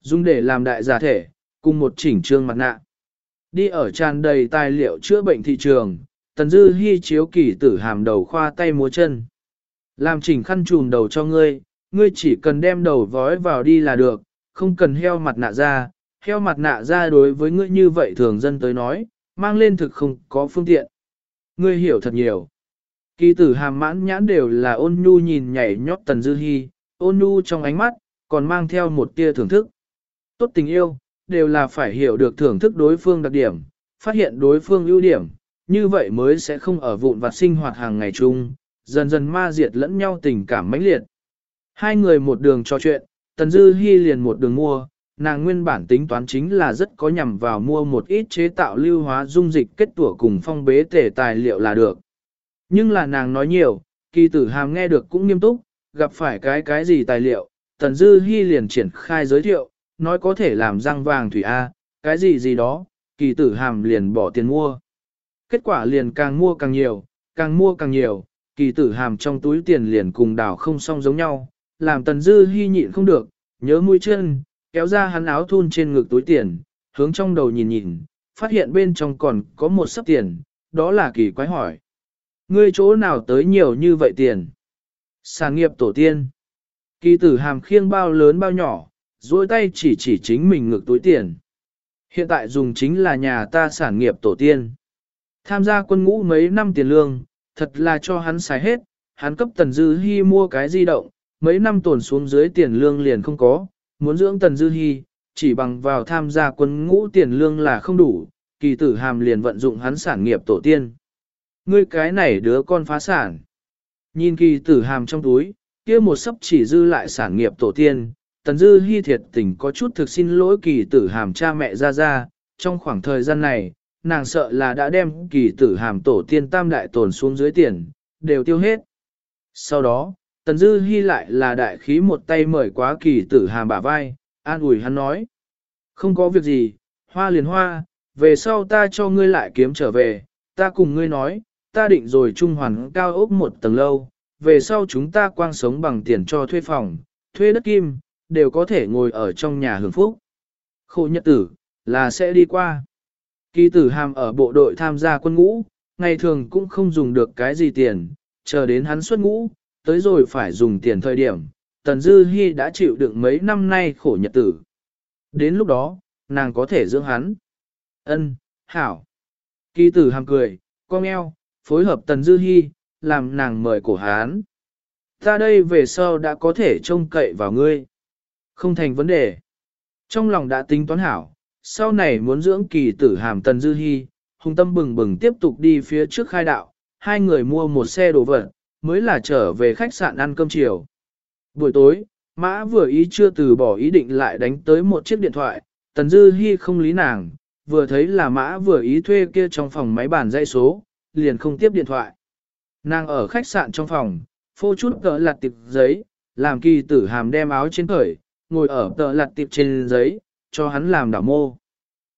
Dùng để làm đại giả thể, cùng một chỉnh trương mặt nạ. Đi ở tràn đầy tài liệu chữa bệnh thị trường, Tần Dư Hi chiếu kỳ tử hàm đầu khoa tay múa chân. Làm chỉnh khăn trùm đầu cho ngươi, ngươi chỉ cần đem đầu vói vào đi là được, không cần heo mặt nạ ra, heo mặt nạ ra đối với ngươi như vậy thường dân tới nói, mang lên thực không có phương tiện. Ngươi hiểu thật nhiều. Kỳ tử hàm mãn nhãn đều là ôn nhu nhìn nhảy nhót Tần Dư Hi, ôn nhu trong ánh mắt, còn mang theo một tia thưởng thức. Tốt tình yêu, đều là phải hiểu được thưởng thức đối phương đặc điểm, phát hiện đối phương ưu điểm, như vậy mới sẽ không ở vụn vặt sinh hoạt hàng ngày chung, dần dần ma diệt lẫn nhau tình cảm mãnh liệt. Hai người một đường trò chuyện, Tần Dư Hi liền một đường mua, nàng nguyên bản tính toán chính là rất có nhằm vào mua một ít chế tạo lưu hóa dung dịch kết tủa cùng phong bế tể tài liệu là được. Nhưng là nàng nói nhiều, kỳ tử hàm nghe được cũng nghiêm túc, gặp phải cái cái gì tài liệu, Tần Dư Hi liền triển khai giới thiệu, nói có thể làm răng vàng thủy A, cái gì gì đó, kỳ tử hàm liền bỏ tiền mua. Kết quả liền càng mua càng nhiều, càng mua càng nhiều, kỳ tử hàm trong túi tiền liền cùng đảo không song giống nhau, làm tần dư hy nhịn không được, nhớ mũi chân, kéo ra hắn áo thun trên ngực túi tiền, hướng trong đầu nhìn nhìn, phát hiện bên trong còn có một sấp tiền, đó là kỳ quái hỏi. Ngươi chỗ nào tới nhiều như vậy tiền? Sản nghiệp tổ tiên. Kỳ tử hàm khiêng bao lớn bao nhỏ, duỗi tay chỉ chỉ chính mình ngược túi tiền. Hiện tại dùng chính là nhà ta sản nghiệp tổ tiên. Tham gia quân ngũ mấy năm tiền lương, thật là cho hắn xài hết, hắn cấp Tần Dư Hi mua cái di động, mấy năm tổn xuống dưới tiền lương liền không có, muốn dưỡng Tần Dư Hi, chỉ bằng vào tham gia quân ngũ tiền lương là không đủ, kỳ tử hàm liền vận dụng hắn sản nghiệp tổ tiên. Ngươi cái này đứa con phá sản. Nhìn kỳ tử hàm trong túi, kia một sấp chỉ dư lại sản nghiệp tổ tiên, Tần Dư Hi thiệt tình có chút thực xin lỗi kỳ tử hàm cha mẹ ra ra, trong khoảng thời gian này, nàng sợ là đã đem kỳ tử hàm tổ tiên tam đại tồn xuống dưới tiền, đều tiêu hết. Sau đó, Tần Dư Hi lại là đại khí một tay mời quá kỳ tử hàm bả vai, an ủi hắn nói. Không có việc gì, hoa liền hoa, về sau ta cho ngươi lại kiếm trở về, ta cùng ngươi nói, ta định rồi trung hoàn cao ốc một tầng lâu, về sau chúng ta quang sống bằng tiền cho thuê phòng, thuê đất kim, đều có thể ngồi ở trong nhà hưởng phúc. Khổ nhật tử, là sẽ đi qua. Kỳ tử hàm ở bộ đội tham gia quân ngũ, ngày thường cũng không dùng được cái gì tiền, chờ đến hắn xuất ngũ, tới rồi phải dùng tiền thời điểm, Tần Dư Hi đã chịu đựng mấy năm nay khổ nhật tử. Đến lúc đó, nàng có thể dưỡng hắn. Ân, hảo. Kỳ tử hàm cười, cong eo, phối hợp Tần Dư Hi, làm nàng mời cổ hán. Ta đây về sau đã có thể trông cậy vào ngươi. Không thành vấn đề. Trong lòng đã tính toán hảo, sau này muốn dưỡng kỳ tử hàm tần dư hy, hùng tâm bừng bừng tiếp tục đi phía trước khai đạo, hai người mua một xe đồ vật, mới là trở về khách sạn ăn cơm chiều. Buổi tối, Mã vừa ý chưa từ bỏ ý định lại đánh tới một chiếc điện thoại, tần dư hy không lý nàng, vừa thấy là Mã vừa ý thuê kia trong phòng máy bàn dây số, liền không tiếp điện thoại. Nàng ở khách sạn trong phòng, phô chút cỡ lặt tiệp giấy, làm kỳ tử hàm đem áo trên khởi, ngồi ở tờ lặt tiệp trên giấy, cho hắn làm đảo mô.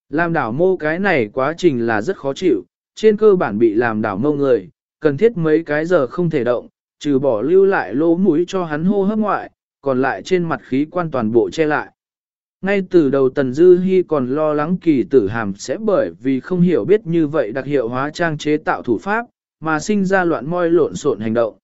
Làm đảo mô cái này quá trình là rất khó chịu, trên cơ bản bị làm đảo mô người, cần thiết mấy cái giờ không thể động, trừ bỏ lưu lại lỗ mũi cho hắn hô hấp ngoại, còn lại trên mặt khí quan toàn bộ che lại. Ngay từ đầu Tần Dư Hi còn lo lắng kỳ tử hàm sẽ bởi vì không hiểu biết như vậy đặc hiệu hóa trang chế tạo thủ pháp, mà sinh ra loạn môi lộn xộn hành động.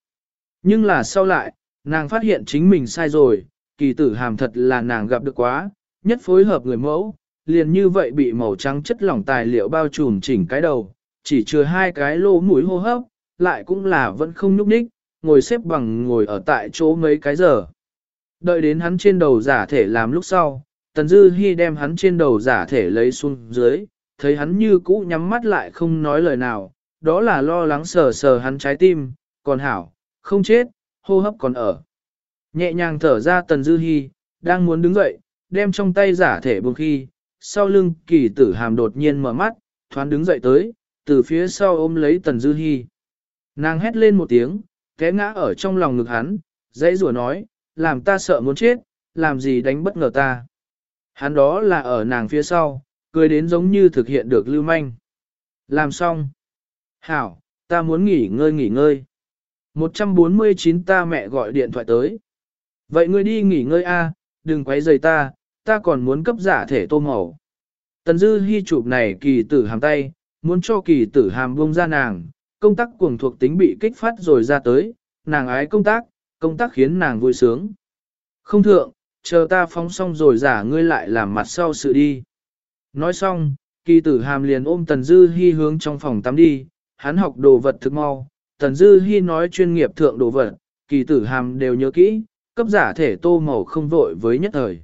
Nhưng là sau lại, nàng phát hiện chính mình sai rồi, kỳ tử hàm thật là nàng gặp được quá, nhất phối hợp người mẫu, liền như vậy bị màu trắng chất lỏng tài liệu bao trùm chỉnh cái đầu, chỉ chừa hai cái lỗ mũi hô hấp, lại cũng là vẫn không nhúc nhích, ngồi xếp bằng ngồi ở tại chỗ mấy cái giờ. Đợi đến hắn trên đầu giả thể làm lúc sau, Tần Dư Hi đem hắn trên đầu giả thể lấy xuống dưới, thấy hắn như cũ nhắm mắt lại không nói lời nào, đó là lo lắng sờ sờ hắn trái tim, còn hảo, không chết, hô hấp còn ở. Nhẹ nhàng thở ra Tần Dư Hi, đang muốn đứng dậy, đem trong tay giả thể buông khi, sau lưng kỳ tử hàm đột nhiên mở mắt, thoáng đứng dậy tới, từ phía sau ôm lấy Tần Dư Hi. Nàng hét lên một tiếng, té ngã ở trong lòng ngực hắn, dãy rủa nói, làm ta sợ muốn chết, làm gì đánh bất ngờ ta. Hắn đó là ở nàng phía sau, cười đến giống như thực hiện được lưu manh. Làm xong. Hảo, ta muốn nghỉ ngơi nghỉ ngơi. 149 ta mẹ gọi điện thoại tới. Vậy ngươi đi nghỉ ngơi a, đừng quấy rầy ta, ta còn muốn cấp giả thể tô màu. Tần Dư hy chụp này kỳ tử hàm tay, muốn cho kỳ tử hàm buông ra nàng, công tác cuồng thuộc tính bị kích phát rồi ra tới, nàng ái công tác, công tác khiến nàng vui sướng. Không thượng, chờ ta phóng xong rồi giả ngươi lại làm mặt sau sự đi. Nói xong, kỳ tử hàm liền ôm Tần Dư Hi hướng trong phòng tắm đi, hắn học đồ vật thực mau. Tần Dư Hi nói chuyên nghiệp thượng đồ vật, kỳ tử hàm đều nhớ kỹ, cấp giả thể tô màu không vội với nhất thời.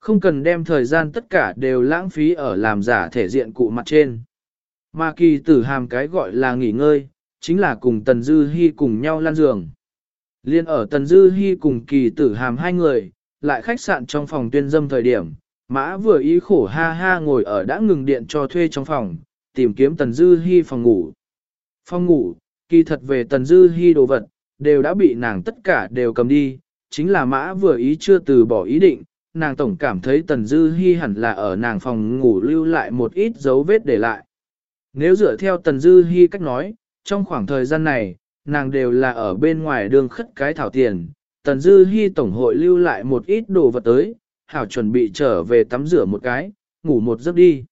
Không cần đem thời gian tất cả đều lãng phí ở làm giả thể diện cụ mặt trên. Mà kỳ tử hàm cái gọi là nghỉ ngơi, chính là cùng Tần Dư Hi cùng nhau lan giường. Liên ở Tần Dư Hi cùng kỳ tử hàm hai người, lại khách sạn trong phòng tuyên dâm thời điểm, mã vừa ý khổ ha ha ngồi ở đã ngừng điện cho thuê trong phòng, tìm kiếm Tần Dư Hi phòng ngủ. Phòng ngủ, kỳ thật về Tần Dư Hi đồ vật, đều đã bị nàng tất cả đều cầm đi, chính là mã vừa ý chưa từ bỏ ý định, nàng tổng cảm thấy Tần Dư Hi hẳn là ở nàng phòng ngủ lưu lại một ít dấu vết để lại. Nếu dựa theo Tần Dư Hi cách nói, trong khoảng thời gian này, nàng đều là ở bên ngoài đường khất cái thảo tiền, Tần Dư Hi tổng hội lưu lại một ít đồ vật tới, hảo chuẩn bị trở về tắm rửa một cái, ngủ một giấc đi.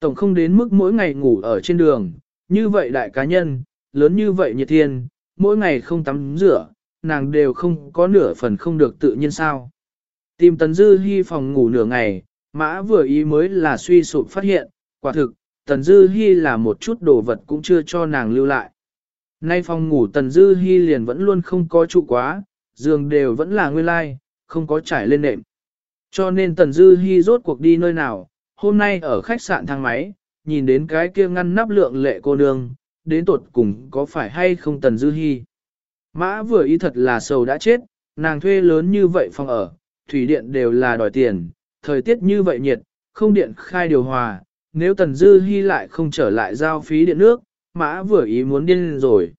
Tổng không đến mức mỗi ngày ngủ ở trên đường, như vậy đại cá nhân, lớn như vậy nhiệt thiên, mỗi ngày không tắm rửa, nàng đều không có nửa phần không được tự nhiên sao. Tìm Tần Dư Hi phòng ngủ nửa ngày, mã vừa ý mới là suy sụp phát hiện, quả thực, Tần Dư Hi là một chút đồ vật cũng chưa cho nàng lưu lại. Nay phòng ngủ Tần Dư Hi liền vẫn luôn không có trụ quá, giường đều vẫn là nguyên lai, không có trải lên nệm. Cho nên Tần Dư Hi rốt cuộc đi nơi nào, hôm nay ở khách sạn thang máy, nhìn đến cái kia ngăn nắp lượng lệ cô nương, đến tột cùng có phải hay không Tần Dư Hi. Mã vừa ý thật là sầu đã chết, nàng thuê lớn như vậy phòng ở, thủy điện đều là đòi tiền, thời tiết như vậy nhiệt, không điện khai điều hòa, nếu Tần Dư Hi lại không trở lại giao phí điện nước, mã vừa ý muốn điên rồi.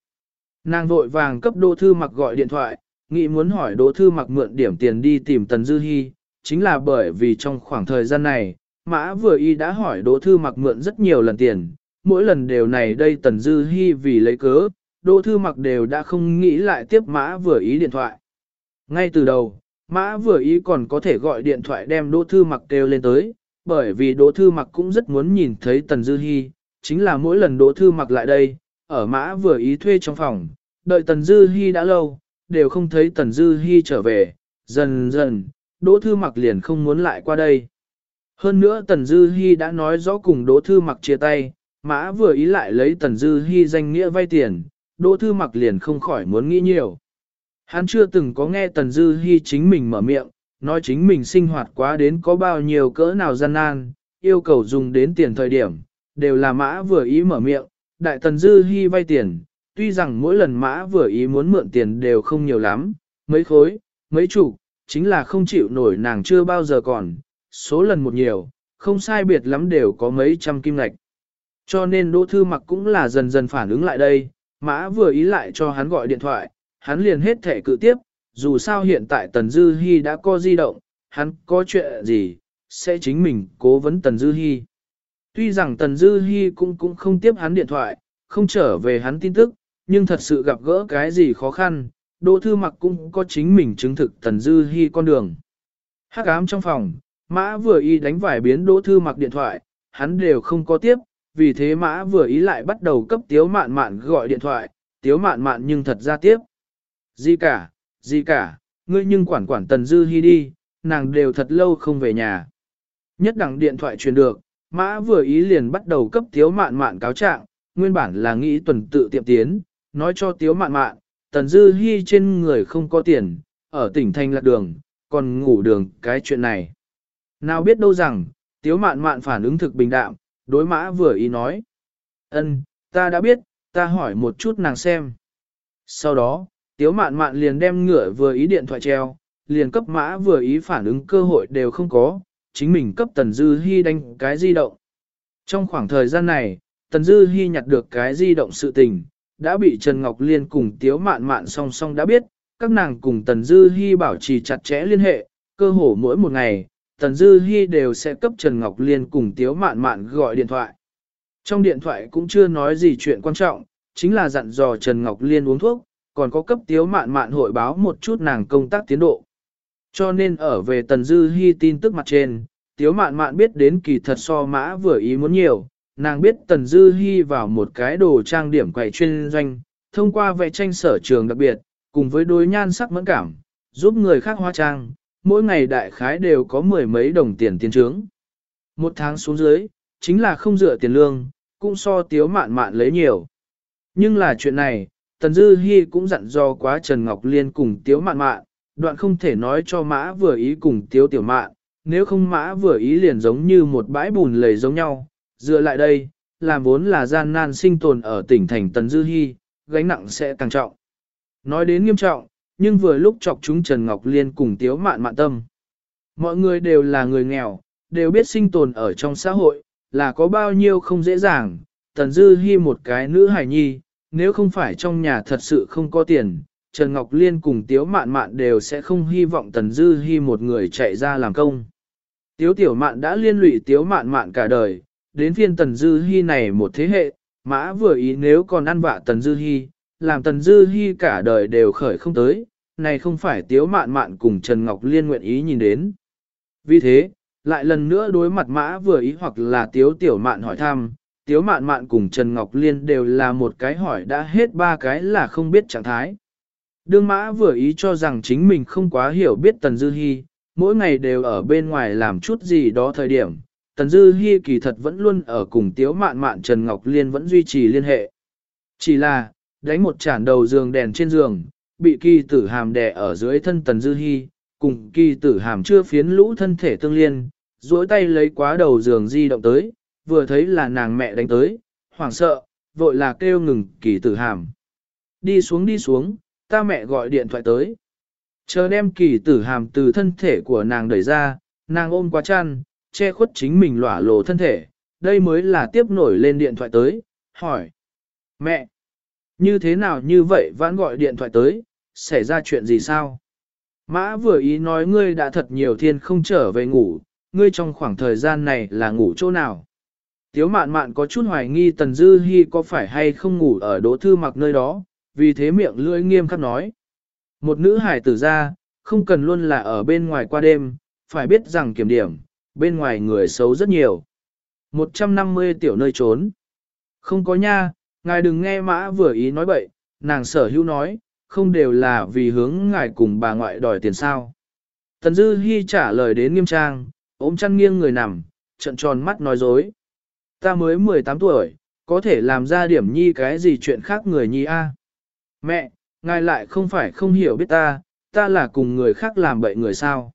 Nàng vội vàng cấp Đỗ Thư Mặc gọi điện thoại, nghĩ muốn hỏi Đỗ Thư Mặc mượn điểm tiền đi tìm Tần Dư Hi, chính là bởi vì trong khoảng thời gian này, mã vừa ý đã hỏi Đỗ Thư Mặc mượn rất nhiều lần tiền, mỗi lần đều này đây Tần Dư Hi vì lấy cớ, Đỗ Thư Mặc đều đã không nghĩ lại tiếp mã vừa ý điện thoại. Ngay từ đầu, mã vừa ý còn có thể gọi điện thoại đem Đỗ Thư Mặc kêu lên tới, bởi vì Đỗ Thư Mặc cũng rất muốn nhìn thấy Tần Dư Hi, chính là mỗi lần Đỗ Thư Mặc lại đây, ở mã vừa ý thuê trong phòng, đợi Tần Dư Hi đã lâu, đều không thấy Tần Dư Hi trở về, dần dần, Đỗ Thư Mặc liền không muốn lại qua đây. Hơn nữa Tần Dư Hi đã nói rõ cùng Đỗ Thư Mặc chia tay, mã vừa ý lại lấy Tần Dư Hi danh nghĩa vay tiền, Đỗ Thư Mặc liền không khỏi muốn nghĩ nhiều. Hắn chưa từng có nghe Tần Dư Hi chính mình mở miệng, nói chính mình sinh hoạt quá đến có bao nhiêu cỡ nào gian nan, yêu cầu dùng đến tiền thời điểm, đều là mã vừa ý mở miệng, đại tần dư Hi vay tiền, tuy rằng mỗi lần mã vừa ý muốn mượn tiền đều không nhiều lắm, mấy khối, mấy chủ chính là không chịu nổi nàng chưa bao giờ còn, số lần một nhiều, không sai biệt lắm đều có mấy trăm kim lạch. Cho nên Đỗ Thư Mặc cũng là dần dần phản ứng lại đây, mã vừa ý lại cho hắn gọi điện thoại, hắn liền hết thể cự tiếp, dù sao hiện tại Tần Dư Hi đã có di động, hắn có chuyện gì, sẽ chính mình cố vấn Tần Dư Hi. Tuy rằng Tần Dư Hi cũng cũng không tiếp hắn điện thoại, không trở về hắn tin tức, nhưng thật sự gặp gỡ cái gì khó khăn, Đỗ Thư Mặc cũng có chính mình chứng thực Tần Dư Hi con đường. Hắc ám trong phòng, Mã vừa y đánh vài biến Đỗ Thư Mặc điện thoại, hắn đều không có tiếp, vì thế Mã vừa ý lại bắt đầu cấp Tiếu Mạn Mạn gọi điện thoại, Tiếu Mạn Mạn nhưng thật ra tiếp. Gì cả, gì cả, ngươi nhưng quản quản Tần Dư hy đi, nàng đều thật lâu không về nhà. Nhất đẳng điện thoại truyền được, Mã vừa ý liền bắt đầu cấp tiếu mạn mạn cáo trạng, nguyên bản là nghĩ tuần tự tiệm tiến, nói cho tiếu mạn mạn, Tần Dư hy trên người không có tiền, ở tỉnh thành lạc đường, còn ngủ đường cái chuyện này. Nào biết đâu rằng, tiếu mạn mạn phản ứng thực bình đạm, đối mã vừa ý nói. ân, ta đã biết, ta hỏi một chút nàng xem. Sau đó, tiếu mạn mạn liền đem ngựa vừa ý điện thoại treo, liền cấp mã vừa ý phản ứng cơ hội đều không có, chính mình cấp Tần Dư Hi đánh cái di động. Trong khoảng thời gian này, Tần Dư Hi nhặt được cái di động sự tình, đã bị Trần Ngọc Liên cùng Tiếu Mạn Mạn song song đã biết, các nàng cùng Tần Dư Hi bảo trì chặt chẽ liên hệ, cơ hồ mỗi một ngày, Tần Dư Hi đều sẽ cấp Trần Ngọc Liên cùng Tiếu Mạn Mạn gọi điện thoại. Trong điện thoại cũng chưa nói gì chuyện quan trọng, chính là dặn dò Trần Ngọc Liên uống thuốc, còn có cấp Tiếu Mạn Mạn hội báo một chút nàng công tác tiến độ. Cho nên ở về Tần Dư Hi tin tức mặt trên, Tiếu Mạn Mạn biết đến kỳ thật so mã vừa ý muốn nhiều, nàng biết Tần Dư Hi vào một cái đồ trang điểm quầy chuyên doanh, thông qua vẽ tranh sở trường đặc biệt, cùng với đối nhan sắc mẫn cảm, giúp người khác hóa trang, mỗi ngày đại khái đều có mười mấy đồng tiền tiền trướng. Một tháng xuống dưới, chính là không dựa tiền lương, cũng so Tiếu Mạn Mạn lấy nhiều. Nhưng là chuyện này, Tần Dư Hi cũng dặn do quá Trần Ngọc Liên cùng Tiếu Mạn Mạn, đoạn không thể nói cho mã vừa ý cùng Tiếu Tiểu Mạn, nếu không mã vừa ý liền giống như một bãi bùn lầy giống nhau. Dựa lại đây, làm vốn là gian nan sinh tồn ở tỉnh thành Tần Dư Hi, gánh nặng sẽ càng trọng. Nói đến nghiêm trọng, nhưng vừa lúc chọc chúng Trần Ngọc Liên cùng Tiếu Mạn Mạn tâm. Mọi người đều là người nghèo, đều biết sinh tồn ở trong xã hội, là có bao nhiêu không dễ dàng. Tần Dư Hi một cái nữ hài nhi, nếu không phải trong nhà thật sự không có tiền, Trần Ngọc Liên cùng Tiếu Mạn Mạn đều sẽ không hy vọng Tần Dư Hi một người chạy ra làm công. Tiếu Tiểu Mạn đã liên lụy Tiếu Mạn Mạn cả đời, đến phiên Tần Dư Hi này một thế hệ, mã vừa ý nếu còn ăn vạ Tần Dư Hi, làm Tần Dư Hi cả đời đều khởi không tới, này không phải Tiếu Mạn Mạn cùng Trần Ngọc Liên nguyện ý nhìn đến. Vì thế, lại lần nữa đối mặt mã vừa ý hoặc là Tiếu Tiểu Mạn hỏi thăm, Tiếu Mạn Mạn cùng Trần Ngọc Liên đều là một cái hỏi đã hết ba cái là không biết trạng thái. Đương mã vừa ý cho rằng chính mình không quá hiểu biết Tần Dư Hi, mỗi ngày đều ở bên ngoài làm chút gì đó thời điểm. Tần Dư Hi kỳ thật vẫn luôn ở cùng Tiếu Mạn Mạn Trần Ngọc Liên vẫn duy trì liên hệ. Chỉ là, đánh một chản đầu giường đèn trên giường, bị kỳ tử hàm đè ở dưới thân Tần Dư hy, cùng kỳ tử hàm chưa phiến lũ thân thể tương liên, duỗi tay lấy quá đầu giường di động tới, vừa thấy là nàng mẹ đánh tới, hoảng sợ, vội là kêu ngừng kỳ tử hàm. Đi xuống đi xuống, ta mẹ gọi điện thoại tới. Chờ đem kỳ tử hàm từ thân thể của nàng đẩy ra, nàng ôm quá chăn, che khuất chính mình lỏa lộ thân thể, đây mới là tiếp nổi lên điện thoại tới, hỏi. Mẹ! Như thế nào như vậy vẫn gọi điện thoại tới, xảy ra chuyện gì sao? Mã vừa ý nói ngươi đã thật nhiều thiên không trở về ngủ, ngươi trong khoảng thời gian này là ngủ chỗ nào? Tiếu mạn mạn có chút hoài nghi Tần Dư Hi có phải hay không ngủ ở đỗ thư mặc nơi đó, vì thế miệng lưỡi nghiêm khắc nói. Một nữ hải tử ra, không cần luôn là ở bên ngoài qua đêm, phải biết rằng kiểm điểm, bên ngoài người xấu rất nhiều. 150 tiểu nơi trốn. Không có nha, ngài đừng nghe mã vừa ý nói bậy, nàng sở hữu nói, không đều là vì hướng ngài cùng bà ngoại đòi tiền sao. Tần Dư Hi trả lời đến nghiêm trang, ôm chăn nghiêng người nằm, trận tròn mắt nói dối. Ta mới 18 tuổi, có thể làm ra điểm nhi cái gì chuyện khác người nhi a? Mẹ, ngài lại không phải không hiểu biết ta, ta là cùng người khác làm bậy người sao.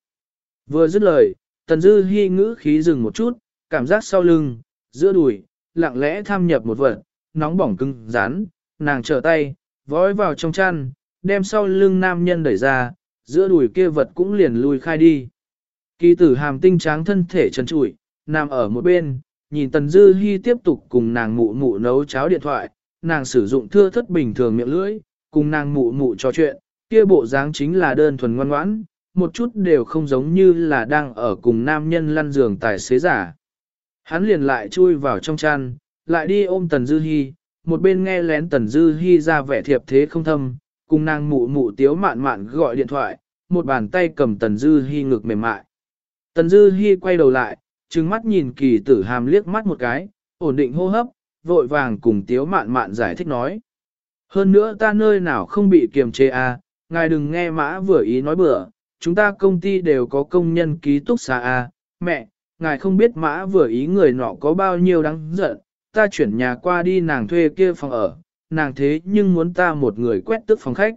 Vừa dứt lời, Tần Dư Hi ngữ khí dừng một chút, cảm giác sau lưng, giữa đùi, lặng lẽ tham nhập một vật, nóng bỏng cứng, rắn, nàng trở tay, vói vào trong chăn, đem sau lưng nam nhân đẩy ra, giữa đùi kia vật cũng liền lùi khai đi. Kỳ tử hàm tinh tráng thân thể trần trụi, nằm ở một bên, nhìn Tần Dư Hi tiếp tục cùng nàng mụ mụ nấu cháo điện thoại, nàng sử dụng thưa thất bình thường miệng lưỡi, cùng nàng mụ mụ trò chuyện, kia bộ dáng chính là đơn thuần ngoan ngoãn, một chút đều không giống như là đang ở cùng nam nhân lăn giường tài xế giả. Hắn liền lại chui vào trong chăn, lại đi ôm Tần Dư Hi, một bên nghe lén Tần Dư Hi ra vẻ thiệp thế không thâm, cùng nàng mụ mụ tiếu mạn mạn gọi điện thoại, một bàn tay cầm Tần Dư Hi ngực mềm mại. Tần Dư Hi quay đầu lại, trừng mắt nhìn kỳ tử hàm liếc mắt một cái, ổn định hô hấp, vội vàng cùng tiếu mạn mạn giải thích nói. Hơn nữa ta nơi nào không bị kiềm chế à, ngài đừng nghe mã vừa ý nói bừa, chúng ta công ty đều có công nhân ký túc xá à, mẹ, ngài không biết mã vừa ý người nọ có bao nhiêu đáng giận, ta chuyển nhà qua đi nàng thuê kia phòng ở, nàng thế nhưng muốn ta một người quét tức phòng khách.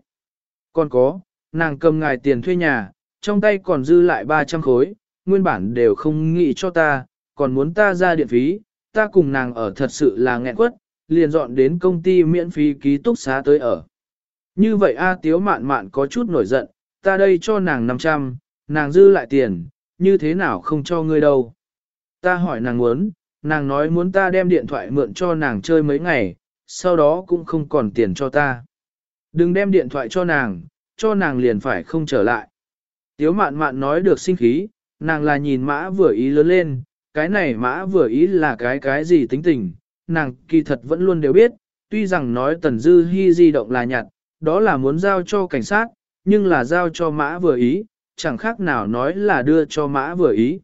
Còn có, nàng cầm ngài tiền thuê nhà, trong tay còn dư lại 300 khối, nguyên bản đều không nghĩ cho ta, còn muốn ta ra điện phí, ta cùng nàng ở thật sự là nghẹn quất, liền dọn đến công ty miễn phí ký túc xá tới ở. Như vậy A Tiếu mạn mạn có chút nổi giận, ta đây cho nàng 500, nàng dư lại tiền, như thế nào không cho ngươi đâu. Ta hỏi nàng muốn, nàng nói muốn ta đem điện thoại mượn cho nàng chơi mấy ngày, sau đó cũng không còn tiền cho ta. Đừng đem điện thoại cho nàng, cho nàng liền phải không trở lại. Tiếu mạn mạn nói được sinh khí, nàng là nhìn mã vừa ý lớn lên, cái này mã vừa ý là cái cái gì tính tình, nàng kỳ thật vẫn luôn đều biết, tuy rằng nói tần dư hy di động là nhặt, đó là muốn giao cho cảnh sát, nhưng là giao cho mã vừa ý, chẳng khác nào nói là đưa cho mã vừa ý.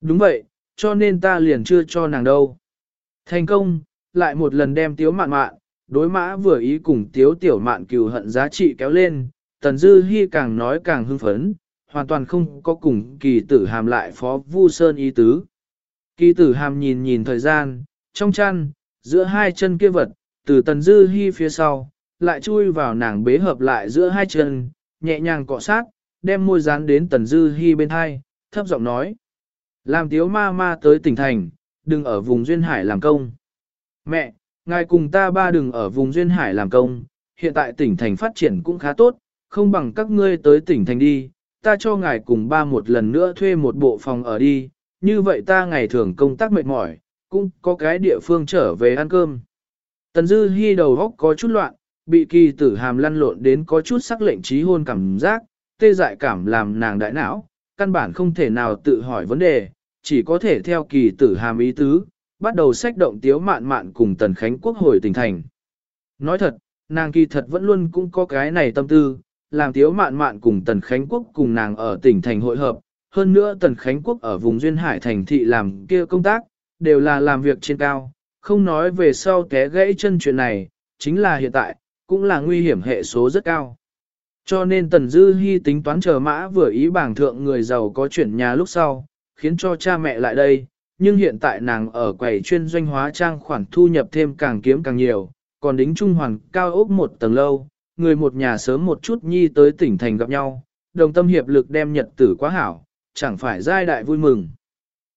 Đúng vậy, cho nên ta liền chưa cho nàng đâu. Thành công, lại một lần đem tiếu mạn mạn, đối mã vừa ý cùng tiếu tiểu mạn cừu hận giá trị kéo lên, tần dư hy càng nói càng hưng phấn, hoàn toàn không có cùng kỳ tử hàm lại phó vu sơn ý tứ. Kỳ tử hàm nhìn nhìn thời gian, trong chăn, giữa hai chân kia vật, từ tần dư hy phía sau, lại chui vào nàng bế hợp lại giữa hai chân, nhẹ nhàng cọ sát, đem môi dán đến tần dư hy bên hai, thấp giọng nói. Làm tiếu ma ma tới tỉnh thành, đừng ở vùng duyên hải làm công. Mẹ, ngài cùng ta ba đừng ở vùng duyên hải làm công, hiện tại tỉnh thành phát triển cũng khá tốt, không bằng các ngươi tới tỉnh thành đi, ta cho ngài cùng ba một lần nữa thuê một bộ phòng ở đi, như vậy ta ngày thường công tác mệt mỏi, cũng có cái địa phương trở về ăn cơm. Tần Dư Hi đầu óc có chút loạn, bị kỳ tử hàm lăn lộn đến có chút sắc lệnh trí hôn cảm giác, tê dại cảm làm nàng đại não, căn bản không thể nào tự hỏi vấn đề, chỉ có thể theo kỳ tử hàm ý tứ, bắt đầu sách động tiếu mạn mạn cùng Tần Khánh Quốc hồi tỉnh thành. Nói thật, nàng kỳ thật vẫn luôn cũng có cái này tâm tư, làm tiếu mạn mạn cùng Tần Khánh Quốc cùng nàng ở tỉnh thành hội hợp, hơn nữa Tần Khánh Quốc ở vùng Duyên Hải thành thị làm kia công tác, đều là làm việc trên cao, không nói về sau té gãy chân chuyện này, chính là hiện tại, cũng là nguy hiểm hệ số rất cao. Cho nên Tần Dư Hi tính toán chờ mã vừa ý bảng thượng người giàu có chuyển nhà lúc sau, khiến cho cha mẹ lại đây, nhưng hiện tại nàng ở quầy chuyên doanh hóa trang khoản thu nhập thêm càng kiếm càng nhiều, còn đính trung hoàn cao ốc một tầng lâu, người một nhà sớm một chút nhi tới tỉnh thành gặp nhau, đồng tâm hiệp lực đem nhật tử quá hảo, chẳng phải giai đại vui mừng.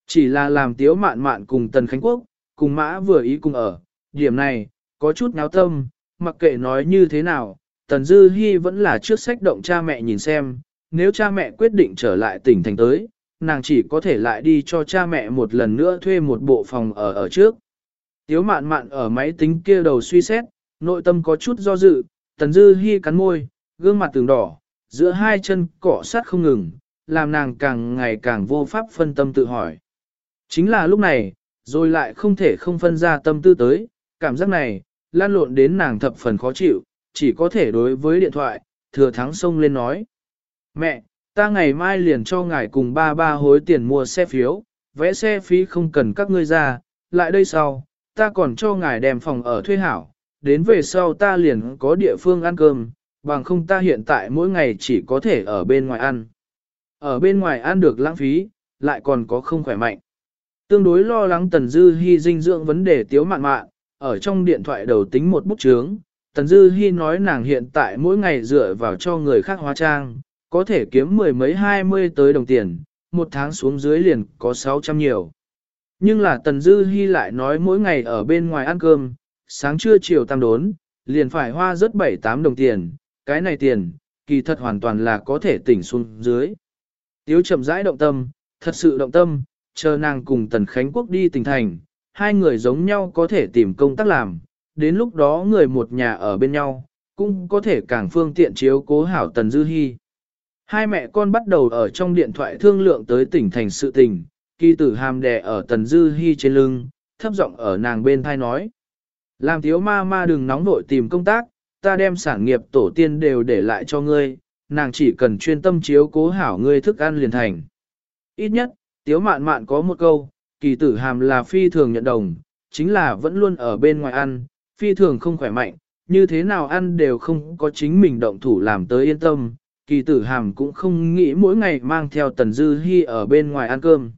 Chỉ là làm tiếu mạn mạn cùng Tần Khánh Quốc, cùng mã vừa ý cùng ở, điểm này, có chút náo tâm, mặc kệ nói như thế nào, Tần Dư Hi vẫn là trước sách động cha mẹ nhìn xem, nếu cha mẹ quyết định trở lại tỉnh thành tới, nàng chỉ có thể lại đi cho cha mẹ một lần nữa thuê một bộ phòng ở ở trước. Tiếu mạn mạn ở máy tính kia đầu suy xét, nội tâm có chút do dự, Tần Dư Hi cắn môi, gương mặt từng đỏ, giữa hai chân cọ sát không ngừng, làm nàng càng ngày càng vô pháp phân tâm tự hỏi. Chính là lúc này, rồi lại không thể không phân ra tâm tư tới, cảm giác này, lan lộn đến nàng thập phần khó chịu, chỉ có thể đối với điện thoại, thừa thắng xông lên nói. Mẹ, ta ngày mai liền cho ngài cùng ba ba hối tiền mua xe phiếu, vẽ xe phí không cần các ngươi ra, lại đây sau, ta còn cho ngài đem phòng ở thuê hảo, đến về sau ta liền có địa phương ăn cơm, bằng không ta hiện tại mỗi ngày chỉ có thể ở bên ngoài ăn. Ở bên ngoài ăn được lãng phí, lại còn có không khỏe mạnh. Tương đối lo lắng Tần Dư Hi dinh dưỡng vấn đề tiếu mạn mạn, ở trong điện thoại đầu tính một bút chướng. Tần Dư Hi nói nàng hiện tại mỗi ngày dựa vào cho người khác hóa trang, có thể kiếm mười mấy hai mươi tới đồng tiền, một tháng xuống dưới liền có sáu trăm nhiều. Nhưng là Tần Dư Hi lại nói mỗi ngày ở bên ngoài ăn cơm, sáng trưa chiều tam đốn, liền phải hoa rất bảy tám đồng tiền, cái này tiền, kỳ thật hoàn toàn là có thể tỉnh xuống dưới. Tiếu chậm rãi động tâm, thật sự động tâm, chờ nàng cùng Tần Khánh Quốc đi tỉnh thành, hai người giống nhau có thể tìm công tác làm, đến lúc đó người một nhà ở bên nhau, cũng có thể càng phương tiện chiếu cố hảo Tần Dư Hi. Hai mẹ con bắt đầu ở trong điện thoại thương lượng tới tỉnh thành sự tình, kỳ tử hàm đè ở Tần Dư Hi trên lưng, thấp giọng ở nàng bên thai nói. Làm thiếu ma ma đừng nóng vội tìm công tác, ta đem sản nghiệp tổ tiên đều để lại cho ngươi, nàng chỉ cần chuyên tâm chiếu cố hảo ngươi thức ăn liền thành. Ít nhất, tiếu mạn mạn có một câu, kỳ tử hàm là phi thường nhận đồng, chính là vẫn luôn ở bên ngoài ăn, phi thường không khỏe mạnh, như thế nào ăn đều không có chính mình động thủ làm tới yên tâm, kỳ tử hàm cũng không nghĩ mỗi ngày mang theo Tần Dư Hi ở bên ngoài ăn cơm.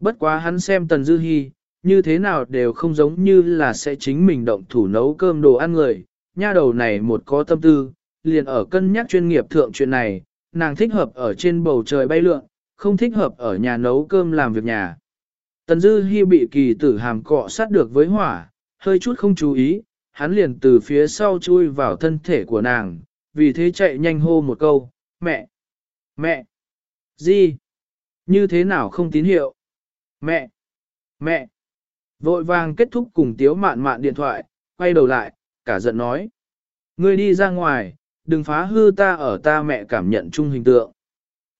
Bất quá hắn xem Tần Dư Hi, như thế nào đều không giống như là sẽ chính mình động thủ nấu cơm đồ ăn người, nha đầu này một có tâm tư, liền ở cân nhắc chuyên nghiệp thượng chuyện này, nàng thích hợp ở trên bầu trời bay lượn, không thích hợp ở nhà nấu cơm làm việc nhà. Tần Dư Hi bị kỳ tử hàm cọ sát được với hỏa, hơi chút không chú ý, hắn liền từ phía sau chui vào thân thể của nàng, vì thế chạy nhanh hô một câu, mẹ, mẹ, gì, như thế nào không tín hiệu, mẹ, mẹ, vội vàng kết thúc cùng tiếu mạn mạn điện thoại, quay đầu lại, cả giận nói, ngươi đi ra ngoài, đừng phá hư ta ở ta mẹ cảm nhận chung hình tượng.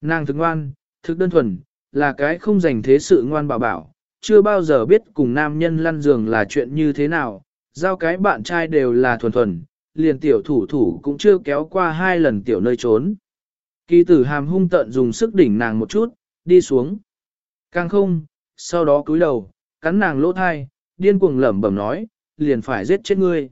Nàng thức ngoan, thực đơn thuần, là cái không dành thế sự ngoan bảo bảo, chưa bao giờ biết cùng nam nhân lăn giường là chuyện như thế nào, giao cái bạn trai đều là thuần thuần, liền tiểu thủ thủ cũng chưa kéo qua hai lần tiểu nơi trốn. Kỳ tử hàm hung tận dùng sức đỉnh nàng một chút, đi xuống. Càng không, sau đó cúi đầu, cắn nàng lỗ thai, điên cuồng lẩm bẩm nói, liền phải giết chết ngươi.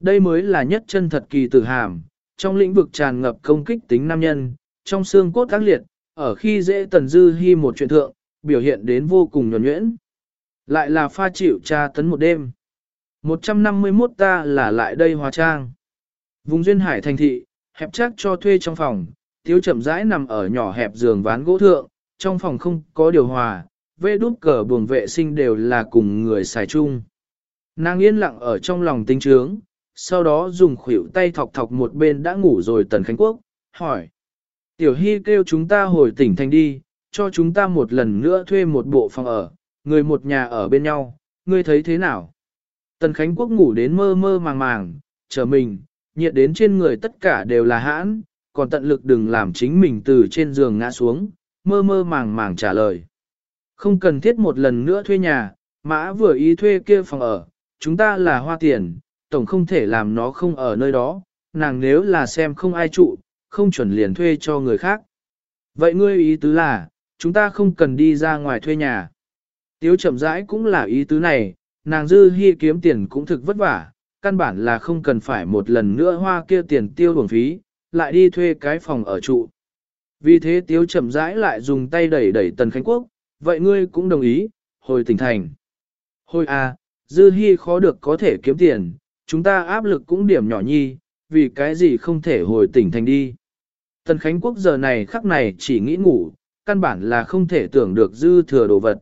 Đây mới là nhất chân thật kỳ tử hàm, trong lĩnh vực tràn ngập công kích tính nam nhân, trong xương cốt tác liệt, ở khi dễ tần dư hy một chuyện thượng, biểu hiện đến vô cùng nhuẩn nhuyễn. Lại là pha chịu tra tấn một đêm. 151 ta là lại đây hóa trang. Vùng duyên hải thành thị, hẹp chắc cho thuê trong phòng, tiếu chậm rãi nằm ở nhỏ hẹp giường ván gỗ thượng, trong phòng không có điều hòa, vê đút cờ buồng vệ sinh đều là cùng người xài chung. Nàng yên lặng ở trong lòng tinh trướng, sau đó dùng khuỷu tay thọc thọc một bên đã ngủ rồi Tần Khánh Quốc, hỏi. Tiểu Hy kêu chúng ta hồi tỉnh thành đi, cho chúng ta một lần nữa thuê một bộ phòng ở, người một nhà ở bên nhau, ngươi thấy thế nào? Tần Khánh Quốc ngủ đến mơ mơ màng màng, chờ mình, nhiệt đến trên người tất cả đều là hãn, còn tận lực đừng làm chính mình từ trên giường ngã xuống, mơ mơ màng màng trả lời. Không cần thiết một lần nữa thuê nhà, mã vừa ý thuê kia phòng ở, chúng ta là hoa tiền, tổng không thể làm nó không ở nơi đó, nàng nếu là xem không ai trụ, không chuẩn liền thuê cho người khác. Vậy ngươi ý tứ là, chúng ta không cần đi ra ngoài thuê nhà. Tiếu chậm rãi cũng là ý tứ này, nàng dư hy kiếm tiền cũng thực vất vả, căn bản là không cần phải một lần nữa hoa kia tiền tiêu bổng phí, lại đi thuê cái phòng ở trụ. Vì thế tiếu chậm rãi lại dùng tay đẩy đẩy Tần Khánh Quốc, vậy ngươi cũng đồng ý, hồi tỉnh thành. Hồi à, dư hy khó được có thể kiếm tiền, chúng ta áp lực cũng điểm nhỏ nhi, vì cái gì không thể hồi tỉnh thành đi. Tần Khánh Quốc giờ này khắc này chỉ nghĩ ngủ, căn bản là không thể tưởng được dư thừa đồ vật.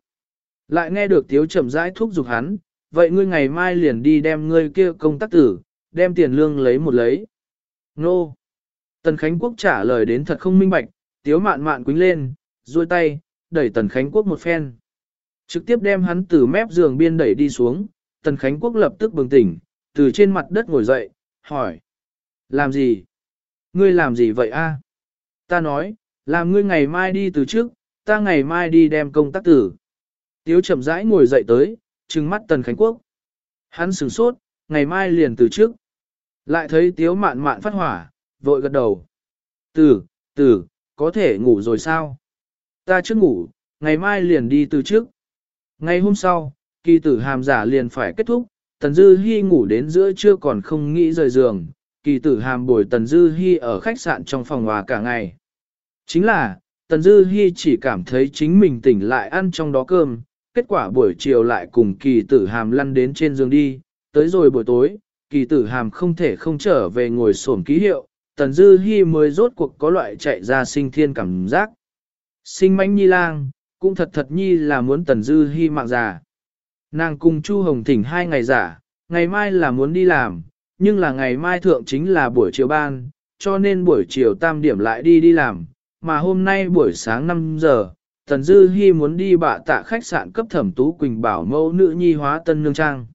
Lại nghe được tiếu chậm rãi thúc giục hắn, vậy ngươi ngày mai liền đi đem ngươi kia công tác tử, đem tiền lương lấy một lấy. Nô! Tần Khánh Quốc trả lời đến thật không minh bạch, tiếu mạn mạn quính lên, duỗi tay, đẩy Tần Khánh Quốc một phen. Trực tiếp đem hắn từ mép giường biên đẩy đi xuống, Tần Khánh Quốc lập tức bừng tỉnh, từ trên mặt đất ngồi dậy, hỏi. Làm gì? Ngươi làm gì vậy a? Ta nói, làm ngươi ngày mai đi từ trước, ta ngày mai đi đem công tác tử. Tiếu chậm rãi ngồi dậy tới, trừng mắt Tần Khánh Quốc. Hắn sửng sốt, ngày mai liền từ trước. Lại thấy Tiếu mạn mạn phát hỏa, vội gật đầu. Tử, tử, có thể ngủ rồi sao? Ta trước ngủ, ngày mai liền đi từ trước. Ngày hôm sau, kỳ tử hàm giả liền phải kết thúc, Tần Dư Hi ngủ đến giữa trưa còn không nghĩ rời giường, kỳ tử hàm bồi Tần Dư Hi ở khách sạn trong phòng hòa cả ngày. Chính là, Tần Dư Hi chỉ cảm thấy chính mình tỉnh lại ăn trong đó cơm, kết quả buổi chiều lại cùng kỳ tử hàm lăn đến trên giường đi, tới rồi buổi tối, kỳ tử hàm không thể không trở về ngồi sổm ký hiệu, Tần Dư Hi mới rốt cuộc có loại chạy ra sinh thiên cảm giác. Sinh mánh nhi lang, cũng thật thật nhi là muốn Tần Dư Hi mạng già. Nàng cùng Chu Hồng Thỉnh hai ngày giả, ngày mai là muốn đi làm, nhưng là ngày mai thượng chính là buổi chiều ban, cho nên buổi chiều tam điểm lại đi đi làm, mà hôm nay buổi sáng 5 giờ, Tần Dư Hi muốn đi bạ tạ khách sạn cấp thẩm tú Quỳnh bảo mẫu nữ nhi hóa tân nương trang.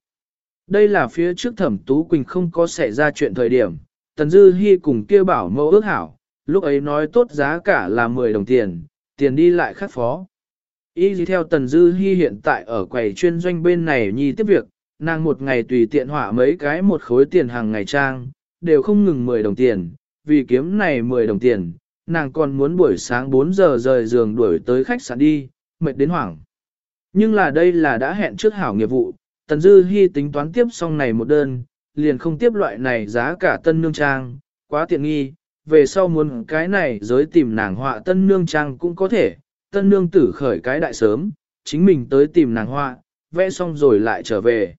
Đây là phía trước thẩm tú Quỳnh không có xảy ra chuyện thời điểm, Tần Dư Hi cùng kia bảo mẫu ước hảo, lúc ấy nói tốt giá cả là 10 đồng tiền, tiền đi lại khắc phó. Y gì theo Tần Dư Hi hiện tại ở quầy chuyên doanh bên này nhi tiếp việc, nàng một ngày tùy tiện hỏa mấy cái một khối tiền hàng ngày trang, đều không ngừng 10 đồng tiền, vì kiếm này 10 đồng tiền, nàng còn muốn buổi sáng 4 giờ rời giường đuổi tới khách sạn đi, mệt đến hoảng. Nhưng là đây là đã hẹn trước hảo nghiệp vụ, Tần Dư Hi tính toán tiếp xong này một đơn, liền không tiếp loại này giá cả tân nương trang, quá tiện nghi, về sau muốn cái này giới tìm nàng họa tân nương trang cũng có thể, tân nương tử khởi cái đại sớm, chính mình tới tìm nàng họa, vẽ xong rồi lại trở về.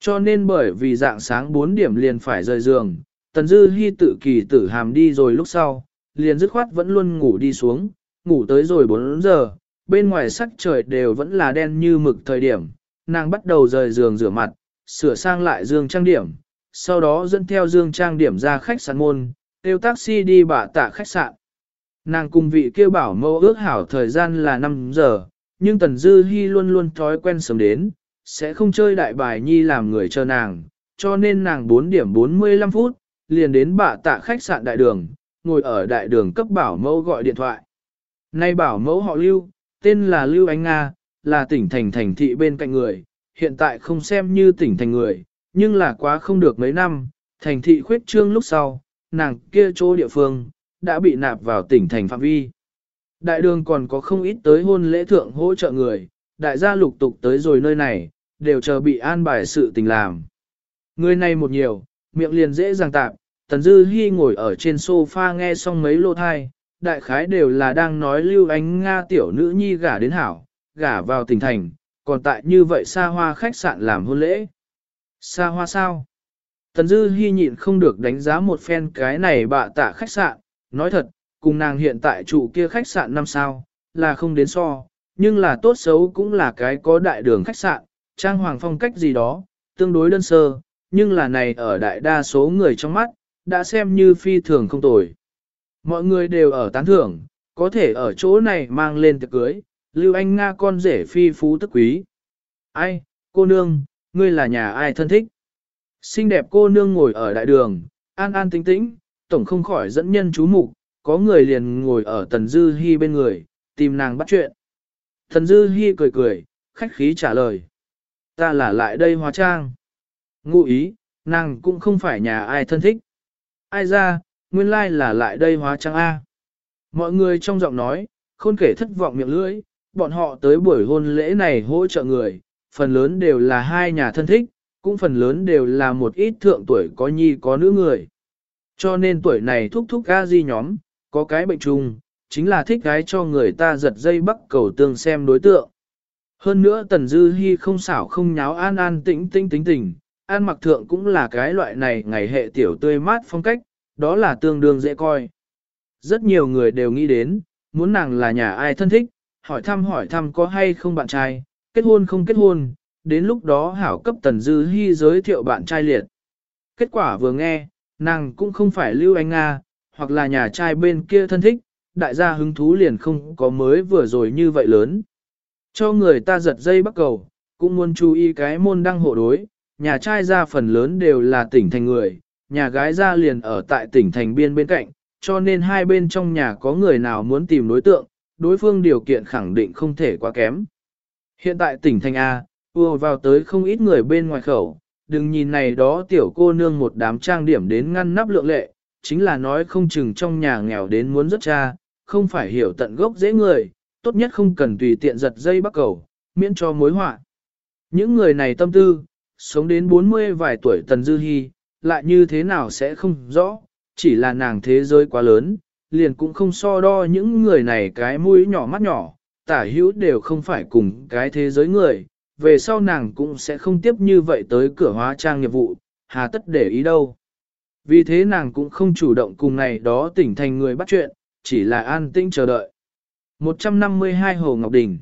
Cho nên bởi vì dạng sáng 4 điểm liền phải rời giường, Tần Dư hy tự kỳ tử hàm đi rồi lúc sau, liền dứt khoát vẫn luôn ngủ đi xuống, ngủ tới rồi 4 giờ, bên ngoài sắc trời đều vẫn là đen như mực thời điểm, nàng bắt đầu rời giường rửa mặt, sửa sang lại dương trang điểm, sau đó dẫn theo dương trang điểm ra khách sạn môn, kêu taxi đi bả tạ khách sạn. Nàng cùng vị kêu bảo mẫu ước hảo thời gian là 5 giờ, nhưng Tần Dư Hi luôn luôn thói quen sớm đến, sẽ không chơi đại bài nhi làm người chờ nàng, cho nên nàng 4 điểm 45 phút, liền đến bạ tạ khách sạn đại đường, ngồi ở đại đường cấp bảo mẫu gọi điện thoại. Nay bảo mẫu họ Lưu, tên là Lưu Ánh Nga, là tỉnh thành thành thị bên cạnh người, hiện tại không xem như tỉnh thành người, nhưng là quá không được mấy năm, thành thị khuyết trương lúc sau, nàng kia chỗ địa phương, đã bị nạp vào tỉnh thành phạm vi. Đại đường còn có không ít tới hôn lễ thượng hỗ trợ người, đại gia lục tục tới rồi nơi này, đều chờ bị an bài sự tình làm. Người này một nhiều, miệng liền dễ dàng tạp, Tần Dư Hi ngồi ở trên sofa nghe xong mấy lô thai, đại khái đều là đang nói Lưu Ánh Nga tiểu nữ nhi gả đến hảo, gả vào tỉnh thành, còn tại như vậy xa hoa khách sạn làm hôn lễ. Xa hoa sao? Tần Dư Hi nhịn không được đánh giá một phen cái này bạ tạ khách sạn, nói thật, cùng nàng hiện tại chủ kia khách sạn năm sao, là không đến so, nhưng là tốt xấu cũng là cái có đại đường khách sạn, trang hoàng phong cách gì đó, tương đối đơn sơ, nhưng là này ở đại đa số người trong mắt, đã xem như phi thường không tồi. Mọi người đều ở tán thưởng, có thể ở chỗ này mang lên tiệc cưới, Lưu Anh Nga con rể phi phú tức quý. Ai, cô nương, ngươi là nhà ai thân thích? Xinh đẹp cô nương ngồi ở đại đường, an an tĩnh tĩnh, tổng không khỏi dẫn nhân chú mục, có người liền ngồi ở Tần Dư Hi bên người, tìm nàng bắt chuyện. Tần Dư Hi cười cười, khách khí trả lời. Ta là lại đây hóa trang. Ngụ ý, nàng cũng không phải nhà ai thân thích. Ai ra, nguyên lai là lại đây hóa trang A. Mọi người trong giọng nói, khôn kể thất vọng miệng lưỡi, bọn họ tới buổi hôn lễ này hỗ trợ người, phần lớn đều là hai nhà thân thích, cũng phần lớn đều là một ít thượng tuổi có nhi có nữ người. Cho nên tuổi này thúc thúc ga di nhóm, có cái bệnh chung, chính là thích gái cho người ta giật dây bắt cầu tương xem đối tượng. Hơn nữa Tần Dư Hi không xảo không nháo an an tĩnh tĩnh tính tình, an mặc thượng cũng là cái loại này ngày hệ tiểu tươi mát phong cách, đó là tương đương dễ coi. Rất nhiều người đều nghĩ đến, muốn nàng là nhà ai thân thích, hỏi thăm hỏi thăm có hay không bạn trai, kết hôn không kết hôn, đến lúc đó hảo cấp Tần Dư Hi giới thiệu bạn trai liệt. Kết quả vừa nghe, nàng cũng không phải Lưu Anh Nga, hoặc là nhà trai bên kia thân thích, đại gia hứng thú liền không có mới vừa rồi như vậy lớn. Cho người ta giật dây bắt cầu, cũng muốn chú ý cái môn đăng hộ đối, nhà trai ra phần lớn đều là tỉnh thành người, nhà gái ra liền ở tại tỉnh thành biên bên cạnh, cho nên hai bên trong nhà có người nào muốn tìm đối tượng, đối phương điều kiện khẳng định không thể quá kém. Hiện tại tỉnh thành A, ùa vào tới không ít người bên ngoài khẩu, đừng nhìn này đó tiểu cô nương một đám trang điểm đến ngăn nắp lượng lệ, chính là nói không chừng trong nhà nghèo đến muốn rất cha, không phải hiểu tận gốc dễ người, tốt nhất không cần tùy tiện giật dây bắt cầu, miễn cho mối họa. Những người này tâm tư, sống đến 40 vài tuổi tần dư hy, lại như thế nào sẽ không rõ, chỉ là nàng thế giới quá lớn, liền cũng không so đo những người này cái mũi nhỏ mắt nhỏ, tả hữu đều không phải cùng cái thế giới người, về sau nàng cũng sẽ không tiếp như vậy tới cửa hóa trang nghiệp vụ, hà tất để ý đâu. Vì thế nàng cũng không chủ động cùng này đó tỉnh thành người bắt chuyện, chỉ là an tĩnh chờ đợi. 152 Hồ Ngọc Đình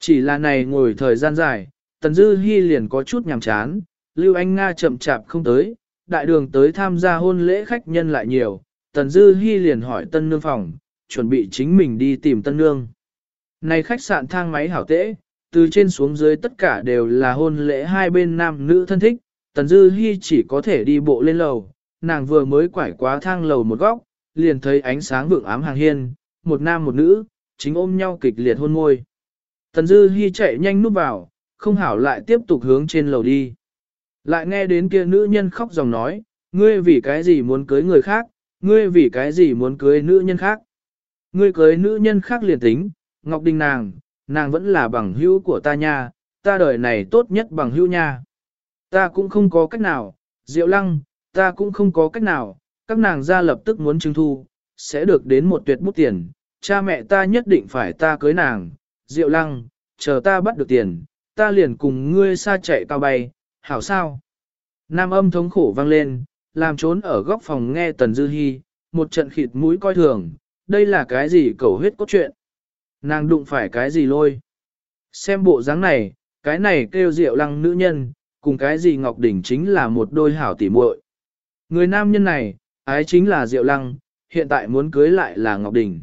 Chỉ là này ngồi thời gian dài, Tần Dư Hi liền có chút nhàm chán, Lưu Anh Nga chậm chạp không tới, đại đường tới tham gia hôn lễ khách nhân lại nhiều, Tần Dư Hi liền hỏi tân nương phòng, chuẩn bị chính mình đi tìm tân nương. Này khách sạn thang máy hảo tễ, từ trên xuống dưới tất cả đều là hôn lễ hai bên nam nữ thân thích, Tần Dư Hi chỉ có thể đi bộ lên lầu, nàng vừa mới quải quá thang lầu một góc, liền thấy ánh sáng vượng ám hàng hiên, một nam một nữ, chính ôm nhau kịch liệt hôn môi. Tần Dư Hi chạy nhanh núp vào, không hảo lại tiếp tục hướng trên lầu đi. Lại nghe đến kia nữ nhân khóc dòng nói, ngươi vì cái gì muốn cưới người khác, ngươi vì cái gì muốn cưới nữ nhân khác. Ngươi cưới nữ nhân khác liền tính, Ngọc Đình nàng, nàng vẫn là bằng hữu của ta nha, ta đời này tốt nhất bằng hữu nha. Ta cũng không có cách nào, Diệu Lăng, ta cũng không có cách nào, các nàng ra lập tức muốn trưng thu, sẽ được đến một tuyệt bút tiền, cha mẹ ta nhất định phải ta cưới nàng, Diệu Lăng, chờ ta bắt được tiền, ta liền cùng ngươi xa chạy cao bay, hảo sao? Nam âm thống khổ vang lên, làm trốn ở góc phòng nghe Tần Dư Hi, một trận khịt mũi coi thường, đây là cái gì cầu huyết cốt truyện? Nàng đụng phải cái gì lôi? Xem bộ dáng này, cái này kêu Diệu Lăng nữ nhân, cùng cái gì Ngọc Đỉnh chính là một đôi hảo tỉ muội. Người nam nhân này, ái chính là Diệu Lăng, hiện tại muốn cưới lại là Ngọc Đình.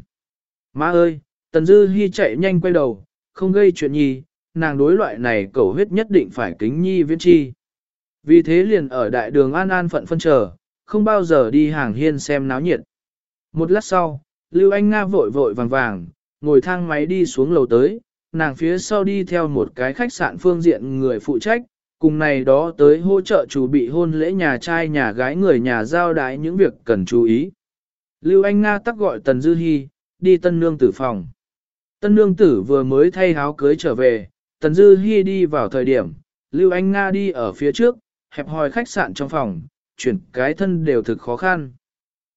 Má ơi, Tần Dư Hi chạy nhanh quay đầu, không gây chuyện nhi, nàng đối loại này cầu huyết nhất định phải kính nhi viễn chi. Vì thế liền ở đại đường an an phận phân chờ, không bao giờ đi hàng hiên xem náo nhiệt. Một lát sau, Lưu Anh Nga vội vội vàng vàng, ngồi thang máy đi xuống lầu tới, nàng phía sau đi theo một cái khách sạn phương diện người phụ trách, cùng này đó tới hỗ trợ chủ bị hôn lễ nhà trai nhà gái người nhà giao đái những việc cần chú ý. Lưu Anh Nga tắc gọi Tần Dư Hi, đi tân nương tử phòng. Tân nương tử vừa mới thay áo cưới trở về, Tần Dư Hi đi vào thời điểm, Lưu Anh Nga đi ở phía trước, hẹp hòi khách sạn trong phòng, chuyển cái thân đều thực khó khăn.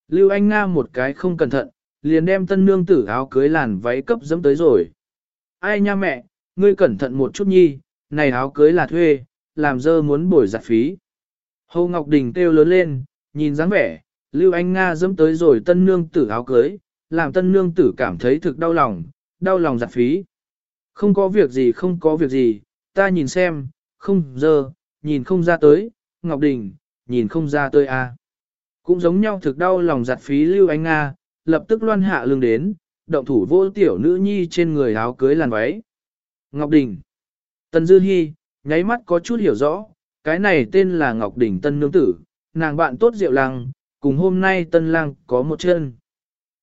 Lưu Anh Nga một cái không cẩn thận, liền đem tân nương tử áo cưới làn váy cấp dẫm tới rồi. Ai nha mẹ, ngươi cẩn thận một chút nhi, này áo cưới là thuê, làm dơ muốn bồi giặt phí. Hồ Ngọc Đình kêu lớn lên, nhìn dáng vẻ, Lưu Anh Nga dẫm tới rồi tân nương tử áo cưới, làm tân nương tử cảm thấy thực đau lòng, đau lòng giặt phí. Không có việc gì không có việc gì, ta nhìn xem, không dơ, nhìn không ra tới, Ngọc Đình, nhìn không ra tới a. À. Cũng giống nhau thực đau lòng giặt phí Lưu Anh Nga, lập tức loan hạ lưng đến, động thủ vô tiểu nữ nhi trên người áo cưới làn váy. Ngọc Đình. Tần Dư Hi, nháy mắt có chút hiểu rõ, cái này tên là Ngọc Đình Tân Nương Tử, nàng bạn tốt Diệu Lăng, cùng hôm nay Tân Lang có một chân.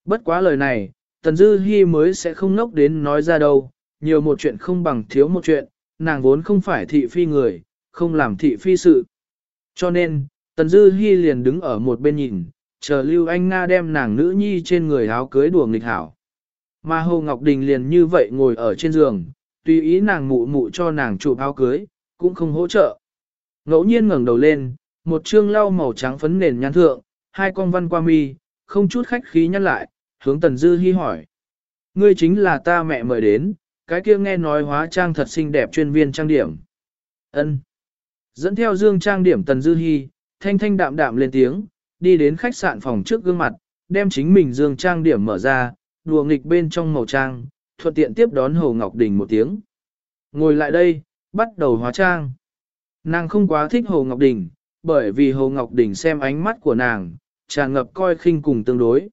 Bất quá lời này, Tần Dư Hi mới sẽ không nốc đến nói ra đâu, nhiều một chuyện không bằng thiếu một chuyện, nàng vốn không phải thị phi người, không làm thị phi sự. Cho nên, Tần Dư Hi liền đứng ở một bên nhìn, chờ Lưu Anh Nga đem nàng nữ nhi trên người áo cưới đùa nghịch hảo. Mà Hồ Ngọc Đình liền như vậy ngồi ở trên giường, tùy ý nàng mụ mụ cho nàng chụp áo cưới, cũng không hỗ trợ. Ngẫu nhiên ngẩng đầu lên, một trương lau màu trắng phấn nền nhăn thượng, hai con văn qua mi, không chút khách khí nhăn lại, hướng Tần Dư Hi hỏi. Ngươi chính là ta mẹ mời đến, cái kia nghe nói hóa trang thật xinh đẹp chuyên viên trang điểm. Ân. Dẫn theo dương trang điểm Tần Dư Hi, thanh thanh đạm đạm lên tiếng, đi đến khách sạn phòng trước gương mặt, đem chính mình dương trang điểm mở ra, đùa nghịch bên trong màu trang, thuận tiện tiếp đón Hồ Ngọc Đình một tiếng. Ngồi lại đây, bắt đầu hóa trang. Nàng không quá thích Hồ Ngọc Đình, bởi vì Hồ Ngọc Đình xem ánh mắt của nàng, tràn ngập coi khinh cùng tương đối.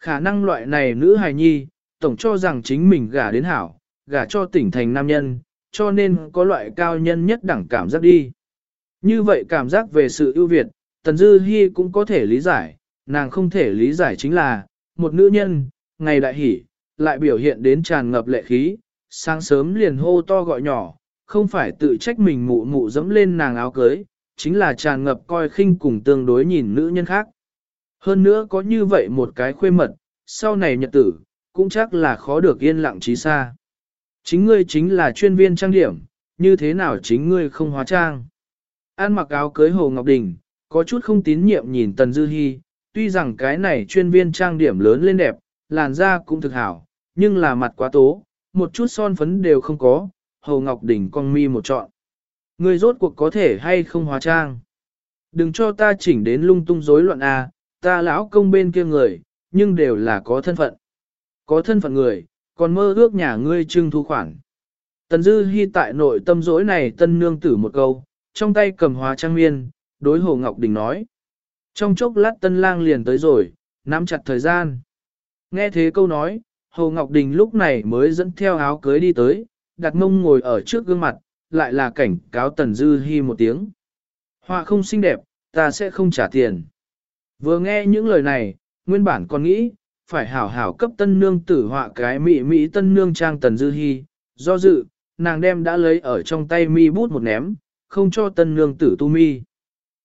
Khả năng loại này nữ hài nhi, tổng cho rằng chính mình gả đến hảo, gả cho tỉnh thành nam nhân, cho nên có loại cao nhân nhất đẳng cảm giác đi. Như vậy cảm giác về sự ưu việt, Tần Dư Hi cũng có thể lý giải, nàng không thể lý giải chính là, một nữ nhân, ngày đại hỉ lại biểu hiện đến tràn ngập lệ khí, sáng sớm liền hô to gọi nhỏ, không phải tự trách mình mụ mụ dẫm lên nàng áo cưới, chính là tràn ngập coi khinh cùng tương đối nhìn nữ nhân khác. Hơn nữa có như vậy một cái khuê mật, sau này nhật tử, cũng chắc là khó được yên lặng trí xa. Chính ngươi chính là chuyên viên trang điểm, như thế nào chính ngươi không hóa trang. An mặc áo cưới Hồ Ngọc Đình, có chút không tín nhiệm nhìn Tần Dư Hi, tuy rằng cái này chuyên viên trang điểm lớn lên đẹp, làn da cũng thực hảo, nhưng là mặt quá tố, một chút son phấn đều không có, Hồ Ngọc Đình con mi một trọn. người rốt cuộc có thể hay không hóa trang. Đừng cho ta chỉnh đến lung tung rối loạn a, à, ta lão công bên kia người, nhưng đều là có thân phận. Có thân phận người, còn mơ ước nhà ngươi trưng thu khoản. Tần Dư Hi tại nội tâm rối này tân nương tử một câu, trong tay cầm hóa trang miên, đối Hồ Ngọc Đình nói. Trong chốc lát tân lang liền tới rồi, nắm chặt thời gian. Nghe thế câu nói, Hồ Ngọc Đình lúc này mới dẫn theo áo cưới đi tới, đặt mông ngồi ở trước gương mặt, lại là cảnh cáo Tần Dư Hi một tiếng. Họa không xinh đẹp, ta sẽ không trả tiền. Vừa nghe những lời này, nguyên bản còn nghĩ, phải hảo hảo cấp tân nương tử họa cái mỹ mỹ tân nương trang Tần Dư Hi, do dự, nàng đem đã lấy ở trong tay mi bút một ném, không cho tân nương tử tu mi.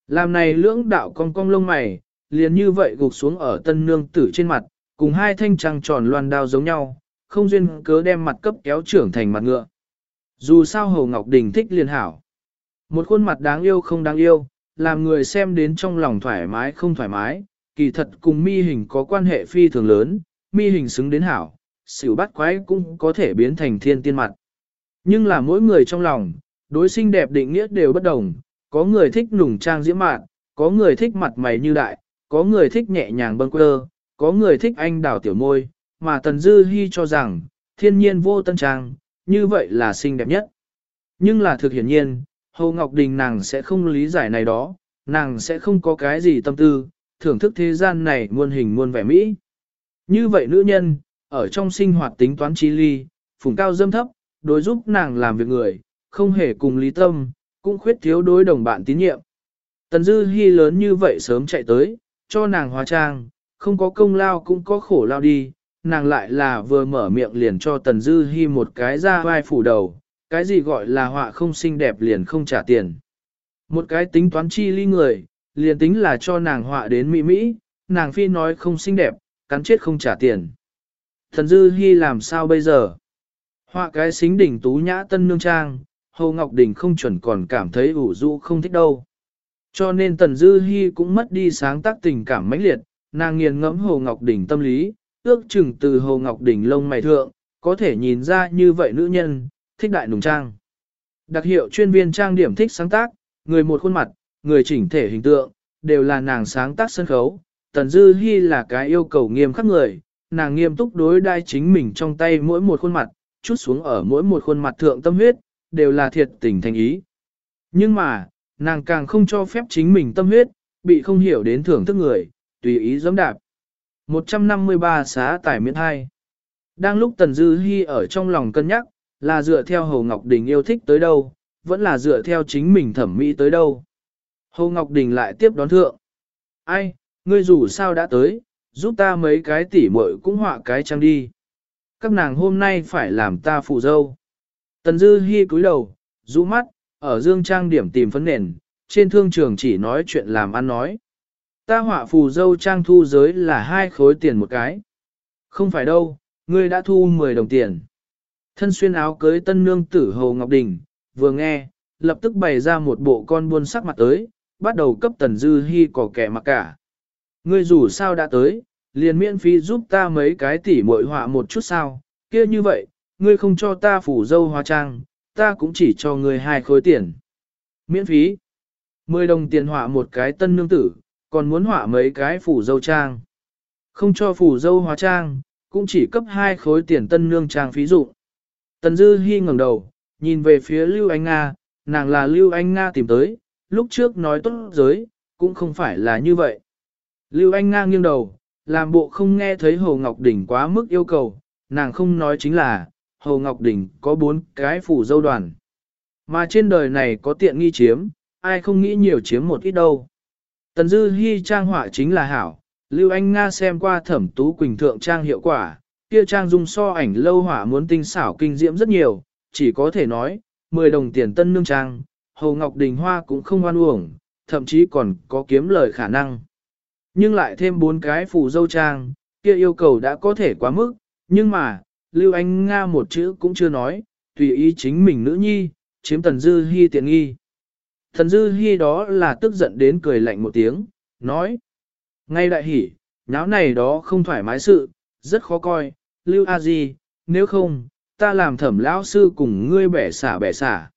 Làm này lưỡng đạo cong cong lông mày, liền như vậy gục xuống ở tân nương tử trên mặt, cùng hai thanh trăng tròn loan đao giống nhau, không duyên cớ đem mặt cấp kéo trưởng thành mặt ngựa. Dù sao Hồ Ngọc Đình thích liền hảo. Một khuôn mặt đáng yêu không đáng yêu, làm người xem đến trong lòng thoải mái không thoải mái, kỳ thật cùng mi hình có quan hệ phi thường lớn, mi hình xứng đến hảo, xỉu bắt quái cũng có thể biến thành thiên tiên mặt. Nhưng là mỗi người trong lòng, đối sinh đẹp định nghĩa đều bất đồng, có người thích nùng trang diễm mạn, có người thích mặt mày như đại, có người thích nhẹ nhàng bâng quơ, có người thích anh đào tiểu môi, mà Tần Dư Hi cho rằng, thiên nhiên vô tân trang, như vậy là xinh đẹp nhất. Nhưng là thực hiển nhiên, Hồ Ngọc Đình nàng sẽ không lý giải này đó, nàng sẽ không có cái gì tâm tư, thưởng thức thế gian này muôn hình muôn vẻ mỹ. Như vậy nữ nhân, ở trong sinh hoạt tính toán trí ly, phùng cao dâm thấp, đối giúp nàng làm việc người, không hề cùng lý tâm, cũng khuyết thiếu đối đồng bạn tín nhiệm. Tần Dư Hi lớn như vậy sớm chạy tới, cho nàng hóa trang, không có công lao cũng có khổ lao đi, nàng lại là vừa mở miệng liền cho Tần Dư Hi một cái ra vai phủ đầu, cái gì gọi là họa không xinh đẹp liền không trả tiền. Một cái tính toán chi ly người, liền tính là cho nàng họa đến mỹ mỹ, nàng phi nói không xinh đẹp, cắn chết không trả tiền. Tần Dư Hi làm sao bây giờ? Họa cái xính đỉnh tú nhã tân nương trang, Hồ Ngọc Đình không chuẩn còn cảm thấy ủ rũ không thích đâu. Cho nên Tần Dư Hi cũng mất đi sáng tác tình cảm mãnh liệt, nàng nghiền ngẫm Hồ Ngọc Đình tâm lý, ước chừng từ Hồ Ngọc Đình lông mày thượng, có thể nhìn ra như vậy nữ nhân, thích đại nùng trang. Đặc hiệu chuyên viên trang điểm thích sáng tác, người một khuôn mặt, người chỉnh thể hình tượng, đều là nàng sáng tác sân khấu. Tần Dư Hi là cái yêu cầu nghiêm khắc người, nàng nghiêm túc đối đai chính mình trong tay mỗi một khuôn mặt, chút xuống ở mỗi một khuôn mặt thượng tâm huyết, đều là thiệt tình thành ý. Nhưng mà, nàng càng không cho phép chính mình tâm huyết, bị không hiểu đến thưởng thức người, tùy ý giẫm đạp. 153 xá tải miễn hai. Đang lúc Tần Dư Hi ở trong lòng cân nhắc, là dựa theo Hồ Ngọc Đình yêu thích tới đâu, vẫn là dựa theo chính mình thẩm mỹ tới đâu. Hồ Ngọc Đình lại tiếp đón thượng. Ai, ngươi dù sao đã tới, giúp ta mấy cái tỉ muội cũng họa cái trang đi. Các nàng hôm nay phải làm ta phụ dâu. Tần Dư Hi cúi đầu, rũ mắt, ở dương trang điểm tìm phấn nền, trên thương trường chỉ nói chuyện làm ăn nói. Ta họa phù dâu trang thu giới là hai khối tiền một cái. Không phải đâu, ngươi đã thu 10 đồng tiền. Thân xuyên áo cưới tân nương tử Hồ Ngọc Đình, vừa nghe, lập tức bày ra một bộ con buôn sắc mặt tới, bắt đầu cấp tần dư Hi có kẻ mặc cả. Ngươi dù sao đã tới, liền miễn phí giúp ta mấy cái tỉ mội họa một chút sao, kia như vậy, ngươi không cho ta phủ dâu hóa trang, ta cũng chỉ cho ngươi hai khối tiền. Miễn phí. Mười đồng tiền họa một cái tân nương tử, còn muốn họa mấy cái phủ dâu trang. Không cho phủ dâu hóa trang, cũng chỉ cấp hai khối tiền tân nương trang phí dụ. Tần Dư Hi ngẩng đầu, nhìn về phía Lưu Anh Nga, nàng là Lưu Anh Nga tìm tới, lúc trước nói tốt giới, cũng không phải là như vậy. Lưu Anh Nga nghiêng đầu, làm bộ không nghe thấy Hồ Ngọc Đỉnh quá mức yêu cầu, nàng không nói chính là, Hồ Ngọc Đình có bốn cái phủ dâu đoàn. Mà trên đời này có tiện nghi chiếm, ai không nghĩ nhiều chiếm một ít đâu. Tần Dư Hi trang họa chính là hảo, Lưu Anh Nga xem qua thẩm tú quỳnh thượng trang hiệu quả, kia trang dung so ảnh lâu hỏa muốn tinh xảo kinh diễm rất nhiều, chỉ có thể nói, 10 đồng tiền tân nương trang, Hồ Ngọc Đình Hoa cũng không oan uổng, thậm chí còn có kiếm lời khả năng. Nhưng lại thêm bốn cái phù dâu trang, kia yêu cầu đã có thể quá mức, nhưng mà, Lưu Anh Nga một chữ cũng chưa nói, tùy ý chính mình nữ nhi, chiếm Tần Dư Hi tiện nghi. Thần Dư Hi đó là tức giận đến cười lạnh một tiếng, nói. Ngay đại hỉ, nháo này đó không thoải mái sự, rất khó coi, Lưu A Di, nếu không, ta làm thẩm lão sư cùng ngươi bẻ xả bẻ xả.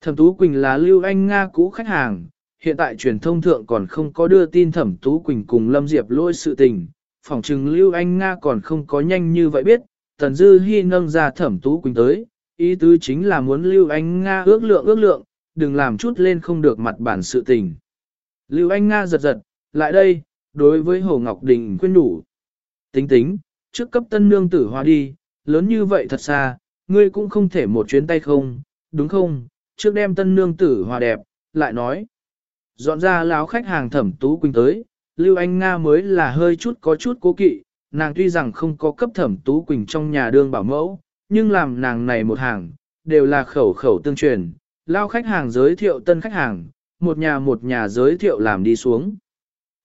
Thẩm Tú Quỳnh là Lưu Anh Nga cũ khách hàng, hiện tại truyền thông thượng còn không có đưa tin Thẩm Tú Quỳnh cùng Lâm Diệp lôi sự tình, phỏng chừng Lưu Anh Nga còn không có nhanh như vậy biết, Tần Dư Hi nâng ra Thẩm Tú Quỳnh tới, ý tứ chính là muốn Lưu Anh Nga ước lượng ước lượng, đừng làm chút lên không được mặt bản sự tình. Lưu Anh Nga giật giật, lại đây, đối với Hồ Ngọc Đình khuyên đủ. Tính tính, trước cấp tân nương tử hoa đi, lớn như vậy thật xa, ngươi cũng không thể một chuyến tay không, đúng không? Trước đem tân nương tử hòa đẹp, lại nói. Dọn ra láo khách hàng thẩm tú quỳnh tới, Lưu Anh Nga mới là hơi chút có chút cố kỵ, nàng tuy rằng không có cấp thẩm tú quỳnh trong nhà đương bảo mẫu, nhưng làm nàng này một hàng, đều là khẩu khẩu tương truyền, lao khách hàng giới thiệu tân khách hàng, một nhà một nhà giới thiệu làm đi xuống.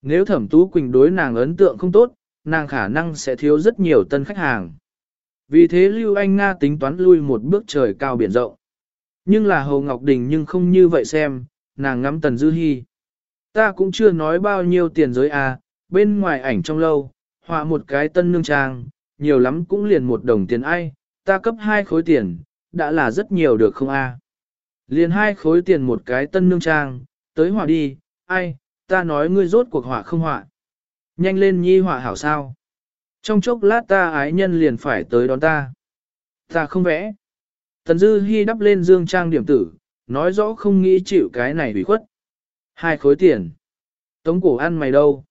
Nếu thẩm tú quỳnh đối nàng ấn tượng không tốt, nàng khả năng sẽ thiếu rất nhiều tân khách hàng. Vì thế Lưu Anh Nga tính toán lui một bước trời cao biển rộng. Nhưng là Hồ Ngọc Đình nhưng không như vậy xem, nàng ngắm Tần Dư Hi. Ta cũng chưa nói bao nhiêu tiền giới à, bên ngoài ảnh trong lâu, họa một cái tân nương trang, nhiều lắm cũng liền một đồng tiền ai, ta cấp hai khối tiền, đã là rất nhiều được không a? À? Liền hai khối tiền một cái tân nương trang, tới họa đi, ai, ta nói ngươi rốt cuộc họa không họa. Nhanh lên nhi họa hảo sao. Trong chốc lát ta ái nhân liền phải tới đón ta. Ta không vẽ. Tần Dư Hi đắp lên dương trang điểm tử, nói rõ không nghĩ chịu cái này bị khuất. Hai khối tiền. Tống cổ ăn mày đâu?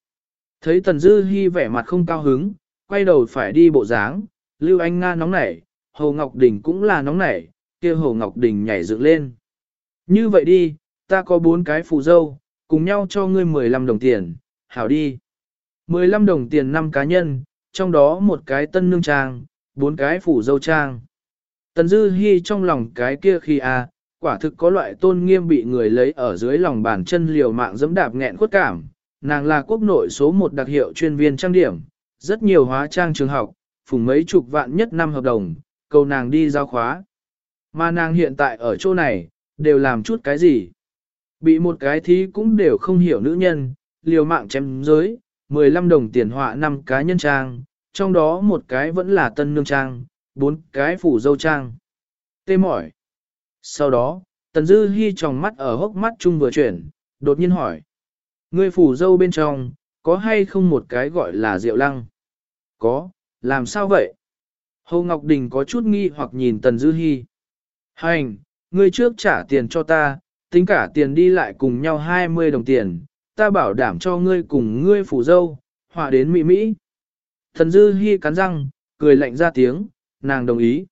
Thấy Tần Dư Hi vẻ mặt không cao hứng, quay đầu phải đi bộ dáng, Lưu Anh Nga nóng nảy, Hồ Ngọc Đình cũng là nóng nảy, kia Hồ Ngọc Đình nhảy dựng lên. Như vậy đi, ta có bốn cái phụ dâu, cùng nhau cho ngươi 15 đồng tiền, hảo đi. 15 đồng tiền năm cá nhân, trong đó một cái tân nương trang, bốn cái phủ dâu trang. Tần Dư Hi trong lòng cái kia khi a, à, quả thực có loại tôn nghiêm bị người lấy ở dưới lòng bàn chân liều mạng dẫm đạp nghẹn khuất cảm. Nàng là quốc nội số một đặc hiệu chuyên viên trang điểm, rất nhiều hóa trang trường học, phùng mấy chục vạn nhất năm hợp đồng, cầu nàng đi giao khóa. Mà nàng hiện tại ở chỗ này, đều làm chút cái gì? Bị một cái thí cũng đều không hiểu nữ nhân, liều mạng chém giới, 15 đồng tiền họa năm cá nhân trang, trong đó một cái vẫn là tân nương trang, bốn cái phủ dâu trang. Tê mỏi. Sau đó, Tần Dư Hi tròng mắt ở hốc mắt chung vừa chuyển, đột nhiên hỏi. Ngươi phủ dâu bên trong, có hay không một cái gọi là rượu lăng? Có, làm sao vậy? Hồ Ngọc Đình có chút nghi hoặc nhìn Tần Dư Hi. Hành, ngươi trước trả tiền cho ta, tính cả tiền đi lại cùng nhau 20 đồng tiền, ta bảo đảm cho ngươi cùng ngươi phủ dâu, hòa đến mỹ mỹ. Tần Dư Hi cắn răng, cười lạnh ra tiếng, nàng đồng ý.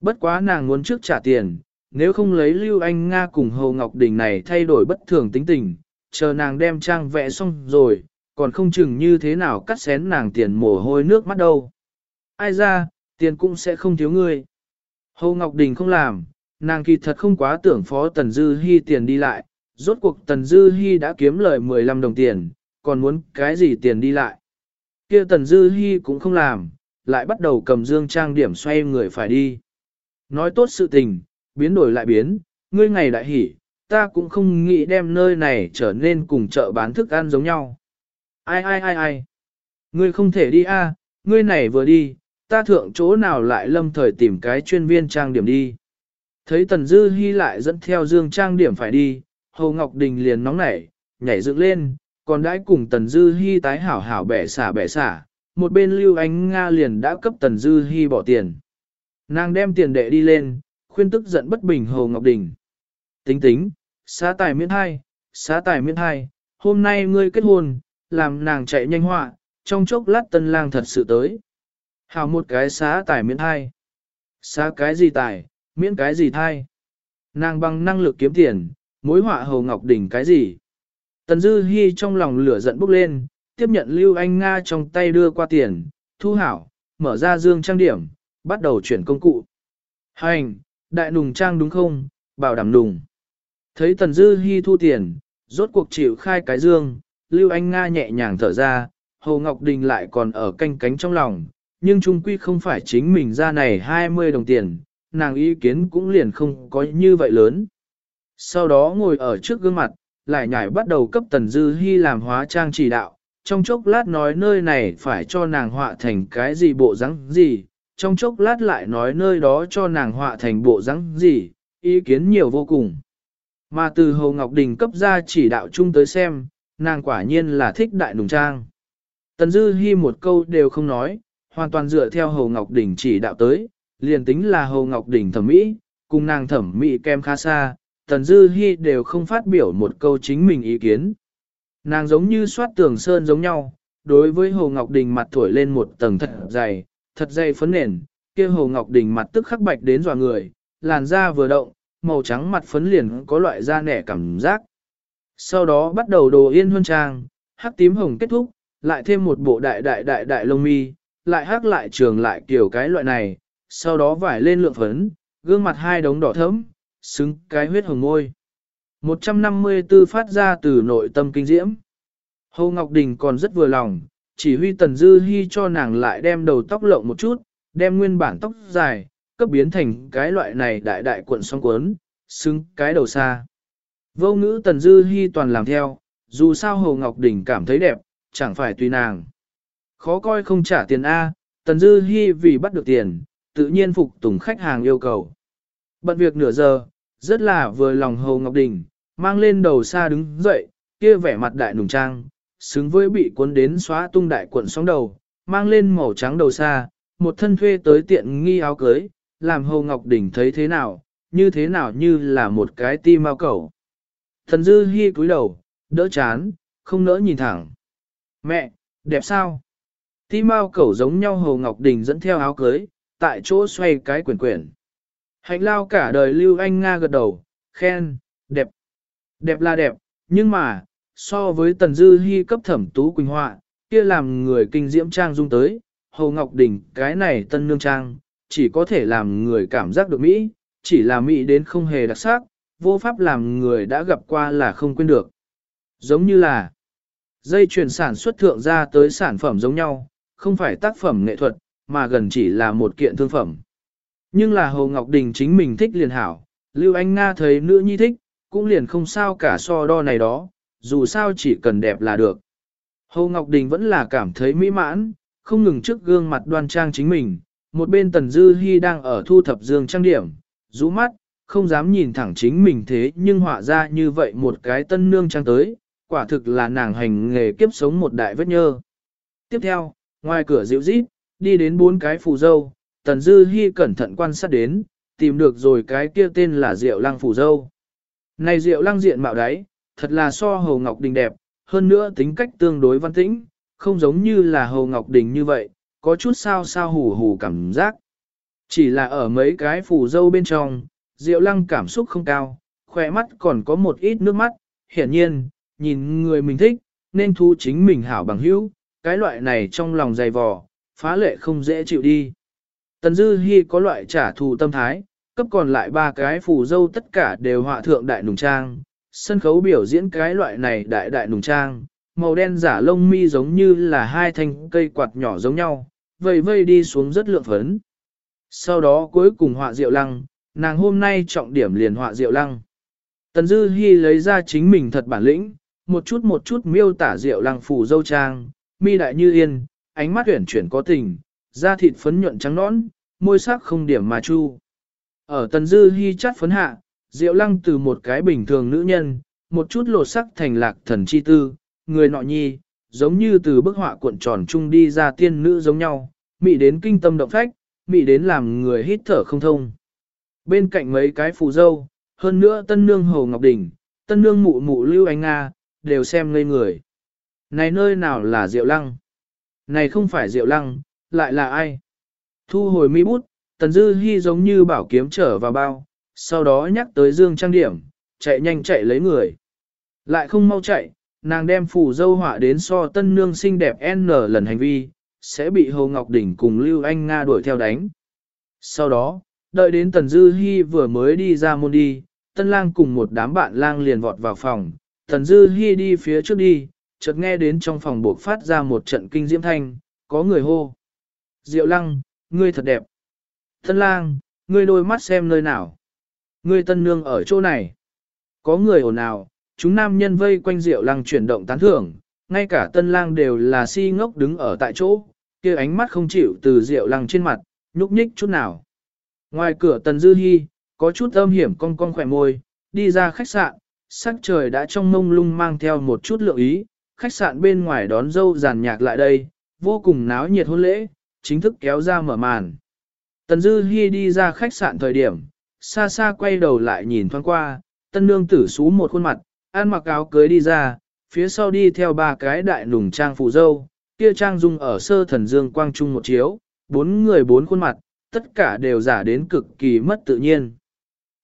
Bất quá nàng muốn trước trả tiền, nếu không lấy Lưu Anh Nga cùng Hồ Ngọc Đình này thay đổi bất thường tính tình, chờ nàng đem trang vẽ xong rồi, còn không chừng như thế nào cắt xén nàng tiền mồ hôi nước mắt đâu. Ai ra, tiền cũng sẽ không thiếu ngươi. Hồ Ngọc Đình không làm, nàng kỳ thật không quá tưởng phó Tần Dư Hi tiền đi lại, rốt cuộc Tần Dư Hi đã kiếm lời 15 đồng tiền, còn muốn cái gì tiền đi lại. kia Tần Dư Hi cũng không làm, lại bắt đầu cầm dương trang điểm xoay người phải đi. Nói tốt sự tình, biến đổi lại biến, ngươi ngày đại hỉ, ta cũng không nghĩ đem nơi này trở nên cùng chợ bán thức ăn giống nhau. Ai ai ai ai, ngươi không thể đi a, ngươi này vừa đi, ta thượng chỗ nào lại lâm thời tìm cái chuyên viên trang điểm đi. Thấy Tần Dư Hi lại dẫn theo dương trang điểm phải đi, Hồ Ngọc Đình liền nóng nảy, nhảy dựng lên, còn đãi cùng Tần Dư Hi tái hảo hảo bẻ xả bẻ xả, một bên Lưu Ánh Nga liền đã cấp Tần Dư Hi bỏ tiền. Nàng đem tiền đệ đi lên, khuyên tức giận bất bình Hồ Ngọc Đình. Tính tính, xá tài miễn hai, xá tài miễn hai, hôm nay ngươi kết hôn, làm nàng chạy nhanh họa, trong chốc lát tân lang thật sự tới. Hào một cái xá tài miễn hai. Xá cái gì tài, miễn cái gì thai. Nàng bằng năng lực kiếm tiền, mối họa hầu Ngọc đỉnh cái gì. Tần Dư Hi trong lòng lửa giận bốc lên, tiếp nhận Lưu Anh Nga trong tay đưa qua tiền, thu hảo, mở ra dương trang điểm, bắt đầu chuyển công cụ. Hành, đại nùng trang đúng không, bảo đảm nùng. Thấy Tần Dư Hi thu tiền, rốt cuộc chịu khai cái dương, Lưu Anh Nga nhẹ nhàng thở ra, Hồ Ngọc Đình lại còn ở canh cánh trong lòng, nhưng trung quy không phải chính mình ra này 20 đồng tiền, nàng ý kiến cũng liền không có như vậy lớn. Sau đó ngồi ở trước gương mặt, lại nhảy bắt đầu cấp Tần Dư Hi làm hóa trang chỉ đạo, trong chốc lát nói nơi này phải cho nàng họa thành cái gì bộ dáng gì, trong chốc lát lại nói nơi đó cho nàng họa thành bộ dáng gì, ý kiến nhiều vô cùng. Mà từ Hồ Ngọc Đình cấp ra chỉ đạo chung tới xem, nàng quả nhiên là thích đại nùng trang. Tần Dư Hi một câu đều không nói, hoàn toàn dựa theo Hồ Ngọc Đình chỉ đạo tới, liền tính là Hồ Ngọc Đình thẩm mỹ, cùng nàng thẩm mỹ kem khá xa, Tần Dư Hi đều không phát biểu một câu chính mình ý kiến. Nàng giống như soát tường sơn giống nhau, đối với Hồ Ngọc Đình mặt thổi lên một tầng thật dày, thật dày phấn nền, kia Hồ Ngọc Đình mặt tức khắc bạch đến dọa người, làn da vừa động, màu trắng mặt phấn liền có loại da nẻ cảm giác. Sau đó bắt đầu đồ yên huân trang, hắc tím hồng kết thúc, lại thêm một bộ đại đại đại đại lông mi, lại hắc lại trường lại kiểu cái loại này, sau đó vải lên lượng phấn, gương mặt hai đống đỏ thẫm, xứng cái huyết hồng môi. 154 phát ra từ nội tâm kinh diễm. Hồ Ngọc Đình còn rất vừa lòng, chỉ huy Tần Dư Hi cho nàng lại đem đầu tóc lộng một chút, đem nguyên bản tóc dài, cấp biến thành cái loại này đại đại cuộn song cuốn, xứng cái đầu xa. Vô ngữ Tần Dư hy toàn làm theo, dù sao Hồ Ngọc Đình cảm thấy đẹp, chẳng phải tùy nàng. Khó coi không trả tiền A, Tần Dư hy vì bắt được tiền, tự nhiên phục tùng khách hàng yêu cầu. Bận việc nửa giờ, rất là vừa lòng Hồ Ngọc Đình, mang lên đầu xa đứng dậy, kia vẻ mặt đại nùng trang, xứng với bị cuốn đến xóa tung đại cuộn sóng đầu, mang lên màu trắng đầu xa, một thân thuê tới tiện nghi áo cưới, làm Hồ Ngọc Đình thấy thế nào, như thế nào như là một cái tim mau cẩu. Thần Dư Hi cúi đầu, đỡ chán, không nỡ nhìn thẳng. Mẹ, đẹp sao? Tim mau cẩu giống nhau Hồ Ngọc Đình dẫn theo áo cưới, tại chỗ xoay cái quyển quyển. Hạnh lao cả đời Lưu Anh Nga gật đầu, khen, đẹp. Đẹp là đẹp, nhưng mà, so với Tần Dư Hi cấp thẩm tú quỳnh họa, kia làm người kinh diễm trang dung tới, Hồ Ngọc Đình cái này tân nương trang, chỉ có thể làm người cảm giác được Mỹ, chỉ là Mỹ đến không hề đặc sắc, vô pháp làm người đã gặp qua là không quên được. Giống như là dây chuyển sản xuất thượng ra tới sản phẩm giống nhau, không phải tác phẩm nghệ thuật, mà gần chỉ là một kiện thương phẩm. Nhưng là Hồ Ngọc Đình chính mình thích liền hảo, Lưu Anh Nga thấy nữ nhi thích, cũng liền không sao cả so đo này đó, dù sao chỉ cần đẹp là được. Hồ Ngọc Đình vẫn là cảm thấy mỹ mãn, không ngừng trước gương mặt đoan trang chính mình, một bên Tần Dư Hi đang ở thu thập dương trang điểm, rũ mắt, không dám nhìn thẳng chính mình thế nhưng họa ra như vậy một cái tân nương trang tới, quả thực là nàng hành nghề kiếp sống một đại vết nhơ. Tiếp theo, ngoài cửa dịu rít, đi đến bốn cái phù dâu, Tần Dư Hi cẩn thận quan sát đến, tìm được rồi cái kia tên là Diệu Lăng phù dâu. Này Diệu Lăng diện mạo đấy, thật là so Hồ Ngọc Đình đẹp, hơn nữa tính cách tương đối văn tĩnh, không giống như là Hồ Ngọc Đình như vậy, có chút sao sao hù hù cảm giác. Chỉ là ở mấy cái phù dâu bên trong, Diệu Lăng cảm xúc không cao, khỏe mắt còn có một ít nước mắt, hiển nhiên, nhìn người mình thích, nên thu chính mình hảo bằng hữu, cái loại này trong lòng dày vò, phá lệ không dễ chịu đi. Tần Dư Hi có loại trả thù tâm thái, cấp còn lại ba cái phù dâu tất cả đều họa thượng đại nùng trang, sân khấu biểu diễn cái loại này đại đại nùng trang, màu đen giả lông mi giống như là hai thanh cây quạt nhỏ giống nhau, vây vây đi xuống rất lượng phấn. Sau đó cuối cùng họa rượu lăng, nàng hôm nay trọng điểm liền họa rượu lăng. Tần Dư Hi lấy ra chính mình thật bản lĩnh, một chút một chút miêu tả rượu lăng phủ dâu trang, mi đại như yên, ánh mắt tuyển chuyển có tình, da thịt phấn nhuận trắng nõn, môi sắc không điểm mà chu. Ở Tần Dư Hi chát phấn hạ, rượu lăng từ một cái bình thường nữ nhân, một chút lột sắc thành lạc thần chi tư, người nọ nhi, giống như từ bức họa cuộn tròn chung đi ra tiên nữ giống nhau, mị đến kinh tâm động phách, mị đến làm người hít thở không thông. Bên cạnh mấy cái phù dâu, hơn nữa tân nương Hồ Ngọc Đình, tân nương mụ mụ Lưu Anh Nga, đều xem ngây người. Này nơi nào là Diệu Lăng? Này không phải Diệu Lăng, lại là ai? Thu hồi mi bút, Tần Dư Hi giống như bảo kiếm trở vào bao, sau đó nhắc tới Dương Trang Điểm, chạy nhanh chạy lấy người. Lại không mau chạy, nàng đem phù dâu họa đến so tân nương xinh đẹp N lần hành vi, sẽ bị Hồ Ngọc Đỉnh cùng Lưu Anh Nga đuổi theo đánh. Sau đó, đợi đến Tần Dư Hi vừa mới đi ra môn đi, tân lang cùng một đám bạn lang liền vọt vào phòng, Tần Dư Hi đi phía trước đi, chợt nghe đến trong phòng buộc phát ra một trận kinh diễm thanh, có người hô. Diệu lăng, ngươi thật đẹp. Tân lang, ngươi đôi mắt xem nơi nào. Ngươi tân nương ở chỗ này. Có người ồn ào, chúng nam nhân vây quanh Diệu lăng chuyển động tán thưởng, ngay cả tân lang đều là si ngốc đứng ở tại chỗ, kia ánh mắt không chịu từ rượu lăng trên mặt, nhúc nhích chút nào. Ngoài cửa Tần Dư Hi, có chút âm hiểm cong cong khỏe môi, đi ra khách sạn, sắc trời đã trong mông lung mang theo một chút lượng ý, khách sạn bên ngoài đón dâu giàn nhạc lại đây, vô cùng náo nhiệt hôn lễ, chính thức kéo ra mở màn. Tần Dư Hi đi ra khách sạn thời điểm, xa xa quay đầu lại nhìn thoáng qua, tân nương tử xú một khuôn mặt, ăn mặc áo cưới đi ra, phía sau đi theo ba cái đại nùng trang phụ dâu, kia trang dung ở sơ thần dương quang trung một chiếu, bốn người bốn khuôn mặt, tất cả đều giả đến cực kỳ mất tự nhiên.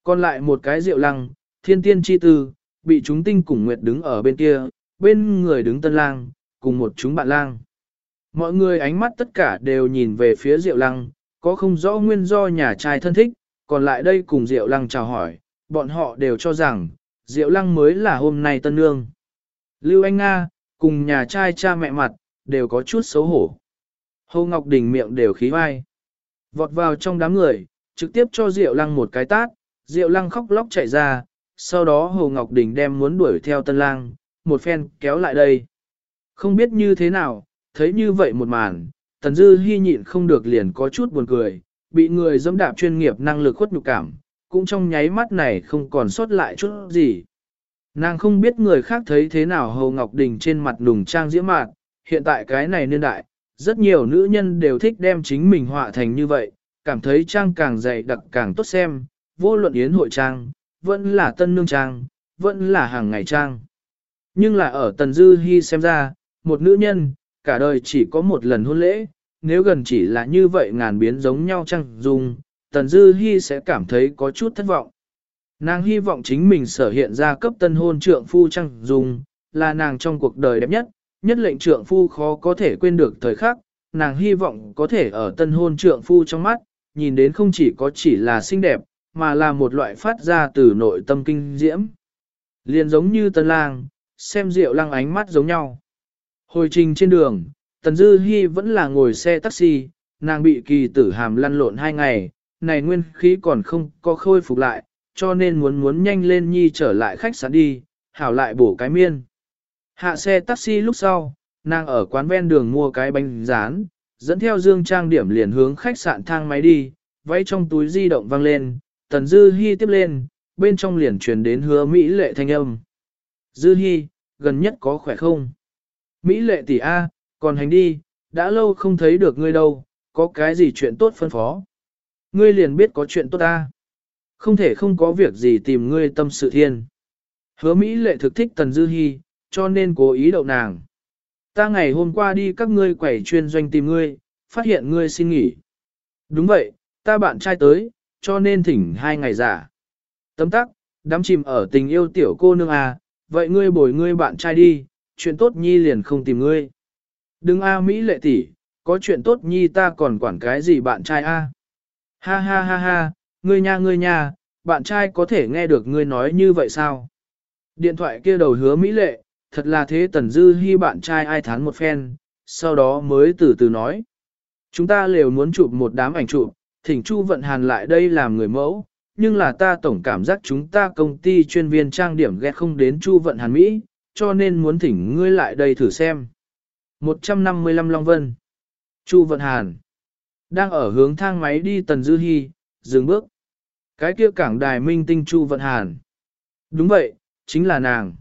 Còn lại một cái rượu lăng, thiên tiên chi tư, bị chúng tinh cùng nguyệt đứng ở bên kia, bên người đứng tân lang, cùng một chúng bạn lang. Mọi người ánh mắt tất cả đều nhìn về phía Diệu Lăng, có không rõ nguyên do nhà trai thân thích, còn lại đây cùng Diệu Lăng chào hỏi, bọn họ đều cho rằng, Diệu Lăng mới là hôm nay tân nương. Lưu Anh Nga, cùng nhà trai cha mẹ mặt, đều có chút xấu hổ. Hồ Ngọc Đình miệng đều khí vai. Vọt vào trong đám người, trực tiếp cho Diệu Lăng một cái tát, Diệu Lăng khóc lóc chạy ra, sau đó Hồ Ngọc Đình đem muốn đuổi theo tân lang, một phen kéo lại đây. Không biết như thế nào, thấy như vậy một màn, Tần Dư hy nhịn không được liền có chút buồn cười, bị người dẫm đạp chuyên nghiệp năng lực khuất nhục cảm, cũng trong nháy mắt này không còn sót lại chút gì. Nàng không biết người khác thấy thế nào Hồ Ngọc Đình trên mặt nùng trang diễm mạn, hiện tại cái này niên đại, rất nhiều nữ nhân đều thích đem chính mình họa thành như vậy, cảm thấy trang càng dày đặc càng tốt xem, vô luận yến hội trang, vẫn là tân nương trang, vẫn là hàng ngày trang. Nhưng là ở Tần Dư Hi xem ra, một nữ nhân, cả đời chỉ có một lần hôn lễ, nếu gần chỉ là như vậy ngàn biến giống nhau chăng dùng, Tần Dư Hi sẽ cảm thấy có chút thất vọng. Nàng hy vọng chính mình sở hiện ra cấp tân hôn trượng phu chăng dùng, là nàng trong cuộc đời đẹp nhất, nhất lệnh trượng phu khó có thể quên được thời khắc, nàng hy vọng có thể ở tân hôn trượng phu trong mắt, nhìn đến không chỉ có chỉ là xinh đẹp, mà là một loại phát ra từ nội tâm kinh diễm. Liền giống như tân lang, xem rượu lăng ánh mắt giống nhau. Hồi trình trên đường, Tần Dư Hi vẫn là ngồi xe taxi, nàng bị kỳ tử hàm lăn lộn hai ngày, này nguyên khí còn không có khôi phục lại, cho nên muốn muốn nhanh lên nhi trở lại khách sạn đi, hảo lại bổ cái miên. Hạ xe taxi lúc sau, nàng ở quán ven đường mua cái bánh rán, dẫn theo dương trang điểm liền hướng khách sạn thang máy đi, váy trong túi di động vang lên, tần dư hy tiếp lên, bên trong liền truyền đến hứa Mỹ lệ thanh âm. Dư hy, gần nhất có khỏe không? Mỹ lệ tỷ A, còn hành đi, đã lâu không thấy được ngươi đâu, có cái gì chuyện tốt phân phó? Ngươi liền biết có chuyện tốt ta. Không thể không có việc gì tìm ngươi tâm sự thiên. Hứa Mỹ lệ thực thích Tần Dư Hi, cho nên cố ý đậu nàng. Ta ngày hôm qua đi các ngươi quẩy chuyên doanh tìm ngươi, phát hiện ngươi xin nghỉ. Đúng vậy, ta bạn trai tới, cho nên thỉnh hai ngày giả. Tấm tắc, đám chìm ở tình yêu tiểu cô nương à, vậy ngươi bồi ngươi bạn trai đi, chuyện tốt nhi liền không tìm ngươi. Đừng a Mỹ lệ tỷ, có chuyện tốt nhi ta còn quản cái gì bạn trai a? Ha ha ha ha, ngươi nha ngươi nha, bạn trai có thể nghe được ngươi nói như vậy sao? Điện thoại kia đầu hứa Mỹ lệ, thật là thế tần dư hy bạn trai ai thán một phen, sau đó mới từ từ nói. Chúng ta đều muốn chụp một đám ảnh chụp, thỉnh Chu Vận Hàn lại đây làm người mẫu, nhưng là ta tổng cảm giác chúng ta công ty chuyên viên trang điểm ghét không đến Chu Vận Hàn Mỹ, cho nên muốn thỉnh ngươi lại đây thử xem. 155 Long Vân Chu Vận Hàn đang ở hướng thang máy đi Tần Dư Hi, dừng bước. Cái kia cảng đài minh tinh Chu Vận Hàn. Đúng vậy, chính là nàng.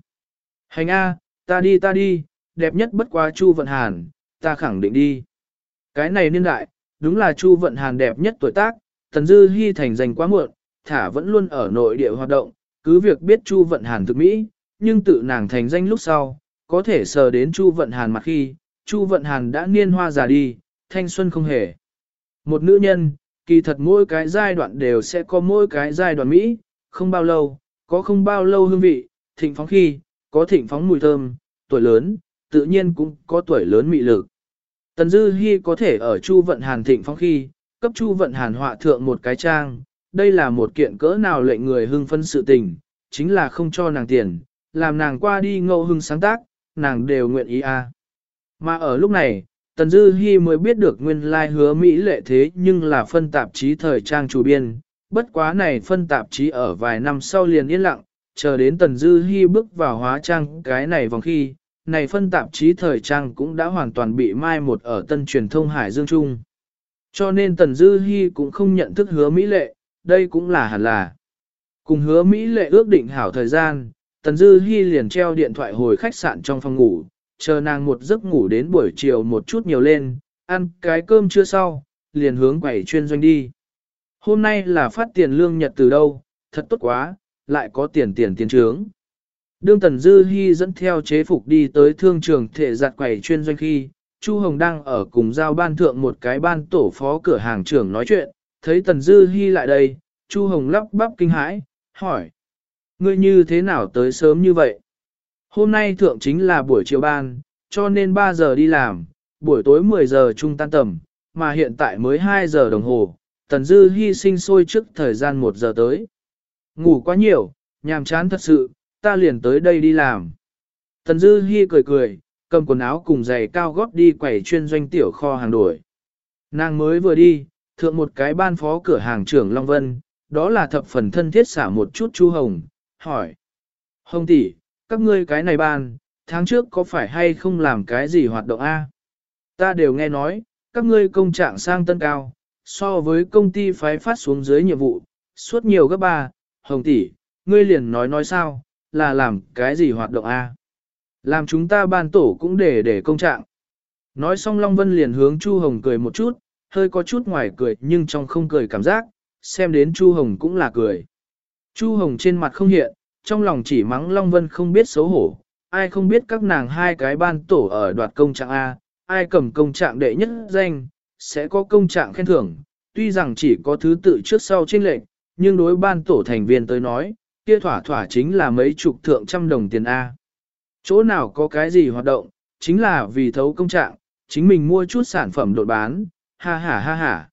Hành A, ta đi ta đi, đẹp nhất bất quá Chu Vận Hàn, ta khẳng định đi. Cái này niên đại, đúng là Chu Vận Hàn đẹp nhất tuổi tác, Tần Dư Hi thành danh quá muộn, thả vẫn luôn ở nội địa hoạt động, cứ việc biết Chu Vận Hàn thực mỹ, nhưng tự nàng thành danh lúc sau, có thể sờ đến Chu Vận Hàn mặt khi, Chu Vận Hàn đã niên hoa già đi, thanh xuân không hề. Một nữ nhân, kỳ thật mỗi cái giai đoạn đều sẽ có mỗi cái giai đoạn Mỹ, không bao lâu, có không bao lâu hương vị, thịnh phóng khi, có thịnh phóng mùi thơm, tuổi lớn, tự nhiên cũng có tuổi lớn mị lực. Tần Dư Hi có thể ở Chu Vận Hàn thịnh phóng khi, cấp Chu Vận Hàn họa thượng một cái trang, đây là một kiện cỡ nào lệnh người hưng phân sự tình, chính là không cho nàng tiền, làm nàng qua đi ngẫu hưng sáng tác, nàng đều nguyện ý a. À. Mà ở lúc này, Tần Dư Hi mới biết được nguyên lai hứa Mỹ lệ thế nhưng là phân tạp chí thời trang chủ biên, bất quá này phân tạp chí ở vài năm sau liền yên lặng, chờ đến Tần Dư Hi bước vào hóa trang cái này vòng khi, này phân tạp chí thời trang cũng đã hoàn toàn bị mai một ở tân truyền thông Hải Dương Trung. Cho nên Tần Dư Hi cũng không nhận thức hứa Mỹ lệ, đây cũng là hẳn là. Cùng hứa Mỹ lệ ước định hảo thời gian, Tần Dư Hi liền treo điện thoại hồi khách sạn trong phòng ngủ, chờ nàng một giấc ngủ đến buổi chiều một chút nhiều lên, ăn cái cơm chưa sau, liền hướng quẩy chuyên doanh đi. Hôm nay là phát tiền lương nhật từ đâu, thật tốt quá, lại có tiền tiền tiền trướng. Đương Tần Dư Hi dẫn theo chế phục đi tới thương trường thể giặt quầy chuyên doanh khi, Chu Hồng đang ở cùng giao ban thượng một cái ban tổ phó cửa hàng trưởng nói chuyện, thấy Tần Dư Hi lại đây, Chu Hồng lắp bắp kinh hãi, hỏi. Ngươi như thế nào tới sớm như vậy? Hôm nay thượng chính là buổi chiều ban, cho nên 3 giờ đi làm, buổi tối 10 giờ trung tan tầm, mà hiện tại mới 2 giờ đồng hồ, Tần Dư Hi sinh sôi trước thời gian 1 giờ tới. Ngủ quá nhiều, nhàm chán thật sự, ta liền tới đây đi làm. Tần Dư Hi cười cười, cầm quần áo cùng giày cao gót đi quẩy chuyên doanh tiểu kho hàng đổi. Nàng mới vừa đi, thượng một cái ban phó cửa hàng trưởng Long Vân, đó là thập phần thân thiết xả một chút Chu Hồng, hỏi. Hồng tỷ, các ngươi cái này ban, tháng trước có phải hay không làm cái gì hoạt động A? Ta đều nghe nói, các ngươi công trạng sang tân cao, so với công ty phái phát xuống dưới nhiệm vụ, suốt nhiều gấp ba, hồng tỷ, ngươi liền nói nói sao, là làm cái gì hoạt động A? Làm chúng ta ban tổ cũng để để công trạng. Nói xong Long Vân liền hướng Chu Hồng cười một chút, hơi có chút ngoài cười nhưng trong không cười cảm giác, xem đến Chu Hồng cũng là cười. Chu Hồng trên mặt không hiện, trong lòng chỉ mắng Long Vân không biết xấu hổ, ai không biết các nàng hai cái ban tổ ở đoạt công trạng A, ai cầm công trạng đệ nhất danh, sẽ có công trạng khen thưởng, tuy rằng chỉ có thứ tự trước sau trên lệnh, nhưng đối ban tổ thành viên tới nói, kia thỏa thỏa chính là mấy chục thượng trăm đồng tiền A. Chỗ nào có cái gì hoạt động, chính là vì thấu công trạng, chính mình mua chút sản phẩm đột bán, ha ha ha ha.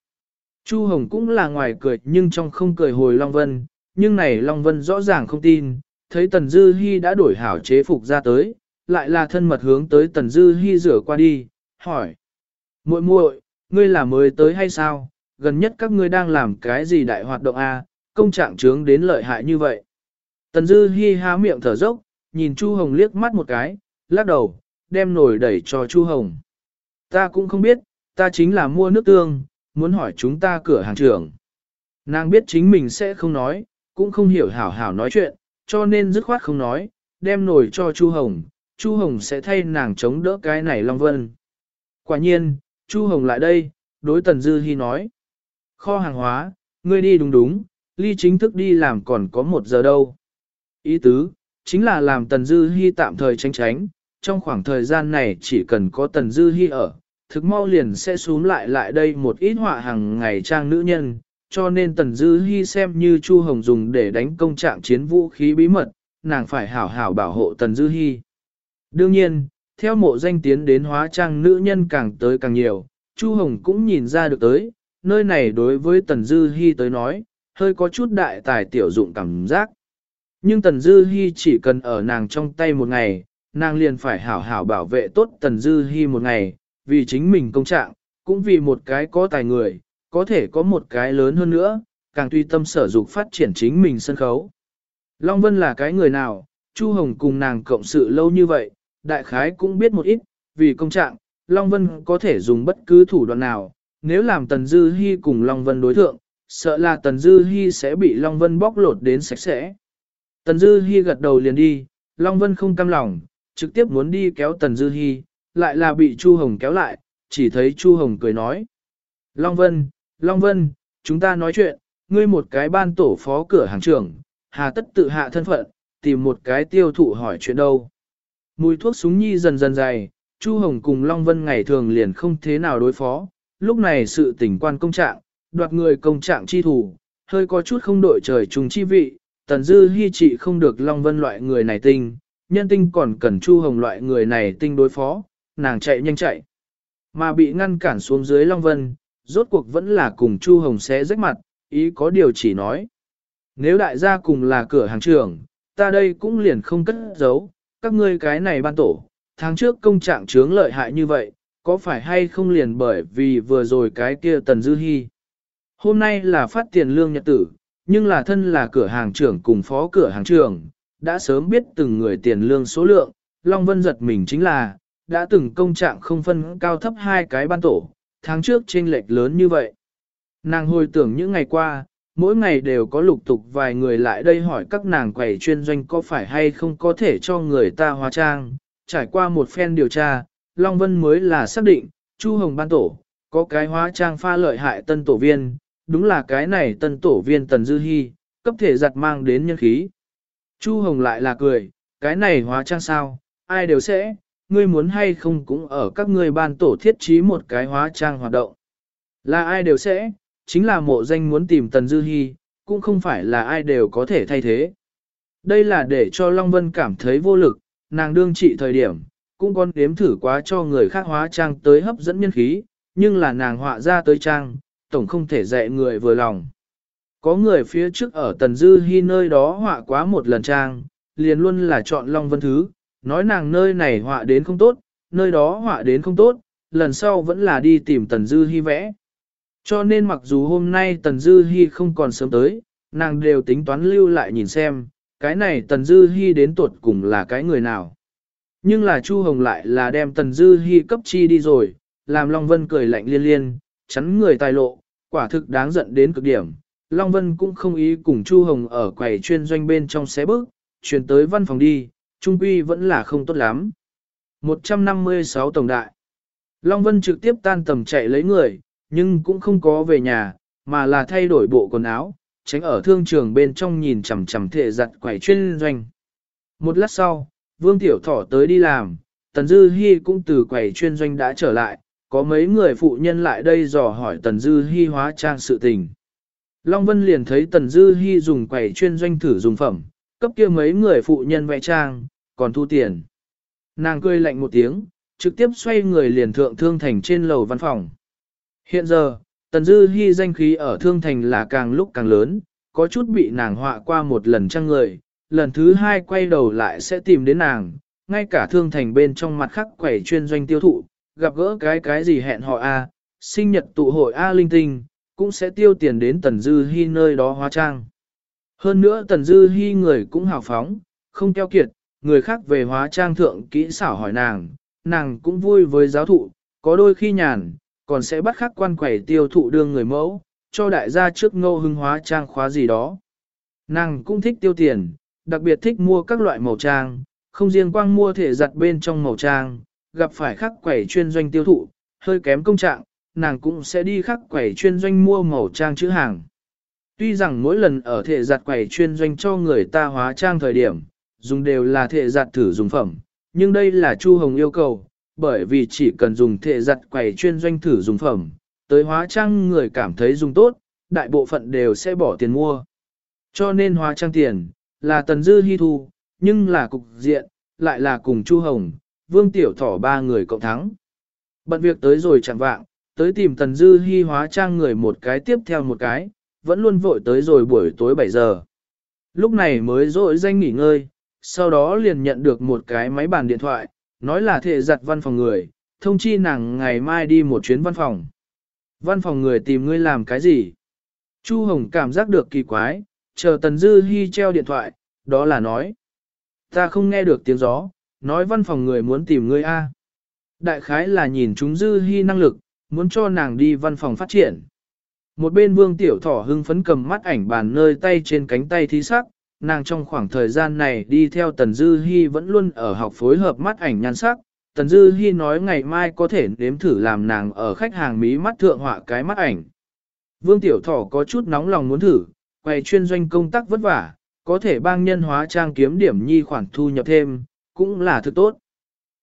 Chu Hồng cũng là ngoài cười nhưng trong không cười hồi Long Vân, nhưng này Long Vân rõ ràng không tin, thấy Tần Dư Hi đã đổi hảo chế phục ra tới, lại là thân mật hướng tới Tần Dư Hi rửa qua đi, hỏi. muội muội, ngươi là mới tới hay sao? Gần nhất các ngươi đang làm cái gì đại hoạt động a? Công trạng trướng đến lợi hại như vậy. Tần Dư Hi há miệng thở dốc, nhìn Chu Hồng liếc mắt một cái, lắc đầu, đem nồi đẩy cho Chu Hồng. Ta cũng không biết, ta chính là mua nước tương, muốn hỏi chúng ta cửa hàng trưởng. Nàng biết chính mình sẽ không nói, cũng không hiểu hảo hảo nói chuyện, cho nên dứt khoát không nói, đem nồi cho Chu Hồng, Chu Hồng sẽ thay nàng chống đỡ cái này Long Vân. Quả nhiên, Chu Hồng lại đây, đối Tần Dư Hi nói. Kho hàng hóa, ngươi đi đúng đúng, ly chính thức đi làm còn có một giờ đâu. Ý tứ, chính là làm Tần Dư Hi tạm thời tránh tránh, trong khoảng thời gian này chỉ cần có Tần Dư Hi ở, thực mau liền sẽ xuống lại lại đây một ít họa hàng ngày trang nữ nhân, cho nên Tần Dư Hi xem như Chu Hồng dùng để đánh công trạng chiến vũ khí bí mật, nàng phải hảo hảo bảo hộ Tần Dư Hi. Đương nhiên, theo mộ danh tiến đến hóa trang nữ nhân càng tới càng nhiều, Chu Hồng cũng nhìn ra được tới, nơi này đối với Tần Dư Hi tới nói, hơi có chút đại tài tiểu dụng cảm giác. Nhưng Tần Dư Hi chỉ cần ở nàng trong tay một ngày, nàng liền phải hảo hảo bảo vệ tốt Tần Dư Hi một ngày, vì chính mình công trạng, cũng vì một cái có tài người, có thể có một cái lớn hơn nữa, càng tùy tâm sở dục phát triển chính mình sân khấu. Long Vân là cái người nào, Chu Hồng cùng nàng cộng sự lâu như vậy, đại khái cũng biết một ít, vì công trạng, Long Vân có thể dùng bất cứ thủ đoạn nào, nếu làm Tần Dư Hi cùng Long Vân đối thượng, sợ là Tần Dư Hi sẽ bị Long Vân bóc lột đến sạch sẽ. Tần Dư Hi gật đầu liền đi, Long Vân không cam lòng, trực tiếp muốn đi kéo Tần Dư Hi, lại là bị Chu Hồng kéo lại, chỉ thấy Chu Hồng cười nói. Long Vân, Long Vân, chúng ta nói chuyện, ngươi một cái ban tổ phó cửa hàng trưởng, hà tất tự hạ thân phận, tìm một cái tiêu thụ hỏi chuyện đâu. Mùi thuốc súng nhi dần dần dày, Chu Hồng cùng Long Vân ngày thường liền không thế nào đối phó, lúc này sự tình quan công trạng, đoạt người công trạng chi thủ, hơi có chút không đội trời trùng chi vị, tần dư hy trị không được Long Vân loại người này tinh, nhân tinh còn cần Chu Hồng loại người này tinh đối phó, nàng chạy nhanh chạy. Mà bị ngăn cản xuống dưới Long Vân, rốt cuộc vẫn là cùng Chu Hồng xé rách mặt, ý có điều chỉ nói. Nếu đại gia cùng là cửa hàng trưởng, ta đây cũng liền không cất giấu, các ngươi cái này ban tổ, tháng trước công trạng chướng lợi hại như vậy, có phải hay không liền bởi vì vừa rồi cái kia Tần Dư hy Hôm nay là phát tiền lương nhật tử, nhưng là thân là cửa hàng trưởng cùng phó cửa hàng trưởng, đã sớm biết từng người tiền lương số lượng, Long Vân giật mình chính là, đã từng công trạng không phân cao thấp hai cái ban tổ, tháng trước chênh lệch lớn như vậy. Nàng hồi tưởng những ngày qua, mỗi ngày đều có lục tục vài người lại đây hỏi các nàng quầy chuyên doanh có phải hay không có thể cho người ta hóa trang. Trải qua một phen điều tra, Long Vân mới là xác định, Chu Hồng ban tổ, có cái hóa trang pha lợi hại tân tổ viên, đúng là cái này tân tổ viên Tần Dư Hi, cấp thể giặt mang đến nhân khí. Chu Hồng lại là cười, cái này hóa trang sao, ai đều sẽ, ngươi muốn hay không cũng ở các ngươi ban tổ thiết trí một cái hóa trang hoạt động. Là ai đều sẽ, chính là mộ danh muốn tìm Tần Dư Hi, cũng không phải là ai đều có thể thay thế. Đây là để cho Long Vân cảm thấy vô lực, nàng đương trị thời điểm, cũng còn đếm thử quá cho người khác hóa trang tới hấp dẫn nhân khí, nhưng là nàng họa ra tới trang, tổng không thể dạy người vừa lòng. Có người phía trước ở Tần Dư Hi nơi đó họa quá một lần trang, liền luôn là chọn Long Vân Thứ, nói nàng nơi này họa đến không tốt, nơi đó họa đến không tốt, lần sau vẫn là đi tìm Tần Dư Hi vẽ. Cho nên mặc dù hôm nay Tần Dư Hi không còn sớm tới, nàng đều tính toán lưu lại nhìn xem, cái này Tần Dư Hi đến tuột cùng là cái người nào. Nhưng là Chu Hồng lại là đem Tần Dư Hi cấp chi đi rồi, làm Long Vân cười lạnh liên liên, chắn người tài lộ, quả thực đáng giận đến cực điểm. Long Vân cũng không ý cùng Chu Hồng ở quầy chuyên doanh bên trong xé bước, chuyển tới văn phòng đi, trung quy vẫn là không tốt lắm. 156 tổng đại. Long Vân trực tiếp tan tầm chạy lấy người, nhưng cũng không có về nhà, mà là thay đổi bộ quần áo, tránh ở thương trường bên trong nhìn chằm chằm thể giặt quầy chuyên doanh. Một lát sau, Vương Tiểu Thỏ tới đi làm, Tần Dư Hi cũng từ quầy chuyên doanh đã trở lại, có mấy người phụ nhân lại đây dò hỏi Tần Dư Hi hóa trang sự tình. Long Vân liền thấy Tần Dư Hi dùng quầy chuyên doanh thử dùng phẩm, cấp kia mấy người phụ nhân vẽ trang, còn thu tiền. Nàng cười lạnh một tiếng, trực tiếp xoay người liền thượng thương thành trên lầu văn phòng. Hiện giờ, Tần Dư Hi danh khí ở Thương Thành là càng lúc càng lớn, có chút bị nàng họa qua một lần trang người, lần thứ hai quay đầu lại sẽ tìm đến nàng, ngay cả Thương Thành bên trong mặt khác quẩy chuyên doanh tiêu thụ, gặp gỡ cái cái gì hẹn họ A, à, sinh nhật tụ hội A linh tinh, cũng sẽ tiêu tiền đến Tần Dư Hi nơi đó hóa trang. Hơn nữa Tần Dư Hi người cũng hào phóng, không keo kiệt, người khác về hóa trang thượng kỹ xảo hỏi nàng, nàng cũng vui với giáo thụ, có đôi khi nhàn, còn sẽ bắt khắc quan quẩy tiêu thụ đương người mẫu, cho đại gia trước ngô hưng hóa trang khóa gì đó. Nàng cũng thích tiêu tiền, đặc biệt thích mua các loại màu trang, không riêng quang mua thể giặt bên trong màu trang, gặp phải khắc quẩy chuyên doanh tiêu thụ, hơi kém công trạng, nàng cũng sẽ đi khắc quẩy chuyên doanh mua màu trang chữ hàng. Tuy rằng mỗi lần ở thể giặt quẩy chuyên doanh cho người ta hóa trang thời điểm, dùng đều là thể giặt thử dùng phẩm, nhưng đây là Chu Hồng yêu cầu, bởi vì chỉ cần dùng thể giặt quẩy chuyên doanh thử dùng phẩm, tới hóa trang người cảm thấy dùng tốt, đại bộ phận đều sẽ bỏ tiền mua. Cho nên hóa trang tiền, là tần dư hy thu, nhưng là cục diện, lại là cùng Chu Hồng, Vương Tiểu Thỏ ba người cộng thắng. Bận việc tới rồi chẳng vạng, tới tìm tần dư Hi hóa trang người một cái tiếp theo một cái, vẫn luôn vội tới rồi buổi tối 7 giờ. Lúc này mới rỗi danh nghỉ ngơi, sau đó liền nhận được một cái máy bàn điện thoại, nói là thệ giặt văn phòng người, thông chi nàng ngày mai đi một chuyến văn phòng. Văn phòng người tìm ngươi làm cái gì? Chu Hồng cảm giác được kỳ quái, chờ Tần Dư Hi treo điện thoại, đó là nói. Ta không nghe được tiếng gió, nói văn phòng người muốn tìm ngươi a. Đại khái là nhìn chúng Dư hy năng lực, muốn cho nàng đi văn phòng phát triển. Một bên vương tiểu thỏ hưng phấn cầm mắt ảnh bàn nơi tay trên cánh tay thí sắc, nàng trong khoảng thời gian này đi theo Tần Dư hy vẫn luôn ở học phối hợp mắt ảnh nhan sắc. Tần Dư Hi nói ngày mai có thể nếm thử làm nàng ở khách hàng mí mắt thượng họa cái mắt ảnh. Vương Tiểu Thỏ có chút nóng lòng muốn thử, quay chuyên doanh công tác vất vả, có thể bang nhân hóa trang kiếm điểm nhi khoản thu nhập thêm, cũng là thứ tốt.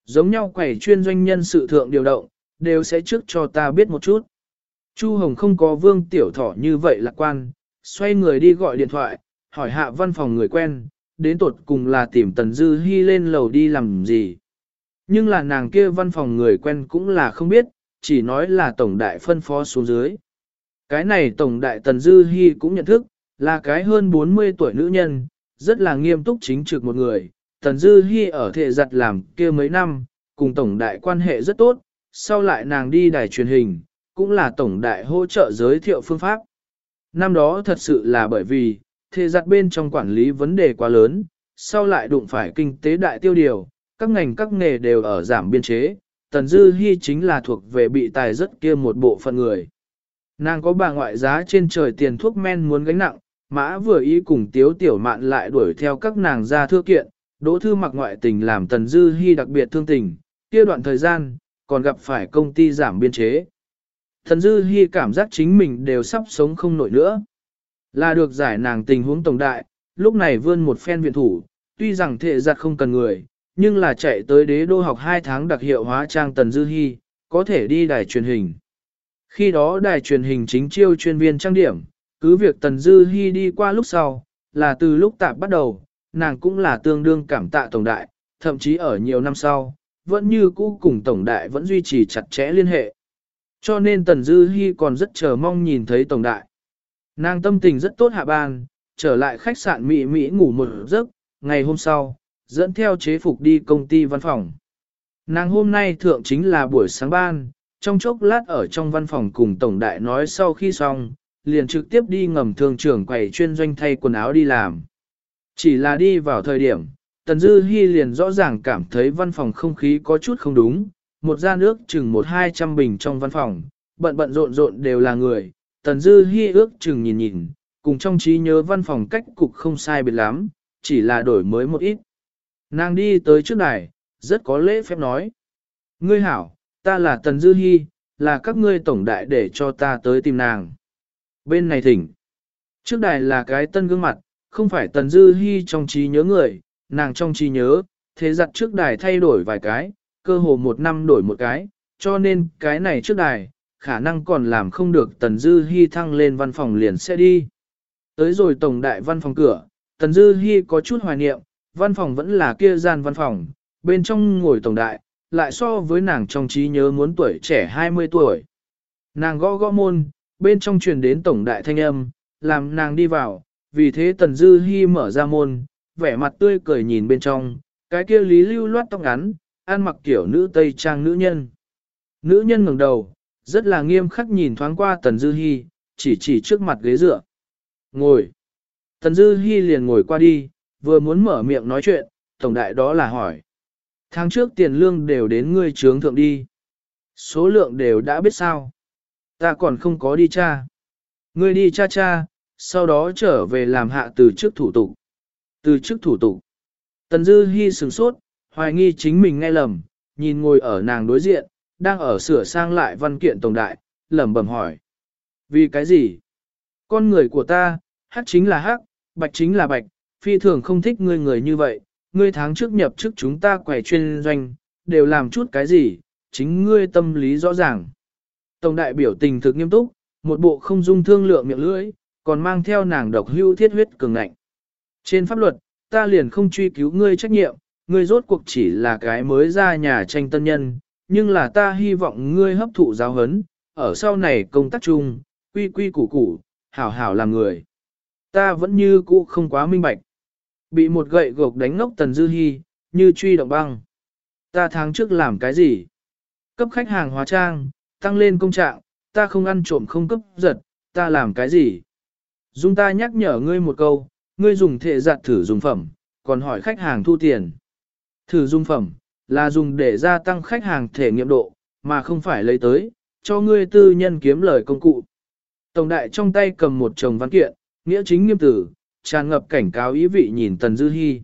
Giống nhau quầy chuyên doanh nhân sự thượng điều động, đều sẽ trước cho ta biết một chút. Chu Hồng không có vương tiểu thỏ như vậy lạc quan, xoay người đi gọi điện thoại, hỏi hạ văn phòng người quen, đến tột cùng là tìm Tần Dư Hi lên lầu đi làm gì. Nhưng là nàng kia văn phòng người quen cũng là không biết, chỉ nói là tổng đại phân phó xuống dưới. Cái này tổng đại Tần Dư Hi cũng nhận thức, là cái hơn 40 tuổi nữ nhân, rất là nghiêm túc chính trực một người. Tần Dư Hi ở thể giặt làm kia mấy năm, cùng tổng đại quan hệ rất tốt, sau lại nàng đi đài truyền hình, cũng là tổng đại hỗ trợ giới thiệu phương pháp. Năm đó thật sự là bởi vì, thể giặt bên trong quản lý vấn đề quá lớn, sau lại đụng phải kinh tế đại tiêu điều, các ngành các nghề đều ở giảm biên chế, Tần Dư Hi chính là thuộc về bị tài rất kia một bộ phận người. Nàng có bà ngoại giá trên trời tiền thuốc men muốn gánh nặng, mã vừa ý cùng tiếu tiểu mạn lại đuổi theo các nàng ra thưa kiện, đỗ thư mặc ngoại tình làm Tần Dư Hi đặc biệt thương tình, kia đoạn thời gian, còn gặp phải công ty giảm biên chế. Tần Dư Hi cảm giác chính mình đều sắp sống không nổi nữa. Là được giải nàng tình huống tổng đại, lúc này vươn một phen viện thủ, tuy rằng thệ giặt không cần người, nhưng là chạy tới đế đô học 2 tháng đặc hiệu hóa trang Tần Dư Hi, có thể đi đài truyền hình. Khi đó đài truyền hình chính chiêu chuyên viên trang điểm, cứ việc Tần Dư Hi đi qua lúc sau, là từ lúc tạp bắt đầu, nàng cũng là tương đương cảm tạ Tổng Đại, thậm chí ở nhiều năm sau, vẫn như cũ cùng Tổng Đại vẫn duy trì chặt chẽ liên hệ. Cho nên Tần Dư Hi còn rất chờ mong nhìn thấy Tổng Đại. Nàng tâm tình rất tốt hạ ban, trở lại khách sạn Mỹ Mỹ ngủ một giấc, ngày hôm sau, dẫn theo chế phục đi công ty văn phòng. Nàng hôm nay thượng chính là buổi sáng ban, trong chốc lát ở trong văn phòng cùng Tổng Đại nói sau khi xong, liền trực tiếp đi ngầm thường trưởng quầy chuyên doanh thay quần áo đi làm. Chỉ là đi vào thời điểm, Tần Dư Hi liền rõ ràng cảm thấy văn phòng không khí có chút không đúng, một gian nước chừng một hai trăm bình trong văn phòng, bận bận rộn rộn đều là người, Tần Dư Hi ước chừng nhìn nhìn, cùng trong trí nhớ văn phòng cách cục không sai biệt lắm, chỉ là đổi mới một ít. Nàng đi tới trước này, rất có lễ phép nói. Ngươi hảo, ta là Tần Dư Hi, là các ngươi tổng đại để cho ta tới tìm nàng. Bên này thỉnh. Trước đài là cái tân gương mặt, không phải Tần Dư Hi trong trí nhớ người, nàng trong trí nhớ, thế giặt trước đài thay đổi vài cái, cơ hồ một năm đổi một cái, cho nên cái này trước đài, khả năng còn làm không được Tần Dư Hi thăng lên văn phòng liền sẽ đi. Tới rồi tổng đại văn phòng cửa, Tần Dư Hi có chút hoài niệm, văn phòng vẫn là kia gian văn phòng, bên trong ngồi tổng đại, lại so với nàng trong trí nhớ muốn tuổi trẻ 20 tuổi. Nàng gõ gõ môn, bên trong truyền đến tổng đại thanh âm, làm nàng đi vào, vì thế Tần Dư Hi mở ra môn, vẻ mặt tươi cười nhìn bên trong, cái kia lý lưu loát tóc ngắn, ăn mặc kiểu nữ tây trang nữ nhân. Nữ nhân ngẩng đầu, rất là nghiêm khắc nhìn thoáng qua Tần Dư Hi, chỉ chỉ trước mặt ghế dựa. Ngồi. Tần Dư Hi liền ngồi qua đi, vừa muốn mở miệng nói chuyện, tổng đại đó là hỏi. Tháng trước tiền lương đều đến ngươi trướng thượng đi. Số lượng đều đã biết sao. Ta còn không có đi cha. Ngươi đi cha cha, sau đó trở về làm hạ từ trước thủ tục. Từ trước thủ tục. Tần Dư Hi sừng sốt, hoài nghi chính mình nghe lầm, nhìn ngồi ở nàng đối diện, đang ở sửa sang lại văn kiện tổng đại, lẩm bẩm hỏi. Vì cái gì? Con người của ta, hắc chính là hắc, bạch chính là bạch, phi thường không thích ngươi người như vậy, ngươi tháng trước nhập chức chúng ta quẻ chuyên doanh, đều làm chút cái gì, chính ngươi tâm lý rõ ràng. Tổng đại biểu tình thực nghiêm túc, một bộ không dung thương lượng miệng lưỡi, còn mang theo nàng độc hưu thiết huyết cường ngạnh. Trên pháp luật, ta liền không truy cứu ngươi trách nhiệm, ngươi rốt cuộc chỉ là cái mới ra nhà tranh tân nhân, nhưng là ta hy vọng ngươi hấp thụ giáo hấn, ở sau này công tác chung, quy quy củ củ, hảo hảo làm người. Ta vẫn như cũ không quá minh bạch. Bị một gậy gộc đánh ngốc tần dư hy, như truy động băng. Ta tháng trước làm cái gì? Cấp khách hàng hóa trang, tăng lên công trạng, ta không ăn trộm không cấp giật, ta làm cái gì? Dung ta nhắc nhở ngươi một câu, ngươi dùng thệ giặt thử dùng phẩm, còn hỏi khách hàng thu tiền. Thử dùng phẩm, là dùng để gia tăng khách hàng thể nghiệm độ, mà không phải lấy tới, cho ngươi tư nhân kiếm lời công cụ. Tổng đại trong tay cầm một chồng văn kiện, nghĩa chính nghiêm tử, tràn ngập cảnh cáo ý vị nhìn Tần Dư Hi.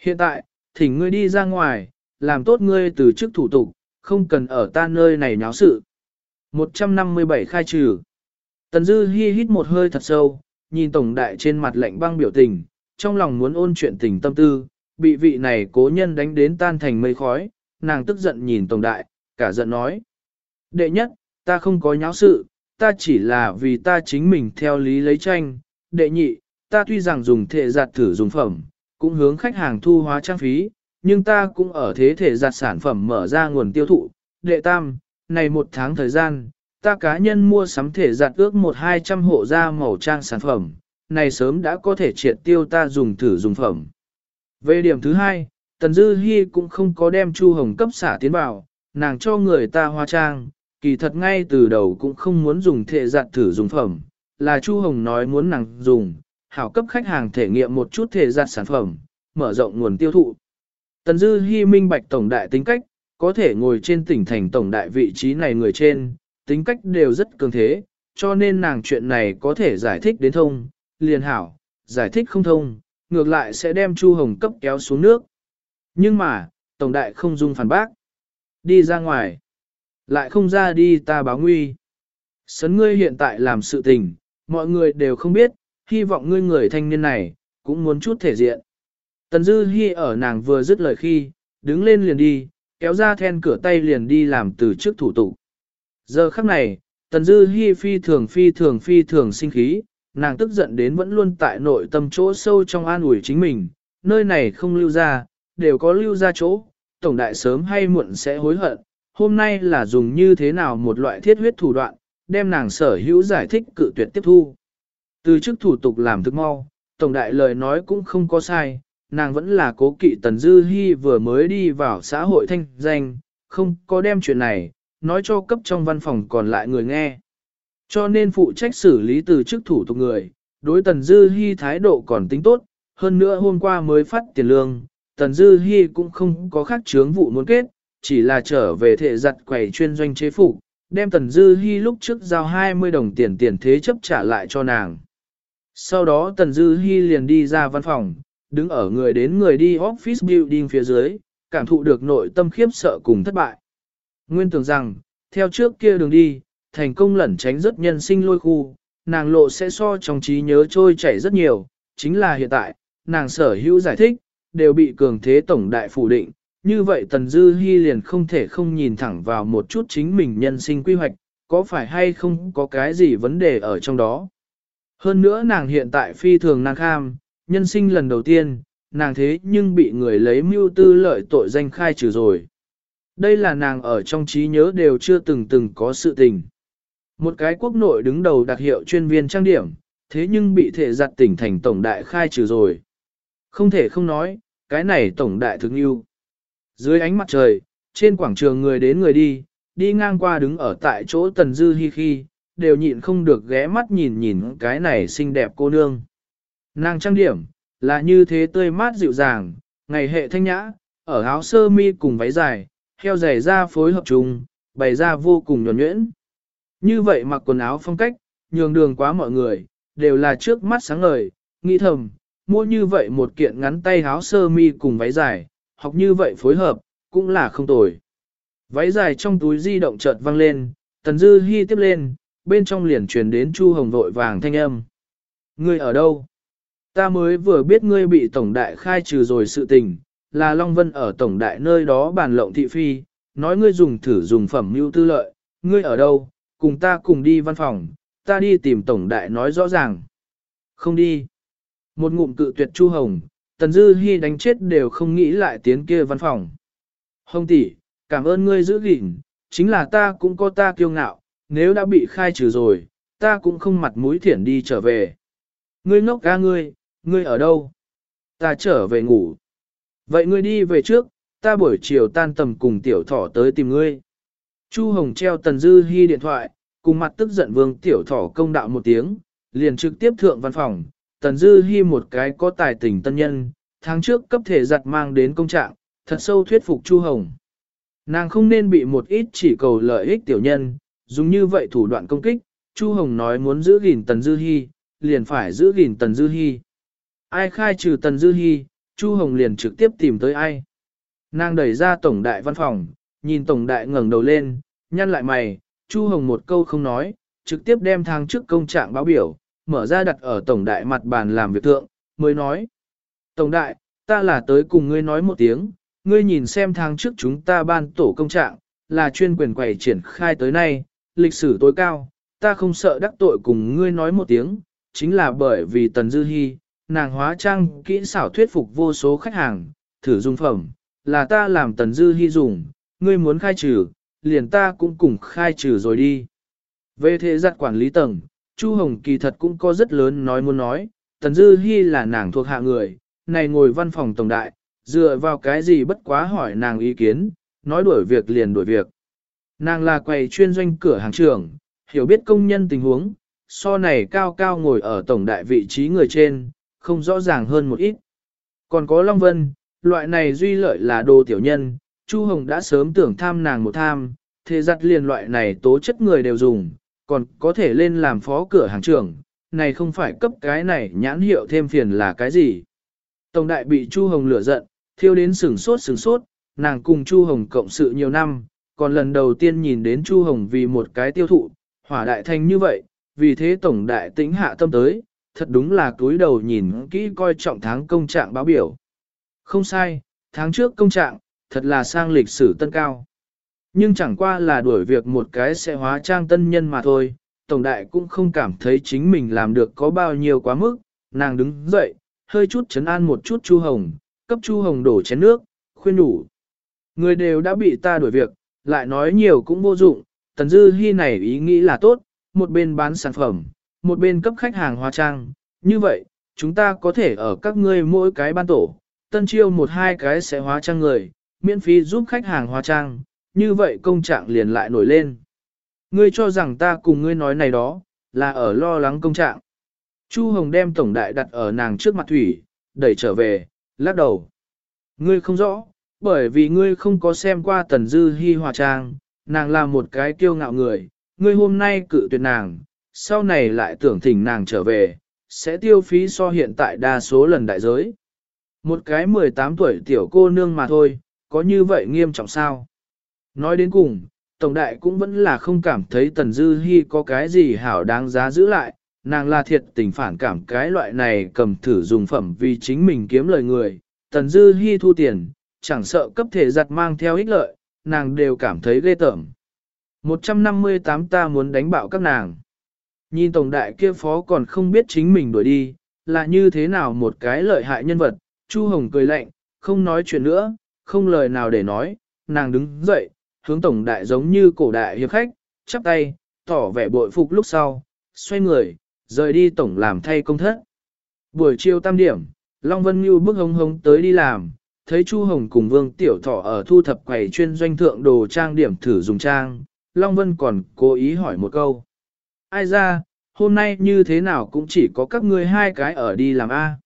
Hiện tại, thỉnh ngươi đi ra ngoài, làm tốt ngươi từ chức thủ tục, không cần ở ta nơi này nháo sự. 157 khai trừ. Tần Dư Hi hít một hơi thật sâu, nhìn tổng đại trên mặt lạnh băng biểu tình, trong lòng muốn ôn chuyện tình tâm tư, bị vị này cố nhân đánh đến tan thành mây khói, nàng tức giận nhìn tổng đại, cả giận nói. Đệ nhất, ta không có nháo sự, ta chỉ là vì ta chính mình theo lý lấy tranh. Đệ nhị, ta tuy rằng dùng thể giặt thử dùng phẩm, cũng hướng khách hàng thu hóa trang phí, nhưng ta cũng ở thế thể giặt sản phẩm mở ra nguồn tiêu thụ. Đệ tam, này một tháng thời gian, ta cá nhân mua sắm thể giặt ước một hai trăm hộ da màu trang sản phẩm, này sớm đã có thể triệt tiêu ta dùng thử dùng phẩm. Về điểm thứ hai, Tần Dư Hi cũng không có đem Chu Hồng cấp xả tiến vào, nàng cho người ta hóa trang, kỳ thật ngay từ đầu cũng không muốn dùng thể giặt thử dùng phẩm, là Chu Hồng nói muốn nàng dùng, hảo cấp khách hàng thể nghiệm một chút thể giặt sản phẩm, mở rộng nguồn tiêu thụ. Tần Dư Hi minh bạch tổng đại tính cách, có thể ngồi trên tỉnh thành tổng đại vị trí này người trên, tính cách đều rất cường thế, cho nên nàng chuyện này có thể giải thích đến thông, liền hảo, giải thích không thông, ngược lại sẽ đem Chu Hồng cấp kéo xuống nước. Nhưng mà, Tổng Đại không dung phản bác. Đi ra ngoài. Lại không ra đi ta báo nguy. Sấn ngươi hiện tại làm sự tình, mọi người đều không biết, hy vọng ngươi người thanh niên này, cũng muốn chút thể diện. Tần Dư Hi ở nàng vừa dứt lời khi, đứng lên liền đi, kéo ra then cửa tay liền đi làm từ trước thủ tục. Giờ khắc này, Tần Dư Hi phi thường phi thường phi thường sinh khí, nàng tức giận đến vẫn luôn tại nội tâm chỗ sâu trong an ủi chính mình, nơi này không lưu ra, đều có lưu ra chỗ, tổng đại sớm hay muộn sẽ hối hận, hôm nay là dùng như thế nào một loại thiết huyết thủ đoạn, đem nàng sở hữu giải thích cự tuyệt tiếp thu. Từ chức thủ tục làm thức mau, tổng đại lời nói cũng không có sai, nàng vẫn là cố kỵ Tần Dư Hi vừa mới đi vào xã hội thanh danh, không có đem chuyện này, nói cho cấp trong văn phòng còn lại người nghe. Cho nên phụ trách xử lý từ chức thủ tục người, đối Tần Dư Hi thái độ còn tính tốt, hơn nữa hôm qua mới phát tiền lương, Tần Dư Hi cũng không có khác chướng vụ muốn kết, chỉ là trở về thể giặt quầy chuyên doanh chế phục, đem Tần Dư Hi lúc trước giao 20 đồng tiền tiền thế chấp trả lại cho nàng. Sau đó Tần Dư Hi liền đi ra văn phòng, đứng ở người đến người đi office building phía dưới, cảm thụ được nội tâm khiếp sợ cùng thất bại. Nguyên tưởng rằng, theo trước kia đường đi, thành công lẩn tránh rất nhân sinh lôi khu, nàng lộ sẽ so trong trí nhớ trôi chảy rất nhiều, chính là hiện tại, nàng sở hữu giải thích, đều bị cường thế tổng đại phủ định, như vậy Tần Dư Hi liền không thể không nhìn thẳng vào một chút chính mình nhân sinh quy hoạch, có phải hay không có cái gì vấn đề ở trong đó. Hơn nữa nàng hiện tại phi thường nàng kham, nhân sinh lần đầu tiên, nàng thế nhưng bị người lấy mưu tư lợi tội danh khai trừ rồi. Đây là nàng ở trong trí nhớ đều chưa từng từng có sự tình. Một cái quốc nội đứng đầu đặc hiệu chuyên viên trang điểm, thế nhưng bị thể giặt tỉnh thành tổng đại khai trừ rồi. Không thể không nói, cái này tổng đại thực yêu. Dưới ánh mặt trời, trên quảng trường người đến người đi, đi ngang qua đứng ở tại chỗ Tần Dư Hi khi, đều nhịn không được ghé mắt nhìn nhìn cái này xinh đẹp cô nương. Nàng trang điểm, là như thế tươi mát dịu dàng, ngày hệ thanh nhã, ở áo sơ mi cùng váy dài, heo giày da phối hợp chung, bày ra vô cùng nhuẩn nhuyễn. Như vậy mặc quần áo phong cách, nhường đường quá mọi người, đều là trước mắt sáng ngời, nghĩ thầm, mua như vậy một kiện ngắn tay áo sơ mi cùng váy dài, học như vậy phối hợp, cũng là không tồi. Váy dài trong túi di động chợt văng lên, tần dư hy tiếp lên, bên trong liền truyền đến Chu Hồng vội vàng thanh âm. Ngươi ở đâu? Ta mới vừa biết ngươi bị Tổng Đại khai trừ rồi sự tình, là Long Vân ở Tổng Đại nơi đó bàn lộng thị phi, nói ngươi dùng thử dùng phẩm mưu tư lợi, ngươi ở đâu, cùng ta cùng đi văn phòng, ta đi tìm Tổng Đại nói rõ ràng. Không đi. Một ngụm cự tuyệt Chu Hồng, Tần Dư Hi đánh chết đều không nghĩ lại tiến kia văn phòng. Hồng tỷ, cảm ơn ngươi giữ gìn, chính là ta cũng có ta kiêu ngạo, nếu đã bị khai trừ rồi, ta cũng không mặt mũi thiển đi trở về. Ngươi ngốc ca ngươi, ngươi ở đâu? Ta trở về ngủ. Vậy ngươi đi về trước, ta buổi chiều tan tầm cùng tiểu thỏ tới tìm ngươi. Chu Hồng treo Tần Dư Hi điện thoại, cùng mặt tức giận vương tiểu thỏ công đạo một tiếng, liền trực tiếp thượng văn phòng. Tần Dư Hi một cái có tài tình tân nhân, tháng trước cấp thể giặt mang đến công trạng, thật sâu thuyết phục Chu Hồng. Nàng không nên bị một ít chỉ cầu lợi ích tiểu nhân, dùng như vậy thủ đoạn công kích, Chu Hồng nói muốn giữ gìn Tần Dư Hi, liền phải giữ gìn Tần Dư Hi. Ai khai trừ Tần Dư Hi, Chu Hồng liền trực tiếp tìm tới ai. Nàng đẩy ra tổng đại văn phòng, nhìn tổng đại ngẩng đầu lên, nhăn lại mày, Chu Hồng một câu không nói, trực tiếp đem thang trước công trạng báo biểu, mở ra đặt ở tổng đại mặt bàn làm việc thượng, mới nói. Tổng đại, ta là tới cùng ngươi nói một tiếng, ngươi nhìn xem tháng trước chúng ta ban tổ công trạng, là chuyên quyền quầy triển khai tới nay, lịch sử tối cao, ta không sợ đắc tội cùng ngươi nói một tiếng, chính là bởi vì Tần Dư Hi, nàng hóa trang kỹ xảo thuyết phục vô số khách hàng, thử dùng phẩm, là ta làm Tần Dư hy dùng, ngươi muốn khai trừ, liền ta cũng cùng khai trừ rồi đi. Về thế giặt quản lý tầng, Chu Hồng kỳ thật cũng có rất lớn nói muốn nói, Tần Dư hy là nàng thuộc hạ người, này ngồi văn phòng tổng đại, dựa vào cái gì bất quá hỏi nàng ý kiến, nói đuổi việc liền đuổi việc. Nàng là quầy chuyên doanh cửa hàng trưởng, hiểu biết công nhân tình huống, so này cao cao ngồi ở tổng đại vị trí người trên, không rõ ràng hơn một ít. Còn có Long Vân, loại này duy lợi là đồ tiểu nhân, Chu Hồng đã sớm tưởng tham nàng một tham, thế giặt liền loại này tố chất người đều dùng, còn có thể lên làm phó cửa hàng trưởng, này không phải cấp cái này nhãn hiệu thêm phiền là cái gì. Tổng đại bị Chu Hồng lửa giận, thiêu đến sừng sốt sừng sốt, nàng cùng Chu Hồng cộng sự nhiều năm, còn lần đầu tiên nhìn đến Chu Hồng vì một cái tiêu thụ, hỏa đại thành như vậy, vì thế tổng đại tính hạ tâm tới, thật đúng là túi đầu nhìn kỹ coi trọng tháng công trạng báo biểu. Không sai, tháng trước công trạng, thật là sang lịch sử tân cao. Nhưng chẳng qua là đuổi việc một cái sẽ hóa trang tân nhân mà thôi, tổng đại cũng không cảm thấy chính mình làm được có bao nhiêu quá mức, nàng đứng dậy, hơi chút chấn an một chút Chu Hồng, cấp Chu Hồng đổ chén nước, khuyên đủ. Người đều đã bị ta đuổi việc, lại nói nhiều cũng vô dụng, Tần Dư Hi này ý nghĩ là tốt, một bên bán sản phẩm, một bên cấp khách hàng hóa trang, như vậy, chúng ta có thể ở các ngươi mỗi cái ban tổ, tân chiêu một hai cái sẽ hóa trang người, miễn phí giúp khách hàng hóa trang, như vậy công trạng liền lại nổi lên. Ngươi cho rằng ta cùng ngươi nói này đó, là ở lo lắng công trạng. Chu Hồng đem tổng đại đặt ở nàng trước mặt thủy, đẩy trở về, lắc đầu. Ngươi không rõ, bởi vì ngươi không có xem qua tần dư hy hòa trang, nàng là một cái kiêu ngạo người, ngươi hôm nay cự tuyệt nàng, sau này lại tưởng thỉnh nàng trở về, sẽ tiêu phí so hiện tại đa số lần đại giới. Một cái 18 tuổi tiểu cô nương mà thôi, có như vậy nghiêm trọng sao? Nói đến cùng, Tổng Đại cũng vẫn là không cảm thấy Tần Dư Hi có cái gì hảo đáng giá giữ lại, nàng là thiệt tình phản cảm cái loại này cầm thử dùng phẩm vì chính mình kiếm lời người. Tần Dư Hi thu tiền, chẳng sợ cấp thể giặt mang theo ích lợi, nàng đều cảm thấy ghê tởm. 158 ta muốn đánh bạo các nàng. Nhìn tổng đại kia phó còn không biết chính mình đuổi đi, là như thế nào một cái lợi hại nhân vật, Chu Hồng cười lạnh, không nói chuyện nữa, không lời nào để nói, nàng đứng dậy, hướng tổng đại giống như cổ đại hiệp khách, chắp tay, tỏ vẻ bội phục lúc sau, xoay người, rời đi tổng làm thay công thất. Buổi chiều tam điểm, Long Vân Nhu bước hông hông tới đi làm, thấy Chu Hồng cùng Vương Tiểu Thọ ở thu thập quầy chuyên doanh thượng đồ trang điểm thử dùng trang, Long Vân còn cố ý hỏi một câu. Ai ra, hôm nay như thế nào cũng chỉ có các ngươi hai cái ở đi làm A.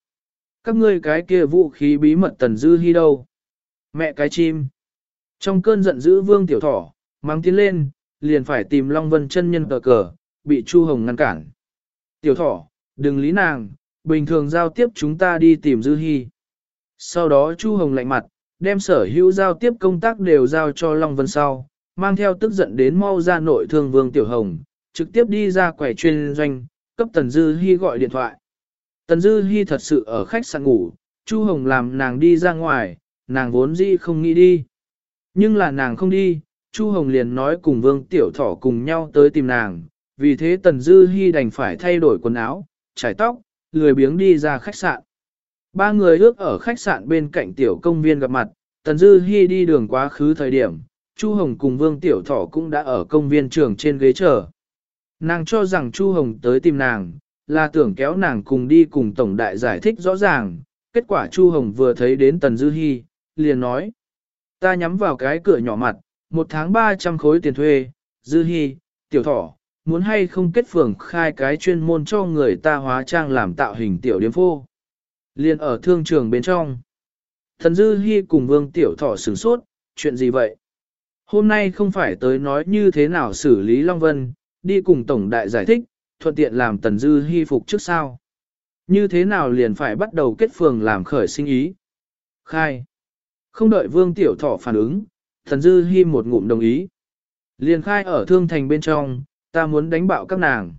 Các ngươi cái kia vũ khí bí mật tần dư hy đâu. Mẹ cái chim. Trong cơn giận dữ vương tiểu thỏ, mang tiến lên, liền phải tìm Long Vân chân nhân cờ cờ, bị Chu Hồng ngăn cản. Tiểu thỏ, đừng lý nàng, bình thường giao tiếp chúng ta đi tìm dư hy. Sau đó Chu Hồng lạnh mặt, đem sở hữu giao tiếp công tác đều giao cho Long Vân sau, mang theo tức giận đến mau ra nội thương vương Tiểu Hồng, trực tiếp đi ra quầy chuyên doanh, cấp Tần Dư Hi gọi điện thoại. Tần Dư Hi thật sự ở khách sạn ngủ, Chu Hồng làm nàng đi ra ngoài, nàng vốn dĩ không nghĩ đi. Nhưng là nàng không đi, Chu Hồng liền nói cùng Vương Tiểu Thỏ cùng nhau tới tìm nàng, vì thế Tần Dư Hi đành phải thay đổi quần áo, trải tóc, lười biếng đi ra khách sạn. Ba người ước ở khách sạn bên cạnh tiểu công viên gặp mặt, Tần Dư Hi đi đường quá khứ thời điểm, Chu Hồng cùng Vương Tiểu Thỏ cũng đã ở công viên trường trên ghế chờ. Nàng cho rằng Chu Hồng tới tìm nàng, là tưởng kéo nàng cùng đi cùng Tổng Đại giải thích rõ ràng, kết quả Chu Hồng vừa thấy đến Tần Dư Hi, liền nói. Ta nhắm vào cái cửa nhỏ mặt, một tháng 300 khối tiền thuê, Dư Hi, Tiểu Thỏ, muốn hay không kết phường khai cái chuyên môn cho người ta hóa trang làm tạo hình tiểu điếm phô. Liên ở thương trường bên trong. Thần Dư Hi cùng Vương Tiểu Thỏ sửng sốt, chuyện gì vậy? Hôm nay không phải tới nói như thế nào xử lý Long Vân, đi cùng Tổng Đại giải thích, thuận tiện làm Tần Dư Hi phục trước sao. Như thế nào liền phải bắt đầu kết phường làm khởi sinh ý. Khai. Không đợi Vương Tiểu Thỏ phản ứng, Thần Dư Hi một ngụm đồng ý. Liền khai ở thương thành bên trong, ta muốn đánh bạo các nàng.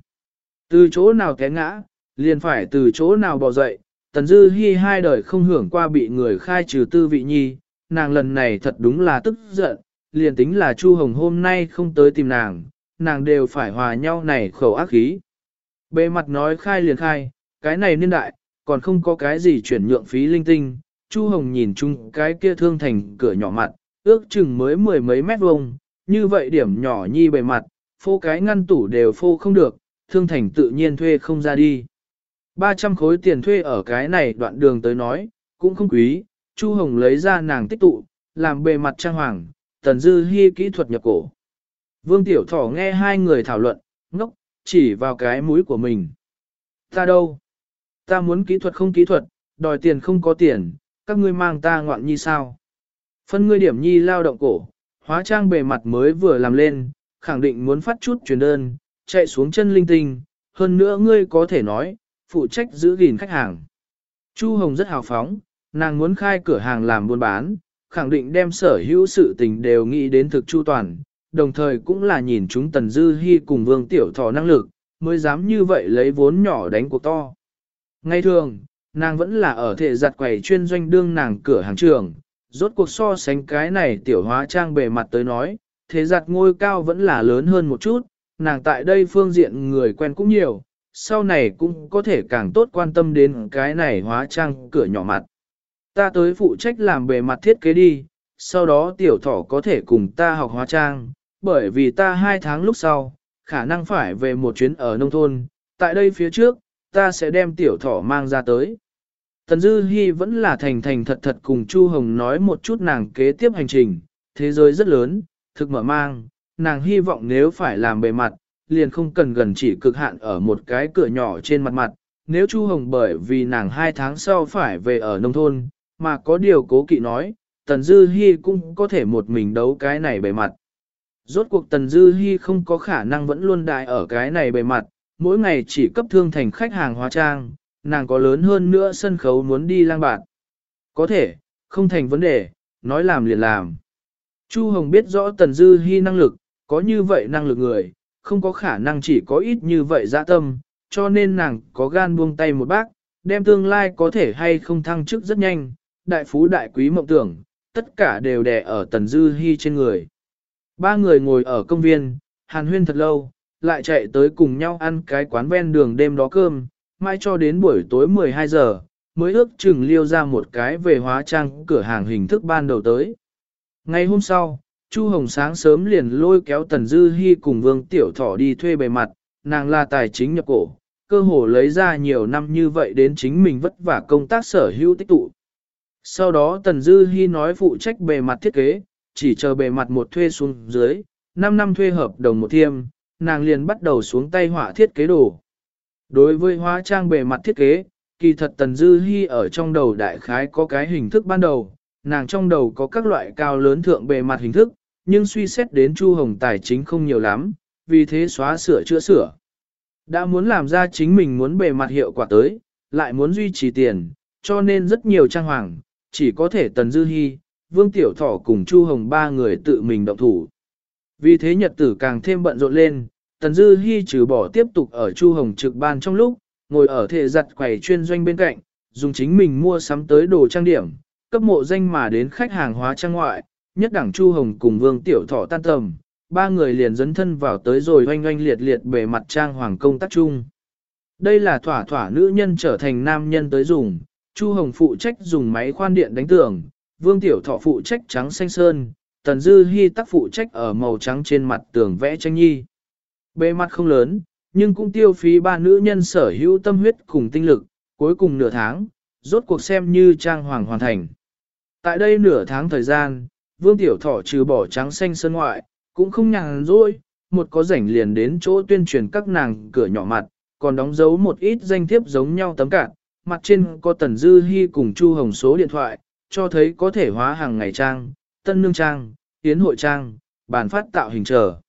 Từ chỗ nào té ngã, liền phải từ chỗ nào bỏ dậy, Tần Dư Hi hai đời không hưởng qua bị người khai trừ tư vị nhi, nàng lần này thật đúng là tức giận, liền tính là Chu Hồng hôm nay không tới tìm nàng, nàng đều phải hòa nhau này khẩu ác khí. Bề mặt nói khai liền khai, cái này niên đại, còn không có cái gì chuyển nhượng phí linh tinh, Chu Hồng nhìn chung cái kia thương thành cửa nhỏ mặt, ước chừng mới mười mấy mét vuông, như vậy điểm nhỏ nhi bề mặt, phô cái ngăn tủ đều phô không được, thương thành tự nhiên thuê không ra đi. 300 khối tiền thuê ở cái này đoạn đường tới nói, cũng không quý, Chu Hồng lấy ra nàng tích tụ, làm bề mặt trang hoàng, tần dư hy kỹ thuật nhập cổ. Vương Tiểu Thỏ nghe hai người thảo luận, ngốc, chỉ vào cái mũi của mình. Ta đâu? Ta muốn kỹ thuật không kỹ thuật, đòi tiền không có tiền, các ngươi mang ta ngoạn nhi sao? Phân ngươi điểm nhi lao động cổ, hóa trang bề mặt mới vừa làm lên, khẳng định muốn phát chút truyền đơn, chạy xuống chân linh tinh, hơn nữa ngươi có thể nói, phụ trách giữ gìn khách hàng. Chu Hồng rất hào phóng, nàng muốn khai cửa hàng làm buôn bán, khẳng định đem sở hữu sự tình đều nghĩ đến thực chu toàn, đồng thời cũng là nhìn chúng Tần Dư Hi cùng Vương Tiểu Thọ năng lực, mới dám như vậy lấy vốn nhỏ đánh cuộc to. Ngay thường, nàng vẫn là ở thể giặt quầy chuyên doanh đương nàng cửa hàng trường, rốt cuộc so sánh cái này tiểu hóa trang bề mặt tới nói, thế giặt ngôi cao vẫn là lớn hơn một chút, nàng tại đây phương diện người quen cũng nhiều, sau này cũng có thể càng tốt quan tâm đến cái này hóa trang cửa nhỏ mặt. Ta tới phụ trách làm bề mặt thiết kế đi, sau đó tiểu thỏ có thể cùng ta học hóa trang, bởi vì ta hai tháng lúc sau, khả năng phải về một chuyến ở nông thôn, tại đây phía trước, ta sẽ đem tiểu thỏ mang ra tới. Tần Dư Hi vẫn là thành thành thật thật cùng Chu Hồng nói một chút nàng kế tiếp hành trình, thế giới rất lớn, thực mở mang, nàng hy vọng nếu phải làm bề mặt, liền không cần gần chỉ cực hạn ở một cái cửa nhỏ trên mặt mặt. Nếu Chu Hồng bởi vì nàng hai tháng sau phải về ở nông thôn, mà có điều cố kỵ nói, Tần Dư Hi cũng có thể một mình đấu cái này bề mặt. Rốt cuộc Tần Dư Hi không có khả năng vẫn luôn đại ở cái này bề mặt, mỗi ngày chỉ cấp thương thành khách hàng hóa trang, nàng có lớn hơn nữa sân khấu muốn đi lang bạt. Có thể, không thành vấn đề, nói làm liền làm. Chu Hồng biết rõ Tần Dư Hi năng lực, có như vậy năng lực người, không có khả năng chỉ có ít như vậy dạ tâm, cho nên nàng có gan buông tay một bác, đem tương lai có thể hay không thăng chức rất nhanh, đại phú đại quý mộng tưởng, tất cả đều đè ở Tần Dư Hi trên người. Ba người ngồi ở công viên, hàn huyên thật lâu, lại chạy tới cùng nhau ăn cái quán ven đường đêm đó cơm, mai cho đến buổi tối 12 giờ, mới ước chừng liêu ra một cái về hóa trang cửa hàng hình thức ban đầu tới. Ngày hôm sau, Chu Hồng sáng sớm liền lôi kéo Tần Dư Hi cùng Vương Tiểu Thỏ đi thuê bề mặt, nàng là tài chính nhập cổ, cơ hồ lấy ra nhiều năm như vậy đến chính mình vất vả công tác sở hữu tích tụ. Sau đó Tần Dư Hi nói phụ trách bề mặt thiết kế, chỉ chờ bề mặt một thuê xuống dưới, 5 năm thuê hợp đồng một thiêm, nàng liền bắt đầu xuống tay họa thiết kế đồ. Đối với hóa trang bề mặt thiết kế, kỳ thật Tần Dư Hi ở trong đầu đại khái có cái hình thức ban đầu, nàng trong đầu có các loại cao lớn thượng bề mặt hình thức, nhưng suy xét đến Chu Hồng tài chính không nhiều lắm, vì thế xóa sửa chữa sửa. Đã muốn làm ra chính mình muốn bề mặt hiệu quả tới, lại muốn duy trì tiền, cho nên rất nhiều trang hoàng, chỉ có thể Tần Dư Hi, Vương Tiểu Thỏ cùng Chu Hồng ba người tự mình động thủ. Vì thế nhật tử càng thêm bận rộn lên, Tần Dư Hi trừ bỏ tiếp tục ở Chu Hồng trực ban trong lúc, ngồi ở thể giặt quầy chuyên doanh bên cạnh, dùng chính mình mua sắm tới đồ trang điểm, cấp mộ danh mà đến khách hàng hóa trang ngoại, nhất đẳng Chu Hồng cùng Vương Tiểu Thọ tan tầm, ba người liền dấn thân vào tới rồi oanh oanh liệt liệt bề mặt trang hoàng công tác chung. Đây là thỏa thỏa nữ nhân trở thành nam nhân tới dùng, Chu Hồng phụ trách dùng máy khoan điện đánh tường, Vương Tiểu Thọ phụ trách trắng xanh sơn, Tần Dư Hi tác phụ trách ở màu trắng trên mặt tường vẽ tranh nhi. Bề mặt không lớn, nhưng cũng tiêu phí ba nữ nhân sở hữu tâm huyết cùng tinh lực, cuối cùng nửa tháng, rốt cuộc xem như trang hoàng hoàn thành. Tại đây nửa tháng thời gian, Vương Tiểu Thọ trừ bỏ trắng xanh sơn ngoại, cũng không nhàn rỗi, một có rảnh liền đến chỗ tuyên truyền các nàng cửa nhỏ mặt, còn đóng dấu một ít danh thiếp giống nhau tấm cạn, mặt trên có Tần Dư Hi cùng Chu Hồng số điện thoại, cho thấy có thể hóa hàng ngày trang, tân nương trang, tiến hội trang, bàn phát tạo hình trở.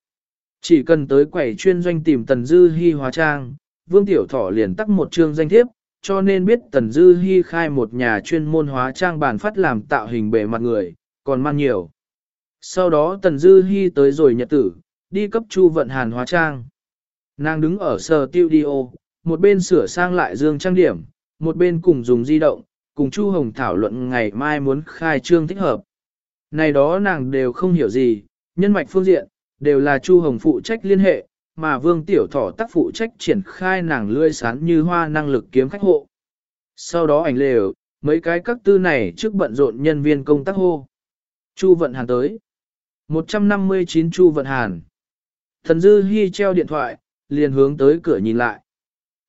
Chỉ cần tới quầy chuyên doanh tìm Tần Dư Hi hóa trang, Vương Tiểu Thọ liền tắt một chương danh thiếp, cho nên biết Tần Dư Hi khai một nhà chuyên môn hóa trang bàn phát làm tạo hình bề mặt người, còn mang nhiều. Sau đó Tần Dư Hi tới rồi nhật tử, đi cấp Chu Vận Hàn hóa trang. Nàng đứng ở sở tiêu một bên sửa sang lại dương trang điểm, một bên cùng dùng di động, cùng Chu Hồng thảo luận ngày mai muốn khai trương thích hợp. Này đó nàng đều không hiểu gì, nhân mạch phương diện, đều là Chu Hồng phụ trách liên hệ, mà Vương Tiểu Thỏ tác phụ trách triển khai nàng lươi sán như hoa năng lực kiếm khách hộ. Sau đó ảnh lều, mấy cái các tư này trước bận rộn nhân viên công tác hô. Chu Vận Hàn tới. 159 Chu Vận Hàn. Thần Dư Hi treo điện thoại, liền hướng tới cửa nhìn lại.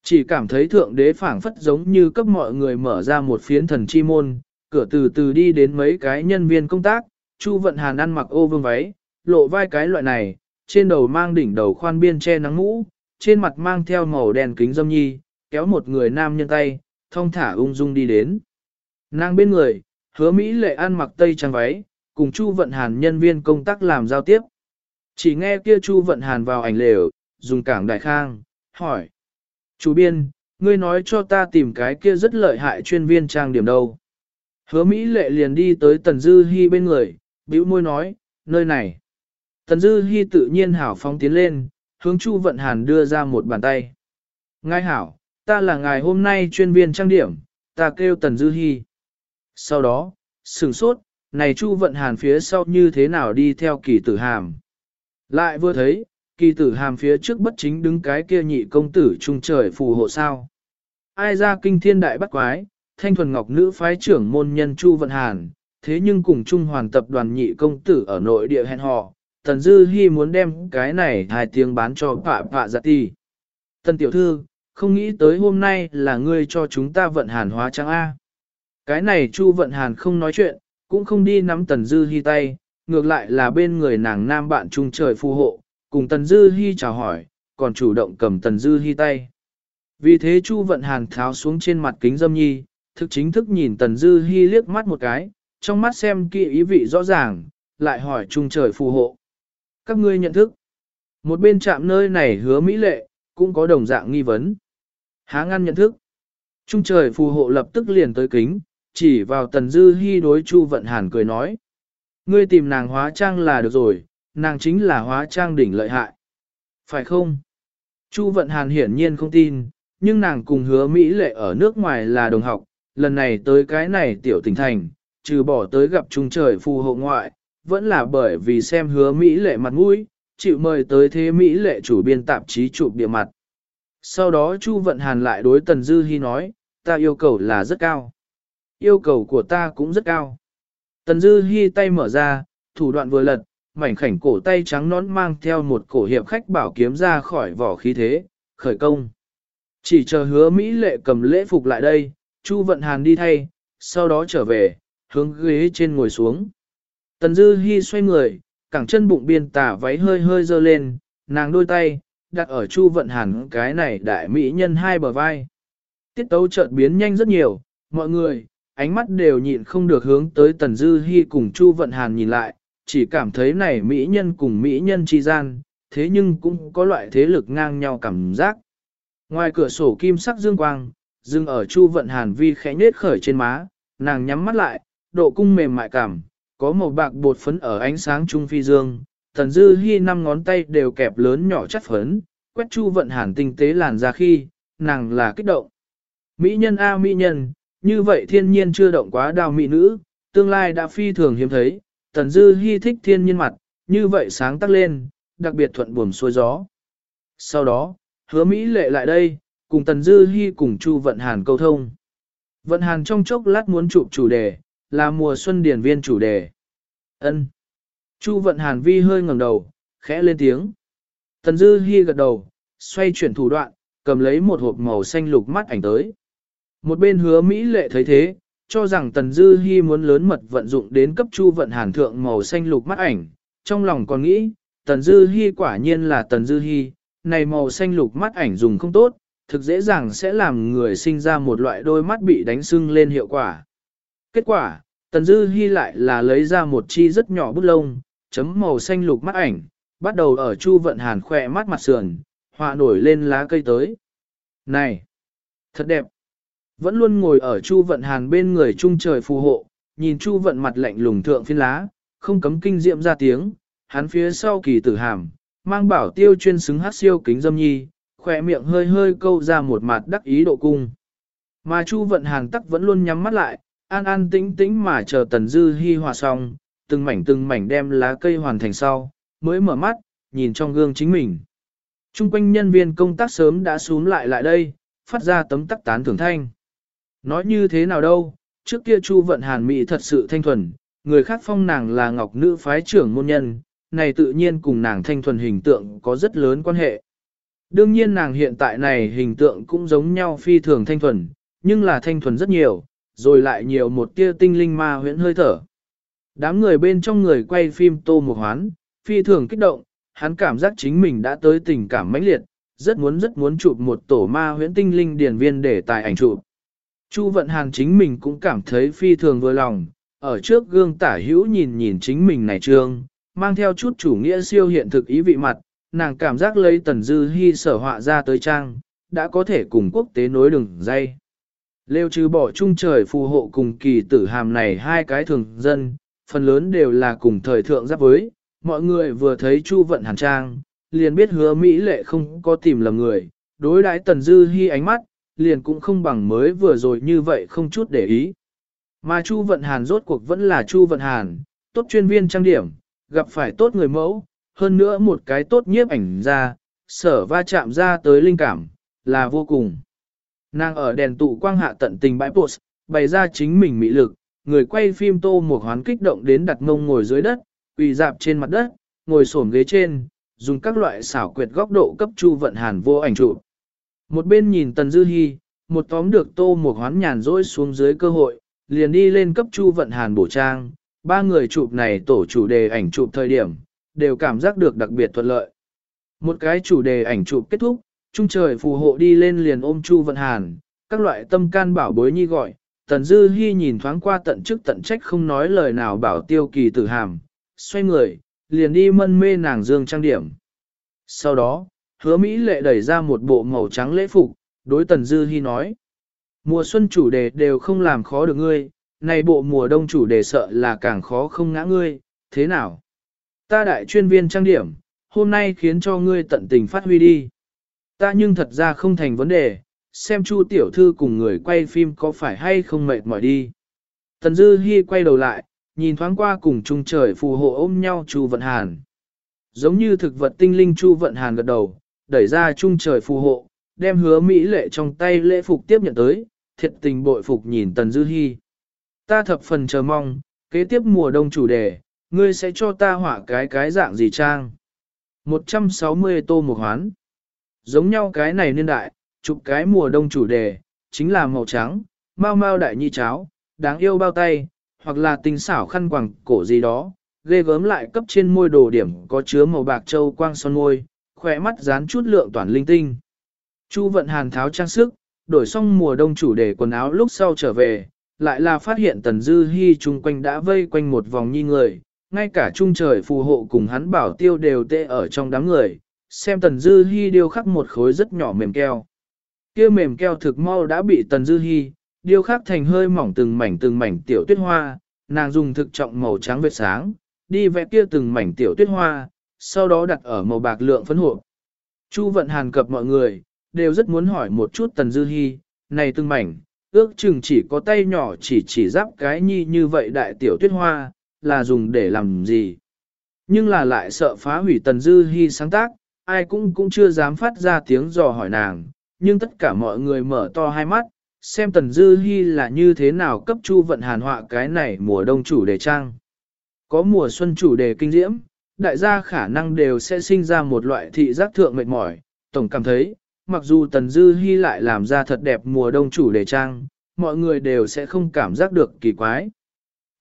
Chỉ cảm thấy thượng đế phảng phất giống như cấp mọi người mở ra một phiến thần chi môn, cửa từ từ đi đến mấy cái nhân viên công tác, Chu Vận Hàn ăn mặc ô vương váy, lộ vai cái loại này, trên đầu mang đỉnh đầu khoan biên che nắng mũ, trên mặt mang theo màu đen kính dâm nhi, kéo một người nam nhân tay, thong thả ung dung đi đến. Nàng bên người, hứa Mỹ lệ ăn mặc tây trang váy, cùng Chu Vận Hàn nhân viên công tác làm giao tiếp. Chỉ nghe kia Chu Vận Hàn vào ảnh lều, dùng cảng đại khang, hỏi. Chủ biên, ngươi nói cho ta tìm cái kia rất lợi hại chuyên viên trang điểm đâu. Hứa Mỹ lệ liền đi tới Tần Dư Hi bên người, bĩu môi nói, nơi này. Tần Dư Hi tự nhiên hảo phóng tiến lên, hướng Chu Vận Hàn đưa ra một bàn tay. Ngài hảo, ta là ngài hôm nay chuyên viên trang điểm, ta kêu Tần Dư Hi. Sau đó, sừng sốt, này Chu Vận Hàn phía sau như thế nào đi theo kỳ tử hàm. Lại vừa thấy, kỳ tử hàm phía trước bất chính đứng cái kia nhị công tử trung trời phù hộ sao. Ai ra kinh thiên đại bắt quái, thanh thuần ngọc nữ phái trưởng môn nhân Chu Vận Hàn, thế nhưng cùng Trung Hoàn tập đoàn nhị công tử ở nội địa hẹn hò, Tần Dư Hi muốn đem cái này hai tiếng bán cho phạ phạ giặt ti. Tần tiểu thư, không nghĩ tới hôm nay là ngươi cho chúng ta vận hàn hóa trang A. Cái này Chu vận hàn không nói chuyện, cũng không đi nắm Tần Dư Hi tay, ngược lại là bên người nàng nam bạn trung trời phù hộ, cùng Tần Dư Hi chào hỏi, còn chủ động cầm Tần Dư Hi tay. Vì thế Chu vận hàn tháo xuống trên mặt kính dâm nhi, thực chính thức nhìn Tần Dư Hi liếc mắt một cái, trong mắt xem kỹ ý vị rõ ràng, lại hỏi trung trời phù hộ các ngươi nhận thức. Một bên chạm nơi này hứa Mỹ lệ, cũng có đồng dạng nghi vấn. Há ngăn nhận thức. Trung trời phù hộ lập tức liền tới kính, chỉ vào tần dư hy đối Chu Vận Hàn cười nói. Ngươi tìm nàng hóa trang là được rồi, nàng chính là hóa trang đỉnh lợi hại. Phải không? Chu Vận Hàn hiển nhiên không tin, nhưng nàng cùng hứa Mỹ lệ ở nước ngoài là đồng học, lần này tới cái này tiểu tỉnh thành, trừ bỏ tới gặp trung trời phù hộ ngoại, vẫn là bởi vì xem hứa Mỹ lệ mặt mũi, chịu mời tới thế Mỹ lệ chủ biên tạp chí chụp địa mặt. Sau đó Chu Vận Hàn lại đối Tần Dư Hi nói, ta yêu cầu là rất cao. Yêu cầu của ta cũng rất cao. Tần Dư Hi tay mở ra, thủ đoạn vừa lật, mảnh khảnh cổ tay trắng nón mang theo một cổ hiệp khách bảo kiếm ra khỏi vỏ khí thế, khởi công. Chỉ chờ hứa Mỹ lệ cầm lễ phục lại đây, Chu Vận Hàn đi thay, sau đó trở về, hướng ghế trên ngồi xuống. Tần Dư Hi xoay người, cẳng chân bụng biên tà váy hơi hơi dơ lên, nàng đôi tay, đặt ở Chu Vận Hàn cái này đại mỹ nhân hai bờ vai. Tiết tấu chợt biến nhanh rất nhiều, mọi người, ánh mắt đều nhịn không được hướng tới Tần Dư Hi cùng Chu Vận Hàn nhìn lại, chỉ cảm thấy này mỹ nhân cùng mỹ nhân chi gian, thế nhưng cũng có loại thế lực ngang nhau cảm giác. Ngoài cửa sổ kim sắc dương quang, dừng ở Chu Vận Hàn vi khẽ nết khởi trên má, nàng nhắm mắt lại, độ cung mềm mại cảm, có màu bạc bột phấn ở ánh sáng trung phi dương, Tần Dư Hi năm ngón tay đều kẹp lớn nhỏ chất phấn, quét Chu Vận Hàn tinh tế làn ra khi, nàng là kích động. Mỹ nhân a mỹ nhân, như vậy thiên nhiên chưa động quá đào mỹ nữ, tương lai đã phi thường hiếm thấy, Tần Dư Hi thích thiên nhiên mặt, như vậy sáng tắt lên, đặc biệt thuận buồm xuôi gió. Sau đó, hứa Mỹ lệ lại đây, cùng Tần Dư Hi cùng Chu Vận Hàn câu thông. Vận Hàn trong chốc lát muốn chụp chủ đề, là mùa xuân điển viên chủ đề. Ân. Chu Vận Hàn vi hơi ngẩng đầu, khẽ lên tiếng. Tần Dư Hi gật đầu, xoay chuyển thủ đoạn, cầm lấy một hộp màu xanh lục mắt ảnh tới. Một bên hứa Mỹ lệ thấy thế, cho rằng Tần Dư Hi muốn lớn mật vận dụng đến cấp Chu Vận Hàn thượng màu xanh lục mắt ảnh, trong lòng còn nghĩ, Tần Dư Hi quả nhiên là Tần Dư Hi, này màu xanh lục mắt ảnh dùng không tốt, thực dễ dàng sẽ làm người sinh ra một loại đôi mắt bị đánh sưng lên hiệu quả. Kết quả, Tần Dư Hi lại là lấy ra một chi rất nhỏ bút lông, chấm màu xanh lục mắt ảnh, bắt đầu ở Chu Vận Hàn khỏe mắt mặt sườn, họa nổi lên lá cây tới. Này, thật đẹp. Vẫn luôn ngồi ở Chu Vận Hàn bên người trung trời phù hộ, nhìn Chu Vận mặt lạnh lùng thượng phiên lá, không cấm kinh diệm ra tiếng, hắn phía sau kỳ tử hàm, mang bảo tiêu chuyên xứng hát siêu kính dâm nhi, khỏe miệng hơi hơi câu ra một mặt đắc ý độ cung. Mà Chu Vận Hàn tắc vẫn luôn nhắm mắt lại, an an tĩnh tĩnh mà chờ Tần Dư Hi hòa xong, từng mảnh từng mảnh đem lá cây hoàn thành sau, mới mở mắt, nhìn trong gương chính mình. Trung quanh nhân viên công tác sớm đã xuống lại lại đây, phát ra tấm tắc tán thưởng thanh. Nói như thế nào đâu, trước kia Chu Vận Hàn Mỹ thật sự thanh thuần, người khác phong nàng là ngọc nữ phái trưởng môn nhân, này tự nhiên cùng nàng thanh thuần hình tượng có rất lớn quan hệ. Đương nhiên nàng hiện tại này hình tượng cũng giống nhau phi thường thanh thuần, nhưng là thanh thuần rất nhiều, rồi lại nhiều một tia tinh linh ma huyễn hơi thở. Đám người bên trong người quay phim tô một hoán, phi thường kích động, hắn cảm giác chính mình đã tới tình cảm mãnh liệt, rất muốn rất muốn chụp một tổ ma huyễn tinh linh điển viên để tài ảnh chụp. Chu Vận Hàn chính mình cũng cảm thấy phi thường vừa lòng, ở trước gương tả hữu nhìn nhìn chính mình này trương, mang theo chút chủ nghĩa siêu hiện thực ý vị mặt, nàng cảm giác lấy tần dư hy sở họa ra tới trang, đã có thể cùng quốc tế nối đường dây. Lêu trừ bỏ chung trời phù hộ cùng kỳ tử hàm này hai cái thường dân, phần lớn đều là cùng thời thượng giáp với, mọi người vừa thấy Chu Vận Hàn Trang, liền biết hứa Mỹ lệ không có tìm lầm người, đối đãi Tần Dư Hi ánh mắt, liền cũng không bằng mới vừa rồi như vậy không chút để ý. Mà Chu Vận Hàn rốt cuộc vẫn là Chu Vận Hàn, tốt chuyên viên trang điểm, gặp phải tốt người mẫu, hơn nữa một cái tốt nhiếp ảnh ra, sở va chạm ra tới linh cảm, là vô cùng. Nàng ở đèn tụ quang hạ tận tình bãi post, bày ra chính mình mỹ lực, người quay phim tô một hoán kích động đến đặt ngông ngồi dưới đất, quỳ dạp trên mặt đất, ngồi xổm ghế trên, dùng các loại xảo quyệt góc độ cấp Chu Vận Hàn vô ảnh chụp. Một bên nhìn Tần Dư Hi, một tóm được tô một hoán nhàn rỗi xuống dưới cơ hội, liền đi lên cấp Chu Vận Hàn bổ trang, ba người chụp này tổ chủ đề ảnh chụp thời điểm, đều cảm giác được đặc biệt thuận lợi. Một cái chủ đề ảnh chụp kết thúc, trung trời phù hộ đi lên liền ôm Chu Vận Hàn, các loại tâm can bảo bối nhi gọi, Tần Dư Hi nhìn thoáng qua tận chức tận trách không nói lời nào bảo tiêu kỳ tử hàm, xoay người, liền đi mân mê nàng dương trang điểm. Sau đó, hứa Mỹ lệ đẩy ra một bộ màu trắng lễ phục, đối Tần Dư Hi nói. Mùa xuân chủ đề đều không làm khó được ngươi, này bộ mùa đông chủ đề sợ là càng khó không ngã ngươi, thế nào? Ta đại chuyên viên trang điểm, hôm nay khiến cho ngươi tận tình phát huy đi. Ta nhưng thật ra không thành vấn đề, xem chu tiểu thư cùng người quay phim có phải hay không mệt mỏi đi. Tần Dư Hi quay đầu lại, nhìn thoáng qua cùng trung trời phù hộ ôm nhau Chu Vận Hàn. Giống như thực vật tinh linh Chu Vận Hàn gật đầu, đẩy ra trung trời phù hộ, đem hứa Mỹ lệ trong tay lễ phục tiếp nhận tới, thiệt tình bội phục nhìn Tần Dư Hi. Ta thập phần chờ mong, kế tiếp mùa đông chủ đề, ngươi sẽ cho ta họa cái cái dạng gì trang. 160 tô một hoán. Giống nhau cái này niên đại, chụp cái mùa đông chủ đề, chính là màu trắng, mau mau đại nhi cháo, đáng yêu bao tay, hoặc là tinh xảo khăn quàng cổ gì đó, ghê gớm lại cấp trên môi đồ điểm có chứa màu bạc châu quang son môi, khỏe mắt dán chút lượng toàn linh tinh. Chu vận hàn tháo trang sức, đổi xong mùa đông chủ đề quần áo lúc sau trở về, lại là phát hiện tần dư hy chung quanh đã vây quanh một vòng nhi người, ngay cả trung trời phù hộ cùng hắn bảo tiêu đều tê ở trong đám người, xem tần dư hy điêu khắc một khối rất nhỏ mềm keo. kia mềm keo thực mau đã bị tần dư hy, điêu khắc thành hơi mỏng từng mảnh từng mảnh tiểu tuyết hoa, nàng dùng thực trọng màu trắng vệt sáng, đi vẽ kia từng mảnh tiểu tuyết hoa, sau đó đặt ở màu bạc lượng phấn hộp. Chu vận hàn cập mọi người, đều rất muốn hỏi một chút tần dư hy, này từng mảnh, ước chừng chỉ có tay nhỏ chỉ chỉ giáp cái nhi như vậy đại tiểu tuyết hoa, là dùng để làm gì. Nhưng là lại sợ phá hủy tần dư hy sáng tác, ai cũng cũng chưa dám phát ra tiếng dò hỏi nàng, nhưng tất cả mọi người mở to hai mắt, xem tần dư hy là như thế nào cấp chu vận hàn họa cái này mùa đông chủ đề trang. Có mùa xuân chủ đề kinh diễm, đại gia khả năng đều sẽ sinh ra một loại thị giác thượng mệt mỏi, tổng cảm thấy, mặc dù tần dư Hi lại làm ra thật đẹp mùa đông chủ đề trang, mọi người đều sẽ không cảm giác được kỳ quái.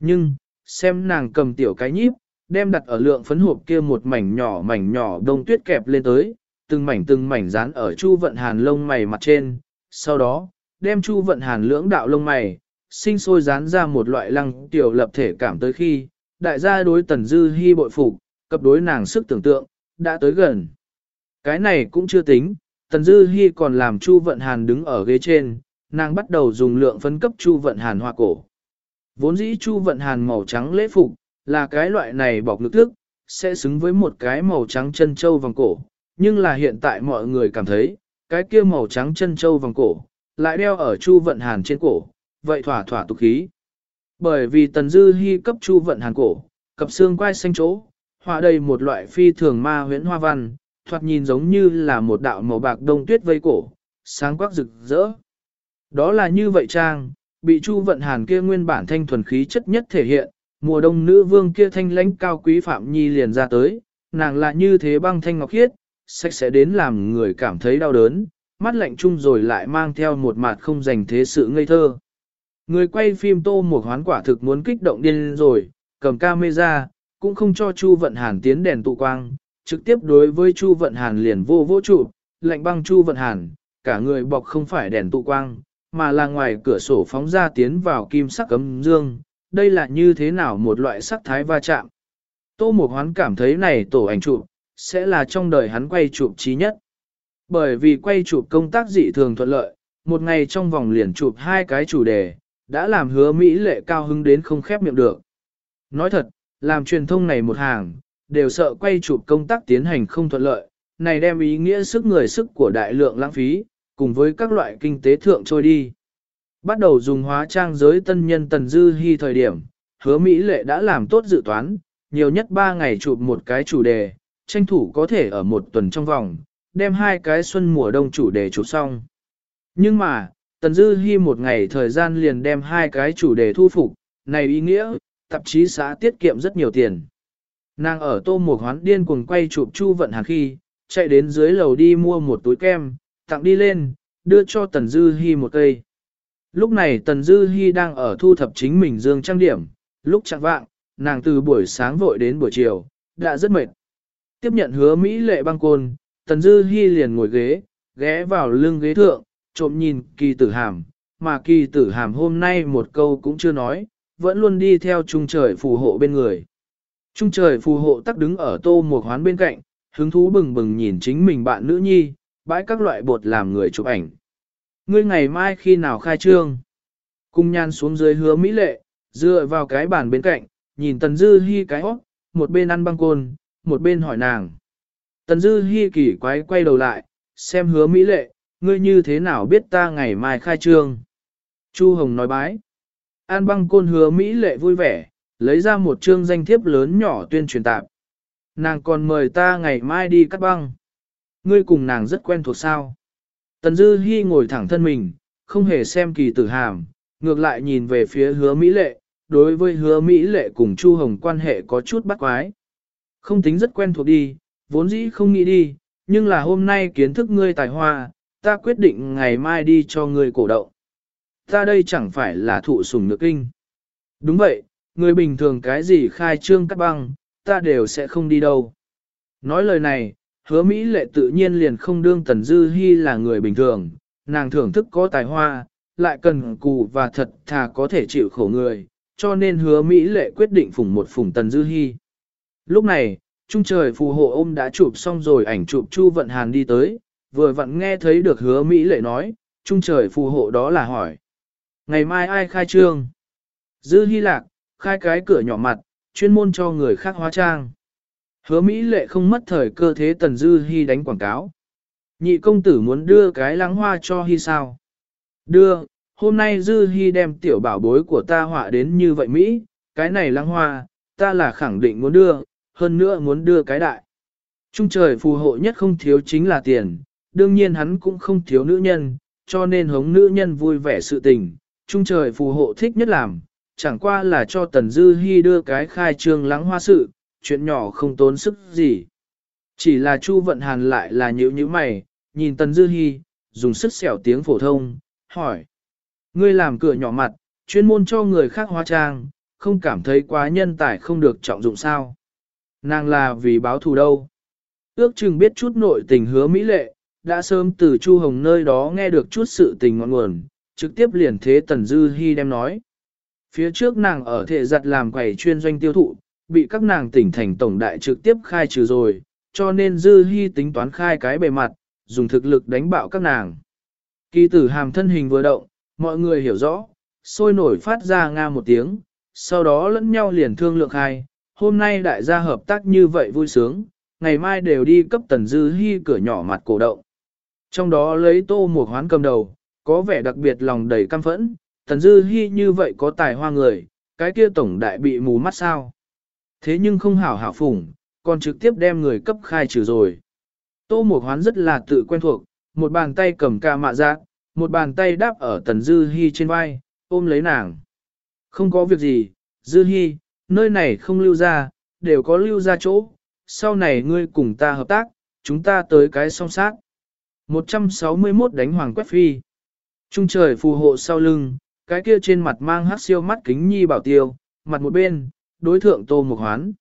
Nhưng, xem nàng cầm tiểu cái nhíp, đem đặt ở lượng phấn hộp kia một mảnh nhỏ mảnh nhỏ đông tuyết kẹp lên tới, từng mảnh từng mảnh dán ở chu vận hàn lông mày mặt trên, sau đó, đem chu vận hàn lưỡng đạo lông mày, sinh sôi dán ra một loại lăng tiểu lập thể cảm tới khi, đại gia đối tần dư Hi bội phục, cập đối nàng sức tưởng tượng, đã tới gần. Cái này cũng chưa tính, tần dư hy còn làm chu vận hàn đứng ở ghế trên, nàng bắt đầu dùng lượng phấn cấp chu vận hàn hoa cổ. Vốn dĩ chu vận hàn màu trắng lễ phục, là cái loại này bọc ngực thức, sẽ xứng với một cái màu trắng chân châu vòng cổ, nhưng là hiện tại mọi người cảm thấy, cái kia màu trắng chân châu vòng cổ, lại đeo ở chu vận hàn trên cổ, vậy thỏa thỏa tục khí. Bởi vì tần dư hy cấp chu vận hàn cổ, cặp xương quai xanh chỗ, họa đầy một loại phi thường ma huyễn hoa văn, thoạt nhìn giống như là một đạo màu bạc đông tuyết vây cổ, sáng quắc rực rỡ. Đó là như vậy trang, bị chu vận hàn kia nguyên bản thanh thuần khí chất nhất thể hiện, mùa đông nữ vương kia thanh lãnh cao quý phạm nhi liền ra tới, nàng là như thế băng thanh ngọc khiết, sạch sẽ đến làm người cảm thấy đau đớn, mắt lạnh chung rồi lại mang theo một mặt không dành thế sự ngây thơ. Người quay phim tô một hoán quả thực muốn kích động điên rồi, cầm camera, cũng không cho Chu Vận Hàn tiến đèn tụ quang, trực tiếp đối với Chu Vận Hàn liền vô vô trụ, lạnh băng Chu Vận Hàn, cả người bọc không phải đèn tụ quang, mà là ngoài cửa sổ phóng ra tiến vào kim sắc cấm dương, đây là như thế nào một loại sắc thái va chạm. Tô Mộc Hoán cảm thấy này tổ ảnh chụp sẽ là trong đời hắn quay chụp trí nhất. Bởi vì quay chụp công tác dị thường thuận lợi, một ngày trong vòng liền chụp hai cái chủ đề, đã làm hứa Mỹ lệ cao hứng đến không khép miệng được. Nói thật, làm truyền thông này một hàng, đều sợ quay chụp công tác tiến hành không thuận lợi, này đem ý nghĩa sức người sức của đại lượng lãng phí, cùng với các loại kinh tế thượng trôi đi. Bắt đầu dùng hóa trang giới tân nhân tần dư hy thời điểm, hứa Mỹ lệ đã làm tốt dự toán, nhiều nhất 3 ngày chụp một cái chủ đề, tranh thủ có thể ở một tuần trong vòng, đem hai cái xuân mùa đông chủ đề chụp xong. Nhưng mà, tần dư hy một ngày thời gian liền đem hai cái chủ đề thu phục, này ý nghĩa, tạp chí xã tiết kiệm rất nhiều tiền. Nàng ở tô một hoán điên cuồng quay chụp chu vận hàng khi, chạy đến dưới lầu đi mua một túi kem, tặng đi lên, đưa cho Tần Dư Hi một cây. Lúc này Tần Dư Hi đang ở thu thập chính mình dương trang điểm, lúc chẳng vạng, nàng từ buổi sáng vội đến buổi chiều, đã rất mệt. Tiếp nhận hứa Mỹ lệ băng côn, Tần Dư Hi liền ngồi ghế, ghé vào lưng ghế thượng, trộm nhìn kỳ tử hàm, mà kỳ tử hàm hôm nay một câu cũng chưa nói, vẫn luôn đi theo trung trời phù hộ bên người. Trung trời phù hộ tắc đứng ở tô một hoán bên cạnh, hứng thú bừng bừng nhìn chính mình bạn nữ nhi, bãi các loại bột làm người chụp ảnh. Ngươi ngày mai khi nào khai trương? Cung nhan xuống dưới hứa mỹ lệ, dựa vào cái bàn bên cạnh, nhìn tần dư hi cái hót, một bên ăn băng côn, một bên hỏi nàng. Tần dư hi kỳ quái quay đầu lại, xem hứa mỹ lệ, ngươi như thế nào biết ta ngày mai khai trương? Chu Hồng nói bái. An băng côn hứa Mỹ lệ vui vẻ, lấy ra một chương danh thiếp lớn nhỏ tuyên truyền tạp. Nàng còn mời ta ngày mai đi cắt băng. Ngươi cùng nàng rất quen thuộc sao. Tần Dư Hi ngồi thẳng thân mình, không hề xem kỳ tử hàm, ngược lại nhìn về phía hứa Mỹ lệ, đối với hứa Mỹ lệ cùng Chu Hồng quan hệ có chút bắt quái. Không tính rất quen thuộc đi, vốn dĩ không nghĩ đi, nhưng là hôm nay kiến thức ngươi tài hoa, ta quyết định ngày mai đi cho ngươi cổ động. Ta đây chẳng phải là thụ sủng nước kinh. Đúng vậy, người bình thường cái gì khai trương cắt băng, ta đều sẽ không đi đâu. Nói lời này, hứa Mỹ lệ tự nhiên liền không đương Tần Dư Hi là người bình thường, nàng thưởng thức có tài hoa, lại cần cù và thật thà có thể chịu khổ người, cho nên hứa Mỹ lệ quyết định phủng một phủng Tần Dư Hi. Lúc này, trung trời phù hộ ôm đã chụp xong rồi ảnh chụp Chu Vận Hàn đi tới, vừa vặn nghe thấy được hứa Mỹ lệ nói, trung trời phù hộ đó là hỏi. Ngày mai ai khai trương? Dư Hy Lạc, khai cái cửa nhỏ mặt, chuyên môn cho người khác hóa trang. Hứa Mỹ lệ không mất thời cơ thế Tần Dư Hi đánh quảng cáo. Nhị công tử muốn đưa cái lắng hoa cho Hi sao? Đưa, hôm nay Dư Hi đem tiểu bảo bối của ta họa đến như vậy Mỹ, cái này lắng hoa, ta là khẳng định muốn đưa, hơn nữa muốn đưa cái đại. Trung trời phù hộ nhất không thiếu chính là tiền, đương nhiên hắn cũng không thiếu nữ nhân, cho nên hống nữ nhân vui vẻ sự tình. Trung trời phù hộ thích nhất làm, chẳng qua là cho Tần Dư Hi đưa cái khai trương lắng hoa sự, chuyện nhỏ không tốn sức gì. Chỉ là Chu Vận Hàn lại là nhữ nhữ mày, nhìn Tần Dư Hi, dùng sức xẻo tiếng phổ thông, hỏi. Ngươi làm cửa nhỏ mặt, chuyên môn cho người khác hóa trang, không cảm thấy quá nhân tài không được trọng dụng sao. Nàng là vì báo thù đâu. Ước chừng biết chút nội tình hứa mỹ lệ, đã sớm từ Chu Hồng nơi đó nghe được chút sự tình ngọn nguồn, trực tiếp liền thế Tần Dư Hi đem nói. Phía trước nàng ở thể giặt làm quầy chuyên doanh tiêu thụ, bị các nàng tỉnh thành tổng đại trực tiếp khai trừ rồi, cho nên Dư Hi tính toán khai cái bề mặt, dùng thực lực đánh bạo các nàng. Kỳ tử hàm thân hình vừa động, mọi người hiểu rõ, sôi nổi phát ra nga một tiếng, sau đó lẫn nhau liền thương lượng khai, hôm nay đại gia hợp tác như vậy vui sướng, ngày mai đều đi cấp tần dư hy cửa nhỏ mặt cổ động. Trong đó lấy tô một hoán cầm đầu, có vẻ đặc biệt lòng đầy căm phẫn, tần dư hy như vậy có tài hoa người, cái kia tổng đại bị mù mắt sao. Thế nhưng không hảo hảo phủng, còn trực tiếp đem người cấp khai trừ rồi. Tô Mộc hoán rất là tự quen thuộc, một bàn tay cầm ca mạ giác, một bàn tay đáp ở tần dư hy trên vai, ôm lấy nàng. Không có việc gì, dư hy, nơi này không lưu ra, đều có lưu ra chỗ, sau này ngươi cùng ta hợp tác, chúng ta tới cái song sát. 161 đánh hoàng quét phi. Trung trời phù hộ sau lưng, cái kia trên mặt mang hát siêu mắt kính nhi bảo tiêu, mặt một bên, đối thượng tô mục hoán.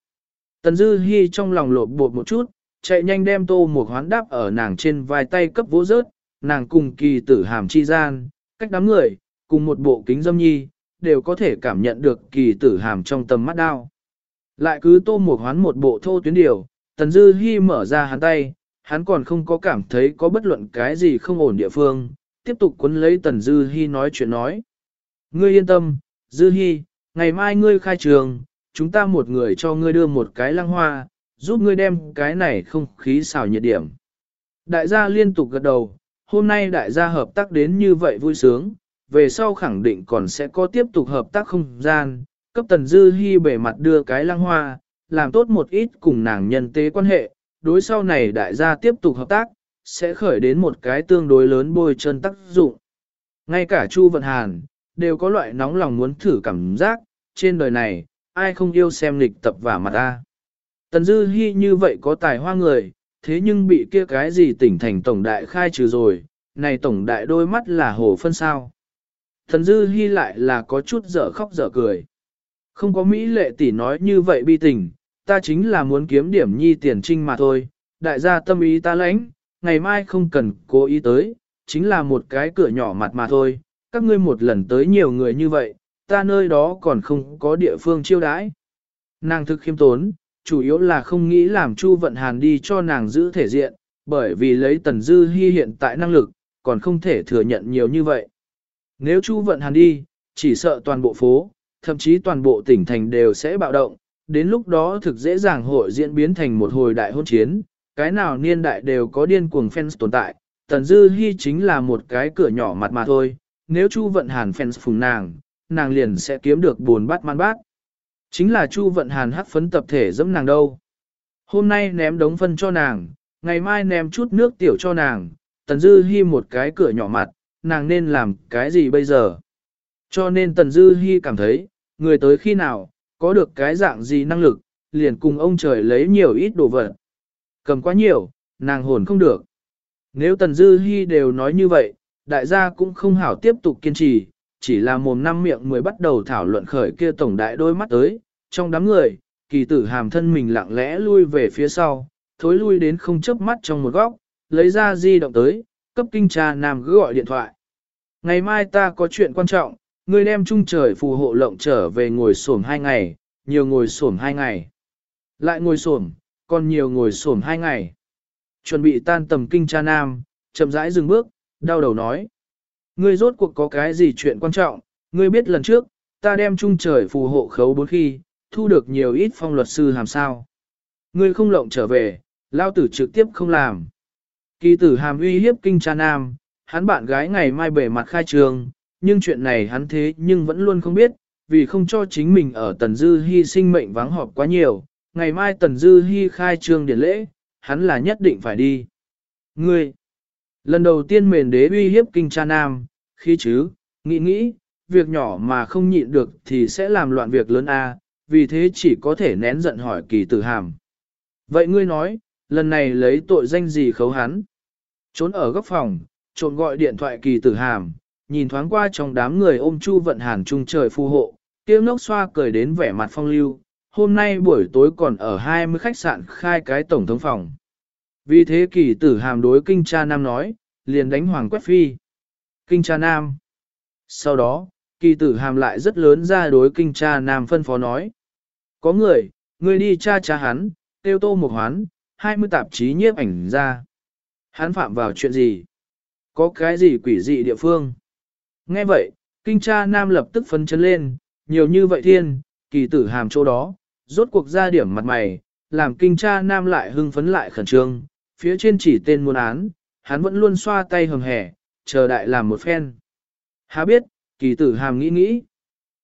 Tần dư hy trong lòng lột bột một chút, chạy nhanh đem tô mục hoán đáp ở nàng trên vai tay cấp vỗ rớt, nàng cùng kỳ tử hàm chi gian, cách đám người, cùng một bộ kính dâm nhi, đều có thể cảm nhận được kỳ tử hàm trong tầm mắt đao. Lại cứ tô một hoán một bộ thô tuyến điều, tần dư hy mở ra hắn tay, hắn còn không có cảm thấy có bất luận cái gì không ổn địa phương, tiếp tục cuốn lấy tần dư hy nói chuyện nói. Ngươi yên tâm, dư hy, ngày mai ngươi khai trường, chúng ta một người cho ngươi đưa một cái lăng hoa, giúp ngươi đem cái này không khí xào nhiệt điểm. Đại gia liên tục gật đầu, hôm nay đại gia hợp tác đến như vậy vui sướng, về sau khẳng định còn sẽ có tiếp tục hợp tác không gian, cấp tần dư hy bề mặt đưa cái lăng hoa, làm tốt một ít cùng nàng nhân tế quan hệ, đối sau này đại gia tiếp tục hợp tác, sẽ khởi đến một cái tương đối lớn bôi chân tác dụng. Ngay cả Chu Vận Hàn, đều có loại nóng lòng muốn thử cảm giác, trên đời này, ai không yêu xem lịch tập và mặt ta. Tần Dư Hi như vậy có tài hoa người, thế nhưng bị kia cái gì tỉnh thành tổng đại khai trừ rồi, này tổng đại đôi mắt là hồ phân sao. Tần Dư Hi lại là có chút dở khóc dở cười. Không có Mỹ lệ tỷ nói như vậy bi tình, ta chính là muốn kiếm điểm nhi tiền trinh mà thôi, đại gia tâm ý ta lãnh, ngày mai không cần cố ý tới, chính là một cái cửa nhỏ mặt mà thôi, các ngươi một lần tới nhiều người như vậy, ta nơi đó còn không có địa phương chiêu đãi. Nàng thực khiêm tốn, chủ yếu là không nghĩ làm Chu Vận Hàn đi cho nàng giữ thể diện, bởi vì lấy Tần Dư Hi hiện tại năng lực, còn không thể thừa nhận nhiều như vậy. Nếu Chu Vận Hàn đi, chỉ sợ toàn bộ phố, thậm chí toàn bộ tỉnh thành đều sẽ bạo động, đến lúc đó thực dễ dàng hội diễn biến thành một hồi đại hôn chiến, cái nào niên đại đều có điên cuồng fans tồn tại, Tần Dư Hi chính là một cái cửa nhỏ mặt mà thôi, nếu Chu Vận Hàn fans phùng nàng, nàng liền sẽ kiếm được buồn bát man bát. Chính là Chu Vận Hàn hắc phấn tập thể dẫm nàng đâu. Hôm nay ném đống phân cho nàng, ngày mai ném chút nước tiểu cho nàng, Tần Dư Hi một cái cửa nhỏ mặt, nàng nên làm cái gì bây giờ? Cho nên Tần Dư Hi cảm thấy, người tới khi nào, có được cái dạng gì năng lực, liền cùng ông trời lấy nhiều ít đồ vật. Cầm quá nhiều, nàng hồn không được. Nếu Tần Dư Hi đều nói như vậy, đại gia cũng không hảo tiếp tục kiên trì, chỉ là mồm năm miệng mới bắt đầu thảo luận khởi kia tổng đại đôi mắt tới, trong đám người, kỳ tử hàm thân mình lặng lẽ lui về phía sau, thối lui đến không chớp mắt trong một góc, lấy ra di động tới, cấp kinh trà nam cứ gọi điện thoại. Ngày mai ta có chuyện quan trọng, ngươi đem trung trời phù hộ lộng trở về ngồi xổm hai ngày, nhiều ngồi xổm hai ngày. Lại ngồi xổm, còn nhiều ngồi xổm hai ngày. Chuẩn bị tan tầm kinh cha nam, chậm rãi dừng bước, đau đầu nói. Ngươi rốt cuộc có cái gì chuyện quan trọng, ngươi biết lần trước, ta đem trung trời phù hộ khấu bốn khi, thu được nhiều ít phong luật sư hàm sao. Ngươi không lộng trở về, lao tử trực tiếp không làm. Kỳ tử hàm uy hiếp kinh cha nam, hắn bạn gái ngày mai bể mặt khai trường, nhưng chuyện này hắn thế nhưng vẫn luôn không biết, vì không cho chính mình ở Tần Dư hy sinh mệnh vắng họp quá nhiều, ngày mai Tần Dư Hi khai trương điển lễ, hắn là nhất định phải đi. Ngươi, lần đầu tiên mền đế uy hiếp kinh cha nam, khi chứ, nghĩ nghĩ, việc nhỏ mà không nhịn được thì sẽ làm loạn việc lớn a, vì thế chỉ có thể nén giận hỏi kỳ tử hàm. Vậy ngươi nói, lần này lấy tội danh gì khấu hắn? Trốn ở góc phòng, trộn gọi điện thoại kỳ tử hàm, nhìn thoáng qua trong đám người ôm chu vận hàn trung trời phù hộ, kia ngốc xoa cười đến vẻ mặt phong lưu, hôm nay buổi tối còn ở 20 khách sạn khai cái tổng thống phòng. Vì thế kỳ tử hàm đối kinh cha nam nói, liền đánh hoàng quét phi. Kinh cha nam. Sau đó, kỳ tử hàm lại rất lớn ra đối kinh cha nam phân phó nói. Có người, người đi cha cha hắn, tiêu tô một hoán, 20 tạp chí nhiếp ảnh ra. Hắn phạm vào chuyện gì? Có cái gì quỷ dị địa phương? Nghe vậy, kinh cha nam lập tức phấn chấn lên, nhiều như vậy thiên, kỳ tử hàm chỗ đó, rốt cuộc ra điểm mặt mày, làm kinh cha nam lại hưng phấn lại khẩn trương, phía trên chỉ tên muôn án, hắn vẫn luôn xoa tay hầm hẻ, chờ đại làm một phen. Há biết, kỳ tử hàm nghĩ nghĩ,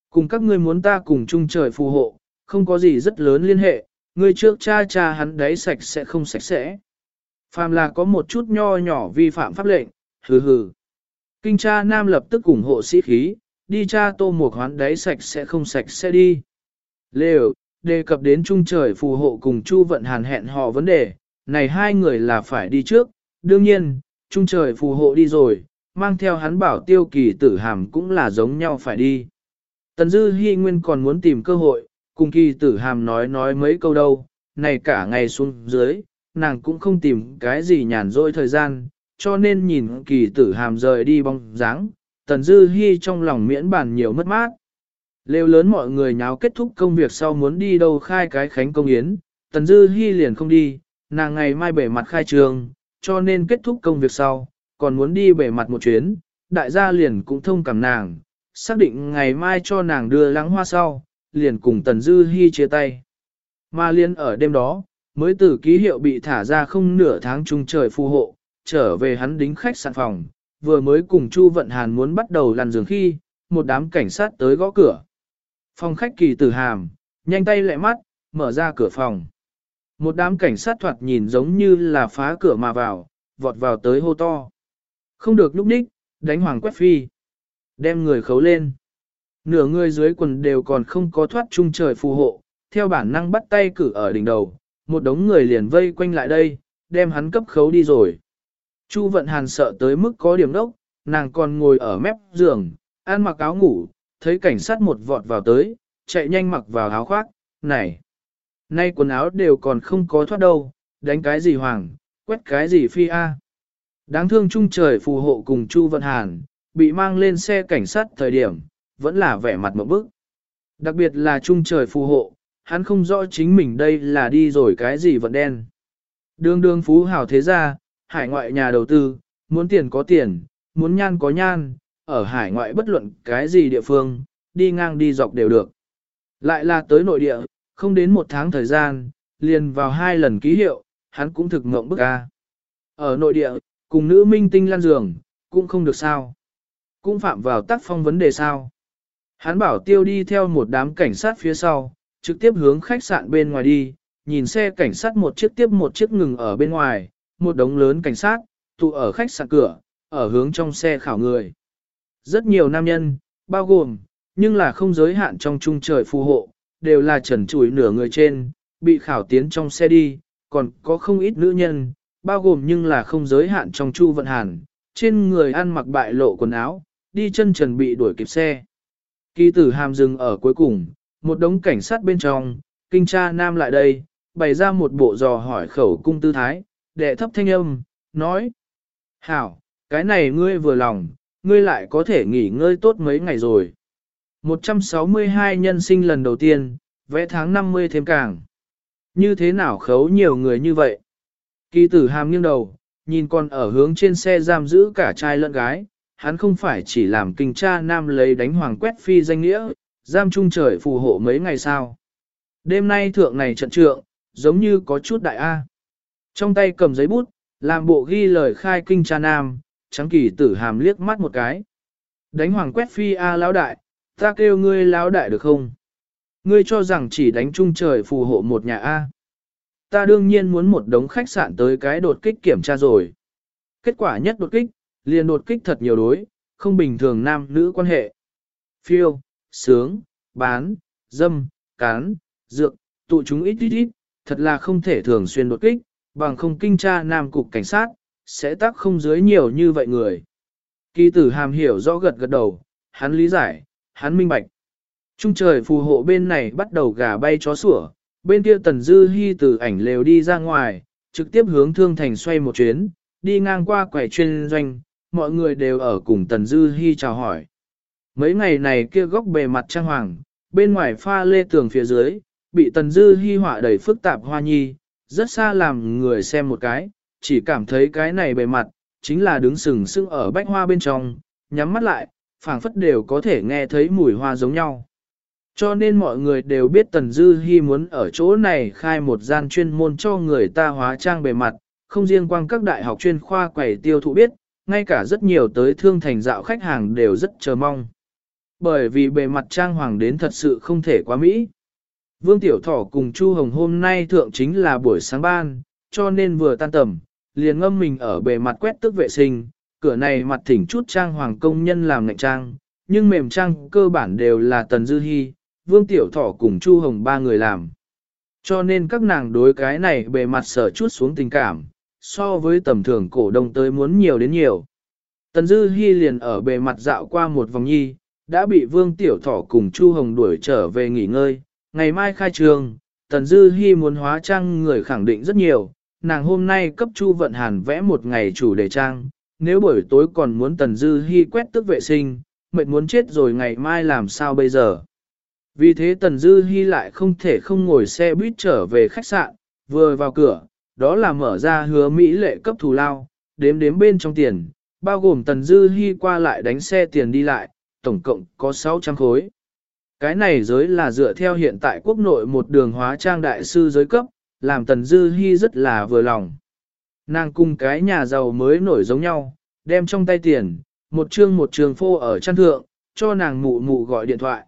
cùng các ngươi muốn ta cùng chung trời phù hộ, không có gì rất lớn liên hệ, ngươi trước cha cha hắn đấy sạch sẽ không sạch sẽ. Phàm là có một chút nho nhỏ vi phạm pháp lệnh, hừ hừ. Kinh cha nam lập tức ủng hộ sĩ khí, đi cha tô một hoán đáy sạch sẽ không sạch sẽ đi. Lều, đề cập đến trung trời phù hộ cùng Chu Vận Hàn hẹn họ vấn đề, này hai người là phải đi trước, đương nhiên, trung trời phù hộ đi rồi, mang theo hắn bảo tiêu kỳ tử hàm cũng là giống nhau phải đi. Tần Dư Hi Nguyên còn muốn tìm cơ hội, cùng kỳ tử hàm nói nói mấy câu đâu, này cả ngày xuống dưới, nàng cũng không tìm cái gì nhàn rỗi thời gian, cho nên nhìn kỳ tử hàm rời đi bóng dáng, tần dư Hi trong lòng miễn bàn nhiều mất mát. Lêu lớn mọi người nháo kết thúc công việc sau muốn đi đâu khai cái khánh công yến, tần dư hi liền không đi, nàng ngày mai bể mặt khai trường, cho nên kết thúc công việc sau, còn muốn đi bể mặt một chuyến, đại gia liền cũng thông cảm nàng, xác định ngày mai cho nàng đưa lắng hoa sau, liền cùng tần dư hi chia tay. Mà liên ở đêm đó, mới từ ký hiệu bị thả ra không nửa tháng trung trời phù hộ, trở về hắn đính khách sạn phòng, vừa mới cùng Chu Vận Hàn muốn bắt đầu lăn giường khi, một đám cảnh sát tới gõ cửa. Phòng khách kỳ tử hàm, nhanh tay lẹ mắt, mở ra cửa phòng. Một đám cảnh sát thoạt nhìn giống như là phá cửa mà vào, vọt vào tới hô to. Không được núp đích, đánh hoàng quét phi. Đem người khấu lên. Nửa người dưới quần đều còn không có thoát trung trời phù hộ, theo bản năng bắt tay cử ở đỉnh đầu, một đống người liền vây quanh lại đây, đem hắn cấp khấu đi rồi. Chu vận hàn sợ tới mức có điểm đốc, nàng còn ngồi ở mép giường, ăn mặc áo ngủ, thấy cảnh sát một vọt vào tới, chạy nhanh mặc vào áo khoác, này. Nay quần áo đều còn không có thoát đâu, đánh cái gì hoàng, quét cái gì phi a. Đáng thương trung trời phù hộ cùng Chu Vận Hàn, bị mang lên xe cảnh sát thời điểm, vẫn là vẻ mặt một bức. Đặc biệt là trung trời phù hộ, hắn không rõ chính mình đây là đi rồi cái gì vận đen. Đường đường phú hào thế gia, hải ngoại nhà đầu tư, muốn tiền có tiền, muốn nhan có nhan, ở hải ngoại bất luận cái gì địa phương, đi ngang đi dọc đều được. Lại là tới nội địa, không đến một tháng thời gian, liền vào hai lần ký hiệu, hắn cũng thực ngộng bức ca. Ở nội địa, cùng nữ minh tinh lan giường, cũng không được sao. Cũng phạm vào tác phong vấn đề sao. Hắn bảo tiêu đi theo một đám cảnh sát phía sau, trực tiếp hướng khách sạn bên ngoài đi, nhìn xe cảnh sát một chiếc tiếp một chiếc ngừng ở bên ngoài, một đống lớn cảnh sát, tụ ở khách sạn cửa, ở hướng trong xe khảo người. Rất nhiều nam nhân, bao gồm, nhưng là không giới hạn trong trung trời phù hộ, đều là trần trụi nửa người trên, bị khảo tiến trong xe đi, còn có không ít nữ nhân, bao gồm nhưng là không giới hạn trong chu vận hàn, trên người ăn mặc bại lộ quần áo, đi chân trần bị đuổi kịp xe. Kỳ tử hàm dừng ở cuối cùng, một đống cảnh sát bên trong, kinh tra nam lại đây, bày ra một bộ dò hỏi khẩu cung tư thái, đệ thấp thanh âm, nói. Hảo, cái này ngươi vừa lòng, ngươi lại có thể nghỉ ngơi tốt mấy ngày rồi. 162 nhân sinh lần đầu tiên, vẽ tháng 50 thêm càng. Như thế nào khấu nhiều người như vậy? Kỳ tử hàm nghiêng đầu, nhìn con ở hướng trên xe giam giữ cả trai lẫn gái, hắn không phải chỉ làm kinh tra nam lấy đánh hoàng quét phi danh nghĩa, giam trung trời phù hộ mấy ngày sau. Đêm nay thượng này trận trượng, giống như có chút đại A. Trong tay cầm giấy bút, làm bộ ghi lời khai kinh tra nam, trắng kỳ tử hàm liếc mắt một cái. Đánh hoàng quét phi A lão đại, ta kêu ngươi lão đại được không? Ngươi cho rằng chỉ đánh Chung trời phù hộ một nhà A. Ta đương nhiên muốn một đống khách sạn tới cái đột kích kiểm tra rồi. Kết quả nhất đột kích, liền đột kích thật nhiều đối, không bình thường nam nữ quan hệ. Phiêu, sướng, bán, dâm, cán, dược, tụ chúng ít ít ít, thật là không thể thường xuyên đột kích, bằng không kinh tra nam cục cảnh sát, sẽ tác không dưới nhiều như vậy người. Kỳ tử hàm hiểu rõ gật gật đầu, hắn lý giải, hắn minh bạch. Trung trời phù hộ bên này bắt đầu gà bay chó sủa, bên kia tần dư hy từ ảnh lều đi ra ngoài, trực tiếp hướng thương thành xoay một chuyến, đi ngang qua quầy chuyên doanh, mọi người đều ở cùng tần dư hy chào hỏi. Mấy ngày này kia góc bề mặt trang hoàng, bên ngoài pha lê tường phía dưới, bị tần dư hy họa đầy phức tạp hoa nhi, rất xa làm người xem một cái, chỉ cảm thấy cái này bề mặt, chính là đứng sừng sững ở bách hoa bên trong, nhắm mắt lại, phảng phất đều có thể nghe thấy mùi hoa giống nhau. Cho nên mọi người đều biết Tần Dư Hi muốn ở chỗ này khai một gian chuyên môn cho người ta hóa trang bề mặt, không riêng quang các đại học chuyên khoa quầy tiêu thụ biết, ngay cả rất nhiều tới thương thành dạo khách hàng đều rất chờ mong. Bởi vì bề mặt trang hoàng đến thật sự không thể quá mỹ. Vương Tiểu Thỏ cùng Chu Hồng hôm nay thượng chính là buổi sáng ban, cho nên vừa tan tầm, liền ngâm mình ở bề mặt quét tức vệ sinh, cửa này mặt thỉnh chút trang hoàng công nhân làm ngạch trang, nhưng mềm trang cơ bản đều là Tần Dư Hi, Vương Tiểu Thỏ cùng Chu Hồng ba người làm. Cho nên các nàng đối cái này bề mặt sở chút xuống tình cảm, so với tầm thường cổ đông tới muốn nhiều đến nhiều. Tần Dư Hi liền ở bề mặt dạo qua một vòng nhi, đã bị Vương Tiểu Thỏ cùng Chu Hồng đuổi trở về nghỉ ngơi. Ngày mai khai trường, Tần Dư Hi muốn hóa trang người khẳng định rất nhiều, nàng hôm nay cấp Chu Vận Hàn vẽ một ngày chủ đề trang, nếu buổi tối còn muốn Tần Dư Hi quét tức vệ sinh, mệt muốn chết rồi ngày mai làm sao bây giờ. Vì thế Tần Dư Hi lại không thể không ngồi xe buýt trở về khách sạn, vừa vào cửa, đó là mở ra hứa Mỹ lệ cấp thù lao, đếm đếm bên trong tiền, bao gồm Tần Dư Hi qua lại đánh xe tiền đi lại, tổng cộng có 600 khối. Cái này giới là dựa theo hiện tại quốc nội một đường hóa trang đại sư giới cấp, làm Tần Dư Hi rất là vừa lòng. Nàng cùng cái nhà giàu mới nổi giống nhau, đem trong tay tiền, một trương một trường phô ở chăn thượng, cho nàng mụ mụ gọi điện thoại.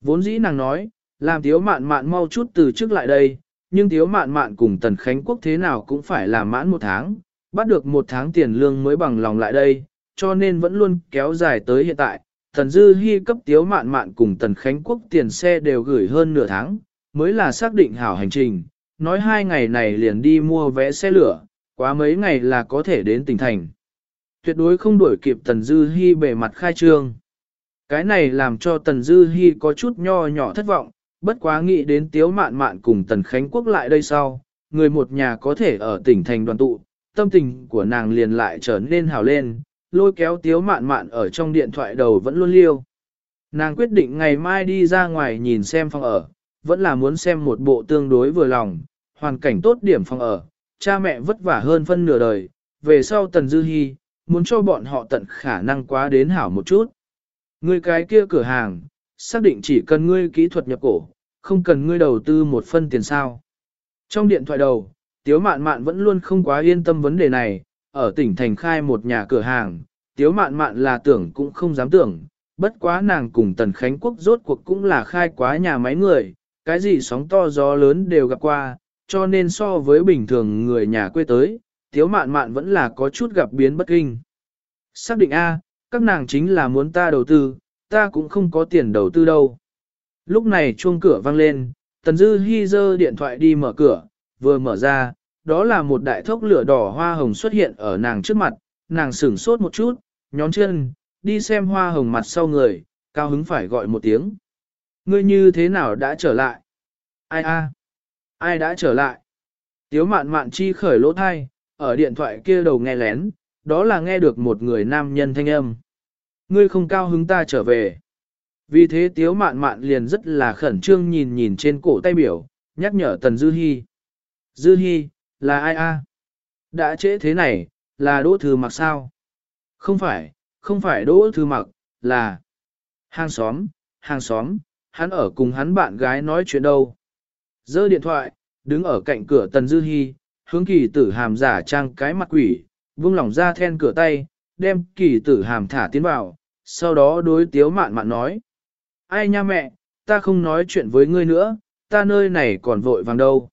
Vốn dĩ nàng nói, làm tiếu mạn mạn mau chút từ trước lại đây, nhưng tiếu mạn mạn cùng Tần Khánh Quốc thế nào cũng phải làm mãn một tháng, bắt được một tháng tiền lương mới bằng lòng lại đây, cho nên vẫn luôn kéo dài tới hiện tại. Tần Dư Hi cấp tiếu mạn mạn cùng Tần Khánh Quốc tiền xe đều gửi hơn nửa tháng, mới là xác định hảo hành trình, nói hai ngày này liền đi mua vé xe lửa, quá mấy ngày là có thể đến tỉnh thành. Tuyệt đối không đuổi kịp Tần Dư Hi bề mặt khai trương. Cái này làm cho Tần Dư Hi có chút nho nhỏ thất vọng, bất quá nghĩ đến Tiếu Mạn Mạn cùng Tần Khánh Quốc lại đây sau, người một nhà có thể ở tỉnh thành đoàn tụ, tâm tình của nàng liền lại trở nên hào lên, lôi kéo Tiếu Mạn Mạn ở trong điện thoại đầu vẫn luôn liêu. Nàng quyết định ngày mai đi ra ngoài nhìn xem phòng ở, vẫn là muốn xem một bộ tương đối vừa lòng, hoàn cảnh tốt điểm phòng ở, cha mẹ vất vả hơn phân nửa đời, về sau Tần Dư Hi, muốn cho bọn họ tận khả năng quá đến hảo một chút. Ngươi cái kia cửa hàng, xác định chỉ cần ngươi kỹ thuật nhập cổ, không cần ngươi đầu tư một phân tiền sao. Trong điện thoại đầu, Tiếu Mạn Mạn vẫn luôn không quá yên tâm vấn đề này, ở tỉnh thành khai một nhà cửa hàng, Tiếu Mạn Mạn là tưởng cũng không dám tưởng, bất quá nàng cùng Tần Khánh Quốc rốt cuộc cũng là khai quá nhà máy người, cái gì sóng to gió lớn đều gặp qua, cho nên so với bình thường người nhà quê tới, Tiếu Mạn Mạn vẫn là có chút gặp biến bất kinh. Xác định A, các nàng chính là muốn ta đầu tư, ta cũng không có tiền đầu tư đâu. Lúc này chuông cửa vang lên, Tần Dư Hi dơ điện thoại đi mở cửa, vừa mở ra, đó là một đại thốc lửa đỏ hoa hồng xuất hiện ở nàng trước mặt, nàng sửng sốt một chút, nhón chân, đi xem hoa hồng mặt sau người, cao hứng phải gọi một tiếng. Ngươi như thế nào đã trở lại? Ai a? Ai đã trở lại? Tiếu mạn mạn chi khởi lỗ thai, ở điện thoại kia đầu nghe lén, đó là nghe được một người nam nhân thanh âm. Ngươi không cao hứng ta trở về. Vì thế tiếu mạn mạn liền rất là khẩn trương nhìn nhìn trên cổ tay biểu, nhắc nhở Tần Dư Hi. Dư Hi, là ai a? Đã trễ thế này, là đỗ thư mặc sao? Không phải, không phải đỗ thư mặc, là hàng xóm, hàng xóm, hắn ở cùng hắn bạn gái nói chuyện đâu. Giơ điện thoại, đứng ở cạnh cửa Tần Dư Hi, hướng kỳ tử hàm giả trang cái mặt quỷ, vung lỏng ra then cửa tay, đem kỳ tử hàm thả tiến vào, sau đó đối tiếu mạn mạn nói. Ai nha mẹ, ta không nói chuyện với ngươi nữa, ta nơi này còn vội vàng đâu.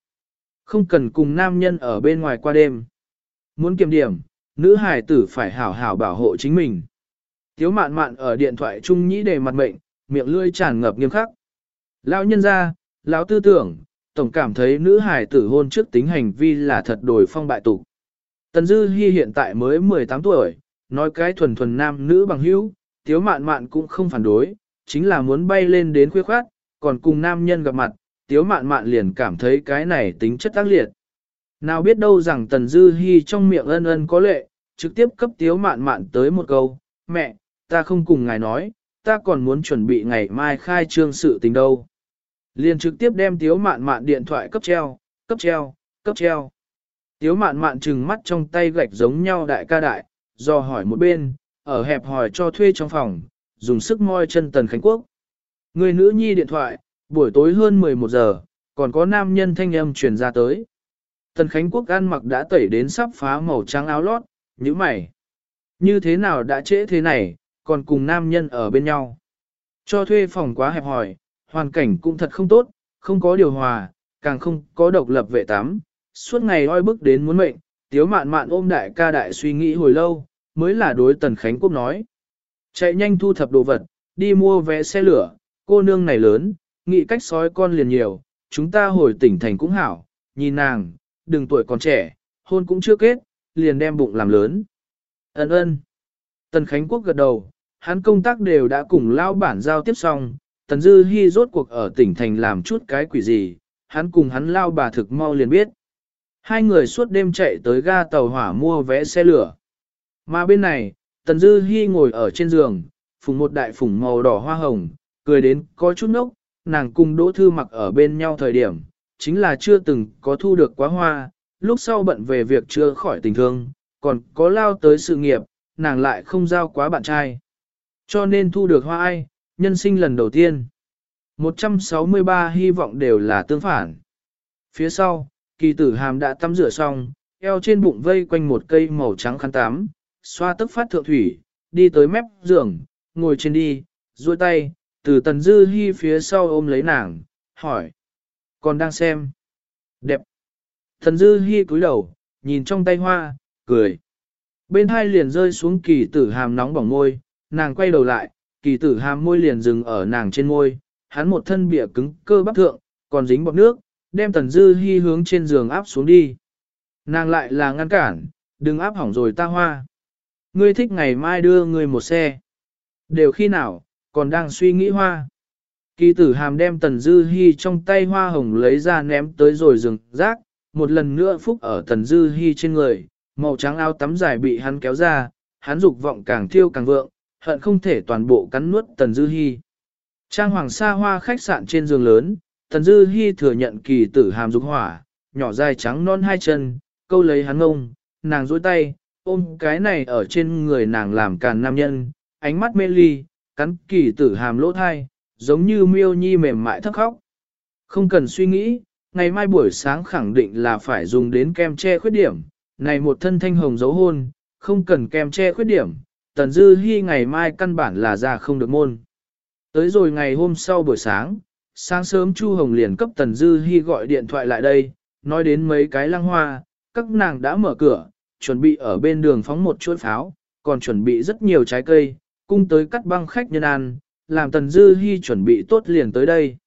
Không cần cùng nam nhân ở bên ngoài qua đêm. Muốn kiểm điểm, nữ hài tử phải hảo hảo bảo hộ chính mình. Tiếu mạn mạn ở điện thoại trung nhĩ đề mặt mệnh, miệng lưỡi tràn ngập nghiêm khắc. Lão nhân ra, lão tư tưởng, tổng cảm thấy nữ hài tử hôn trước tính hành vi là thật đổi phong bại tục. Tần Dư Hi hiện tại mới 18 tuổi, nói cái thuần thuần nam nữ bằng hữu, tiếu mạn mạn cũng không phản đối, chính là muốn bay lên đến khuya khoát, còn cùng nam nhân gặp mặt, tiếu mạn mạn liền cảm thấy cái này tính chất tác liệt. Nào biết đâu rằng Tần Dư Hi trong miệng ân ân có lệ, trực tiếp cấp tiếu mạn mạn tới một câu, mẹ, ta không cùng ngài nói, ta còn muốn chuẩn bị ngày mai khai trương sự tình đâu. Liền trực tiếp đem tiếu mạn mạn điện thoại cấp treo, cấp treo, cấp treo. Tiếu mạn mạn trừng mắt trong tay gạch giống nhau đại ca đại, do hỏi một bên, ở hẹp hỏi cho thuê trong phòng, dùng sức moi chân Tần Khánh Quốc. Người nữ nhi điện thoại, buổi tối hơn 11 giờ, còn có nam nhân thanh âm truyền ra tới. Tần Khánh Quốc ăn mặc đã tẩy đến sắp phá màu trắng áo lót, như mày. Như thế nào đã trễ thế này, còn cùng nam nhân ở bên nhau. Cho thuê phòng quá hẹp hòi, hoàn cảnh cũng thật không tốt, không có điều hòa, càng không có độc lập vệ tắm. Suốt ngày oi bức đến muốn mệnh, tiếu mạn mạn ôm đại ca đại suy nghĩ hồi lâu, mới là đối Tần Khánh Quốc nói. Chạy nhanh thu thập đồ vật, đi mua vé xe lửa, cô nương này lớn, nghĩ cách sói con liền nhiều, chúng ta hồi tỉnh thành cũng hảo, nhìn nàng, đừng tuổi còn trẻ, hôn cũng chưa kết, liền đem bụng làm lớn. Ấn ơn. Tần Khánh Quốc gật đầu, hắn công tác đều đã cùng lao bản giao tiếp xong, Tần Dư Hi rốt cuộc ở tỉnh thành làm chút cái quỷ gì, hắn cùng hắn lao bà thực mau liền biết. Hai người suốt đêm chạy tới ga tàu hỏa mua vé xe lửa. Mà bên này, Tần Dư Hi ngồi ở trên giường, phùng một đại phùng màu đỏ hoa hồng, cười đến có chút nốc, nàng cùng Đỗ Thư mặc ở bên nhau thời điểm, chính là chưa từng có thu được quá hoa, lúc sau bận về việc chưa khỏi tình thương, còn có lao tới sự nghiệp, nàng lại không giao quá bạn trai. Cho nên thu được hoa ai, nhân sinh lần đầu tiên. 163 hy vọng đều là tương phản. Phía sau, kỳ tử hàm đã tắm rửa xong, eo trên bụng vây quanh một cây màu trắng khăn tắm, xoa tức phát thượng thủy, đi tới mép giường, ngồi trên đi, duỗi tay, từ tần dư hy phía sau ôm lấy nàng, hỏi. Còn đang xem. Đẹp. Tần dư hy cúi đầu, nhìn trong tay hoa, cười. Bên hai liền rơi xuống kỳ tử hàm nóng bỏng môi, nàng quay đầu lại, kỳ tử hàm môi liền dừng ở nàng trên môi, hắn một thân bịa cứng cơ bắp thượng, còn dính bọt nước, đem tần dư hy hướng trên giường áp xuống đi. Nàng lại là ngăn cản, đừng áp hỏng rồi ta hoa. Ngươi thích ngày mai đưa ngươi một xe. Đều khi nào, còn đang suy nghĩ hoa. Kỳ tử hàm đem tần dư hy trong tay hoa hồng lấy ra ném tới rồi rừng rác, một lần nữa phúc ở tần dư hy trên người, màu trắng áo tắm dài bị hắn kéo ra, hắn dục vọng càng thiêu càng vượng, hận không thể toàn bộ cắn nuốt tần dư hy. Trang hoàng sa hoa khách sạn trên giường lớn, tần dư hy thừa nhận kỳ tử hàm dục hỏa, nhỏ dài trắng non hai chân, câu lấy hắn ngông, nàng dối tay, ôm cái này ở trên người nàng làm càn nam nhân, ánh mắt mê ly, cắn kỳ tử hàm lỗ thai, giống như miêu nhi mềm mại thấp khóc. Không cần suy nghĩ, ngày mai buổi sáng khẳng định là phải dùng đến kem che khuyết điểm, này một thân thanh hồng dấu hôn, không cần kem che khuyết điểm, tần dư Hi ngày mai căn bản là ra không được môn. Tới rồi ngày hôm sau buổi sáng, sáng sớm Chu Hồng liền cấp tần dư Hi gọi điện thoại lại đây, nói đến mấy cái lăng hoa, các nàng đã mở cửa, chuẩn bị ở bên đường phóng một chuỗi pháo, còn chuẩn bị rất nhiều trái cây, cung tới cắt băng khách nhân ăn, làm Tần Dư Hi chuẩn bị tốt liền tới đây.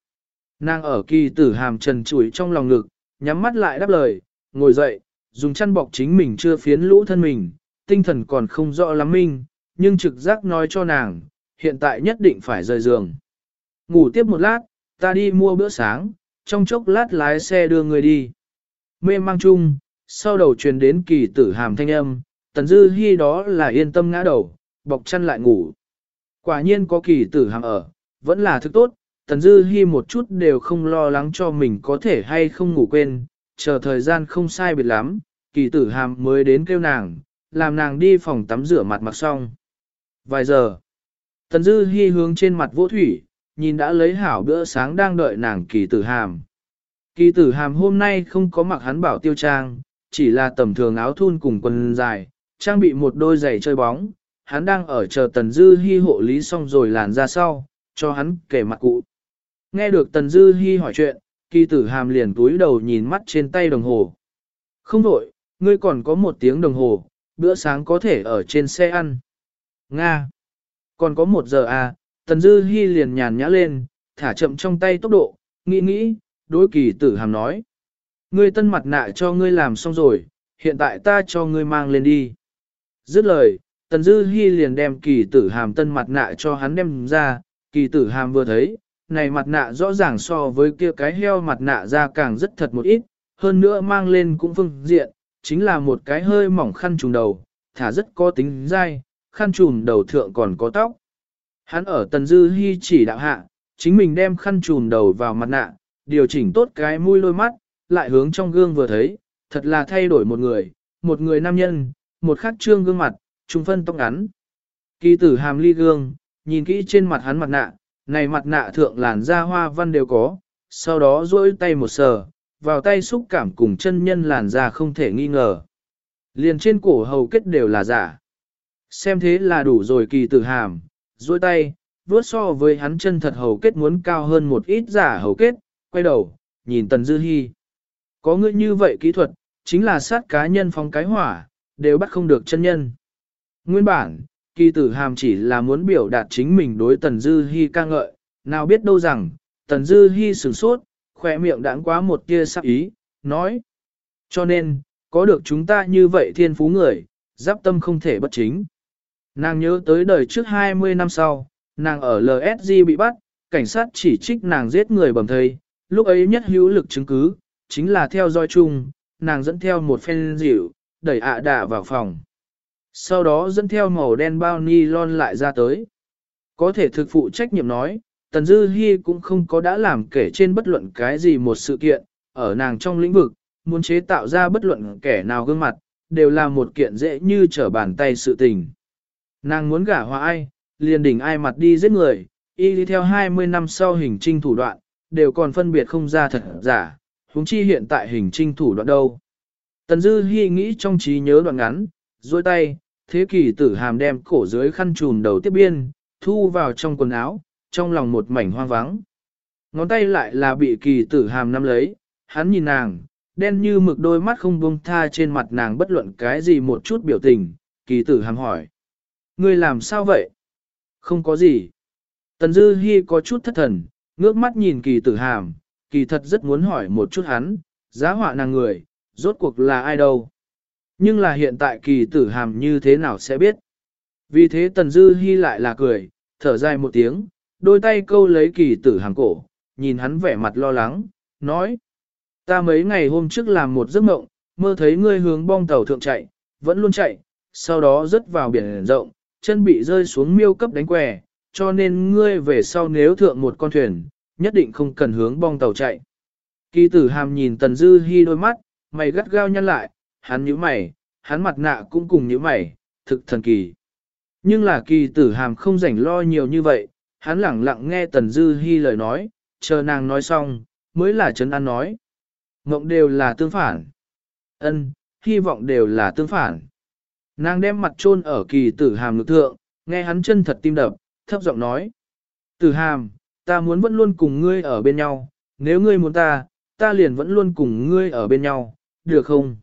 Nàng ở kỳ tử hàm trần chuỗi trong lòng ngực, nhắm mắt lại đáp lời, ngồi dậy, dùng chăn bọc chính mình chưa phiến lũ thân mình, tinh thần còn không rõ lắm minh, nhưng trực giác nói cho nàng, hiện tại nhất định phải rời giường. Ngủ tiếp một lát, ta đi mua bữa sáng, trong chốc lát lái xe đưa người đi. Mê mang chung, sau đầu truyền đến kỳ tử hàm thanh âm, tần dư hy đó là yên tâm ngã đầu, bọc chăn lại ngủ. Quả nhiên có kỳ tử hàm ở, vẫn là thức tốt, tần dư hy một chút đều không lo lắng cho mình có thể hay không ngủ quên, chờ thời gian không sai biệt lắm, kỳ tử hàm mới đến kêu nàng, làm nàng đi phòng tắm rửa mặt mặc xong. Vài giờ, tần dư hy hướng trên mặt vỗ thủy, nhìn đã lấy hảo bữa sáng đang đợi nàng kỳ tử hàm. Kỳ tử hàm hôm nay không có mặc hắn bảo tiêu trang, chỉ là tầm thường áo thun cùng quần dài, trang bị một đôi giày chơi bóng, hắn đang ở chờ Tần Dư Hi hộ lý xong rồi làn ra sau, cho hắn kể mặt cụ. Nghe được Tần Dư Hi hỏi chuyện, kỳ tử hàm liền túi đầu nhìn mắt trên tay đồng hồ. Không đổi, ngươi còn có một tiếng đồng hồ, bữa sáng có thể ở trên xe ăn. Nga. Còn có một giờ à, Tần Dư Hi liền nhàn nhã lên, thả chậm trong tay tốc độ, nghĩ nghĩ, đối kỳ tử hàm nói. Ngươi tân mặt nạ cho ngươi làm xong rồi, hiện tại ta cho ngươi mang lên đi. Dứt lời, Tần Dư Hi liền đem kỳ tử hàm tân mặt nạ cho hắn đem ra, kỳ tử hàm vừa thấy, này mặt nạ rõ ràng so với kia cái heo mặt nạ ra càng rất thật một ít, hơn nữa mang lên cũng phương diện, chính là một cái hơi mỏng khăn trùng đầu, thả rất có tính dai, khăn trùm đầu thượng còn có tóc. Hắn ở Tần Dư Hi chỉ đạo hạ, chính mình đem khăn trùm đầu vào mặt nạ, điều chỉnh tốt cái mũi lôi mắt, lại hướng trong gương vừa thấy, thật là thay đổi một người, một người nam nhân, một khắc trương gương mặt, trung phân tóc ngắn. Kỳ tử hàm ly gương, nhìn kỹ trên mặt hắn mặt nạ, này mặt nạ thượng làn da hoa văn đều có, sau đó duỗi tay một sờ, vào tay xúc cảm cùng chân nhân làn da không thể nghi ngờ. Liền trên cổ hầu kết đều là giả. Xem thế là đủ rồi kỳ tử hàm, duỗi tay, vuốt so với hắn chân thật hầu kết muốn cao hơn một ít giả hầu kết, quay đầu, nhìn Tần Dư Hi. Có ngươi như vậy kỹ thuật, chính là sát cá nhân phóng cái hỏa, đều bắt không được chân nhân. Nguyên bản, kỳ tử hàm chỉ là muốn biểu đạt chính mình đối Tần Dư Hi ca ngợi, nào biết đâu rằng, Tần Dư Hi sửng sốt, khỏe miệng đãng quá một tia sắc ý, nói. Cho nên, có được chúng ta như vậy thiên phú người, giáp tâm không thể bất chính. Nàng nhớ tới đời trước 20 năm sau, nàng ở LSG bị bắt, cảnh sát chỉ trích nàng giết người bầm thây, lúc ấy nhất hữu lực chứng cứ, chính là theo dõi chung, nàng dẫn theo một phen dịu, đẩy ạ đạ vào phòng. Sau đó dẫn theo màu đen bao ni lon lại ra tới. Có thể thực phụ trách nhiệm nói, Tần Dư Hi cũng không có đã làm kể trên bất luận cái gì một sự kiện, ở nàng trong lĩnh vực, muốn chế tạo ra bất luận kẻ nào gương mặt, đều là một kiện dễ như trở bàn tay sự tình. Nàng muốn gả hòa ai, liền đỉnh ai mặt đi giết người, y đi theo 20 năm sau hình trinh thủ đoạn, đều còn phân biệt không ra thật giả, huống chi hiện tại hình trinh thủ đoạn đâu. Tần Dư Hi nghĩ trong trí nhớ đoạn ngắn, duỗi tay, thế kỷ tử hàm đem cổ dưới khăn trùm đầu tiếp biên, thu vào trong quần áo, trong lòng một mảnh hoang vắng. Ngón tay lại là bị kỳ tử hàm nắm lấy, hắn nhìn nàng, đen như mực đôi mắt không buông tha trên mặt nàng bất luận cái gì một chút biểu tình, kỳ tử hàm hỏi. Ngươi làm sao vậy? Không có gì. Tần Dư Hi có chút thất thần, ngước mắt nhìn kỳ tử hàm, kỳ thật rất muốn hỏi một chút hắn, giá họa nàng người, rốt cuộc là ai đâu. Nhưng là hiện tại kỳ tử hàm như thế nào sẽ biết. Vì thế Tần Dư Hi lại là cười, thở dài một tiếng, đôi tay câu lấy kỳ tử hàm cổ, nhìn hắn vẻ mặt lo lắng, nói. Ta mấy ngày hôm trước làm một giấc mộng, mơ thấy ngươi hướng bong tàu thượng chạy, vẫn luôn chạy, sau đó rớt vào biển rộng, chân bị rơi xuống miêu cấp đánh què, cho nên ngươi về sau nếu thượng một con thuyền, nhất định không cần hướng bong tàu chạy. Kỳ tử hàm nhìn Tần Dư Hi đôi mắt, mày gắt gao nhăn lại, hắn nhíu mày, hắn mặt nạ cũng cùng nhíu mày, thực thần kỳ. Nhưng là kỳ tử hàm không rảnh lo nhiều như vậy, hắn lẳng lặng nghe Tần Dư Hi lời nói, chờ nàng nói xong, mới là chấn an nói. Ngộng đều là tương phản. Ân, hy vọng đều là tương phản. Nàng đem mặt chôn ở kỳ tử hàm lực thượng, nghe hắn chân thật tim đập, thấp giọng nói. Tử hàm, ta muốn vẫn luôn cùng ngươi ở bên nhau, nếu ngươi muốn ta, ta liền vẫn luôn cùng ngươi ở bên nhau, được không?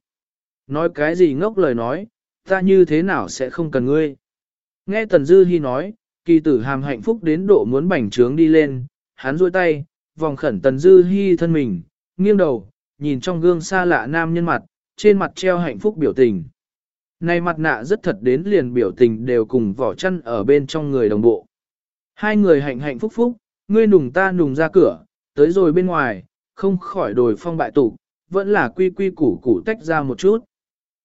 Nói cái gì ngốc lời nói, ta như thế nào sẽ không cần ngươi? Nghe Tần Dư Hi nói, kỳ tử hàm hạnh phúc đến độ muốn bành trướng đi lên, hắn duỗi tay, vòng khẩn Tần Dư Hi thân mình, nghiêng đầu, nhìn trong gương xa lạ nam nhân mặt, trên mặt treo hạnh phúc biểu tình. Này mặt nạ rất thật đến liền biểu tình đều cùng vỏ chăn ở bên trong người đồng bộ. Hai người hạnh hạnh phúc phúc, ngươi nùng ta nùng ra cửa, tới rồi bên ngoài, không khỏi đồi phong bại tụ, vẫn là quy quy củ củ tách ra một chút.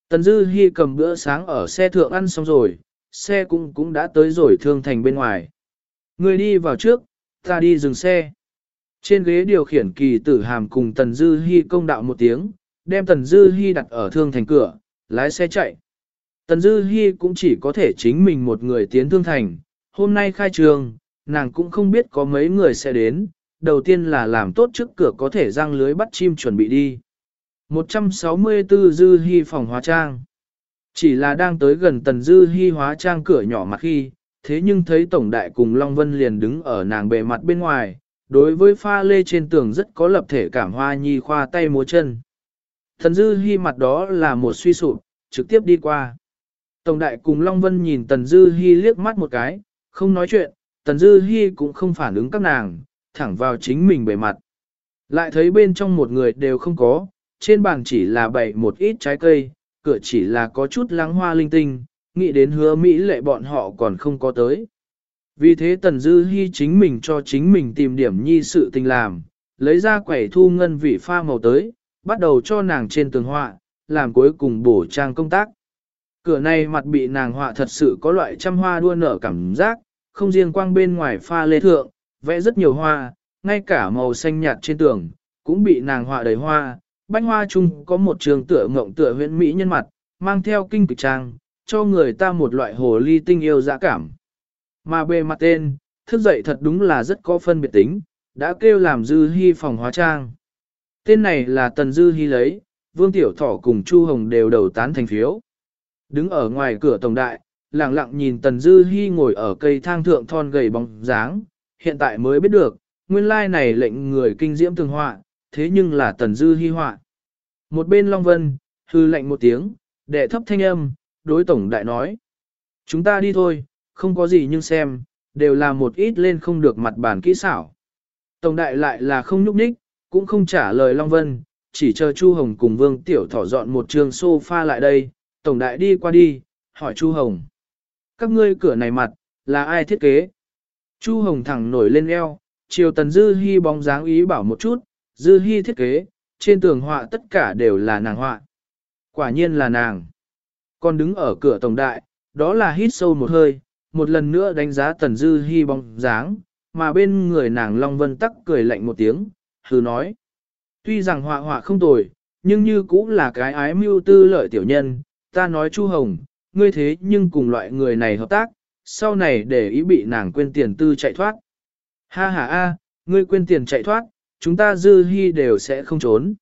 Tần Dư Hi cầm bữa sáng ở xe thượng ăn xong rồi, xe cũng cũng đã tới rồi thương thành bên ngoài. Người đi vào trước, ta đi dừng xe. Trên ghế điều khiển kỳ tử hàm cùng Tần Dư Hi công đạo một tiếng, đem Tần Dư Hi đặt ở thương thành cửa, lái xe chạy. Tần Dư Hi cũng chỉ có thể chính mình một người tiến thương thành, hôm nay khai trường, nàng cũng không biết có mấy người sẽ đến, đầu tiên là làm tốt trước cửa có thể răng lưới bắt chim chuẩn bị đi. 164 Dư Hi phòng hóa trang Chỉ là đang tới gần Tần Dư Hi hóa trang cửa nhỏ mặt khi, thế nhưng thấy Tổng Đại cùng Long Vân liền đứng ở nàng bề mặt bên ngoài, đối với pha lê trên tường rất có lập thể cảm hoa nhi khoa tay múa chân. Thần Dư Hi mặt đó là một suy sụp, trực tiếp đi qua. Tổng Đại cùng Long Vân nhìn Tần Dư Hi liếc mắt một cái, không nói chuyện, Tần Dư Hi cũng không phản ứng các nàng, thẳng vào chính mình bề mặt. Lại thấy bên trong một người đều không có, trên bàn chỉ là bày một ít trái cây, cửa chỉ là có chút lắng hoa linh tinh, nghĩ đến hứa Mỹ lệ bọn họ còn không có tới. Vì thế Tần Dư Hi chính mình cho chính mình tìm điểm nhi sự tình làm, lấy ra quẩy thu ngân vị pha màu tới, bắt đầu cho nàng trên tường họa, làm cuối cùng bổ trang công tác. Cửa này mặt bị nàng họa thật sự có loại trăm hoa đua nở cảm giác, không riêng quang bên ngoài pha lê thượng, vẽ rất nhiều hoa, ngay cả màu xanh nhạt trên tường, cũng bị nàng họa đầy hoa. Bánh hoa chung có một trường tựa mộng tựa huyện Mỹ nhân mặt, mang theo kinh kịch trang, cho người ta một loại hồ ly tinh yêu dã cảm. Mà bề mặt tên, thức dậy thật đúng là rất có phân biệt tính, đã kêu làm dư hy phòng hóa trang. Tên này là Tần Dư Hy lấy, Vương Tiểu Thỏ cùng Chu Hồng đều đầu tán thành phiếu. Đứng ở ngoài cửa tổng đại, lặng lặng nhìn Tần Dư Hi ngồi ở cây thang thượng thon gầy bóng dáng, hiện tại mới biết được, nguyên lai này lệnh người kinh diễm tường họa, thế nhưng là Tần Dư Hi họa. Một bên Long Vân, hư lệnh một tiếng, đệ thấp thanh âm, đối tổng đại nói. Chúng ta đi thôi, không có gì nhưng xem, đều là một ít lên không được mặt bản kỹ xảo. Tổng đại lại là không nhúc nhích, cũng không trả lời Long Vân, chỉ chờ Chu Hồng cùng Vương Tiểu Thỏ dọn một trường sofa lại đây, tổng đại đi qua đi, hỏi Chu Hồng. Các ngươi cửa này mặt, là ai thiết kế? Chu Hồng thẳng nổi lên eo, chiều tần Dư Hi bóng dáng ý bảo một chút, Dư Hi thiết kế, trên tường họa tất cả đều là nàng họa. Quả nhiên là nàng. Còn đứng ở cửa tổng đại, đó là hít sâu một hơi, một lần nữa đánh giá tần Dư Hi bóng dáng, mà bên người nàng Long Vân tắc cười lạnh một tiếng, hừ nói. Tuy rằng họa họa không tồi, nhưng như cũng là cái ái mưu tư lợi tiểu nhân, ta nói Chu Hồng, ngươi thế nhưng cùng loại người này hợp tác, sau này để ý bị nàng quên tiền tư chạy thoát. Ha ha a, ngươi quên tiền chạy thoát, chúng ta dư hy đều sẽ không trốn.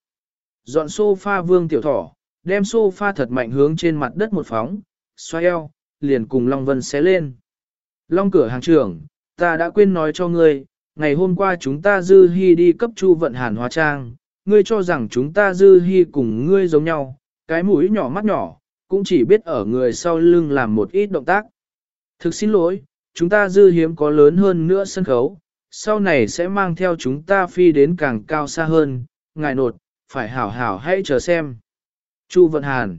Dọn sofa vương tiểu thỏ, đem sofa thật mạnh hướng trên mặt đất một phóng, xoay eo, liền cùng Long Vân xé lên. Long cửa hàng trưởng, ta đã quên nói cho ngươi, ngày hôm qua chúng ta dư hy đi cấp chu vận hàn hóa trang, ngươi cho rằng chúng ta dư hy cùng ngươi giống nhau, cái mũi nhỏ mắt nhỏ, cũng chỉ biết ở người sau lưng làm một ít động tác. Thực xin lỗi, chúng ta dư hiếm có lớn hơn nữa sân khấu, sau này sẽ mang theo chúng ta phi đến càng cao xa hơn, ngài nột, phải hảo hảo hãy chờ xem. Chu Vận Hàn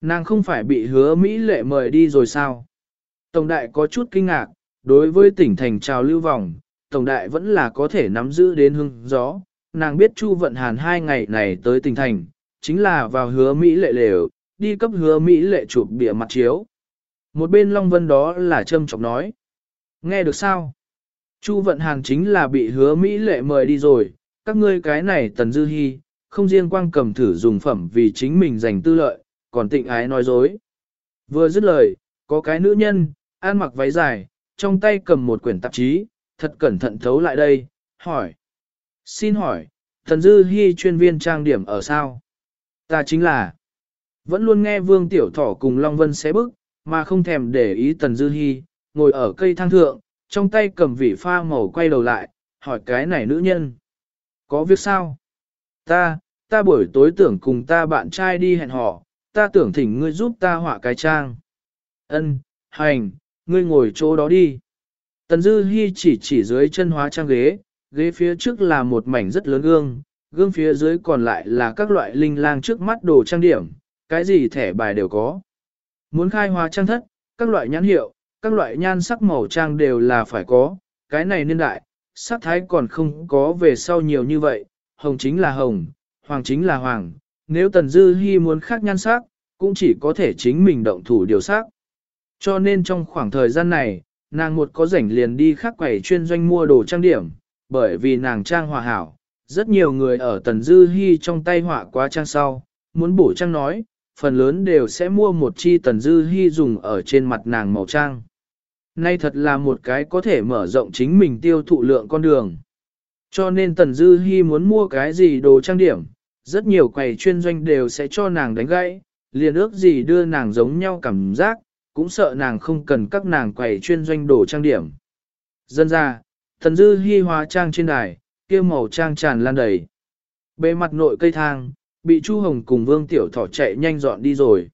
Nàng không phải bị hứa Mỹ lệ mời đi rồi sao? Tổng đại có chút kinh ngạc, đối với tỉnh thành trào lưu vòng, Tổng đại vẫn là có thể nắm giữ đến hương gió. Nàng biết Chu Vận Hàn hai ngày này tới tỉnh thành, chính là vào hứa Mỹ lệ lều, đi cấp hứa Mỹ lệ chụp bìa mặt chiếu. Một bên Long Vân đó là châm chọc nói. Nghe được sao? Chu Vận Hàn chính là bị hứa Mỹ lệ mời đi rồi, các ngươi cái này tần dư hy, không riêng quang cầm thử dùng phẩm vì chính mình giành tư lợi, còn tịnh ái nói dối. Vừa dứt lời, có cái nữ nhân, ăn mặc váy dài, trong tay cầm một quyển tạp chí, thật cẩn thận thấu lại đây, hỏi. Xin hỏi, thần dư hy chuyên viên trang điểm ở sao? Ta chính là, vẫn luôn nghe Vương Tiểu Thỏ cùng Long Vân xé bức, mà không thèm để ý Tần Dư Hi, ngồi ở cây thang thượng, trong tay cầm vị pha màu quay đầu lại, hỏi cái này nữ nhân. Có việc sao? Ta, ta buổi tối tưởng cùng ta bạn trai đi hẹn hò, ta tưởng thỉnh ngươi giúp ta họa cái trang. Ân, hành, ngươi ngồi chỗ đó đi. Tần Dư Hi chỉ chỉ dưới chân hóa trang ghế, ghế phía trước là một mảnh rất lớn gương, gương phía dưới còn lại là các loại linh lang trước mắt đồ trang điểm, cái gì thẻ bài đều có. Muốn khai hóa trang thất, các loại nhãn hiệu, các loại nhan sắc màu trang đều là phải có, cái này niên đại, sắc thái còn không có về sau nhiều như vậy, hồng chính là hồng, hoàng chính là hoàng, nếu Tần Dư Hi muốn khác nhan sắc, cũng chỉ có thể chính mình động thủ điều sắc. Cho nên trong khoảng thời gian này, nàng một có rảnh liền đi khắc quầy chuyên doanh mua đồ trang điểm, bởi vì nàng trang hòa hảo, rất nhiều người ở Tần Dư Hi trong tay họa quá trang sau, muốn bổ trang nói, phần lớn đều sẽ mua một chi Tần Dư hy dùng ở trên mặt nàng màu trang. Nay thật là một cái có thể mở rộng chính mình tiêu thụ lượng con đường. Cho nên Tần Dư hy muốn mua cái gì đồ trang điểm, rất nhiều quầy chuyên doanh đều sẽ cho nàng đánh gãy, liền ước gì đưa nàng giống nhau cảm giác, cũng sợ nàng không cần các nàng quầy chuyên doanh đồ trang điểm. Dân ra, Tần Dư hy hóa trang trên đài, kia màu trang tràn lan đầy. Bề mặt nội cây thang, bị Chu Hồng cùng Vương Tiểu Thỏ chạy nhanh dọn đi rồi.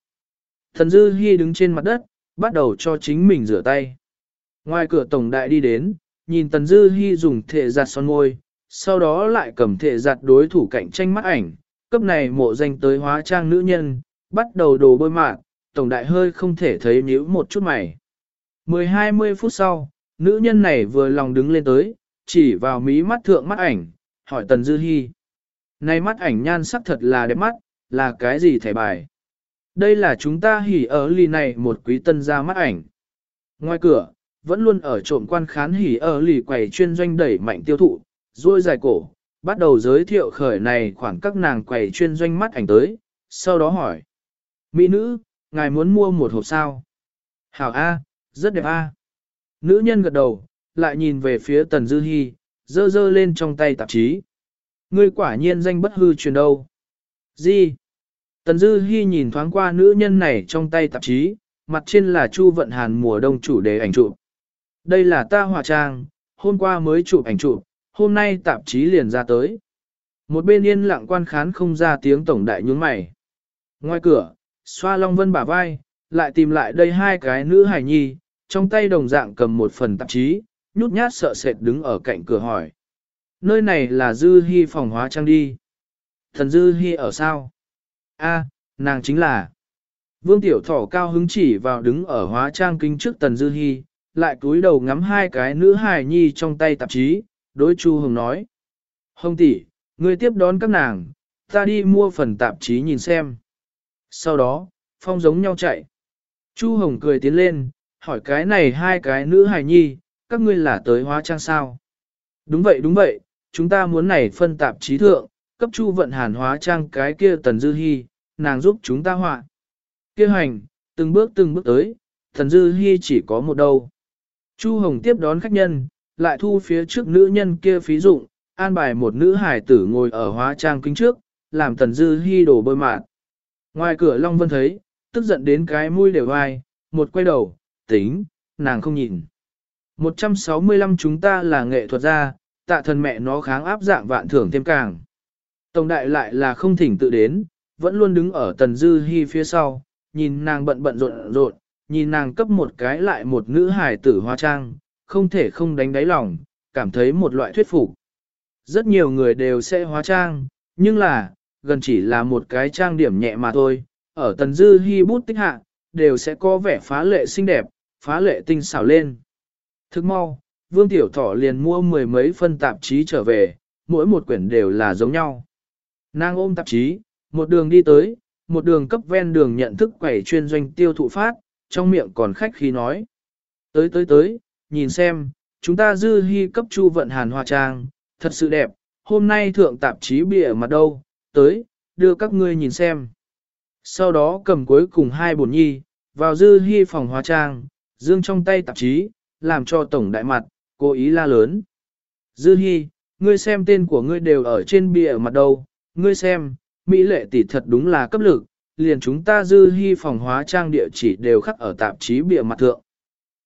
Thần Dư Hi đứng trên mặt đất, bắt đầu cho chính mình rửa tay. Ngoài cửa tổng đại đi đến, nhìn Tần Dư Hi dùng thể giặt son môi, sau đó lại cầm thể giặt đối thủ cạnh tranh mắt ảnh, cấp này mộ danh tới hóa trang nữ nhân, bắt đầu đồ bôi mạng, tổng đại hơi không thể thấy nhíu một chút mày. 10-20 phút sau, nữ nhân này vừa lòng đứng lên tới, chỉ vào mí mắt thượng mắt ảnh, hỏi Tần Dư Hi. Này mắt ảnh nhan sắc thật là đẹp mắt, là cái gì thẻ bài? Đây là chúng ta hỉ ở ly này một quý tân ra mắt ảnh. Ngoài cửa, vẫn luôn ở trộm quan khán hỉ ở lì quầy chuyên doanh đẩy mạnh tiêu thụ, ruôi dài cổ, bắt đầu giới thiệu khởi này khoảng các nàng quầy chuyên doanh mắt ảnh tới, sau đó hỏi. Mỹ nữ, ngài muốn mua một hộp sao? Hảo A, rất đẹp A. Nữ nhân gật đầu, lại nhìn về phía Tần Dư Hi, dơ dơ lên trong tay tạp chí. Ngươi quả nhiên danh bất hư truyền đâu. Gì? Tần Dư Hi nhìn thoáng qua nữ nhân này trong tay tạp chí, mặt trên là Chu Vận Hàn mùa đông chủ đề ảnh chụp. Đây là ta hòa trang, hôm qua mới chụp ảnh chụp, hôm nay tạp chí liền ra tới. Một bên yên lặng quan khán không ra tiếng tổng đại nhướng mày. Ngoài cửa, xoa Long Vân bả vai, lại tìm lại đây hai cái nữ hải nhi, trong tay đồng dạng cầm một phần tạp chí, nhút nhát sợ sệt đứng ở cạnh cửa hỏi. Nơi này là Dư Hi phòng hóa trang đi. Thần Dư Hi ở sao? A, nàng chính là. Vương Tiểu Thỏ cao hứng chỉ vào đứng ở hóa trang kính trước Tần Dư Hi, lại cúi đầu ngắm hai cái nữ hài nhi trong tay tạp chí, đối Chu Hồng nói. Hồng tỷ, ngươi tiếp đón các nàng, ta đi mua phần tạp chí nhìn xem. Sau đó, phong giống nhau chạy. Chu Hồng cười tiến lên, hỏi cái này hai cái nữ hài nhi, các ngươi là tới hóa trang sao? Đúng vậy đúng vậy, chúng ta muốn này phân tạp chí thượng, cấp Chu vận hàn hóa trang cái kia Tần Dư Hi, nàng giúp chúng ta họa. Kêu hành, từng bước từng bước tới, Tần Dư Hi chỉ có một đầu Chu Hồng tiếp đón khách nhân, lại thu phía trước nữ nhân kia phí dụng, an bài một nữ hải tử ngồi ở hóa trang kính trước, làm Tần Dư Hi đổ bơi mạn. Ngoài cửa Long Vân thấy, tức giận đến cái mũi đều vai, một quay đầu, tính, nàng không nhìn. 165 chúng ta là nghệ thuật gia, tạ thần mẹ nó kháng áp dạng vạn thưởng thêm càng. Tổng đại lại là không thỉnh tự đến, vẫn luôn đứng ở Tần Dư Hi phía sau, nhìn nàng bận bận rộn rộn, nhìn nàng cấp một cái lại một nữ hài tử hóa trang, không thể không đánh đáy lòng, cảm thấy một loại thuyết phục. Rất nhiều người đều sẽ hóa trang, nhưng là, gần chỉ là một cái trang điểm nhẹ mà thôi, ở tần dư hy bút tích hạ, đều sẽ có vẻ phá lệ xinh đẹp, phá lệ tinh xảo lên. Thức mau, Vương Tiểu Thỏ liền mua mười mấy phân tạp chí trở về, mỗi một quyển đều là giống nhau. Nàng ôm tạp chí, một đường đi tới, một đường cấp ven đường nhận thức quẩy chuyên doanh tiêu thụ phát, trong miệng còn khách khi nói. Tới tới tới, nhìn xem, chúng ta dư hy cấp chu vận hàn hoa trang, thật sự đẹp, hôm nay thượng tạp chí bìa mặt đâu, tới, đưa các ngươi nhìn xem. Sau đó cầm cuối cùng hai bổn nhi, vào dư hy phòng hóa trang, dương trong tay tạp chí, làm cho tổng đại mặt, cố ý la lớn. Dư hy, ngươi xem tên của ngươi đều ở trên bìa mặt đâu, ngươi xem, Mỹ lệ tỷ thật đúng là cấp lực, liền chúng ta dư hy phòng hóa trang địa chỉ đều khắc ở tạp chí bìa mặt thượng.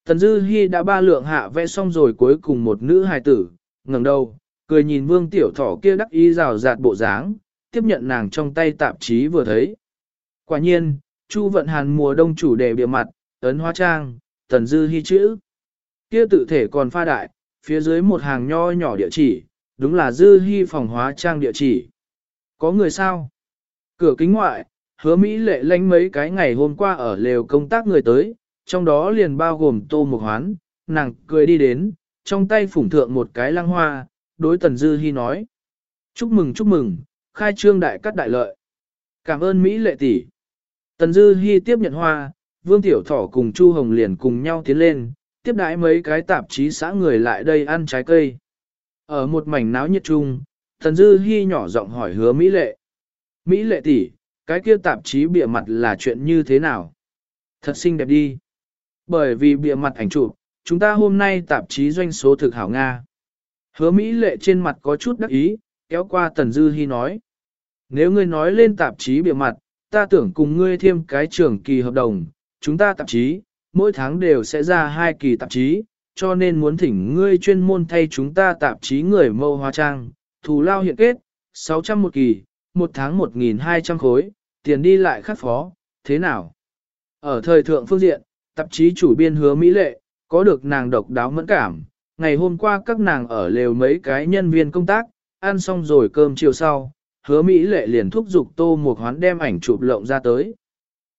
Tần dư hy đã ba lượng hạ vẽ xong rồi cuối cùng một nữ hài tử, ngẩng đầu, cười nhìn vương tiểu thỏ kia đắc ý rào rạt bộ dáng, tiếp nhận nàng trong tay tạp chí vừa thấy. Quả nhiên, Chu vận hàn mùa đông chủ đề bìa mặt, ấn hóa trang, tần dư hy chữ. Kia tự thể còn pha đại, phía dưới một hàng nho nhỏ địa chỉ, đúng là dư hy phòng hóa trang địa chỉ. Có người sao? Cửa kính ngoại, hứa Mỹ lệ lánh mấy cái ngày hôm qua ở lều công tác người tới, trong đó liền bao gồm tô mục hoán, nàng cười đi đến, trong tay phủng thượng một cái lăng hoa, đối Tần Dư hy nói. Chúc mừng chúc mừng, khai trương đại cắt đại lợi. Cảm ơn Mỹ lệ tỷ. Tần Dư hy tiếp nhận hoa, Vương Tiểu Thỏ cùng Chu Hồng liền cùng nhau tiến lên, tiếp đãi mấy cái tạp chí xã người lại đây ăn trái cây. Ở một mảnh náo nhiệt chung, Tần Dư Hi nhỏ giọng hỏi hứa Mỹ lệ. Mỹ lệ tỷ, cái kia tạp chí bìa mặt là chuyện như thế nào? Thật xinh đẹp đi. Bởi vì bìa mặt ảnh chụp, chúng ta hôm nay tạp chí doanh số thực hảo Nga. Hứa Mỹ lệ trên mặt có chút đắc ý, kéo qua Tần Dư Hi nói. Nếu ngươi nói lên tạp chí bìa mặt, ta tưởng cùng ngươi thêm cái trưởng kỳ hợp đồng, chúng ta tạp chí, mỗi tháng đều sẽ ra hai kỳ tạp chí, cho nên muốn thỉnh ngươi chuyên môn thay chúng ta tạp chí người mâu hóa trang, thù lao hiện kết, 600 một kỳ, một tháng 1.200 khối, tiền đi lại khắc phó, thế nào? Ở thời thượng phương diện, tạp chí chủ biên hứa Mỹ Lệ, có được nàng độc đáo mẫn cảm. Ngày hôm qua các nàng ở lều mấy cái nhân viên công tác, ăn xong rồi cơm chiều sau, hứa Mỹ Lệ liền thúc giục tô một hoán đem ảnh chụp lộng ra tới.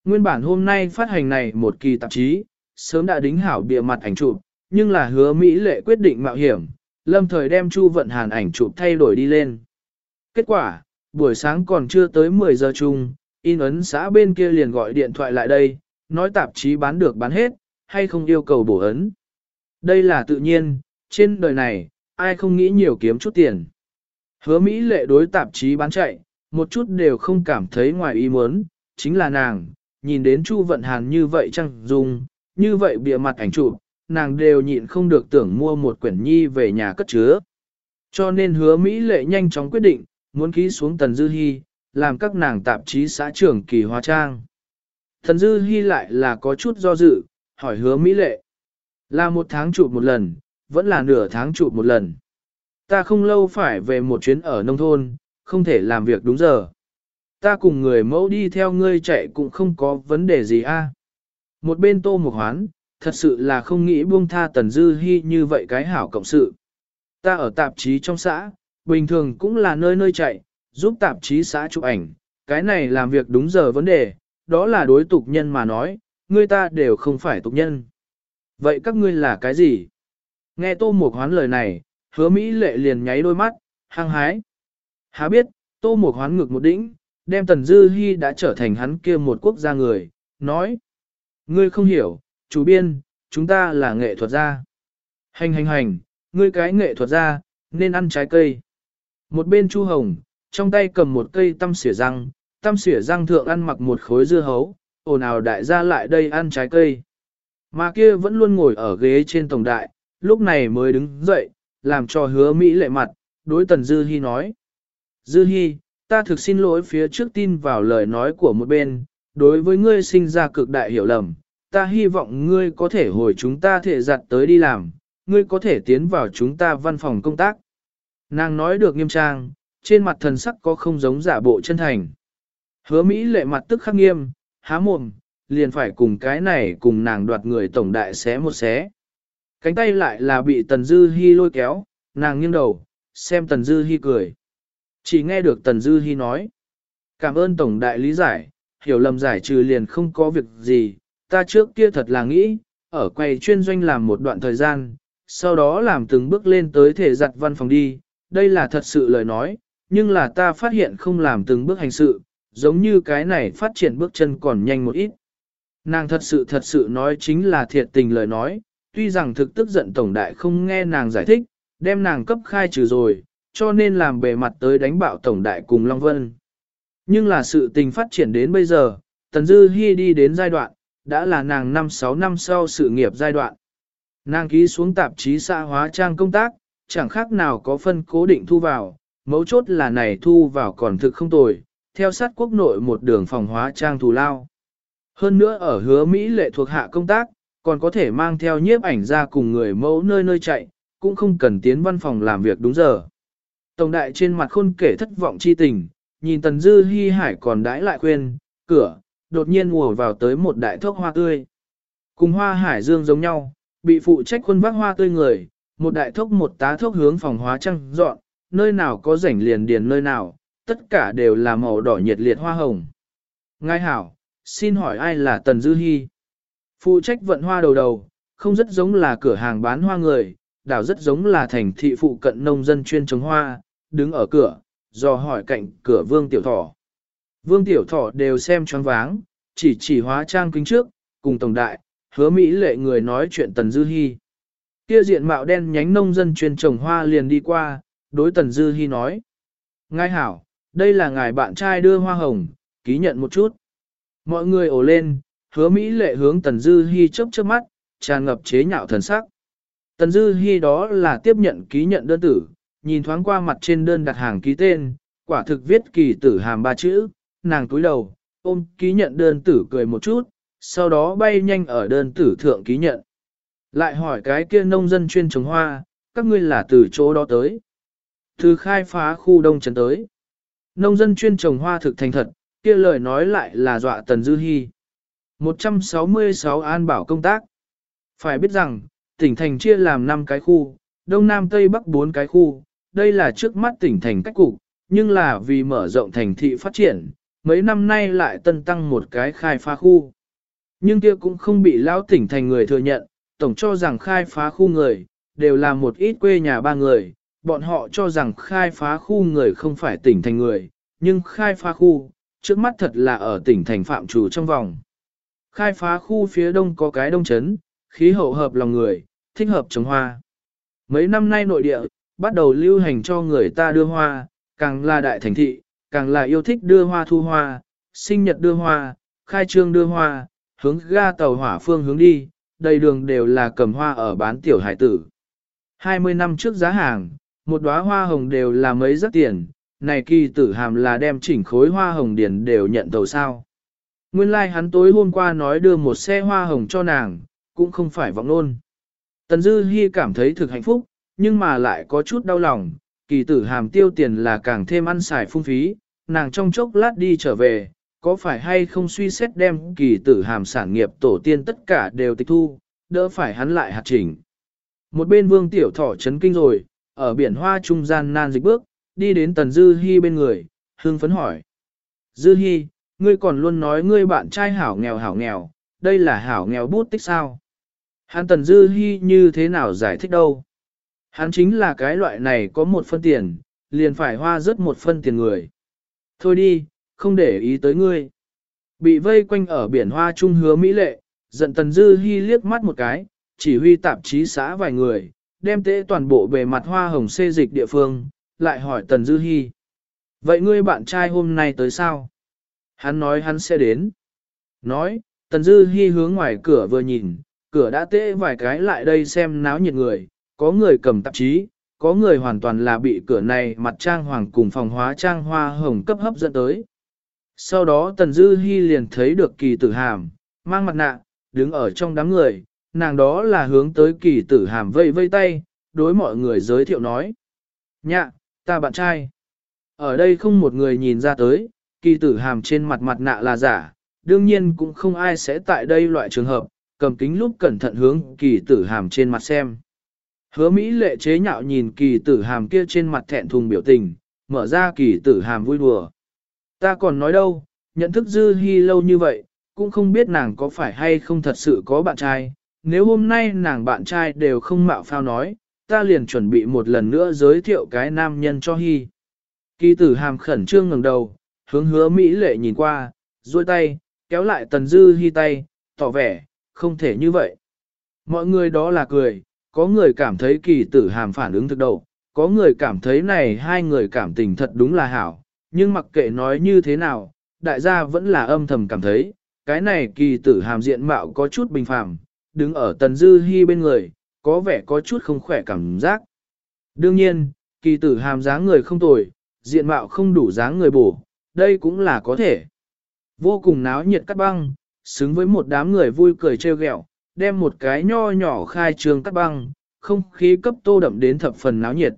Nguyên bản hôm nay phát hành này một kỳ tạp chí, sớm đã đính hảo bìa mặt ảnh chụp, nhưng là hứa Mỹ Lệ quyết định mạo hiểm, lâm thời đem Chu Vận Hàn ảnh chụp thay đổi đi lên. Kết quả, buổi sáng còn chưa tới 10 giờ chung, in ấn xã bên kia liền gọi điện thoại lại đây, nói tạp chí bán được bán hết, hay không yêu cầu bổ ấn. Đây là tự nhiên, trên đời này, ai không nghĩ nhiều kiếm chút tiền. Hứa Mỹ lệ đối tạp chí bán chạy, một chút đều không cảm thấy ngoài ý muốn, chính là nàng, nhìn đến Chu Vận Hàn như vậy chăng dùng, như vậy bịa mặt ảnh chụp, nàng đều nhịn không được tưởng mua một quyển nhi về nhà cất chứa. Cho nên hứa Mỹ lệ nhanh chóng quyết định, muốn ký xuống Tần Dư Hi, làm các nàng tạp chí xã trưởng kỳ hóa trang. Tần Dư Hi lại là có chút do dự, hỏi hứa Mỹ lệ. Là một tháng chụp một lần, vẫn là nửa tháng chụp một lần. Ta không lâu phải về một chuyến ở nông thôn, không thể làm việc đúng giờ. Ta cùng người mẫu đi theo ngươi chạy cũng không có vấn đề gì a. Một bên tô một hoán, thật sự là không nghĩ buông tha Tần Dư hy như vậy cái hảo cộng sự. Ta ở tạp chí trong xã, bình thường cũng là nơi nơi chạy, giúp tạp chí xã chụp ảnh, cái này làm việc đúng giờ vấn đề, đó là đối tục nhân mà nói, ngươi ta đều không phải tục nhân. Vậy các ngươi là cái gì? Nghe Tô Mục Hoán lời này, hứa Mỹ lệ liền nháy đôi mắt, hăng hái. Há biết, Tô Mục Hoán ngực một đỉnh, đem Tần Dư Hi đã trở thành hắn kia một quốc gia người, nói. Ngươi không hiểu, chủ biên, chúng ta là nghệ thuật gia. Hành hành hành, ngươi cái nghệ thuật gia, nên ăn trái cây. Một bên Chu Hồng, trong tay cầm một cây tăm xỉa răng, tăm xỉa răng thượng ăn mặc một khối dưa hấu, ồn ào đại gia lại đây ăn trái cây. Mà kia vẫn luôn ngồi ở ghế trên tổng đại, lúc này mới đứng dậy, làm cho hứa Mỹ lệ mặt, đối tần Dư Hi nói. Dư Hi, ta thực xin lỗi phía trước tin vào lời nói của một bên, đối với ngươi sinh ra cực đại hiểu lầm, ta hy vọng ngươi có thể hồi chúng ta thể giặt tới đi làm, ngươi có thể tiến vào chúng ta văn phòng công tác. Nàng nói được nghiêm trang, trên mặt thần sắc có không giống giả bộ chân thành. Hứa Mỹ lệ mặt tức khắc nghiêm, há mồm, liền phải cùng cái này cùng nàng đoạt người tổng đại xé một xé. Cánh tay lại là bị Tần Dư Hi lôi kéo, nàng nghiêng đầu, xem Tần Dư Hi cười. Chỉ nghe được Tần Dư Hi nói. Cảm ơn tổng đại lý giải, hiểu lầm giải trừ liền không có việc gì, ta trước kia thật là nghĩ, ở quầy chuyên doanh làm một đoạn thời gian, sau đó làm từng bước lên tới thể giặt văn phòng đi, đây là thật sự lời nói, nhưng là ta phát hiện không làm từng bước hành sự, giống như cái này phát triển bước chân còn nhanh một ít. Nàng thật sự thật sự nói chính là thiệt tình lời nói, tuy rằng thực tức giận tổng đại không nghe nàng giải thích, đem nàng cấp khai trừ rồi, cho nên làm bề mặt tới đánh bạo tổng đại cùng Long Vân. Nhưng là sự tình phát triển đến bây giờ, Tần Dư Hi đi đến giai đoạn, đã là nàng 5-6 năm sau sự nghiệp giai đoạn. Nàng ký xuống tạp chí xã hóa trang công tác, chẳng khác nào có phân cố định thu vào, mấu chốt là này thu vào còn thực không tồi, theo sát quốc nội một đường phòng hóa trang thù lao. Hơn nữa ở hứa Mỹ lệ thuộc hạ công tác, còn có thể mang theo nhiếp ảnh ra cùng người mẫu nơi nơi chạy, cũng không cần tiến văn phòng làm việc đúng giờ. Tổng đại trên mặt khôn kể thất vọng chi tình, nhìn Tần Dư Hi Hải còn đãi lại khuyên, cửa, đột nhiên mùa vào tới một đại thốc hoa tươi. Cùng hoa hải dương giống nhau, bị phụ trách khuôn vác hoa tươi người, một đại thốc một tá thốc hướng phòng hóa trăng dọn, nơi nào có rảnh liền điền nơi nào, tất cả đều là màu đỏ nhiệt liệt hoa hồng. Ngài hảo, xin hỏi ai là Tần Dư Hi? Phụ trách vận hoa đầu đầu, không rất giống là cửa hàng bán hoa người, đảo rất giống là thành thị phụ cận nông dân chuyên trồng hoa, đứng ở cửa, do hỏi cạnh cửa vương tiểu thỏ. Vương tiểu thỏ đều xem choáng váng, chỉ chỉ hóa trang kính trước, cùng tổng đại, hứa Mỹ lệ người nói chuyện Tần Dư Hi. Kia diện mạo đen nhánh nông dân chuyên trồng hoa liền đi qua, đối Tần Dư Hi nói. Ngài hảo, đây là ngài bạn trai đưa hoa hồng, ký nhận một chút. Mọi người ồ lên, hứa Mỹ lệ hướng Tần Dư Hi chớp chớp mắt, tràn ngập chế nhạo thần sắc. Tần Dư Hi đó là tiếp nhận ký nhận đơn tử, nhìn thoáng qua mặt trên đơn đặt hàng ký tên, quả thực viết kỳ tử hàm ba chữ, nàng túi đầu, ôm ký nhận đơn tử cười một chút, sau đó bay nhanh ở đơn tử thượng ký nhận. Lại hỏi cái kia nông dân chuyên trồng hoa, các ngươi là từ chỗ đó tới. Từ khai phá khu đông trấn tới. Nông dân chuyên trồng hoa thực thành thật, kia lời nói lại là dọa Tần Dư hy. 166 an bảo công tác. Phải biết rằng, tỉnh thành chia làm 5 cái khu, đông nam tây bắc 4 cái khu, đây là trước mắt tỉnh thành cách cục, nhưng là vì mở rộng thành thị phát triển, mấy năm nay lại tân tăng một cái khai phá khu. Nhưng kia cũng không bị lão tỉnh thành người thừa nhận, tổng cho rằng khai phá khu người, đều là một ít quê nhà ba người, bọn họ cho rằng khai phá khu người không phải tỉnh thành người, nhưng khai phá khu, trước mắt thật là ở tỉnh thành phạm chủ trong vòng. Khai phá khu phía đông có cái đông chấn, khí hậu hợp lòng người, thích hợp trồng hoa. Mấy năm nay nội địa, bắt đầu lưu hành cho người ta đưa hoa, càng là đại thành thị, càng là yêu thích đưa hoa thu hoa, sinh nhật đưa hoa, khai trương đưa hoa, hướng ga tàu hỏa phương hướng đi, đầy đường đều là cầm hoa ở bán tiểu hải tử. 20 năm trước giá hàng, một đóa hoa hồng đều là mấy rất tiền, này kỳ tử hàm là đem chỉnh khối hoa hồng điền đều nhận tàu sao. Nguyên lai like hắn tối hôm qua nói đưa một xe hoa hồng cho nàng, cũng không phải vọng nôn. Tần Dư Hi cảm thấy thực hạnh phúc, nhưng mà lại có chút đau lòng, kỳ tử hàm tiêu tiền là càng thêm ăn xài phung phí, nàng trong chốc lát đi trở về, có phải hay không suy xét đem kỳ tử hàm sản nghiệp tổ tiên tất cả đều tịch thu, đỡ phải hắn lại hạt chỉnh. Một bên vương tiểu thỏ chấn kinh rồi, ở biển hoa trung gian nan dịch bước, đi đến tần Dư Hi bên người, hương phấn hỏi. Dư Hi, ngươi còn luôn nói ngươi bạn trai hảo nghèo hảo nghèo, đây là hảo nghèo bút tích sao? Hắn tần Dư Hi như thế nào giải thích đâu? Hắn chính là cái loại này có một phân tiền, liền phải hoa rất một phân tiền người. Thôi đi, không để ý tới ngươi. Bị vây quanh ở biển hoa trung hứa Mỹ lệ, giận Tần Dư Hi liếc mắt một cái, chỉ huy tạp chí xã vài người, đem tế toàn bộ bề mặt hoa hồng xê dịch địa phương, lại hỏi Tần Dư Hi. Vậy ngươi bạn trai hôm nay tới sao? Hắn nói hắn sẽ đến. Nói, Tần Dư Hi hướng ngoài cửa vừa nhìn, cửa đã tế vài cái lại đây xem náo nhiệt người, có người cầm tạp chí, có người hoàn toàn là bị cửa này mặt trang hoàng cùng phòng hóa trang hoa hồng cấp hấp dẫn tới. Sau đó Tần Dư Hi liền thấy được kỳ tử hàm, mang mặt nạ, đứng ở trong đám người, nàng đó là hướng tới kỳ tử hàm vây vây tay, đối mọi người giới thiệu nói. Nhạ, ta bạn trai. Ở đây không một người nhìn ra tới, kỳ tử hàm trên mặt mặt nạ là giả, đương nhiên cũng không ai sẽ tại đây loại trường hợp, cầm kính lúc cẩn thận hướng kỳ tử hàm trên mặt xem. Hứa Mỹ lệ chế nhạo nhìn kỳ tử hàm kia trên mặt thẹn thùng biểu tình, mở ra kỳ tử hàm vui đùa. Ta còn nói đâu, nhận thức dư hy lâu như vậy, cũng không biết nàng có phải hay không thật sự có bạn trai. Nếu hôm nay nàng bạn trai đều không mạo phao nói, ta liền chuẩn bị một lần nữa giới thiệu cái nam nhân cho hy. Kỳ tử hàm khẩn trương ngẩng đầu, hướng hứa Mỹ lệ nhìn qua, duỗi tay, kéo lại tần dư hy tay, tỏ vẻ, không thể như vậy. Mọi người đó là cười, có người cảm thấy kỳ tử hàm phản ứng thực đầu, có người cảm thấy này hai người cảm tình thật đúng là hảo, nhưng mặc kệ nói như thế nào, đại gia vẫn là âm thầm cảm thấy, cái này kỳ tử hàm diện mạo có chút bình phàm, đứng ở tần dư hy bên người, có vẻ có chút không khỏe cảm giác. Đương nhiên, kỳ tử hàm dáng người không tồi, diện mạo không đủ dáng người bổ, đây cũng là có thể. Vô cùng náo nhiệt cắt băng, xứng với một đám người vui cười trêu ghẹo, đem một cái nho nhỏ khai trường cắt băng, không khí cấp tô đậm đến thập phần náo nhiệt.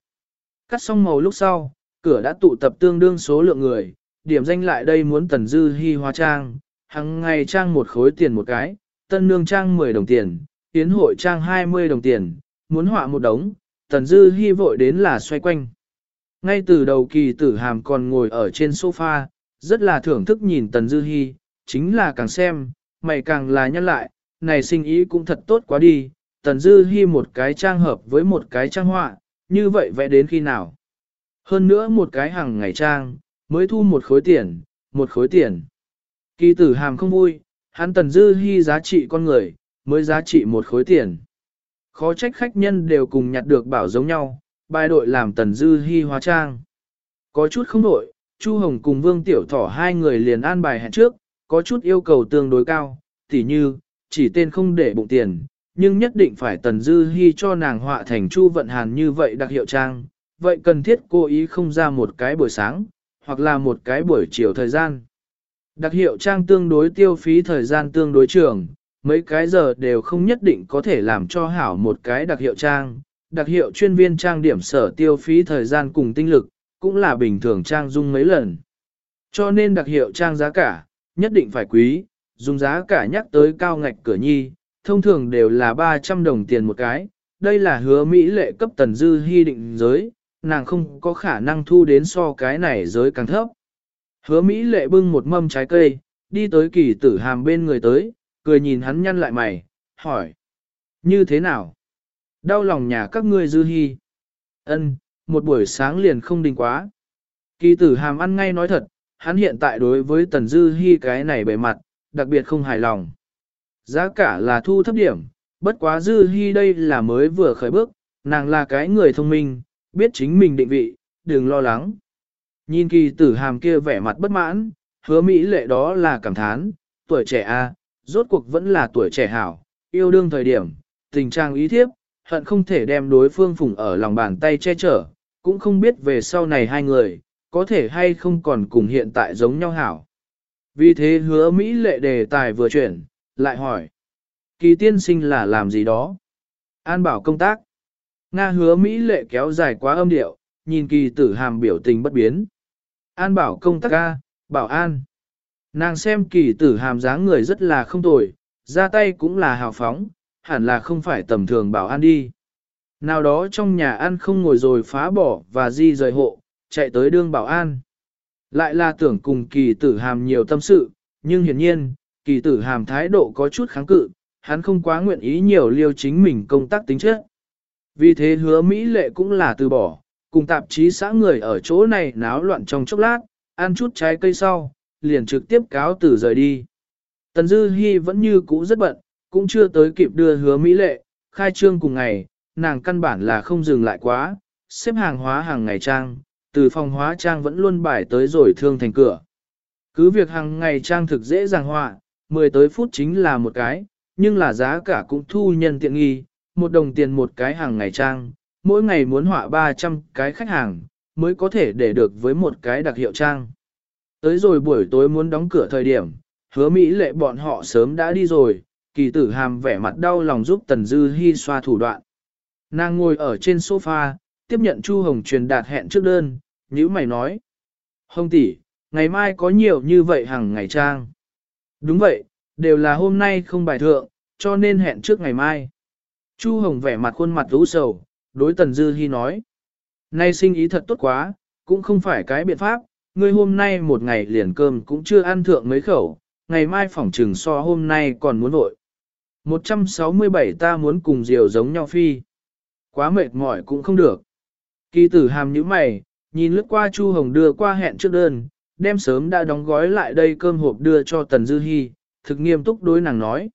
Cắt xong màu lúc sau, cửa đã tụ tập tương đương số lượng người, điểm danh lại đây muốn tần dư hy hóa trang, hàng ngày trang một khối tiền một cái, tân nương trang 10 đồng tiền, tiến hội trang 20 đồng tiền, muốn họa một đống, tần dư hy vội đến là xoay quanh. Ngay từ đầu kỳ tử hàm còn ngồi ở trên sofa, rất là thưởng thức nhìn tần dư hy, chính là càng xem, mày càng là nhăn lại, này sinh ý cũng thật tốt quá đi, tần dư hy một cái trang hợp với một cái trang họa, như vậy vẽ đến khi nào. Hơn nữa một cái hàng ngày trang, mới thu một khối tiền, một khối tiền. Kỳ tử hàm không vui, hắn tần dư hy giá trị con người, mới giá trị một khối tiền. Khó trách khách nhân đều cùng nhặt được bảo giống nhau, bài đội làm tần dư hy hóa trang. Có chút không đội, Chu Hồng cùng Vương Tiểu Thỏ hai người liền an bài hẹn trước, có chút yêu cầu tương đối cao, tỉ như, chỉ tên không để bụng tiền, nhưng nhất định phải tần dư hy cho nàng họa thành Chu Vận Hàn như vậy đặc hiệu trang, vậy cần thiết cố ý không ra một cái buổi sáng, hoặc là một cái buổi chiều thời gian. Đặc hiệu trang tương đối tiêu phí thời gian tương đối trường, mấy cái giờ đều không nhất định có thể làm cho hảo một cái đặc hiệu trang. Đặc hiệu chuyên viên trang điểm sở tiêu phí thời gian cùng tinh lực, cũng là bình thường trang dung mấy lần. Cho nên đặc hiệu trang giá cả, nhất định phải quý, dùng giá cả nhắc tới cao ngạch cửa nhi, thông thường đều là 300 đồng tiền một cái. Đây là hứa Mỹ lệ cấp tần dư hy định giới, nàng không có khả năng thu đến so cái này giới càng thấp. Hứa Mỹ lệ bưng một mâm trái cây, đi tới kỳ tử hàm bên người tới, cười nhìn hắn nhăn lại mày, hỏi. Như thế nào? Đau lòng nhà các ngươi dư hy. Ân, một buổi sáng liền không đình quá. Kỳ tử hàm ăn ngay nói thật, hắn hiện tại đối với tần dư hy cái này bề mặt, đặc biệt không hài lòng. Giá cả là thu thấp điểm, bất quá dư hy đây là mới vừa khởi bước, nàng là cái người thông minh, biết chính mình định vị, đừng lo lắng. Nhìn kỳ tử hàm kia vẻ mặt bất mãn, hứa Mỹ lệ đó là cảm thán, tuổi trẻ a, à, rốt cuộc vẫn là tuổi trẻ hảo, yêu đương thời điểm, tình trạng ý thiếp, hận không thể đem đối phương phùng ở lòng bàn tay che chở, cũng không biết về sau này hai người, có thể hay không còn cùng hiện tại giống nhau hảo. Vì thế hứa Mỹ lệ đề tài vừa chuyển, lại hỏi, kỳ tiên sinh là làm gì đó? An bảo công tác. Nga hứa Mỹ lệ kéo dài quá âm điệu, nhìn kỳ tử hàm biểu tình bất biến. An bảo công tác ca, bảo an. Nàng xem kỳ tử hàm dáng người rất là không tồi, ra tay cũng là hào phóng, hẳn là không phải tầm thường bảo an đi. Nào đó trong nhà ăn không ngồi rồi phá bỏ và di rời hộ, chạy tới đương bảo an. Lại là tưởng cùng kỳ tử hàm nhiều tâm sự, nhưng hiển nhiên, kỳ tử hàm thái độ có chút kháng cự, hắn không quá nguyện ý nhiều liêu chính mình công tác tính chất. Vì thế hứa Mỹ lệ cũng là từ bỏ, cùng tạp chí xã người ở chỗ này náo loạn trong chốc lát, ăn chút trái cây sau, liền trực tiếp cáo từ rời đi. Tần Dư Hi vẫn như cũ rất bận, cũng chưa tới kịp đưa hứa Mỹ lệ, khai trương cùng ngày, nàng căn bản là không dừng lại quá, xếp hàng hóa hàng ngày trang, từ phòng hóa trang vẫn luôn bài tới rồi thương thành cửa. Cứ việc hàng ngày trang thực dễ dàng họa, 10 tới phút chính là một cái, nhưng là giá cả cũng thu nhân tiện nghi, một đồng tiền một cái hàng ngày trang, mỗi ngày muốn họa 300 cái khách hàng, mới có thể để được với một cái đặc hiệu trang. Tới rồi buổi tối muốn đóng cửa thời điểm, hứa Mỹ lệ bọn họ sớm đã đi rồi, kỳ tử hàm vẻ mặt đau lòng giúp Tần Dư Hi xoa thủ đoạn. Nàng ngồi ở trên sofa, tiếp nhận Chu Hồng truyền đạt hẹn trước đơn, nhữ mày nói. Hồng tỷ, ngày mai có nhiều như vậy hàng ngày trang. Đúng vậy, đều là hôm nay không bài thượng, cho nên hẹn trước ngày mai. Chu Hồng vẻ mặt khuôn mặt rũ sầu, đối Tần Dư Hi nói. Nay sinh ý thật tốt quá, cũng không phải cái biện pháp, ngươi hôm nay một ngày liền cơm cũng chưa ăn thượng mấy khẩu, ngày mai phỏng trừng so hôm nay còn muốn vội. 167 ta muốn cùng diều giống nhau phi. Quá mệt mỏi cũng không được. Kỳ tử hàm nhíu mày, nhìn lướt qua Chu Hồng đưa qua hẹn trước đơn, đem sớm đã đóng gói lại đây cơm hộp đưa cho Tần Dư Hi, thực nghiêm túc đối nàng nói.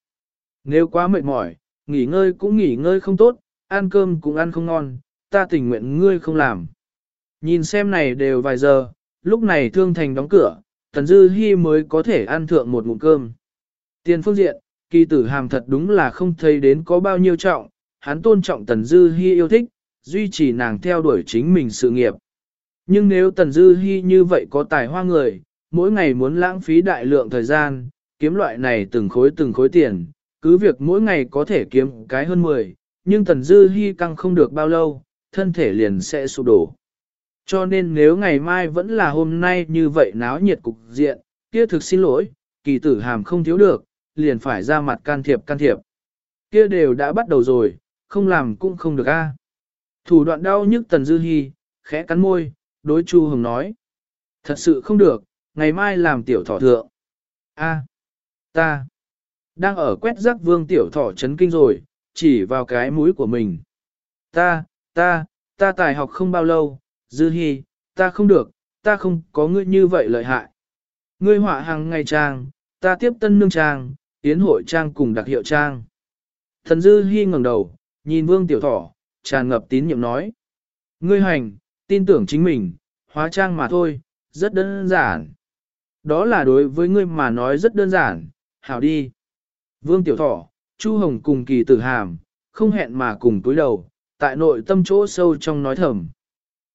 Nếu quá mệt mỏi, nghỉ ngơi cũng nghỉ ngơi không tốt, ăn cơm cũng ăn không ngon, ta tình nguyện ngươi không làm. Nhìn xem này đều vài giờ, lúc này thương thành đóng cửa, Tần Dư Hi mới có thể ăn thượng một ngụm cơm. Tiền phương diện, kỳ tử hàm thật đúng là không thấy đến có bao nhiêu trọng, hắn tôn trọng Tần Dư Hi yêu thích, duy trì nàng theo đuổi chính mình sự nghiệp. Nhưng nếu Tần Dư Hi như vậy có tài hoa người, mỗi ngày muốn lãng phí đại lượng thời gian, kiếm loại này từng khối từng khối tiền, cứ việc mỗi ngày có thể kiếm cái hơn 10, nhưng Tần Dư Hi căng không được bao lâu, thân thể liền sẽ sụp đổ. Cho nên nếu ngày mai vẫn là hôm nay như vậy náo nhiệt cục diện, kia thực xin lỗi, kỳ tử hàm không thiếu được, liền phải ra mặt can thiệp can thiệp. Kia đều đã bắt đầu rồi, không làm cũng không được a. Thủ đoạn đau nhức Tần Dư Hi, khẽ cắn môi, đối Chu Hồng nói. Thật sự không được, ngày mai làm tiểu thọ thượng. A. Ta đang ở quét rác vương tiểu thỏ chấn kinh rồi, chỉ vào cái mũi của mình. Ta, ta, ta tài học không bao lâu, dư hy, ta không được, ta không có ngươi như vậy lợi hại. Ngươi họa hàng ngày trang, ta tiếp tân nương trang, tiến hội trang cùng đặc hiệu trang. Thần dư hy ngẩng đầu, nhìn vương tiểu thỏ, tràn ngập tín nhiệm nói. Ngươi hành, tin tưởng chính mình, hóa trang mà thôi, rất đơn giản. Đó là đối với ngươi mà nói rất đơn giản, hảo đi. Vương Tiểu Thỏ, Chu Hồng cùng kỳ tử hàm, không hẹn mà cùng túi đầu, tại nội tâm chỗ sâu trong nói thầm.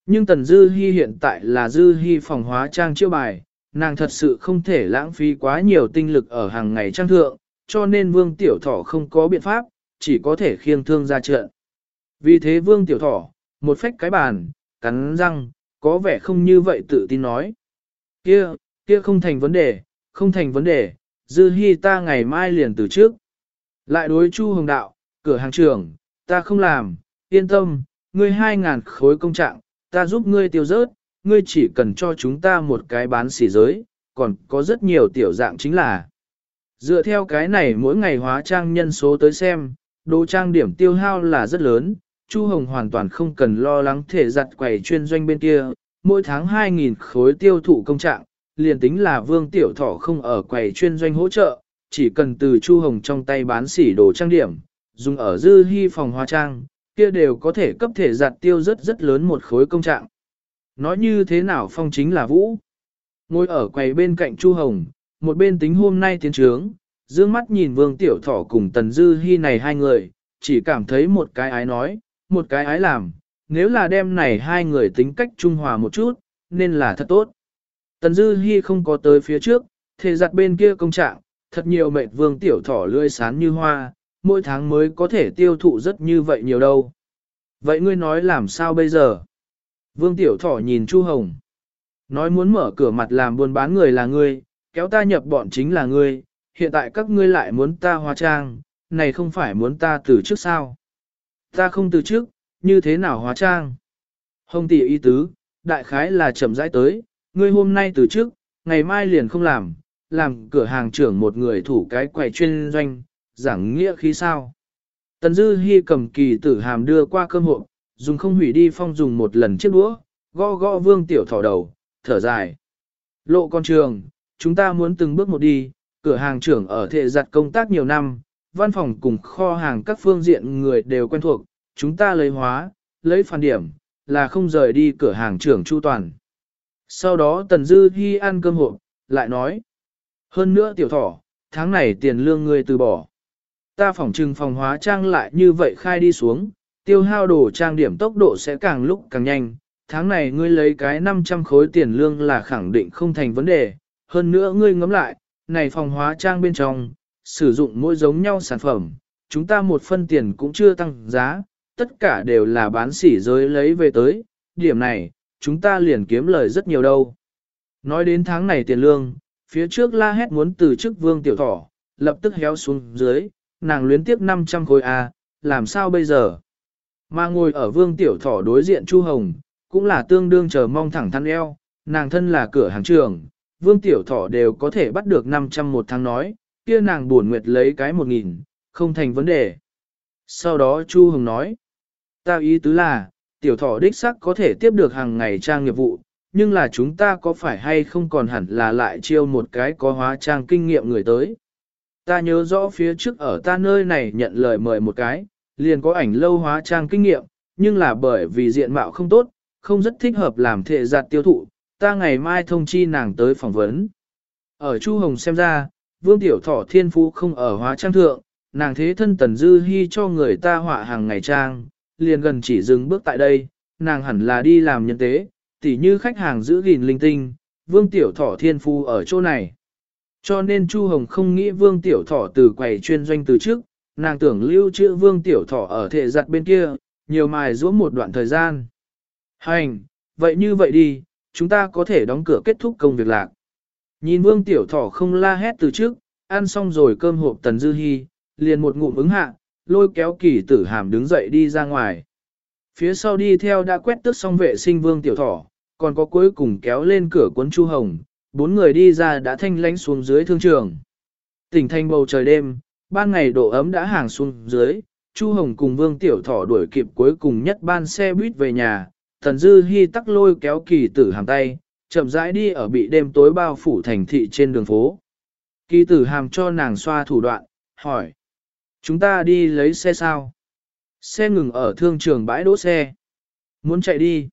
Nhưng Tần Dư Hi hiện tại là Dư Hi phòng hóa trang chiêu bài, nàng thật sự không thể lãng phí quá nhiều tinh lực ở hàng ngày trang thượng, cho nên Vương Tiểu Thỏ không có biện pháp, chỉ có thể khiêng thương ra trận. Vì thế Vương Tiểu Thỏ, một phách cái bàn, cắn răng, có vẻ không như vậy tự tin nói. Kia, kia không thành vấn đề, không thành vấn đề, Dư hy ta ngày mai liền từ trước. Lại đối Chu Hồng Đạo, cửa hàng trưởng, ta không làm, yên tâm, ngươi hai ngàn khối công trạng, ta giúp ngươi tiêu rớt, ngươi chỉ cần cho chúng ta một cái bán xỉ giới, còn có rất nhiều tiểu dạng chính là. Dựa theo cái này mỗi ngày hóa trang nhân số tới xem, đồ trang điểm tiêu hao là rất lớn, Chu Hồng hoàn toàn không cần lo lắng thể giặt quầy chuyên doanh bên kia, mỗi tháng 2.000 khối tiêu thụ công trạng, liền tính là vương tiểu Thỏ không ở quầy chuyên doanh hỗ trợ, chỉ cần từ Chu Hồng trong tay bán xỉ đồ trang điểm, dùng ở dư hy phòng hóa trang, kia đều có thể cấp thể giặt tiêu rất rất lớn một khối công trạng. Nói như thế nào phong chính là vũ. Ngồi ở quầy bên cạnh Chu Hồng, một bên tính hôm nay tiến trướng, dương mắt nhìn vương tiểu Thỏ cùng tần dư hy này hai người, chỉ cảm thấy một cái ái nói, một cái ái làm, nếu là đem này hai người tính cách trung hòa một chút, nên là thật tốt. Tần Dư Hi không có tới phía trước, thề giặt bên kia công trạng, thật nhiều mệt vương tiểu thỏ lươi sán như hoa, mỗi tháng mới có thể tiêu thụ rất như vậy nhiều đâu. Vậy ngươi nói làm sao bây giờ? Vương tiểu thỏ nhìn Chu Hồng. Nói muốn mở cửa mặt làm buôn bán người là ngươi, kéo ta nhập bọn chính là ngươi, hiện tại các ngươi lại muốn ta hóa trang, này không phải muốn ta từ trước sao? Ta không từ trước, như thế nào hóa trang? Hồng tỷ ý tứ, đại khái là chậm rãi tới, ngươi hôm nay từ trước, ngày mai liền không làm, làm cửa hàng trưởng một người thủ cái quầy chuyên doanh, giảng nghĩa khí sao. Tần Dư Hi cầm kỳ tử hàm đưa qua cơm hộp, dùng không hủy đi phong dùng một lần chiếc đũa, gõ gõ vương tiểu thỏ đầu, thở dài. Lộ con trường, chúng ta muốn từng bước một đi, cửa hàng trưởng ở thệ giặt công tác nhiều năm, văn phòng cùng kho hàng các phương diện người đều quen thuộc, chúng ta lấy hóa, lấy phản điểm, là không rời đi cửa hàng trưởng chu toàn. Sau đó Tần Dư Hi ăn cơm hộp, lại nói. Hơn nữa tiểu thỏ, tháng này tiền lương ngươi từ bỏ. Ta phỏng trừng phòng hóa trang lại như vậy khai đi xuống, tiêu hao đồ trang điểm tốc độ sẽ càng lúc càng nhanh. Tháng này ngươi lấy cái 500 khối tiền lương là khẳng định không thành vấn đề. Hơn nữa ngươi ngẫm lại, này phòng hóa trang bên trong, sử dụng mỗi giống nhau sản phẩm, chúng ta một phân tiền cũng chưa tăng giá, tất cả đều là bán sỉ giới lấy về tới. Điểm này, chúng ta liền kiếm lời rất nhiều đâu. Nói đến tháng này tiền lương, phía trước la hét muốn từ chức vương tiểu thỏ, lập tức héo xuống dưới, nàng luyến tiếp 500 khối A, làm sao bây giờ? Mà ngồi ở vương tiểu thỏ đối diện Chu Hồng, cũng là tương đương chờ mong thẳng thắn eo, nàng thân là cửa hàng trường, vương tiểu thỏ đều có thể bắt được 500 một tháng nói, kia nàng buồn nguyệt lấy cái 1.000, không thành vấn đề. Sau đó Chu Hồng nói, ta ý tứ là, tiểu thỏ đích sắc có thể tiếp được hàng ngày trang nghiệp vụ, nhưng là chúng ta có phải hay không còn hẳn là lại chiêu một cái có hóa trang kinh nghiệm người tới. Ta nhớ rõ phía trước ở ta nơi này nhận lời mời một cái, liền có ảnh lâu hóa trang kinh nghiệm, nhưng là bởi vì diện mạo không tốt, không rất thích hợp làm thệ giặt tiêu thụ, ta ngày mai thông chi nàng tới phỏng vấn. Ở Chu Hồng xem ra, Vương Tiểu Thỏ Thiên Phú không ở hóa trang thượng, nàng thế thân Tần Dư Hi cho người ta họa hàng ngày trang, liền gần chỉ dừng bước tại đây, nàng hẳn là đi làm nhân tế, tỉ như khách hàng giữ gìn linh tinh, vương tiểu thỏ thiên phu ở chỗ này. Cho nên Chu Hồng không nghĩ vương tiểu thỏ từ quầy chuyên doanh từ trước, nàng tưởng lưu trữ vương tiểu thỏ ở thể giặt bên kia, nhiều mài giữa một đoạn thời gian. Hành, vậy như vậy đi, chúng ta có thể đóng cửa kết thúc công việc lạc. Nhìn vương tiểu thỏ không la hét từ trước, ăn xong rồi cơm hộp tần dư hy, liền một ngụm ứng hạ, lôi kéo kỳ tử hàm đứng dậy đi ra ngoài. Phía sau đi theo đã quét tước xong vệ sinh vương tiểu thỏ, còn có cuối cùng kéo lên cửa cuốn chu hồng, bốn người đi ra đã thanh lánh xuống dưới thương trường. Tỉnh thành bầu trời đêm, ban ngày độ ấm đã hàng xuống dưới, Chu Hồng cùng Vương Tiểu Thỏ đuổi kịp cuối cùng nhất ban xe buýt về nhà, Thần Dư hy tắc lôi kéo kỳ tử hàm tay, chậm rãi đi ở bị đêm tối bao phủ thành thị trên đường phố. Kỳ tử hàm cho nàng xoa thủ đoạn, hỏi. Chúng ta đi lấy xe sao? Xe ngừng ở thương trường bãi đỗ xe. Muốn chạy đi.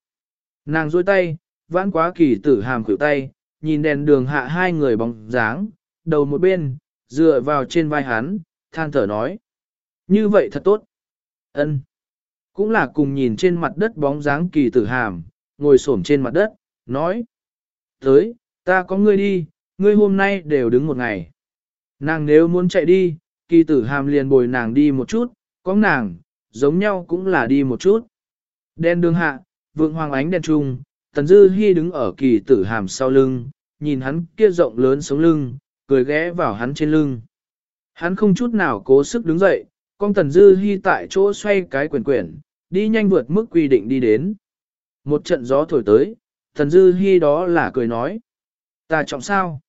Nàng dôi tay, vãn quá kỳ tử hàm khuỷu tay, nhìn đèn đường hạ hai người bóng dáng, đầu một bên, dựa vào trên vai hắn, than thở nói. Như vậy thật tốt. ân Cũng là cùng nhìn trên mặt đất bóng dáng kỳ tử hàm, ngồi xổm trên mặt đất, nói. Tới, ta có ngươi đi, ngươi hôm nay đều đứng một ngày. Nàng nếu muốn chạy đi, kỳ tử hàm liền bồi nàng đi một chút, có nàng, giống nhau cũng là đi một chút. Đen đường hạ, vượng hoàng ánh đèn trung, tần dư hy đứng ở kỳ tử hàm sau lưng, nhìn hắn kia rộng lớn sống lưng, cười ghé vào hắn trên lưng. Hắn không chút nào cố sức đứng dậy, con tần dư hy tại chỗ xoay cái quyển quyển, đi nhanh vượt mức quy định đi đến. Một trận gió thổi tới, tần dư hy đó là cười nói. Ta trọng sao?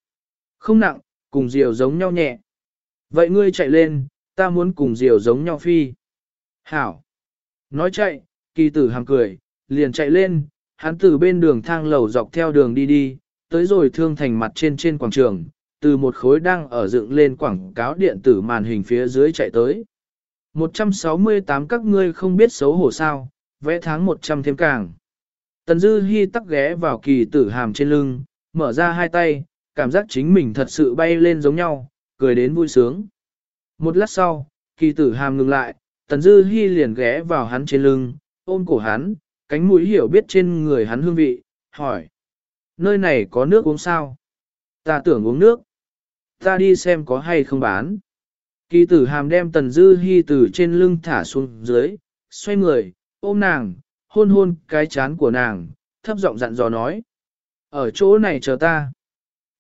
Không nặng, cùng diều giống nhau nhẹ. Vậy ngươi chạy lên, ta muốn cùng diều giống nhau phi. Hảo. Nói chạy, kỳ tử hàm cười, liền chạy lên, hắn từ bên đường thang lầu dọc theo đường đi đi, tới rồi thương thành mặt trên trên quảng trường, từ một khối đang ở dựng lên quảng cáo điện tử màn hình phía dưới chạy tới. 168 các ngươi không biết xấu hổ sao, vẽ tháng 100 thêm càng. Tần Dư Hi tắc ghé vào kỳ tử hàm trên lưng, mở ra hai tay, cảm giác chính mình thật sự bay lên giống nhau, cười đến vui sướng. Một lát sau, kỳ tử hàm ngừng lại, Tần Dư hy liền ghé vào hắn trên lưng, ôm cổ hắn, cánh mũi hiểu biết trên người hắn hương vị, hỏi. Nơi này có nước uống sao? Ta tưởng uống nước. Ta đi xem có hay không bán. Kỳ tử hàm đem Tần Dư hy từ trên lưng thả xuống dưới, xoay người, ôm nàng, hôn hôn cái chán của nàng, thấp giọng dặn dò nói. Ở chỗ này chờ ta.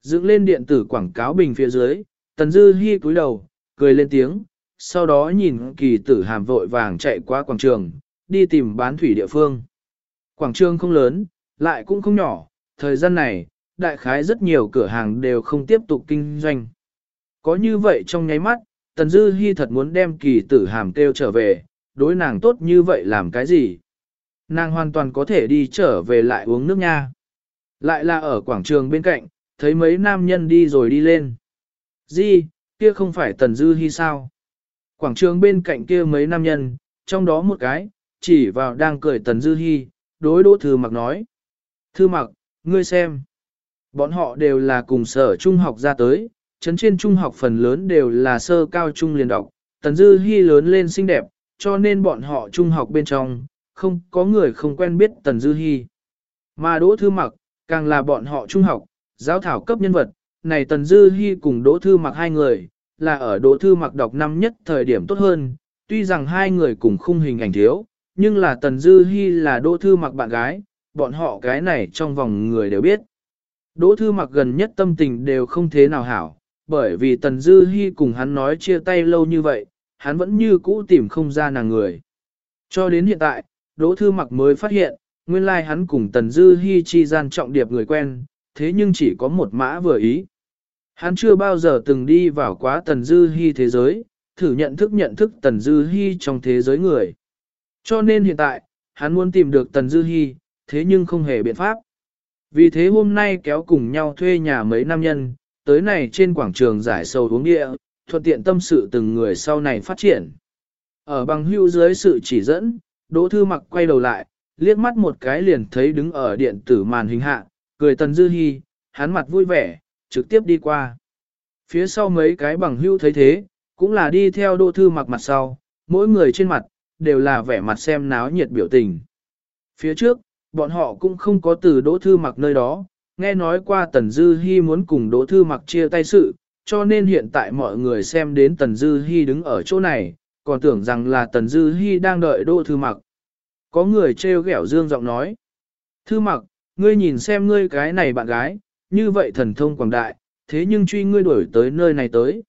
Dựng lên điện tử quảng cáo bình phía dưới, Tần Dư Hi cúi đầu, cười lên tiếng, sau đó nhìn kỳ tử hàm vội vàng chạy qua quảng trường, đi tìm bán thủy địa phương. Quảng trường không lớn, lại cũng không nhỏ, thời gian này, đại khái rất nhiều cửa hàng đều không tiếp tục kinh doanh. Có như vậy trong nháy mắt, Tần Dư Hi thật muốn đem kỳ tử hàm kêu trở về, đối nàng tốt như vậy làm cái gì? Nàng hoàn toàn có thể đi trở về lại uống nước nha. Lại là ở quảng trường bên cạnh, thấy mấy nam nhân đi rồi đi lên. Di, kia không phải Tần Dư Hi sao? Quảng trường bên cạnh kia mấy nam nhân, trong đó một cái, chỉ vào đang cười Tần Dư Hi, đối đỗ thư mặc nói. Thư mặc, ngươi xem. Bọn họ đều là cùng sở trung học ra tới, chấn trên trung học phần lớn đều là sơ cao trung liền đọc. Tần Dư Hi lớn lên xinh đẹp, cho nên bọn họ trung học bên trong, không có người không quen biết Tần Dư Hi. Mà Đỗ Thư Mặc, càng là bọn họ trung học, giáo thảo cấp nhân vật, này Tần Dư Hi cùng Đỗ Thư Mặc hai người, là ở Đỗ Thư Mặc đọc năm nhất thời điểm tốt hơn, tuy rằng hai người cùng khung hình ảnh thiếu, nhưng là Tần Dư Hi là Đỗ Thư Mặc bạn gái, bọn họ cái này trong vòng người đều biết. Đỗ Thư Mặc gần nhất tâm tình đều không thế nào hảo, bởi vì Tần Dư Hi cùng hắn nói chia tay lâu như vậy, hắn vẫn như cũ tìm không ra nàng người. Cho đến hiện tại, Đỗ Thư Mặc mới phát hiện, nguyên lai hắn cùng Tần Dư Hi chi gian trọng điệp người quen, thế nhưng chỉ có một mã vừa ý. Hắn chưa bao giờ từng đi vào quá Tần Dư Hi thế giới, thử nhận thức nhận thức Tần Dư Hi trong thế giới người. Cho nên hiện tại, hắn muốn tìm được Tần Dư Hi, thế nhưng không hề biện pháp. Vì thế hôm nay kéo cùng nhau thuê nhà mấy nam nhân, tới này trên quảng trường giải sầu uống địa, thuận tiện tâm sự từng người sau này phát triển. Ở bằng hưu dưới sự chỉ dẫn, Đỗ Thư Mặc quay đầu lại, liếc mắt một cái liền thấy đứng ở điện tử màn hình hạ, cười Tần Dư Hi, hắn mặt vui vẻ, trực tiếp đi qua. Phía sau mấy cái bằng hưu thấy thế, cũng là đi theo Đỗ Thư Mặc mặt sau, mỗi người trên mặt, đều là vẻ mặt xem náo nhiệt biểu tình. Phía trước, bọn họ cũng không có từ Đỗ Thư Mặc nơi đó, nghe nói qua Tần Dư Hi muốn cùng Đỗ Thư Mặc chia tay sự, cho nên hiện tại mọi người xem đến Tần Dư Hi đứng ở chỗ này, còn tưởng rằng là Tần Dư Hi đang đợi Đỗ Thư Mặc. Có người treo gẻo dương giọng nói. Thư Mặc, ngươi nhìn xem ngươi cái này bạn gái, như vậy thần thông quảng đại, thế nhưng truy ngươi đuổi tới nơi này tới.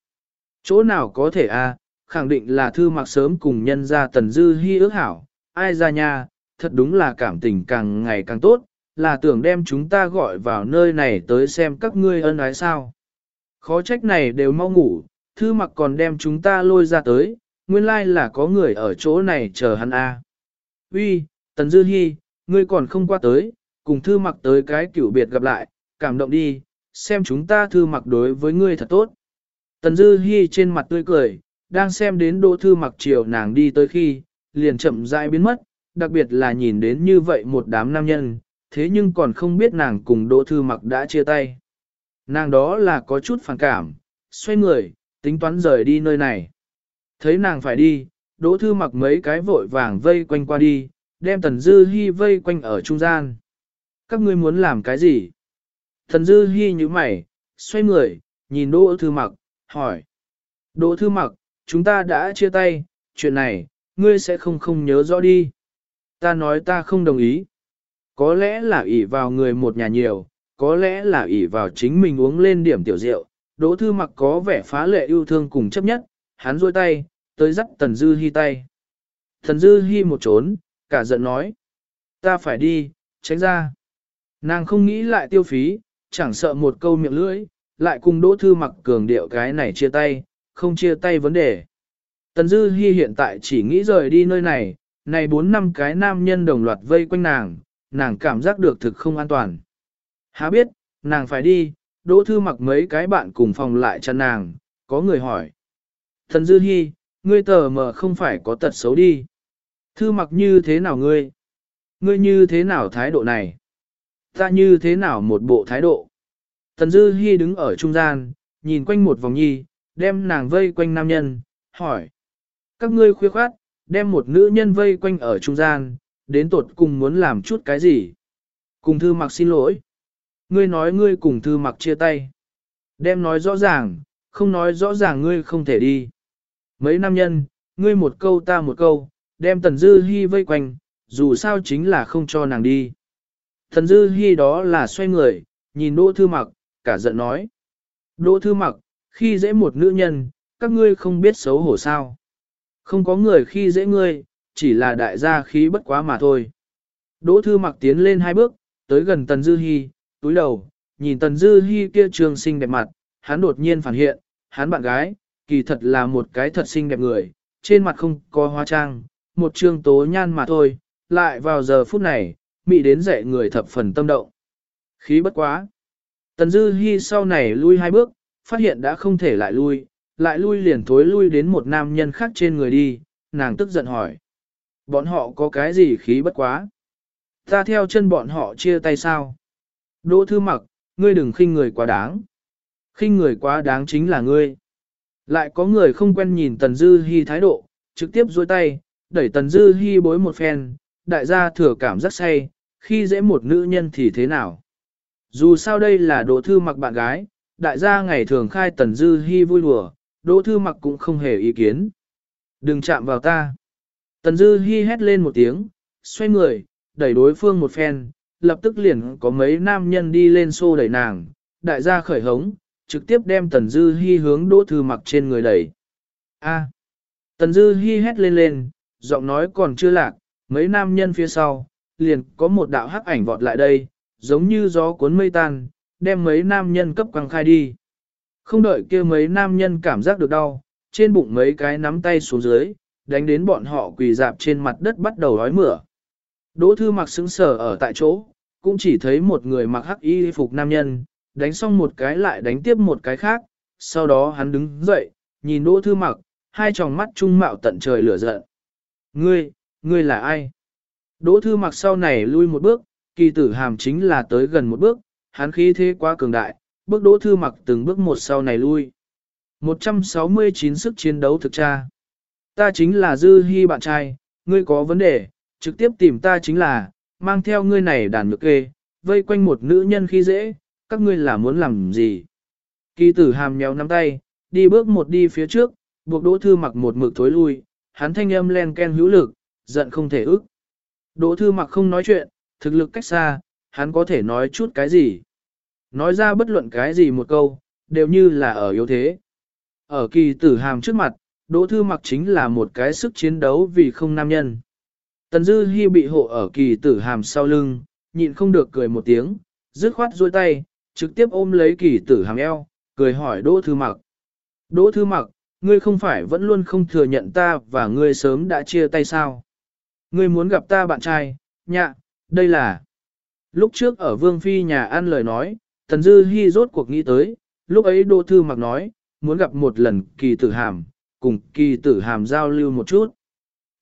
Chỗ nào có thể a? À, khẳng định là Thư Mặc sớm cùng nhân ra Tần Dư hy ước hảo, ai ra nha, thật đúng là cảm tình càng ngày càng tốt, là tưởng đem chúng ta gọi vào nơi này tới xem các ngươi ân ái sao. Khó trách này đều mau ngủ, thư mặc còn đem chúng ta lôi ra tới, nguyên lai là có người ở chỗ này chờ hắn a. À. Uy, Tần Dư Hi, ngươi còn không qua tới, cùng thư mặc tới cái cửu biệt gặp lại, cảm động đi, xem chúng ta thư mặc đối với ngươi thật tốt. Tần Dư Hi trên mặt tươi cười, đang xem đến đỗ thư mặc chiều nàng đi tới khi, liền chậm rãi biến mất, đặc biệt là nhìn đến như vậy một đám nam nhân, thế nhưng còn không biết nàng cùng đỗ thư mặc đã chia tay. Nàng đó là có chút phản cảm, xoay người, tính toán rời đi nơi này. Thấy nàng phải đi, đỗ thư mặc mấy cái vội vàng vây quanh qua đi, đem Tần Dư Hi vây quanh ở trung gian. Các ngươi muốn làm cái gì? Thần Dư Hi như mày, xoay người, nhìn đỗ thư mặc, hỏi. Đỗ thư mặc, chúng ta đã chia tay, chuyện này, ngươi sẽ không không nhớ rõ đi. Ta nói ta không đồng ý. Có lẽ là ỷ vào người một nhà nhiều, có lẽ là ỷ vào chính mình uống lên điểm tiểu rượu. Đỗ thư mặc có vẻ phá lệ yêu thương cùng chấp nhất, hắn rôi tay, tới dắt Tần Dư Hi tay. Tần Dư Hi một trốn, cả giận nói. Ta phải đi, tránh ra. Nàng không nghĩ lại tiêu phí, chẳng sợ một câu miệng lưỡi, lại cùng Đỗ Thư mặc cường điệu cái này chia tay, không chia tay vấn đề. Tần Dư Hi hiện tại chỉ nghĩ rời đi nơi này, này bốn năm cái nam nhân đồng loạt vây quanh nàng, nàng cảm giác được thực không an toàn. Há biết, nàng phải đi, Đỗ Thư mặc mấy cái bạn cùng phòng lại chặn nàng, có người hỏi. Tần Dư Hi, ngươi tờ mờ không phải có tật xấu đi. Thư mặc như thế nào ngươi? Ngươi như thế nào thái độ này? Ta như thế nào một bộ thái độ? Tần Dư Hi đứng ở trung gian, nhìn quanh một vòng nhi, đem nàng vây quanh nam nhân, hỏi. Các ngươi khuya khoát, đem một nữ nhân vây quanh ở trung gian, đến tột cùng muốn làm chút cái gì? Cùng thư mặc xin lỗi. Ngươi nói ngươi cùng thư mặc chia tay. Đem nói rõ ràng, không nói rõ ràng ngươi không thể đi. Mấy nam nhân, ngươi một câu ta một câu, đem Tần Dư Hi vây quanh, dù sao chính là không cho nàng đi. Tần Dư Hi đó là xoay người, nhìn Đỗ Thư Mặc, cả giận nói. Đỗ Thư Mặc, khi dễ một nữ nhân, các ngươi không biết xấu hổ sao. Không có người khi dễ ngươi, chỉ là đại gia khí bất quá mà thôi. Đỗ Thư Mặc tiến lên hai bước, tới gần Tần Dư Hi, túi đầu, nhìn Tần Dư Hi kia trường xinh đẹp mặt, hắn đột nhiên phản hiện, hắn bạn gái, kỳ thật là một cái thật xinh đẹp người, trên mặt không có hoa trang, một trương tố nhan mà thôi, lại vào giờ phút này, mị đến dạy người thập phần tâm động. Khí bất quá. Tần Dư Hi sau này lui hai bước, phát hiện đã không thể lại lui, lại lui liền thối lui đến một nam nhân khác trên người đi, nàng tức giận hỏi. Bọn họ có cái gì khí bất quá? Ta theo chân bọn họ chia tay sao? Đỗ thư mặc, ngươi đừng khinh người quá đáng. Khinh người quá đáng chính là ngươi. Lại có người không quen nhìn Tần Dư Hi thái độ, trực tiếp duỗi tay, đẩy Tần Dư Hi bối một phen, đại gia thừa cảm rất say, khi dễ một nữ nhân thì thế nào. Dù sao đây là Đỗ Thư mặc bạn gái, đại gia ngày thường khai Tần Dư hy vui đùa, Đỗ Thư mặc cũng không hề ý kiến. Đừng chạm vào ta. Tần Dư hy hét lên một tiếng, xoay người, đẩy đối phương một phen, lập tức liền có mấy nam nhân đi lên xô đẩy nàng, đại gia khởi hống, trực tiếp đem Tần Dư hy hướng Đỗ Thư Mặc trên người đẩy. A. Tần Dư hy hét lên lên, giọng nói còn chưa lạc, mấy nam nhân phía sau, liền có một đạo hắc ảnh vọt lại đây, giống như gió cuốn mây tan, đem mấy nam nhân cấp quăng khai đi. Không đợi kia mấy nam nhân cảm giác được đau, trên bụng mấy cái nắm tay xuống dưới, đánh đến bọn họ quỳ dạp trên mặt đất bắt đầu ói mửa. Đỗ Thư Mặc sững sờ ở tại chỗ, cũng chỉ thấy một người mặc hắc y phục nam nhân, đánh xong một cái lại đánh tiếp một cái khác, sau đó hắn đứng dậy, nhìn Đỗ Thư Mặc, hai tròng mắt trung mạo tận trời lửa giận. Ngươi, ngươi là ai? Đỗ Thư Mặc sau này lui một bước, kỳ tử hàm chính là tới gần một bước, hắn khí thế quá cường đại, bước Đỗ Thư Mặc từng bước một sau này lui. 169 sức chiến đấu thực tra. Ta chính là Dư Hi bạn trai, ngươi có vấn đề, trực tiếp tìm ta chính là, mang theo ngươi này đàn ngược kê, vây quanh một nữ nhân khi dễ, các ngươi là muốn làm gì? Kỳ tử hàm nhéo nắm tay, đi bước một đi phía trước, buộc đỗ thư mặc một mực thối lui, hắn thanh âm len ken hữu lực, giận không thể ức. Đỗ thư mặc không nói chuyện, thực lực cách xa, hắn có thể nói chút cái gì? Nói ra bất luận cái gì một câu, đều như là ở yếu thế. Ở kỳ tử hàm trước mặt, đỗ thư mặc chính là một cái sức chiến đấu vì không nam nhân. Tần Dư Hi bị hộ ở kỳ tử hàm sau lưng, nhịn không được cười một tiếng, dứt khoát duỗi tay, trực tiếp ôm lấy kỳ tử hàm eo, cười hỏi Đỗ Thư Mặc. Đỗ thư mặc, ngươi không phải vẫn luôn không thừa nhận ta và ngươi sớm đã chia tay sao? Ngươi muốn gặp ta bạn trai, nhạ, đây là... Lúc trước ở Vương Phi nhà ăn lời nói, Tần Dư Hi rốt cuộc nghĩ tới, lúc ấy Đỗ Thư Mặc nói, muốn gặp một lần kỳ tử hàm, cùng kỳ tử hàm giao lưu một chút.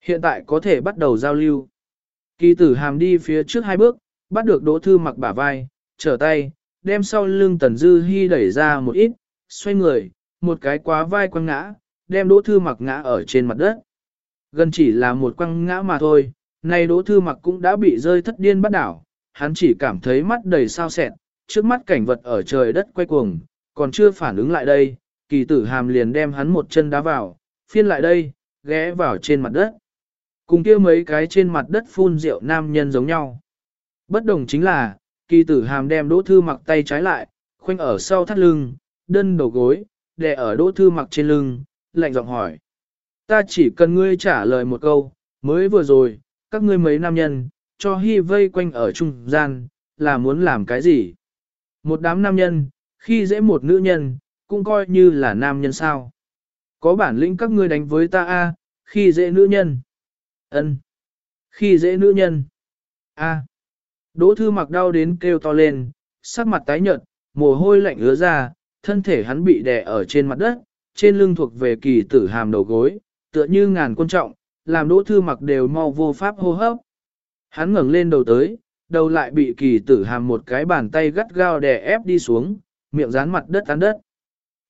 Hiện tại có thể bắt đầu giao lưu. Kỳ tử hàm đi phía trước hai bước, bắt được Đỗ Thư Mặc bả vai, trở tay, đem sau lưng Tần Dư Hi đẩy ra một ít, xoay người, một cái quá vai quăng ngã, đem Đỗ Thư Mặc ngã ở trên mặt đất. Gần chỉ là một quăng ngã mà thôi, nay Đỗ Thư Mặc cũng đã bị rơi thất điên bắt đảo, hắn chỉ cảm thấy mắt đầy sao sẹn, trước mắt cảnh vật ở trời đất quay cuồng, còn chưa phản ứng lại đây, kỳ tử hàm liền đem hắn một chân đá vào, phiên lại đây, ghé vào trên mặt đất. Cùng kia mấy cái trên mặt đất phun rượu nam nhân giống nhau. Bất đồng chính là, kỳ tử hàm đem đỗ thư mặc tay trái lại, khoanh ở sau thắt lưng, đơn đầu gối, đè ở đỗ thư mặc trên lưng, lạnh giọng hỏi. Ta chỉ cần ngươi trả lời một câu, mới vừa rồi, các ngươi mấy nam nhân, cho hy vây quanh ở trung gian, là muốn làm cái gì? Một đám nam nhân, khi dễ một nữ nhân, cũng coi như là nam nhân sao. Có bản lĩnh các ngươi đánh với ta a, khi dễ nữ nhân. ân, Khi dễ nữ nhân. a. Đỗ thư mặc đau đến kêu to lên, sắc mặt tái nhợt, mồ hôi lạnh ứa ra, thân thể hắn bị đè ở trên mặt đất, trên lưng thuộc về kỳ tử hàm đầu gối, tựa như ngàn quân trọng, làm đỗ thư mặc đều mau vô pháp hô hấp. Hắn ngẩng lên đầu tới, đầu lại bị kỳ tử hàm một cái bàn tay gắt gao đè ép đi xuống, miệng dán mặt đất tán đất.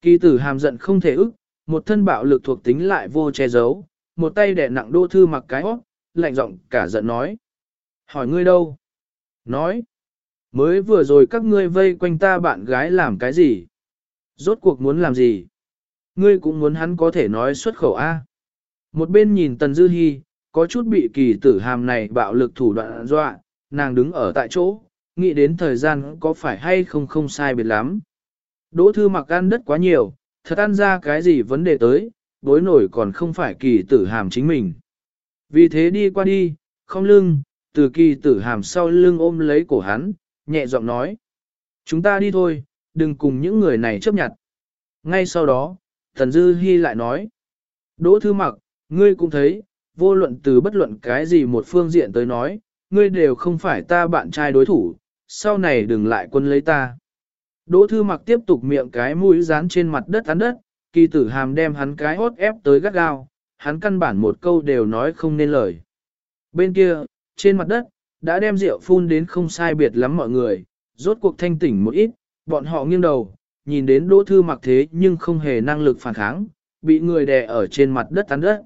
Kỳ tử hàm giận không thể ức, một thân bạo lực thuộc tính lại vô che giấu, một tay đè nặng đỗ thư mặc cái hót, lạnh giọng cả giận nói. Hỏi ngươi đâu? Nói. Mới vừa rồi các ngươi vây quanh ta bạn gái làm cái gì? Rốt cuộc muốn làm gì? Ngươi cũng muốn hắn có thể nói xuất khẩu A. Một bên nhìn Tần Dư Hi, có chút bị kỳ tử hàm này bạo lực thủ đoạn dọa, nàng đứng ở tại chỗ, nghĩ đến thời gian có phải hay không không sai biệt lắm. Đỗ thư mặc ăn đất quá nhiều, thật ăn ra cái gì vấn đề tới, bối nổi còn không phải kỳ tử hàm chính mình. Vì thế đi qua đi, không lưng, từ kỳ tử hàm sau lưng ôm lấy cổ hắn, nhẹ giọng nói. Chúng ta đi thôi, đừng cùng những người này chấp nhận. Ngay sau đó, Thần Dư Hi lại nói. Đỗ thư mặc, ngươi cũng thấy, vô luận từ bất luận cái gì một phương diện tới nói, ngươi đều không phải ta bạn trai đối thủ, sau này đừng lại quân lấy ta. Đỗ thư mặc tiếp tục miệng cái mũi dán trên mặt đất án đất, kỳ tử hàm đem hắn cái hốt ép tới gắt gao, hắn căn bản một câu đều nói không nên lời. Bên kia, trên mặt đất, đã đem rượu phun đến không sai biệt lắm mọi người, rốt cuộc thanh tỉnh một ít, bọn họ nghiêng đầu, nhìn đến đỗ thư mặc thế nhưng không hề năng lực phản kháng, bị người đè ở trên mặt đất tán đất.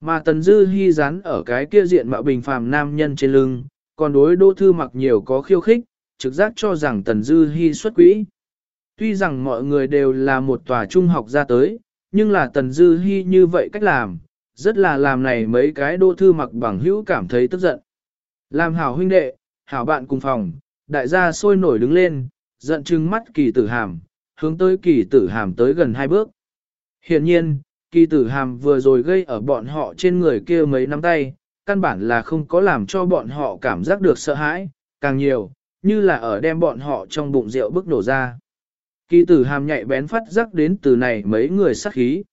Mà Tần Dư Hi dán ở cái kia diện mạo bình phàm nam nhân trên lưng, còn đối đỗ thư mặc nhiều có khiêu khích, trực giác cho rằng Tần Dư Hi xuất quỹ. Tuy rằng mọi người đều là một tòa trung học ra tới, nhưng là Tần Dư Hi như vậy cách làm, rất là làm này mấy cái đỗ thư mặc bằng hữu cảm thấy tức giận. Làm hảo huynh đệ, hảo bạn cùng phòng, đại gia sôi nổi đứng lên, giận trừng mắt kỳ tử hàm, hướng tới kỳ tử hàm tới gần hai bước. Hiện nhiên, kỳ tử hàm vừa rồi gây ở bọn họ trên người kia mấy nắm tay, căn bản là không có làm cho bọn họ cảm giác được sợ hãi, càng nhiều, như là ở đem bọn họ trong bụng rượu bức đổ ra. Kỳ tử hàm nhạy bén phát giác đến từ này mấy người sắc khí.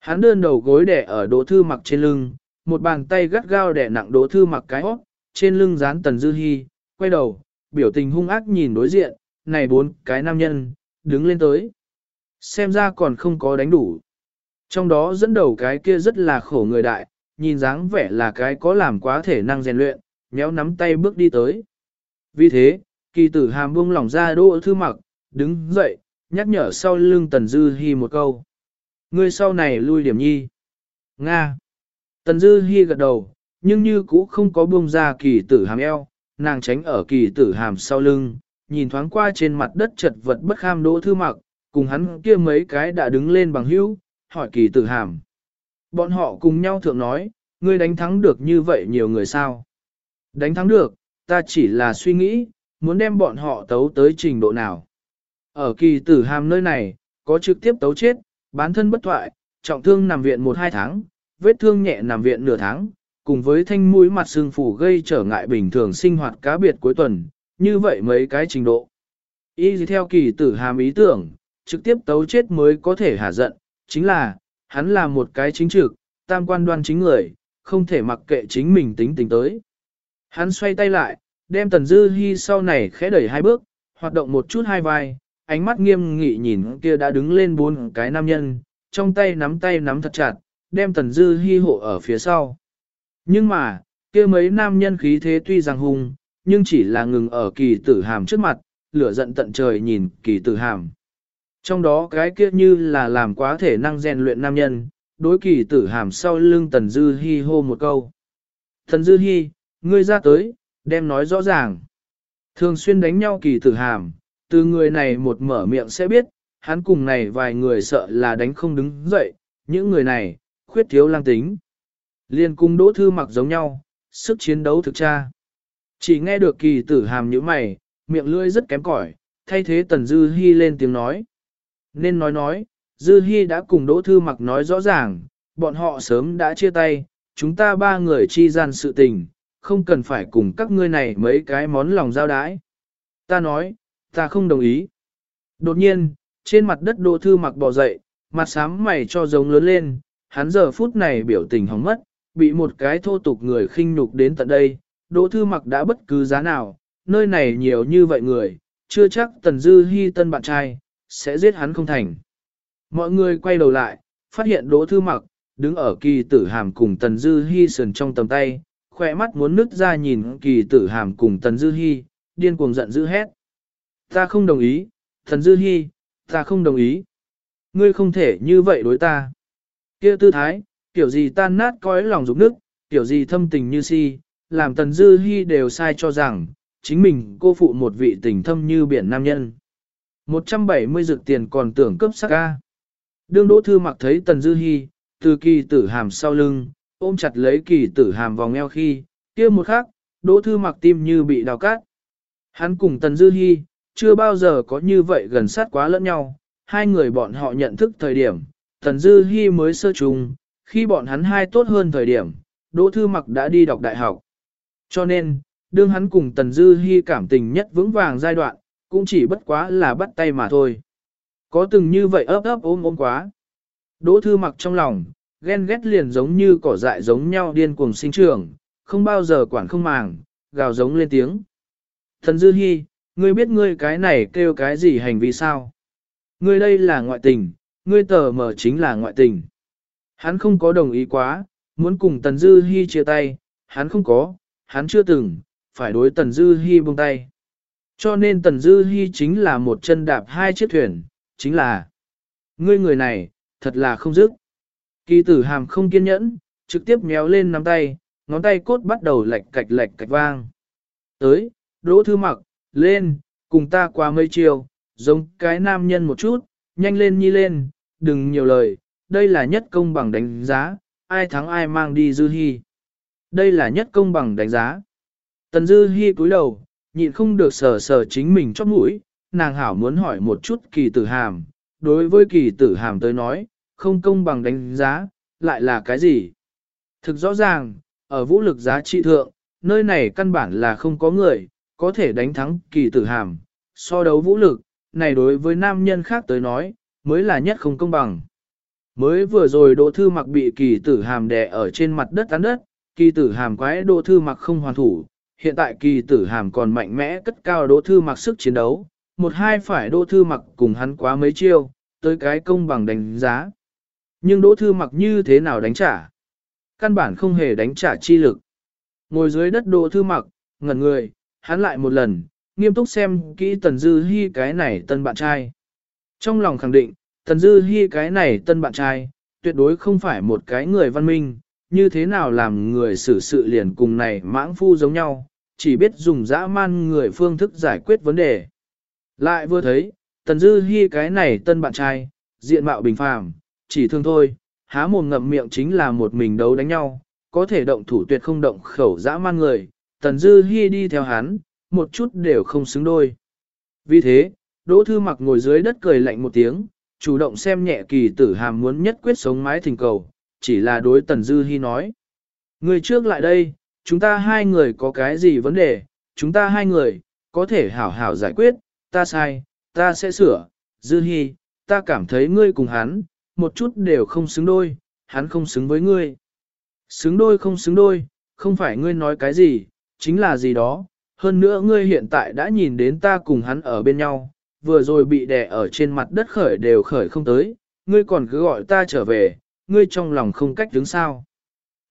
Hắn đơn đầu gối đẻ ở đỗ thư mặc trên lưng, một bàn tay gắt gao đẻ nặng đỗ thư mặc cái hót, trên lưng dán tần dư hy, quay đầu, biểu tình hung ác nhìn đối diện, này bốn cái nam nhân, đứng lên tới. Xem ra còn không có đánh đủ. Trong đó dẫn đầu cái kia rất là khổ người đại, nhìn dáng vẻ là cái có làm quá thể năng rèn luyện, nhéo nắm tay bước đi tới. Vì thế, kỳ tử hàm buông lỏng ra đỗ thư mặc, đứng dậy, nhắc nhở sau lưng Tần Dư Hi một câu. Ngươi sau này lui điểm nhi. Nga. Tần Dư Hi gật đầu, nhưng như cũ không có buông ra kỳ tử hàm eo, nàng tránh ở kỳ tử hàm sau lưng, nhìn thoáng qua trên mặt đất chật vật bất kham đỗ thư mặc, cùng hắn kia mấy cái đã đứng lên bằng hữu, hỏi kỳ tử hàm. Bọn họ cùng nhau thượng nói, ngươi đánh thắng được như vậy nhiều người sao? Đánh thắng được, ta chỉ là suy nghĩ, muốn đem bọn họ tấu tới trình độ nào. Ở kỳ tử hàm nơi này, có trực tiếp tấu chết, bán thân bất thoại, trọng thương nằm viện 1-2 tháng, vết thương nhẹ nằm viện nửa tháng, cùng với thanh mũi mặt xương phủ gây trở ngại bình thường sinh hoạt cá biệt cuối tuần, như vậy mấy cái trình độ. Y theo kỳ tử hàm ý tưởng, trực tiếp tấu chết mới có thể hạ giận, chính là, hắn là một cái chính trực, tam quan đoan chính người, không thể mặc kệ chính mình tính tình tới. Hắn xoay tay lại, đem Tần Dư Hi sau này khẽ đẩy hai bước, hoạt động một chút hai vai, ánh mắt nghiêm nghị nhìn kia đã đứng lên bốn cái nam nhân, trong tay nắm tay nắm thật chặt, đem Tần Dư Hi hộ ở phía sau. Nhưng mà, kia mấy nam nhân khí thế tuy rằng hung, nhưng chỉ là ngừng ở kỳ tử hàm trước mặt, lửa giận tận trời nhìn kỳ tử hàm. Trong đó cái kia như là làm quá thể năng rèn luyện nam nhân, đối kỳ tử hàm sau lưng Tần Dư Hi hô một câu. Tần Dư Hi, ngươi ra tới, đem nói rõ ràng. Thường xuyên đánh nhau kỳ tử hàm, từ người này một mở miệng sẽ biết, hắn cùng này vài người sợ là đánh không đứng dậy, những người này, khuyết thiếu lang tính. Liên cung đỗ thư mặc giống nhau, sức chiến đấu thực tra. Chỉ nghe được kỳ tử hàm như mày, miệng lưỡi rất kém cỏi, thay thế tần dư hi lên tiếng nói. Nên nói nói, dư hy đã cùng đỗ thư mặc nói rõ ràng, bọn họ sớm đã chia tay, chúng ta ba người chi gian sự tình, không cần phải cùng các ngươi này mấy cái món lòng giao đái. Ta nói, ta không đồng ý. Đột nhiên, trên mặt đất đỗ thư mặc bò dậy, mặt sám mày cho giống lớn lên, hắn giờ phút này biểu tình hóng mất, bị một cái thô tục người khinh nhục đến tận đây, đỗ thư mặc đã bất cứ giá nào, nơi này nhiều như vậy người, chưa chắc tần dư hy tân bạn trai, sẽ giết hắn không thành. Mọi người quay đầu lại, phát hiện đỗ thư mặc, đứng ở kỳ tử hàm cùng tần dư hy sườn trong tầm tay, khỏe mắt muốn nứt ra nhìn kỳ tử hàm cùng tần dư hy, điên cuồng giận dữ hét. Ta không đồng ý, tần dư hy, ta không đồng ý. Ngươi không thể như vậy đối ta. kia tư thái, kiểu gì tan nát cõi lòng rụng nước, kiểu gì thâm tình như si, làm tần dư hy đều sai cho rằng, chính mình cô phụ một vị tình thâm như biển nam nhân. 170 dược tiền còn tưởng cấp sắc ca. Đương Đỗ Thư mặc thấy Tần Dư Hi, từ kỳ tử hàm sau lưng, ôm chặt lấy kỳ tử hàm vòng eo khi, kia một khắc, Đỗ Thư mặc tim như bị đào cát. Hắn cùng Tần Dư Hi, chưa bao giờ có như vậy gần sát quá lẫn nhau, hai người bọn họ nhận thức thời điểm, Tần Dư Hi mới sơ trùng, khi bọn hắn hai tốt hơn thời điểm, Đỗ Thư mặc đã đi đọc đại học. Cho nên, đương hắn cùng Tần Dư Hi cảm tình nhất vững vàng giai đoạn, cũng chỉ bất quá là bắt tay mà thôi. Có từng như vậy ấp ấp ôm ôm quá. Đỗ Thư mặc trong lòng, ghen ghét liền giống như cỏ dại giống nhau điên cuồng sinh trưởng, không bao giờ quản không màng, gào giống lên tiếng. Tần Dư Hi, ngươi biết ngươi cái này kêu cái gì hành vi sao? Ngươi đây là ngoại tình, ngươi tờ mở chính là ngoại tình. Hắn không có đồng ý quá, muốn cùng Tần Dư Hi chia tay, hắn không có, hắn chưa từng, phải đối Tần Dư Hi buông tay. Cho nên Tần Dư Hi chính là một chân đạp hai chiếc thuyền, chính là ngươi người này, thật là không dứt. Kỳ tử hàm không kiên nhẫn, trực tiếp méo lên nắm tay, ngón tay cốt bắt đầu lệch cạch lệch cạch vang. Tới, đỗ thư mặc, lên, cùng ta qua mấy chiều, giống cái nam nhân một chút, nhanh lên nhi lên, đừng nhiều lời, đây là nhất công bằng đánh giá, ai thắng ai mang đi Dư Hi. Đây là nhất công bằng đánh giá. Tần Dư Hi cúi đầu, nhịn không được sờ sờ chính mình chóp mũi, nàng hảo muốn hỏi một chút kỳ tử hàm. Đối với kỳ tử hàm tới nói, không công bằng đánh giá, lại là cái gì? Thực rõ ràng, ở vũ lực giá trị thượng, nơi này căn bản là không có người, có thể đánh thắng kỳ tử hàm. So đấu vũ lực, này đối với nam nhân khác tới nói, mới là nhất không công bằng. Mới vừa rồi Đỗ Thư Mặc bị kỳ tử hàm đè ở trên mặt đất tán đất, kỳ tử hàm quái Đỗ Thư Mặc không hoàn thủ, hiện tại kỳ tử hàm còn mạnh mẽ cất cao Đỗ Thư Mặc sức chiến đấu, một hai phải Đỗ Thư Mặc cùng hắn quá mấy chiêu, tới cái công bằng đánh giá. Nhưng Đỗ Thư Mặc như thế nào đánh trả? Căn bản không hề đánh trả chi lực. Ngồi dưới đất Đỗ Thư Mặc, ngẩn người, hắn lại một lần, nghiêm túc xem kỹ Tần Dư Hi cái này tân bạn trai. Trong lòng khẳng định, Tần Dư Hi cái này tân bạn trai, tuyệt đối không phải một cái người văn minh, như thế nào làm người xử sự liền cùng này mãng phu giống nhau, chỉ biết dùng dã man người phương thức giải quyết vấn đề. Lại vừa thấy, Tần Dư Hi cái này tân bạn trai, diện mạo bình phàm, chỉ thương thôi, há mồm ngậm miệng chính là một mình đấu đánh nhau, có thể động thủ tuyệt không động khẩu dã man người, Tần Dư Hi đi theo hắn, một chút đều không xứng đôi. Vì thế, Đỗ Thư Mặc ngồi dưới đất cười lạnh một tiếng, chủ động xem nhẹ kỳ tử hàm muốn nhất quyết sống mái thình cầu, chỉ là đối Tần Dư Hi nói. Người trước lại đây, chúng ta hai người có cái gì vấn đề, chúng ta hai người, có thể hảo hảo giải quyết, ta sai, ta sẽ sửa, Dư Hi, ta cảm thấy ngươi cùng hắn, một chút đều không xứng đôi, hắn không xứng với ngươi. Xứng đôi không xứng đôi, không phải ngươi nói cái gì, chính là gì đó, hơn nữa ngươi hiện tại đã nhìn đến ta cùng hắn ở bên nhau, vừa rồi bị đè ở trên mặt đất khởi đều khởi không tới, ngươi còn cứ gọi ta trở về, ngươi trong lòng không cách đứng sao.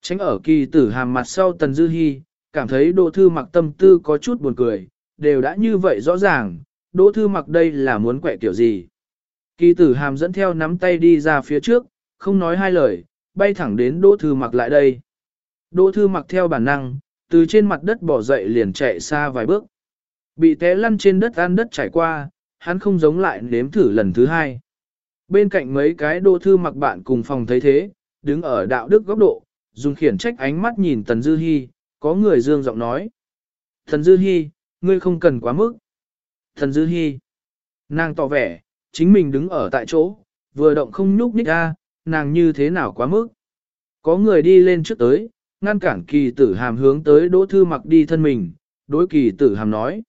Tránh ở kỳ tử hàm mặt sau tần dư Hi cảm thấy đỗ thư mặc tâm tư có chút buồn cười, đều đã như vậy rõ ràng, đỗ thư mặc đây là muốn quẹ kiểu gì. Kỳ tử hàm dẫn theo nắm tay đi ra phía trước, không nói hai lời, bay thẳng đến đỗ thư mặc lại đây. Đỗ thư mặc theo bản năng, từ trên mặt đất bỏ dậy liền chạy xa vài bước. Bị té lăn trên đất ăn đất trải qua, hắn không giống lại nếm thử lần thứ hai. Bên cạnh mấy cái đô thư mặc bạn cùng phòng thấy thế, đứng ở đạo đức góc độ, dùng khiển trách ánh mắt nhìn Tần Dư Hi, có người dương giọng nói. Tần Dư Hi, ngươi không cần quá mức. Tần Dư Hi, nàng tỏ vẻ, chính mình đứng ở tại chỗ, vừa động không nhúc nhích ra, nàng như thế nào quá mức. Có người đi lên trước tới, ngăn cản kỳ tử hàm hướng tới đỗ thư mặc đi thân mình, đối kỳ tử hàm nói.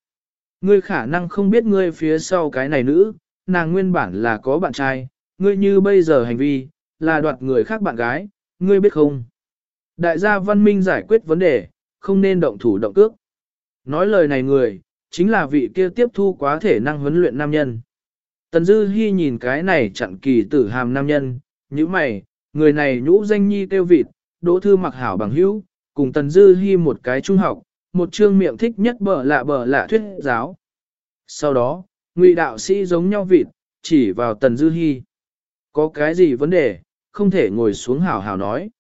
Ngươi khả năng không biết ngươi phía sau cái này nữ, nàng nguyên bản là có bạn trai, ngươi như bây giờ hành vi, là đoạt người khác bạn gái, ngươi biết không? Đại gia văn minh giải quyết vấn đề, không nên động thủ động cước. Nói lời này người, chính là vị kia tiếp thu quá thể năng huấn luyện nam nhân. Tần Dư Hi nhìn cái này chặn kỳ tử hàm nam nhân, như mày, người này nhũ danh nhi tiêu vịt, đỗ thư mặc hảo bằng hữu, cùng Tần Dư Hi một cái trung học, một chương miệng thích nhất bở lạ bở lạ thuyết giáo. Sau đó, ngụy đạo sĩ giống nhau vịt, chỉ vào Tần Dư hy Có cái gì vấn đề, không thể ngồi xuống hảo hảo nói.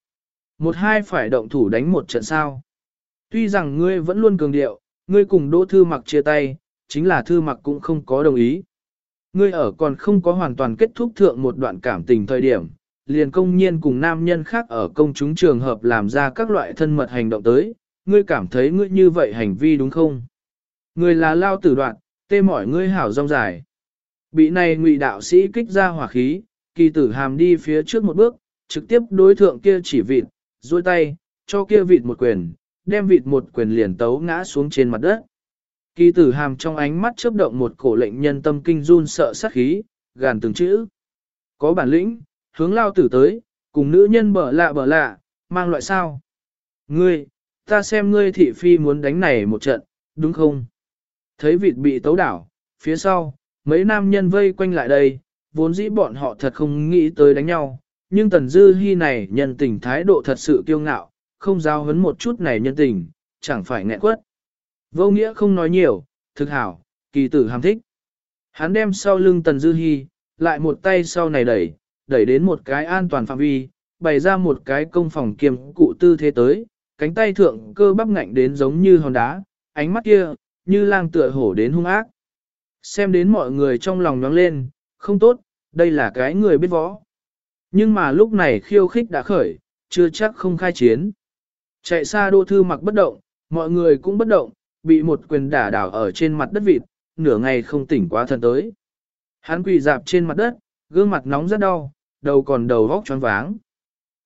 Một hai phải động thủ đánh một trận sao. Tuy rằng ngươi vẫn luôn cường điệu, ngươi cùng đỗ thư mặc chia tay, chính là thư mặc cũng không có đồng ý. Ngươi ở còn không có hoàn toàn kết thúc thượng một đoạn cảm tình thời điểm, liền công nhiên cùng nam nhân khác ở công chúng trường hợp làm ra các loại thân mật hành động tới, ngươi cảm thấy ngươi như vậy hành vi đúng không? Ngươi là lao tử đoạn, tê mỏi ngươi hảo rong dài. Bị này ngụy đạo sĩ kích ra hỏa khí, kỳ tử hàm đi phía trước một bước, trực tiếp đối thượng kia chỉ vịt, duỗi tay, cho kia vịt một quyền, đem vịt một quyền liền tấu ngã xuống trên mặt đất. Kỳ tử hàm trong ánh mắt chớp động một cổ lệnh nhân tâm kinh run sợ sát khí, gàn từng chữ. Có bản lĩnh, hướng lao tử tới, cùng nữ nhân bở lạ bở lạ, mang loại sao. Ngươi, ta xem ngươi thị phi muốn đánh này một trận, đúng không? Thấy vịt bị tấu đảo, phía sau, mấy nam nhân vây quanh lại đây, vốn dĩ bọn họ thật không nghĩ tới đánh nhau, nhưng tần dư Hi này nhân tình thái độ thật sự kiêu ngạo, không giao hấn một chút này nhân tình, chẳng phải nghẹn quất. Vô nghĩa không nói nhiều, thực hảo, kỳ tử hàm thích. Hắn đem sau lưng tần dư Hi lại một tay sau này đẩy, đẩy đến một cái an toàn phạm vi, bày ra một cái công phòng kiềm cụ tư thế tới, cánh tay thượng cơ bắp ngạnh đến giống như hòn đá, ánh mắt kia, như lang tựa hổ đến hung ác. Xem đến mọi người trong lòng nhóng lên, không tốt, đây là cái người biết võ. Nhưng mà lúc này khiêu khích đã khởi, chưa chắc không khai chiến. Chạy xa đô thư mặc bất động, mọi người cũng bất động, bị một quyền đả đảo ở trên mặt đất vịt, nửa ngày không tỉnh quá thần tới. Hắn quỳ dạp trên mặt đất, gương mặt nóng rất đau, đầu còn đầu vóc choáng váng.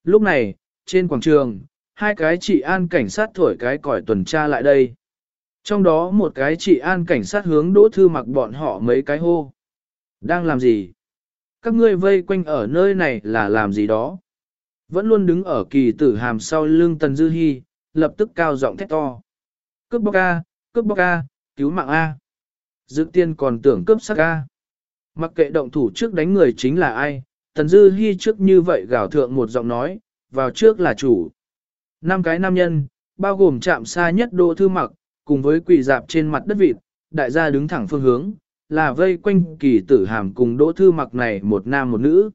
Lúc này, trên quảng trường, hai cái chị an cảnh sát thổi cái còi tuần tra lại đây. Trong đó một cái chị an cảnh sát hướng đỗ thư mặc bọn họ mấy cái hô. Đang làm gì? Các ngươi vây quanh ở nơi này là làm gì đó? Vẫn luôn đứng ở kỳ tử hàm sau lưng Tần Dư Hi, lập tức cao giọng thét to. Cướp bóc A, cướp bóc A, cứu mạng A. Dự tiên còn tưởng cướp sắc A. Mặc kệ động thủ trước đánh người chính là ai, Tần Dư Hi trước như vậy gào thượng một giọng nói, vào trước là chủ. Năm cái nam nhân, bao gồm chạm xa nhất đô thư mặc, cùng với quỳ dạp trên mặt đất vịt, đại gia đứng thẳng phương hướng, là vây quanh kỳ tử hàm cùng đỗ thư mặc này một nam một nữ.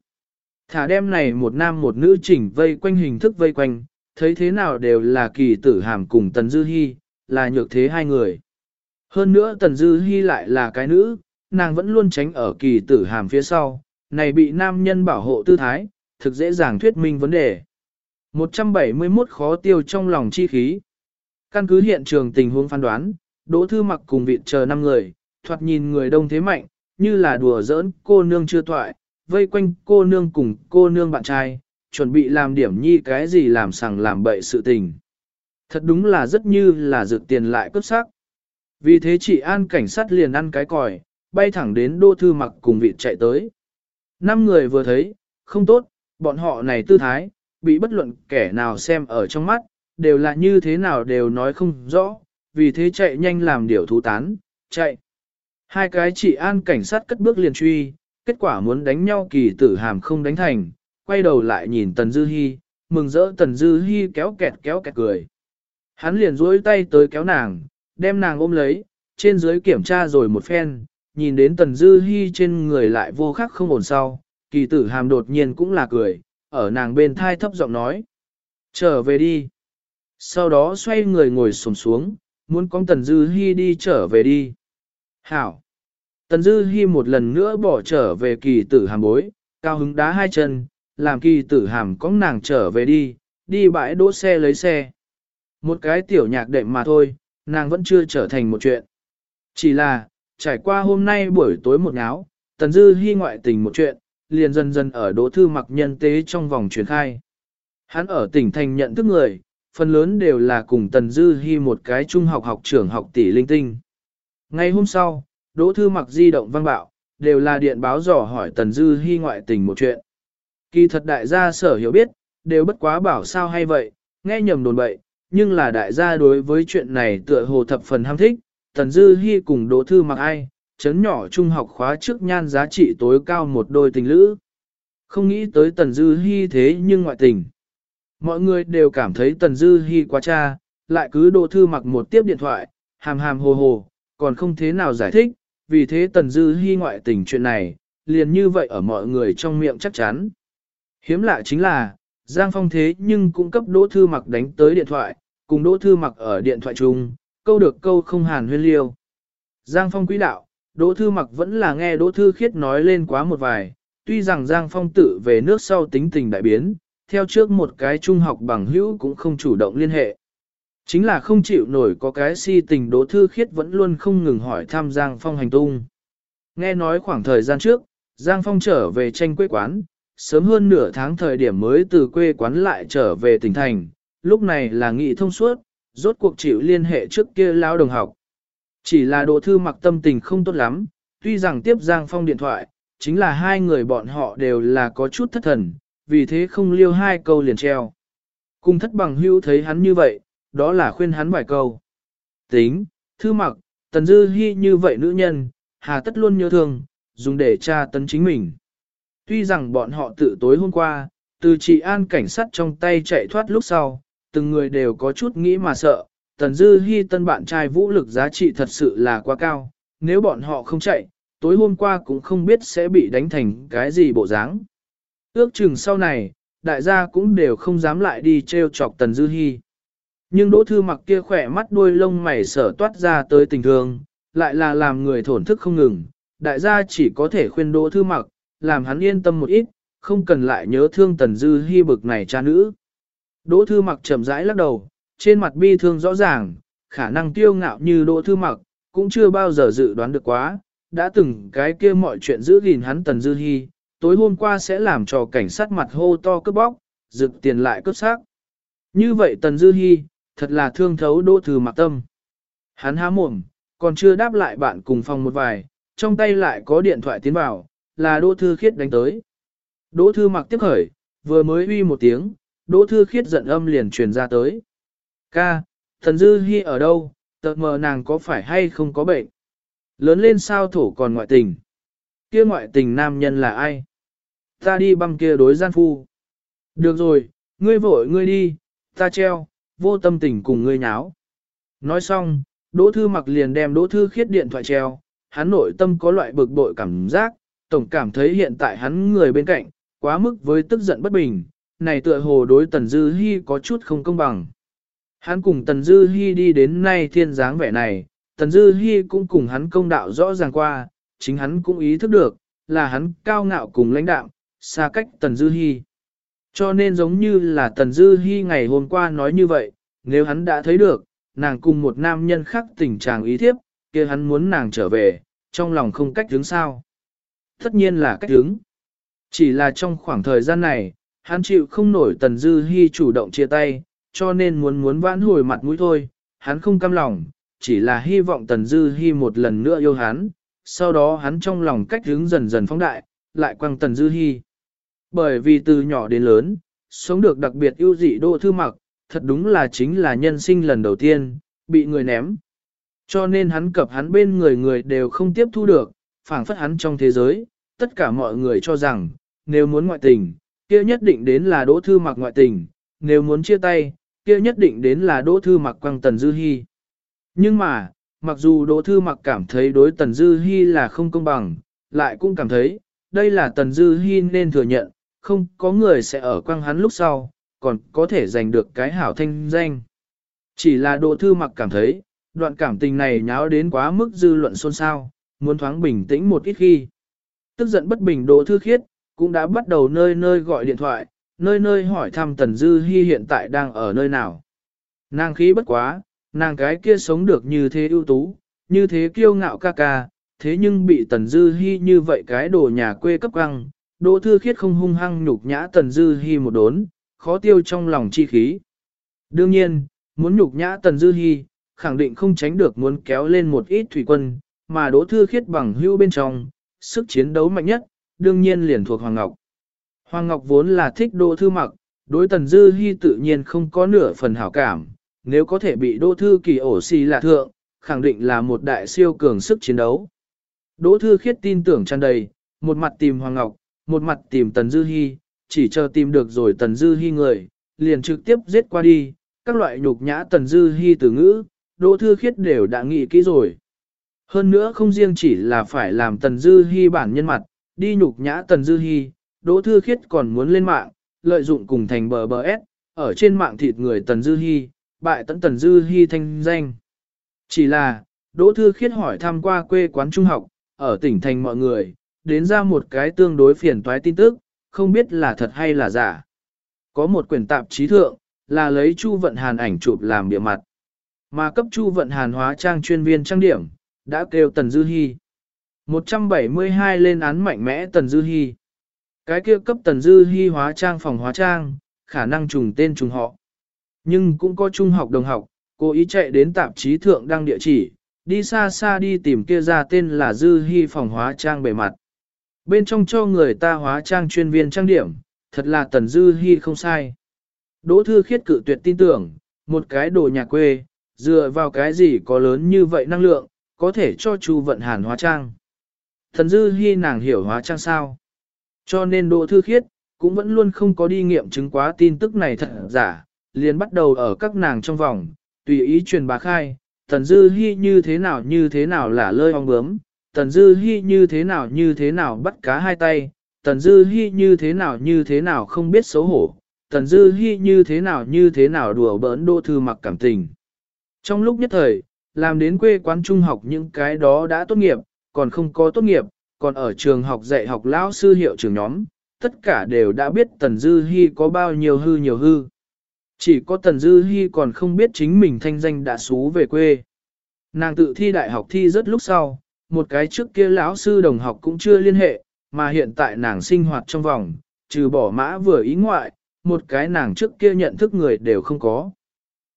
Thả đem này một nam một nữ chỉnh vây quanh hình thức vây quanh, thấy thế nào đều là kỳ tử hàm cùng Tần Dư Hi, là nhược thế hai người. Hơn nữa Tần Dư Hi lại là cái nữ, nàng vẫn luôn tránh ở kỳ tử hàm phía sau, này bị nam nhân bảo hộ tư thái, thực dễ dàng thuyết minh vấn đề. 171 khó tiêu trong lòng chi khí. Căn cứ hiện trường tình huống phán đoán, Đỗ Thư mặc cùng vị chờ 5 người, thoạt nhìn người đông thế mạnh, như là đùa giỡn cô nương chưa thoại, vây quanh cô nương cùng cô nương bạn trai, chuẩn bị làm điểm nhi cái gì làm sằng làm bậy sự tình. Thật đúng là rất như là dược tiền lại cấp sắc. Vì thế chị an cảnh sát liền ăn cái còi, bay thẳng đến Đỗ thư mặc cùng vị chạy tới. Năm người vừa thấy, không tốt, bọn họ này tư thái, bị bất luận kẻ nào xem ở trong mắt, đều là như thế nào đều nói không rõ, vì thế chạy nhanh làm điều thú tán, chạy. Hai cái chị an cảnh sát cất bước liền truy, kết quả muốn đánh nhau kỳ tử hàm không đánh thành, quay đầu lại nhìn Tần Dư Hi, mừng rỡ Tần Dư Hi kéo kẹt kéo kẹt cười. Hắn liền duỗi tay tới kéo nàng, đem nàng ôm lấy, trên dưới kiểm tra rồi một phen, nhìn đến Tần Dư Hi trên người lại vô khắc không ổn sau, kỳ tử hàm đột nhiên cũng là cười, ở nàng bên thai thấp giọng nói. Trở về đi. Sau đó xoay người ngồi sồm xuống, muốn con Tần Dư Hi đi trở về đi. Hảo. Tần Dư Hi một lần nữa bỏ trở về kỳ tử hàm bối, cao hứng đá hai chân, làm kỳ tử hàm có nàng trở về đi, đi bãi đỗ xe lấy xe. Một cái tiểu nhạc đệm mà thôi, nàng vẫn chưa trở thành một chuyện. Chỉ là, trải qua hôm nay buổi tối một áo, Tần Dư Hi ngoại tình một chuyện, liền dần dần ở đỗ thư mặc nhân tế trong vòng truyền khai. Hắn ở tỉnh thành nhận thức người, phần lớn đều là cùng Tần Dư Hi một cái trung học học trưởng học tỷ linh tinh. Ngay hôm sau, đỗ thư mặc di động văn bạo, đều là điện báo dò hỏi Tần Dư Hi ngoại tình một chuyện. Kỳ thật đại gia sở hiểu biết, đều bất quá bảo sao hay vậy, nghe nhầm đồn bậy, nhưng là đại gia đối với chuyện này tựa hồ thập phần ham thích, Tần Dư Hi cùng Đỗ Thư mặc ai, chấn nhỏ trung học khóa trước nhan giá trị tối cao một đôi tình lữ. Không nghĩ tới Tần Dư Hi thế nhưng ngoại tình. Mọi người đều cảm thấy Tần Dư Hi quá cha, lại cứ Đỗ Thư mặc một tiếp điện thoại, hàm hàm hồ hồ, còn không thế nào giải thích, vì thế Tần Dư Hi ngoại tình chuyện này, liền như vậy ở mọi người trong miệng chắc chắn. Hiếm lạ chính là, Giang Phong thế nhưng cũng cấp Đỗ Thư Mặc đánh tới điện thoại, cùng Đỗ Thư Mặc ở điện thoại chung, câu được câu không hàn huyên liêu. Giang Phong quý đạo, Đỗ Thư Mặc vẫn là nghe Đỗ Thư Khiết nói lên quá một vài, tuy rằng Giang Phong tự về nước sau tính tình đại biến, theo trước một cái trung học bằng hữu cũng không chủ động liên hệ. Chính là không chịu nổi có cái si tình Đỗ Thư Khiết vẫn luôn không ngừng hỏi thăm Giang Phong hành tung. Nghe nói khoảng thời gian trước, Giang Phong trở về tranh quê quán, sớm hơn nửa tháng thời điểm mới từ quê quán lại trở về tỉnh thành, lúc này là nghị thông suốt, rốt cuộc chịu liên hệ trước kia lao đồng học. Chỉ là đồ thư mặc tâm tình không tốt lắm, tuy rằng tiếp Giang Phong điện thoại, chính là hai người bọn họ đều là có chút thất thần, vì thế không liêu hai câu liền treo. Cùng thất bằng hưu thấy hắn như vậy, đó là khuyên hắn vài câu. Tính, thư mặc, tần dư hy như vậy nữ nhân, hà tất luôn nhớ thương, dùng để tra tấn chính mình. Tuy rằng bọn họ tự tối hôm qua, từ trị an cảnh sát trong tay chạy thoát lúc sau, từng người đều có chút nghĩ mà sợ, Tần Dư hy tân bạn trai vũ lực giá trị thật sự là quá cao, nếu bọn họ không chạy, tối hôm qua cũng không biết sẽ bị đánh thành cái gì bộ dáng. Ước chừng sau này, đại gia cũng đều không dám lại đi treo chọc Tần Dư Hi. Nhưng Đỗ Thư mặc kia khỏe mắt đuôi lông mày sở toát ra tới tình thương, lại là làm người thổn thức không ngừng, đại gia chỉ có thể khuyên Đỗ Thư mặc, làm hắn yên tâm một ít, không cần lại nhớ thương Tần Dư Hi bực này cha nữ. Đỗ Thư Mặc chậm rãi lắc đầu, trên mặt bi thương rõ ràng, khả năng tiêu ngạo như Đỗ Thư Mặc, cũng chưa bao giờ dự đoán được quá, đã từng cái kia mọi chuyện giữ gìn hắn Tần Dư Hi, tối hôm qua sẽ làm cho cảnh sát mặt hô to cướp bóc, rực tiền lại cướp xác. Như vậy Tần Dư Hi, thật là thương thấu Đỗ Thư Mặc tâm. Hắn há mồm, còn chưa đáp lại bạn cùng phòng một vài, trong tay lại có điện thoại tiến vào, là Đỗ Thư Khiết đánh tới. Đỗ Thư mặc tiếp khởi, vừa mới uy một tiếng, Đỗ Thư Khiết giận âm liền truyền ra tới. Ca, thần dư Hi ở đâu, tợt mờ nàng có phải hay không có bệnh? Lớn lên sao thổ còn ngoại tình? Kia ngoại tình nam nhân là ai? Ta đi băm kia đối gian phu. Được rồi, ngươi vội ngươi đi, ta treo, vô tâm tình cùng ngươi nháo. Nói xong, Đỗ Thư mặc liền đem Đỗ Thư Khiết điện thoại treo, hắn nội tâm có loại bực bội cảm giác, tổng cảm thấy hiện tại hắn người bên cạnh, quá mức với tức giận bất bình, này tựa hồ đối Tần Dư Hi có chút không công bằng. Hắn cùng Tần Dư Hi đi đến nay thiên dáng vẻ này, Tần Dư Hi cũng cùng hắn công đạo rõ ràng qua, chính hắn cũng ý thức được, là hắn cao ngạo cùng lãnh đạo, xa cách Tần Dư Hi. Cho nên giống như là Tần Dư Hi ngày hôm qua nói như vậy, nếu hắn đã thấy được, nàng cùng một nam nhân khác tình trạng ý thiếp, kia hắn muốn nàng trở về, trong lòng không cách đứng sao. Tất nhiên là cách đứng. Chỉ là trong khoảng thời gian này, hắn chịu không nổi Tần Dư Hi chủ động chia tay, cho nên muốn muốn vãn hồi mặt mũi thôi, hắn không cam lòng, chỉ là hy vọng Tần Dư Hi một lần nữa yêu hắn, sau đó hắn trong lòng cách hướng dần dần phóng đại, lại quăng Tần Dư Hi. Bởi vì từ nhỏ đến lớn, sống được đặc biệt ưu dị Đỗ Thư Mặc, thật đúng là chính là nhân sinh lần đầu tiên, bị người ném. Cho nên hắn cập hắn bên người người đều không tiếp thu được, phảng phất hắn trong thế giới, tất cả mọi người cho rằng, nếu muốn ngoại tình, kia nhất định đến là Đỗ Thư Mặc ngoại tình, nếu muốn chia tay, kia nhất định đến là Đỗ Thư Mặc quăng Tần Dư Hi. Nhưng mà, mặc dù Đỗ Thư Mặc cảm thấy đối Tần Dư Hi là không công bằng, lại cũng cảm thấy, đây là Tần Dư Hi nên thừa nhận, không có người sẽ ở quang hắn lúc sau, còn có thể giành được cái hảo thanh danh. Chỉ là Đỗ Thư Mặc cảm thấy, đoạn cảm tình này nháo đến quá mức dư luận xôn xao, muốn thoáng bình tĩnh một ít khi. Tức giận bất bình Đỗ Thư Khiết, cũng đã bắt đầu nơi nơi gọi điện thoại, nơi nơi hỏi thăm Tần Dư Hi hiện tại đang ở nơi nào. Nàng khí bất quá, nàng cái kia sống được như thế ưu tú, như thế kiêu ngạo ca ca, thế nhưng bị Tần Dư Hi như vậy cái đồ nhà quê cấp găng, Đỗ Thư Khiết không hung hăng nhục nhã Tần Dư Hi một đốn, khó tiêu trong lòng chi khí. Đương nhiên, muốn nhục nhã Tần Dư Hi, khẳng định không tránh được muốn kéo lên một ít thủy quân, mà Đỗ Thư Khiết bằng hưu bên trong, sức chiến đấu mạnh nhất, đương nhiên liền thuộc Hoàng Ngọc. Hoàng Ngọc vốn là thích Đỗ Thư Mặc, đối Tần Dư Hi tự nhiên không có nửa phần hảo cảm, nếu có thể bị Đỗ Thư Kỳ ổ xì là thượng, khẳng định là một đại siêu cường sức chiến đấu. Đỗ Thư Khiết tin tưởng tràn đầy, một mặt tìm Hoàng Ngọc, một mặt tìm Tần Dư Hi, chỉ chờ tìm được rồi Tần Dư Hi người, liền trực tiếp giết qua đi, các loại nhục nhã Tần Dư Hi từ ngữ, Đỗ Thư Khiết đều đã nghĩ kỹ rồi. Hơn nữa không riêng chỉ là phải làm Tần Dư Hi bản nhân mặt, đi nhục nhã Tần Dư Hi, Đỗ Thư Khiết còn muốn lên mạng, lợi dụng cùng thành bờ bờ S, ở trên mạng thịt người Tần Dư Hi, bại tận Tần Dư hy thanh danh. Chỉ là, Đỗ Thư Khiết hỏi thăm qua quê quán trung học, ở tỉnh thành mọi người, đến ra một cái tương đối phiền toái tin tức, không biết là thật hay là giả. Có một quyển tạp chí thượng, là lấy Chu Vận Hàn ảnh chụp làm địa mặt. Mà cấp Chu Vận Hàn hóa trang chuyên viên trang điểm, đã kêu Tần Dư Hi. 172 lên án mạnh mẽ Tần Dư Hi. Cái kia cấp Tần Dư Hi hóa trang phòng hóa trang, khả năng trùng tên trùng họ. Nhưng cũng có trung học đồng học, cố ý chạy đến tạp chí thượng đăng địa chỉ, đi xa xa đi tìm kia ra tên là Dư hy phòng hóa trang bề mặt. Bên trong cho người ta hóa trang chuyên viên trang điểm, thật là Tần Dư hy không sai. Đỗ Thư Khiết cự tuyệt tin tưởng, một cái đồ nhà quê, dựa vào cái gì có lớn như vậy năng lượng, có thể cho Chu Vận Hàn hóa trang. Thần Dư Hi nàng hiểu hóa trang sao? Cho nên Đỗ Thư Khiết, cũng vẫn luôn không có đi nghiệm chứng quá tin tức này thật giả, liền bắt đầu ở các nàng trong vòng, tùy ý truyền bá khai, Tần Dư Hi như thế nào như thế nào là lơi ong bướm, Tần Dư Hi như thế nào như thế nào bắt cá hai tay, Tần Dư Hi như thế nào như thế nào không biết xấu hổ, Tần Dư Hi như thế nào như thế nào đùa bỡn đô thư mặc cảm tình. Trong lúc nhất thời, làm đến quê quán trung học những cái đó đã tốt nghiệp, còn không có tốt nghiệp, còn ở trường học dạy học lão sư hiệu trưởng nhóm, tất cả đều đã biết Tần Dư Hi có bao nhiêu hư nhiều hư. Chỉ có Tần Dư Hi còn không biết chính mình thanh danh đã xú về quê. Nàng tự thi đại học thi rất lúc sau, một cái trước kia lão sư đồng học cũng chưa liên hệ, mà hiện tại nàng sinh hoạt trong vòng, trừ bỏ mã vừa ý ngoại, một cái nàng trước kia nhận thức người đều không có.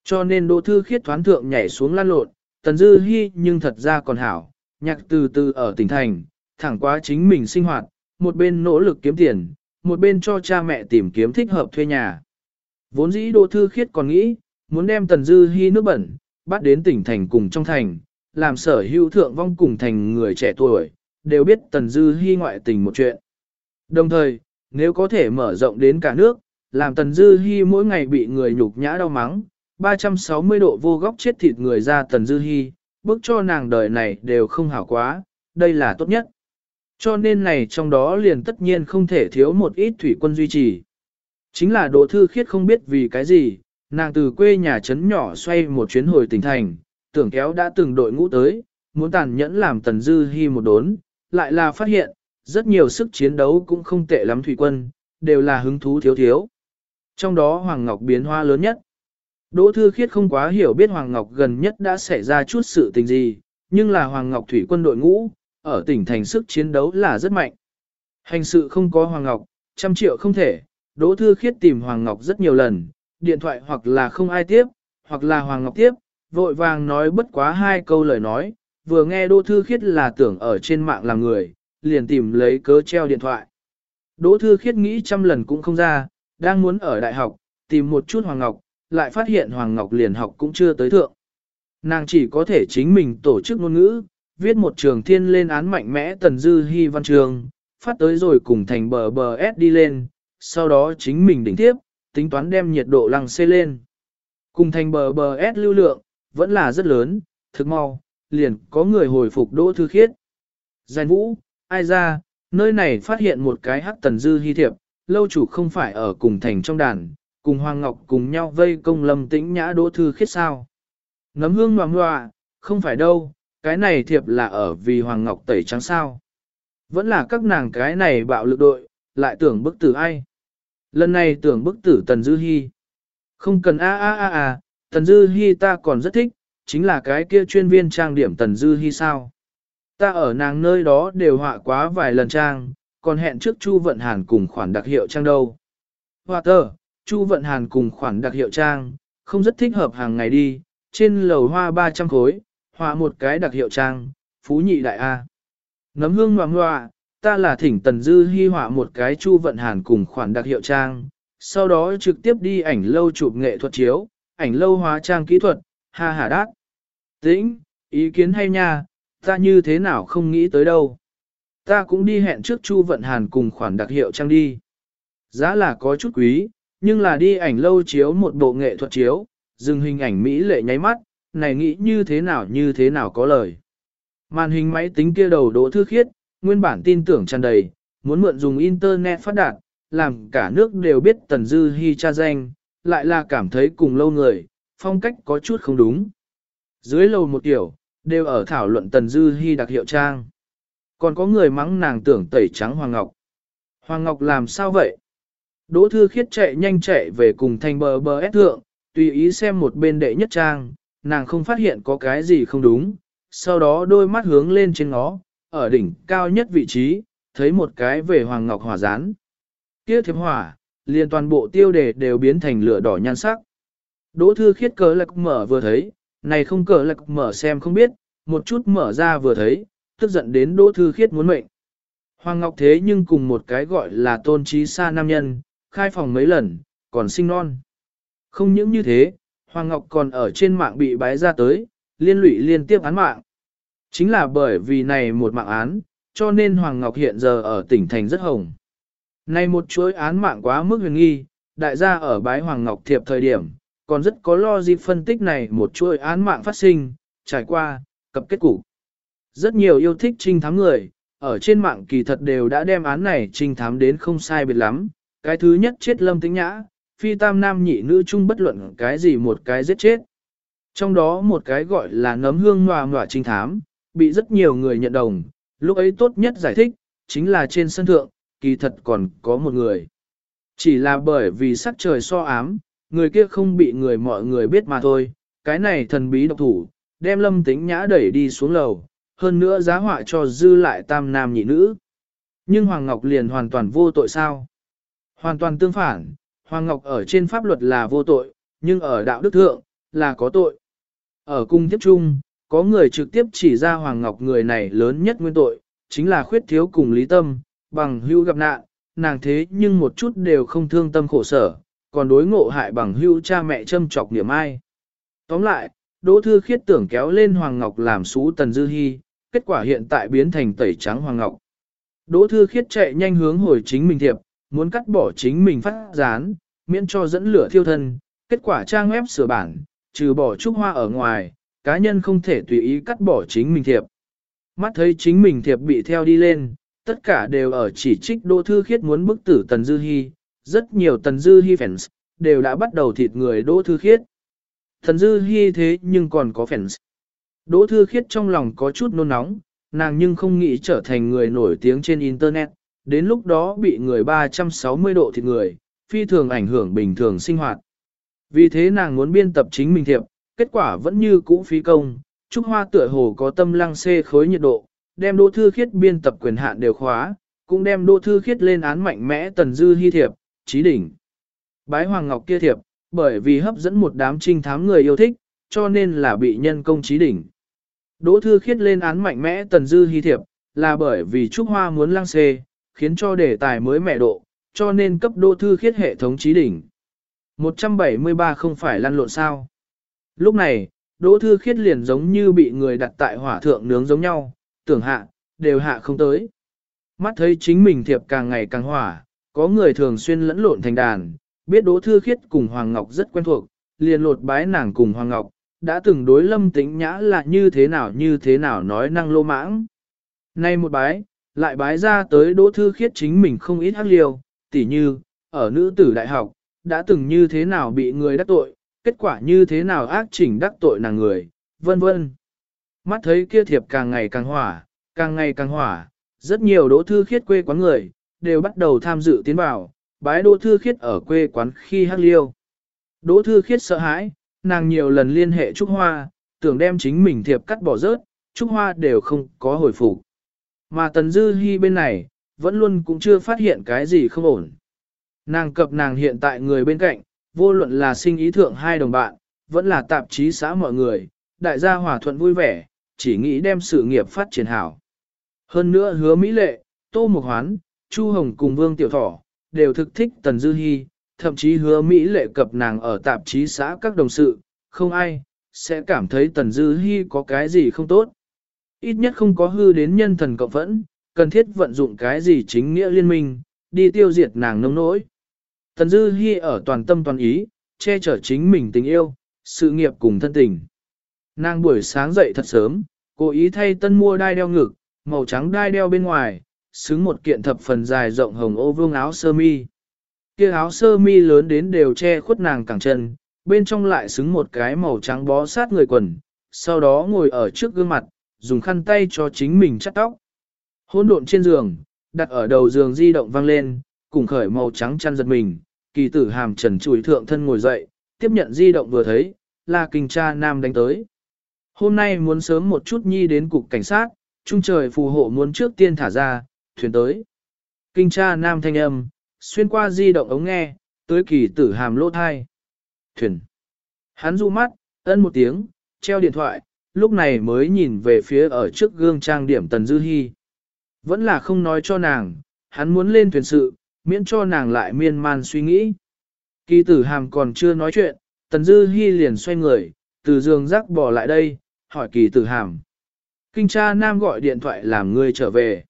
Cho nên Đỗ Thư Khiết thoán thượng nhảy xuống lan lộn, Tần Dư Hi nhưng thật ra còn hảo, nhạc từ từ ở tỉnh thành, thẳng quá chính mình sinh hoạt, một bên nỗ lực kiếm tiền, một bên cho cha mẹ tìm kiếm thích hợp thuê nhà. Vốn dĩ Đỗ Thư Khiết còn nghĩ, muốn đem Tần Dư Hi nước bẩn, bắt đến tỉnh thành cùng trong thành, làm sở hữu thượng vong cùng thành người trẻ tuổi, đều biết Tần Dư Hi ngoại tình một chuyện. Đồng thời, nếu có thể mở rộng đến cả nước, làm Tần Dư Hi mỗi ngày bị người nhục nhã đau mắng, 360 độ vô góc chết thịt người ra Tần Dư Hi, bước cho nàng đời này đều không hảo quá, đây là tốt nhất. Cho nên này trong đó liền tất nhiên không thể thiếu một ít thủy quân duy trì. Chính là Đỗ Thư Khiết không biết vì cái gì, nàng từ quê nhà trấn nhỏ xoay một chuyến hồi tỉnh thành, tưởng kéo đã từng đội ngũ tới, muốn tàn nhẫn làm Tần Dư Hi một đốn, lại là phát hiện, rất nhiều sức chiến đấu cũng không tệ lắm thủy quân, đều là hứng thú thiếu thiếu. Trong đó Hoàng Ngọc biến hoa lớn nhất. Đỗ Thư Khiết không quá hiểu biết Hoàng Ngọc gần nhất đã xảy ra chút sự tình gì, nhưng là Hoàng Ngọc thủy quân đội ngũ, ở tỉnh thành sức chiến đấu là rất mạnh. Hành sự không có Hoàng Ngọc, trăm triệu không thể, Đỗ Thư Khiết tìm Hoàng Ngọc rất nhiều lần, điện thoại hoặc là không ai tiếp, hoặc là Hoàng Ngọc tiếp, vội vàng nói bất quá hai câu lời nói, vừa nghe Đỗ Thư Khiết là tưởng ở trên mạng làm người, liền tìm lấy cớ treo điện thoại. Đỗ Thư Khiết nghĩ trăm lần cũng không ra, đang muốn ở đại học, tìm một chút Hoàng Ngọc, lại phát hiện Hoàng Ngọc liền học cũng chưa tới thượng. Nàng chỉ có thể chính mình tổ chức ngôn ngữ, viết một trường thiên lên án mạnh mẽ tần dư hy văn trường, phát tới rồi cùng thành bờ bờ S đi lên, sau đó chính mình đỉnh tiếp, tính toán đem nhiệt độ lăng xê lên. Cùng thành bờ bờ S lưu lượng, vẫn là rất lớn, thực mau, liền có người hồi phục đỗ thư khiết. Giàn vũ, ai ra, nơi này phát hiện một cái hắc tần dư hy thiệp, lâu chủ không phải ở cùng thành trong đàn, cùng Hoàng Ngọc cùng nhau vây công lâm tĩnh nhã đỗ thư khiết sao. nấm hương ngoà ngoạ, không phải đâu, cái này thiệp là ở vì Hoàng Ngọc tẩy trắng sao. Vẫn là các nàng cái này bạo lực đội, lại tưởng bức tử ai. Lần này tưởng bức tử Tần Dư Hi. Không cần a a a a, Tần Dư Hi ta còn rất thích, chính là cái kia chuyên viên trang điểm Tần Dư Hi sao. Ta ở nàng nơi đó đều họa quá vài lần trang, còn hẹn trước Chu Vận Hàn cùng khoản đặc hiệu trang đâu. Hoa tờ, Chu Vận Hàn cùng khoản đặc hiệu trang, không rất thích hợp hàng ngày đi, trên lầu hoa 300 khối, họa một cái đặc hiệu trang, phú nhị đại A. Nấm hương ngoà ngoạ, ta là thỉnh Tần Dư hy họa một cái Chu Vận Hàn cùng khoản đặc hiệu trang, sau đó trực tiếp đi ảnh lâu chụp nghệ thuật chiếu, ảnh lâu hóa trang kỹ thuật, ha ha đát. Tĩnh, ý kiến hay nha, ta như thế nào không nghĩ tới đâu. Ta cũng đi hẹn trước Chu Vận Hàn cùng khoản đặc hiệu trang đi. Giá là có chút quý, nhưng là đi ảnh lâu chiếu một bộ nghệ thuật chiếu, dừng hình ảnh Mỹ lệ nháy mắt, này nghĩ như thế nào như thế nào có lời. Màn hình máy tính kia đầu đỗ thư khiết, nguyên bản tin tưởng tràn đầy, muốn mượn dùng internet phát đạt, làm cả nước đều biết Tần Dư Hi cha danh, lại là cảm thấy cùng lâu người, phong cách có chút không đúng. Dưới lầu một tiểu, đều ở thảo luận Tần Dư Hi đặc hiệu trang. Còn có người mắng nàng tưởng tẩy trắng Hoàng Ngọc. Hoàng Ngọc làm sao vậy? Đỗ Thư Khiết chạy nhanh chạy về cùng thành bờ bờ ép thượng, tùy ý xem một bên đệ nhất trang, nàng không phát hiện có cái gì không đúng, sau đó đôi mắt hướng lên trên ngó, ở đỉnh cao nhất vị trí, thấy một cái về Hoàng Ngọc hỏa rán. Kia thiệp hỏa, liền toàn bộ tiêu đề đều biến thành lửa đỏ nhan sắc. Đỗ Thư Khiết cờ lạc mở vừa thấy, này không cờ lạc mở xem không biết, một chút mở ra vừa thấy, tức giận đến Đỗ Thư Khiết muốn mệnh. Hoàng Ngọc thế nhưng cùng một cái gọi là tôn trí xa nam nhân, khai phòng mấy lần, còn sinh non. Không những như thế, Hoàng Ngọc còn ở trên mạng bị bái ra tới, liên lụy liên tiếp án mạng. Chính là bởi vì này một mạng án, cho nên Hoàng Ngọc hiện giờ ở tỉnh thành rất hồng. Này một chuỗi án mạng quá mức huyền nghi, đại gia ở bái Hoàng Ngọc thiệp thời điểm, còn rất có lo gì phân tích này một chuỗi án mạng phát sinh, trải qua, cập kết cục. Rất nhiều yêu thích trinh thám người, ở trên mạng kỳ thật đều đã đem án này trinh thám đến không sai biệt lắm. Cái thứ nhất chết lâm tính nhã, phi tam nam nhị nữ chung bất luận cái gì một cái giết chết. Trong đó một cái gọi là nấm hương ngoà ngoà trinh thám, bị rất nhiều người nhận đồng, lúc ấy tốt nhất giải thích, chính là trên sân thượng, kỳ thật còn có một người. Chỉ là bởi vì sắc trời so ám, người kia không bị người mọi người biết mà thôi, cái này thần bí độc thủ, đem lâm tính nhã đẩy đi xuống lầu, hơn nữa giá họa cho dư lại tam nam nhị nữ. Nhưng Hoàng Ngọc liền hoàn toàn vô tội sao? Hoàn toàn tương phản, Hoàng Ngọc ở trên pháp luật là vô tội, nhưng ở đạo đức thượng, là có tội. Ở cung tiếp trung, có người trực tiếp chỉ ra Hoàng Ngọc người này lớn nhất nguyên tội, chính là khuyết thiếu cùng lý tâm, bằng hưu gặp nạn, nàng thế nhưng một chút đều không thương tâm khổ sở, còn đối ngộ hại bằng hưu cha mẹ châm chọc niệm ai. Tóm lại, Đỗ Thư Khiết tưởng kéo lên Hoàng Ngọc làm xú Tần Dư Hi, kết quả hiện tại biến thành tẩy trắng Hoàng Ngọc. Đỗ Thư Khiết chạy nhanh hướng hồi chính mình thiệp, muốn cắt bỏ chính mình phát dán, miễn cho dẫn lửa thiêu thân, kết quả trang web sửa bản, trừ bỏ trúc hoa ở ngoài, cá nhân không thể tùy ý cắt bỏ chính mình thiệp. Mắt thấy chính mình thiệp bị theo đi lên, tất cả đều ở chỉ trích Đỗ Thư Khiết muốn bức tử Tần Dư Hi, rất nhiều Tần Dư Hi fans đều đã bắt đầu thịt người Đỗ Thư Khiết. Tần Dư Hi thế nhưng còn có fans. Đỗ Thư Khiết trong lòng có chút nôn nóng, nàng nhưng không nghĩ trở thành người nổi tiếng trên Internet, đến lúc đó bị người 360 độ thịt người, phi thường ảnh hưởng bình thường sinh hoạt. Vì thế nàng muốn biên tập chính mình thiệp, kết quả vẫn như cũ phí công, Trúc Hoa tựa hồ có tâm lăng xê khối nhiệt độ, đem Đỗ Thư Khiết biên tập quyền hạn đều khóa, cũng đem Đỗ Thư Khiết lên án mạnh mẽ tần dư hy thiệp, trí đỉnh. Bái Hoàng Ngọc kia thiệp, bởi vì hấp dẫn một đám trinh thám người yêu thích, cho nên là bị nhân công trí đỉnh. Đỗ Thư Khiết lên án mạnh mẽ tần dư hy thiệp, là bởi vì Trúc Hoa muốn lăng xê, khiến cho đề tài mới mẹ độ, cho nên cấp đô thư khiết hệ thống trí đỉnh. 173 không phải lăn lộn sao. Lúc này, đỗ thư khiết liền giống như bị người đặt tại hỏa thượng nướng giống nhau, tưởng hạ, đều hạ không tới. Mắt thấy chính mình thiệp càng ngày càng hỏa, có người thường xuyên lẫn lộn thành đàn, biết đỗ thư khiết cùng Hoàng Ngọc rất quen thuộc, liền lột bái nàng cùng Hoàng Ngọc, đã từng đối lâm tĩnh nhã là như thế nào như thế nào nói năng lô mãng. Nay một bái, lại bái ra tới đỗ thư khiết chính mình không ít hắc liều, tỉ như, ở nữ tử đại học, đã từng như thế nào bị người đắc tội, kết quả như thế nào ác chỉnh đắc tội nàng người, vân vân. Mắt thấy kia thiệp càng ngày càng hỏa, càng ngày càng hỏa, rất nhiều đỗ thư khiết quê quán người, đều bắt đầu tham dự tiến vào, bái đỗ thư khiết ở quê quán khi hắc liêu. Đỗ thư khiết sợ hãi, nàng nhiều lần liên hệ Trúc Hoa, tưởng đem chính mình thiệp cắt bỏ rớt, Trúc Hoa đều không có hồi phục. Mà Tần Dư Hi bên này, vẫn luôn cũng chưa phát hiện cái gì không ổn. Nàng cập nàng hiện tại người bên cạnh, vô luận là sinh ý thượng hai đồng bạn, vẫn là tạp chí xã mọi người, đại gia hòa thuận vui vẻ, chỉ nghĩ đem sự nghiệp phát triển hảo. Hơn nữa hứa Mỹ Lệ, Tô Mục Hoán, Chu Hồng cùng Vương Tiểu Thỏ, đều thực thích Tần Dư Hi, thậm chí hứa Mỹ Lệ cập nàng ở tạp chí xã các đồng sự, không ai, sẽ cảm thấy Tần Dư Hi có cái gì không tốt. Ít nhất không có hư đến nhân thần cộng phẫn, cần thiết vận dụng cái gì chính nghĩa liên minh, đi tiêu diệt nàng nông nỗi. Tần Dư Hi ở toàn tâm toàn ý, che chở chính mình tình yêu, sự nghiệp cùng thân tình. Nàng buổi sáng dậy thật sớm, cố ý thay tân mua đai đeo ngực, màu trắng đai đeo bên ngoài, xứng một kiện thập phần dài rộng hồng ô vương áo sơ mi. Kia áo sơ mi lớn đến đều che khuất nàng cẳng chân, bên trong lại xứng một cái màu trắng bó sát người quần, sau đó ngồi ở trước gương mặt, dùng khăn tay cho chính mình chắt tóc. Hôn độn trên giường, đặt ở đầu giường di động vang lên, cùng khởi màu trắng chăn giật mình, kỳ tử hàm trần chùi thượng thân ngồi dậy, tiếp nhận di động vừa thấy, là kinh cha nam đánh tới. Hôm nay muốn sớm một chút nhi đến cục cảnh sát, trung trời phù hộ muốn trước tiên thả ra, thuyền tới. Kinh cha nam thanh âm, xuyên qua di động ống nghe, tới kỳ tử hàm lỗ thai. Thuyền. Hắn du mắt, ân một tiếng, treo điện thoại, lúc này mới nhìn về phía ở trước gương trang điểm Tần Dư Hi. Vẫn là không nói cho nàng, hắn muốn lên thuyền sự, miễn cho nàng lại miên man suy nghĩ. Kỳ tử hàm còn chưa nói chuyện, Tần Dư hy liền xoay người, từ giường rắc bỏ lại đây, hỏi kỳ tử hàm. Kinh cha nam gọi điện thoại làm người trở về.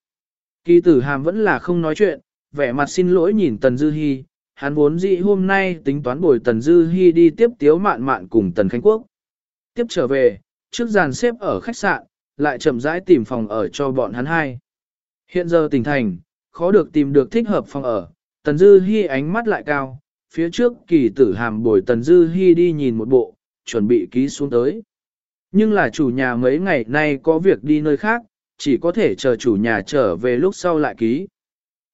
Kỳ tử hàm vẫn là không nói chuyện, vẻ mặt xin lỗi nhìn Tần Dư hy. hắn vốn dĩ hôm nay tính toán bồi Tần Dư hy đi tiếp tiếu mạn mạn cùng Tần Khánh Quốc. Tiếp trở về, trước dàn xếp ở khách sạn, lại chậm rãi tìm phòng ở cho bọn hắn hai. Hiện giờ tỉnh thành, khó được tìm được thích hợp phòng ở, Tần Dư Hi ánh mắt lại cao, phía trước kỳ tử hàm bồi Tần Dư Hi đi nhìn một bộ, chuẩn bị ký xuống tới. Nhưng là chủ nhà mấy ngày nay có việc đi nơi khác, chỉ có thể chờ chủ nhà trở về lúc sau lại ký.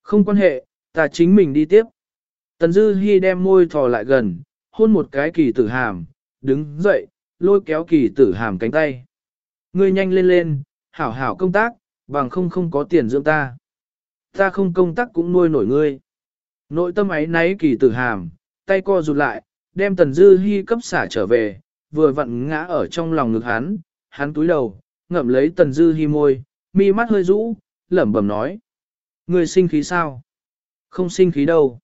Không quan hệ, ta chính mình đi tiếp. Tần Dư Hi đem môi thò lại gần, hôn một cái kỳ tử hàm, đứng dậy, lôi kéo kỳ tử hàm cánh tay. Ngươi nhanh lên lên, hảo hảo công tác, bằng không không có tiền dưỡng ta. Ta không công tác cũng nuôi nổi ngươi. Nội tâm ấy náy kỳ tử hàm, tay co rụt lại, đem tần dư hy cấp xả trở về, vừa vặn ngã ở trong lòng ngực hắn, hắn túi đầu, ngậm lấy tần dư hy môi, mi mắt hơi rũ, lẩm bẩm nói. Ngươi sinh khí sao? Không sinh khí đâu.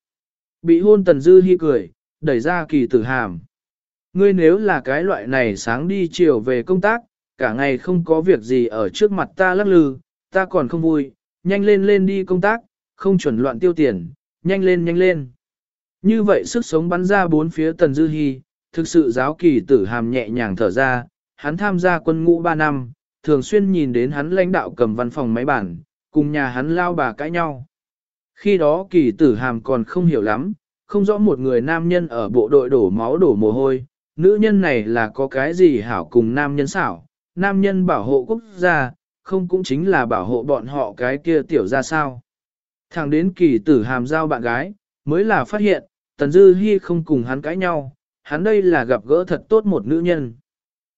Bị hôn tần dư hy cười, đẩy ra kỳ tử hàm. Ngươi nếu là cái loại này sáng đi chiều về công tác, cả ngày không có việc gì ở trước mặt ta lắc lư, ta còn không vui, nhanh lên lên đi công tác, không chuẩn loạn tiêu tiền, nhanh lên nhanh lên. Như vậy sức sống bắn ra bốn phía Tần Dư Hi, thực sự giáo kỳ tử hàm nhẹ nhàng thở ra, hắn tham gia quân ngũ 3 năm, thường xuyên nhìn đến hắn lãnh đạo cầm văn phòng máy bản, cùng nhà hắn lao bà cãi nhau. Khi đó kỳ tử hàm còn không hiểu lắm, không rõ một người nam nhân ở bộ đội đổ máu đổ mồ hôi, nữ nhân này là có cái gì hảo cùng nam nhân xảo, nam nhân bảo hộ quốc gia, không cũng chính là bảo hộ bọn họ cái kia tiểu ra sao. Thẳng đến kỳ tử hàm giao bạn gái, mới là phát hiện, Tần Dư Hi không cùng hắn cãi nhau, hắn đây là gặp gỡ thật tốt một nữ nhân.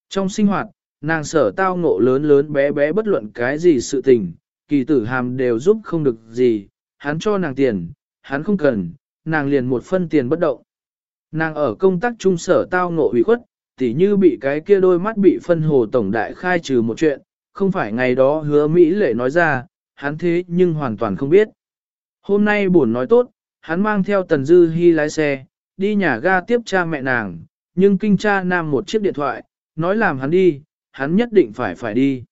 Trong sinh hoạt, nàng sở tao ngộ lớn lớn bé bé bất luận cái gì sự tình, kỳ tử hàm đều giúp không được gì, hắn cho nàng tiền, hắn không cần, nàng liền một phân tiền bất động. Nàng ở công tác trung sở tao ngộ ủy khuất, tỉ như bị cái kia đôi mắt bị phân hồ tổng đại khai trừ một chuyện, không phải ngày đó hứa Mỹ lệ nói ra, hắn thế nhưng hoàn toàn không biết. Hôm nay buồn nói tốt, hắn mang theo Tần Dư Hi lái xe, đi nhà ga tiếp cha mẹ nàng, nhưng kinh cha nam một chiếc điện thoại, nói làm hắn đi, hắn nhất định phải phải đi.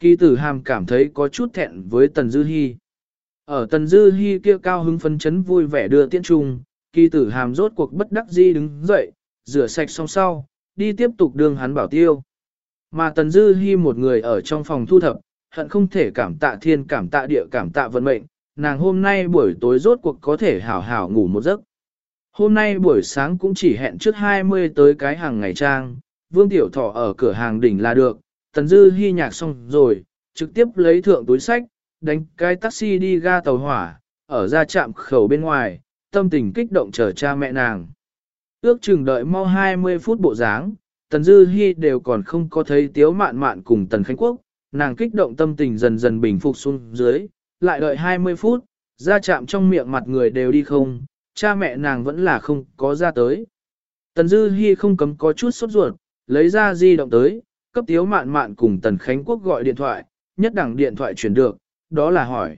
Kỳ tử hàm cảm thấy có chút thẹn với Tần Dư Hi. Ở Tần Dư Hi kia cao hứng phấn chấn vui vẻ đưa tiễn trung, kỳ tử hàm rốt cuộc bất đắc dĩ đứng dậy, rửa sạch xong sau, đi tiếp tục đường hắn bảo tiêu. Mà Tần Dư Hi một người ở trong phòng thu thập, hận không thể cảm tạ thiên cảm tạ địa cảm tạ vận mệnh, nàng hôm nay buổi tối rốt cuộc có thể hảo hảo ngủ một giấc. Hôm nay buổi sáng cũng chỉ hẹn trước 20 tới cái hàng ngày trang, Vương Tiểu Thọ ở cửa hàng đỉnh là được, Tần Dư Hi nhạc xong rồi, trực tiếp lấy thượng túi sách, đánh cái taxi đi ga tàu hỏa, ở ra trạm khẩu bên ngoài, tâm tình kích động chờ cha mẹ nàng. Ước chừng đợi mau 20 phút bộ dáng, Tần Dư Hi đều còn không có thấy Tiếu Mạn Mạn cùng Tần Khánh Quốc, nàng kích động tâm tình dần dần bình phục xuống dưới, lại đợi 20 phút, ra chạm trong miệng mặt người đều đi không, cha mẹ nàng vẫn là không có ra tới. Tần Dư Hi không cấm có chút sốt ruột, lấy ra di động tới, cấp Tiếu Mạn Mạn cùng Tần Khánh Quốc gọi điện thoại, nhất đẳng điện thoại chuyển được, đó là hỏi.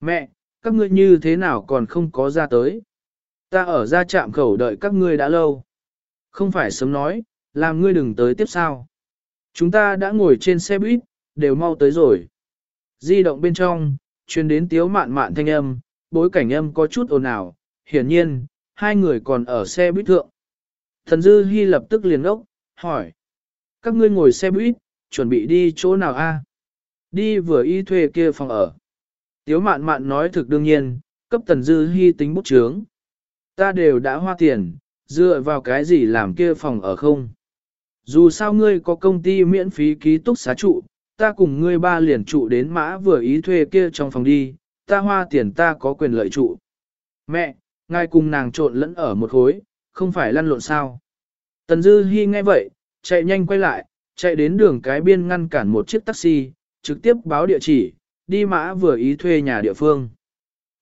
Mẹ, các ngươi như thế nào còn không có ra tới? Ta ở ra trạm khẩu đợi các ngươi đã lâu. Không phải sớm nói, làm ngươi đừng tới tiếp sao. Chúng ta đã ngồi trên xe buýt, đều mau tới rồi. Di động bên trong, truyền đến tiếu mạn mạn thanh âm, bối cảnh âm có chút ồn ào, hiển nhiên, hai người còn ở xe buýt thượng. Thần Dư Hi lập tức liền ốc, hỏi. Các ngươi ngồi xe buýt, chuẩn bị đi chỗ nào a? Đi vừa y thuê kia phòng ở. Tiếu mạn mạn nói thực đương nhiên, cấp Tần Dư Hi tính bút chướng. Ta đều đã hoa tiền, dựa vào cái gì làm kia phòng ở không? Dù sao ngươi có công ty miễn phí ký túc xá trụ, ta cùng ngươi ba liền trụ đến mã vừa ý thuê kia trong phòng đi, ta hoa tiền ta có quyền lợi trụ. Mẹ, ngài cùng nàng trộn lẫn ở một khối, không phải lăn lộn sao. Tần Dư Hi nghe vậy, chạy nhanh quay lại, chạy đến đường cái biên ngăn cản một chiếc taxi, trực tiếp báo địa chỉ, đi mã vừa ý thuê nhà địa phương.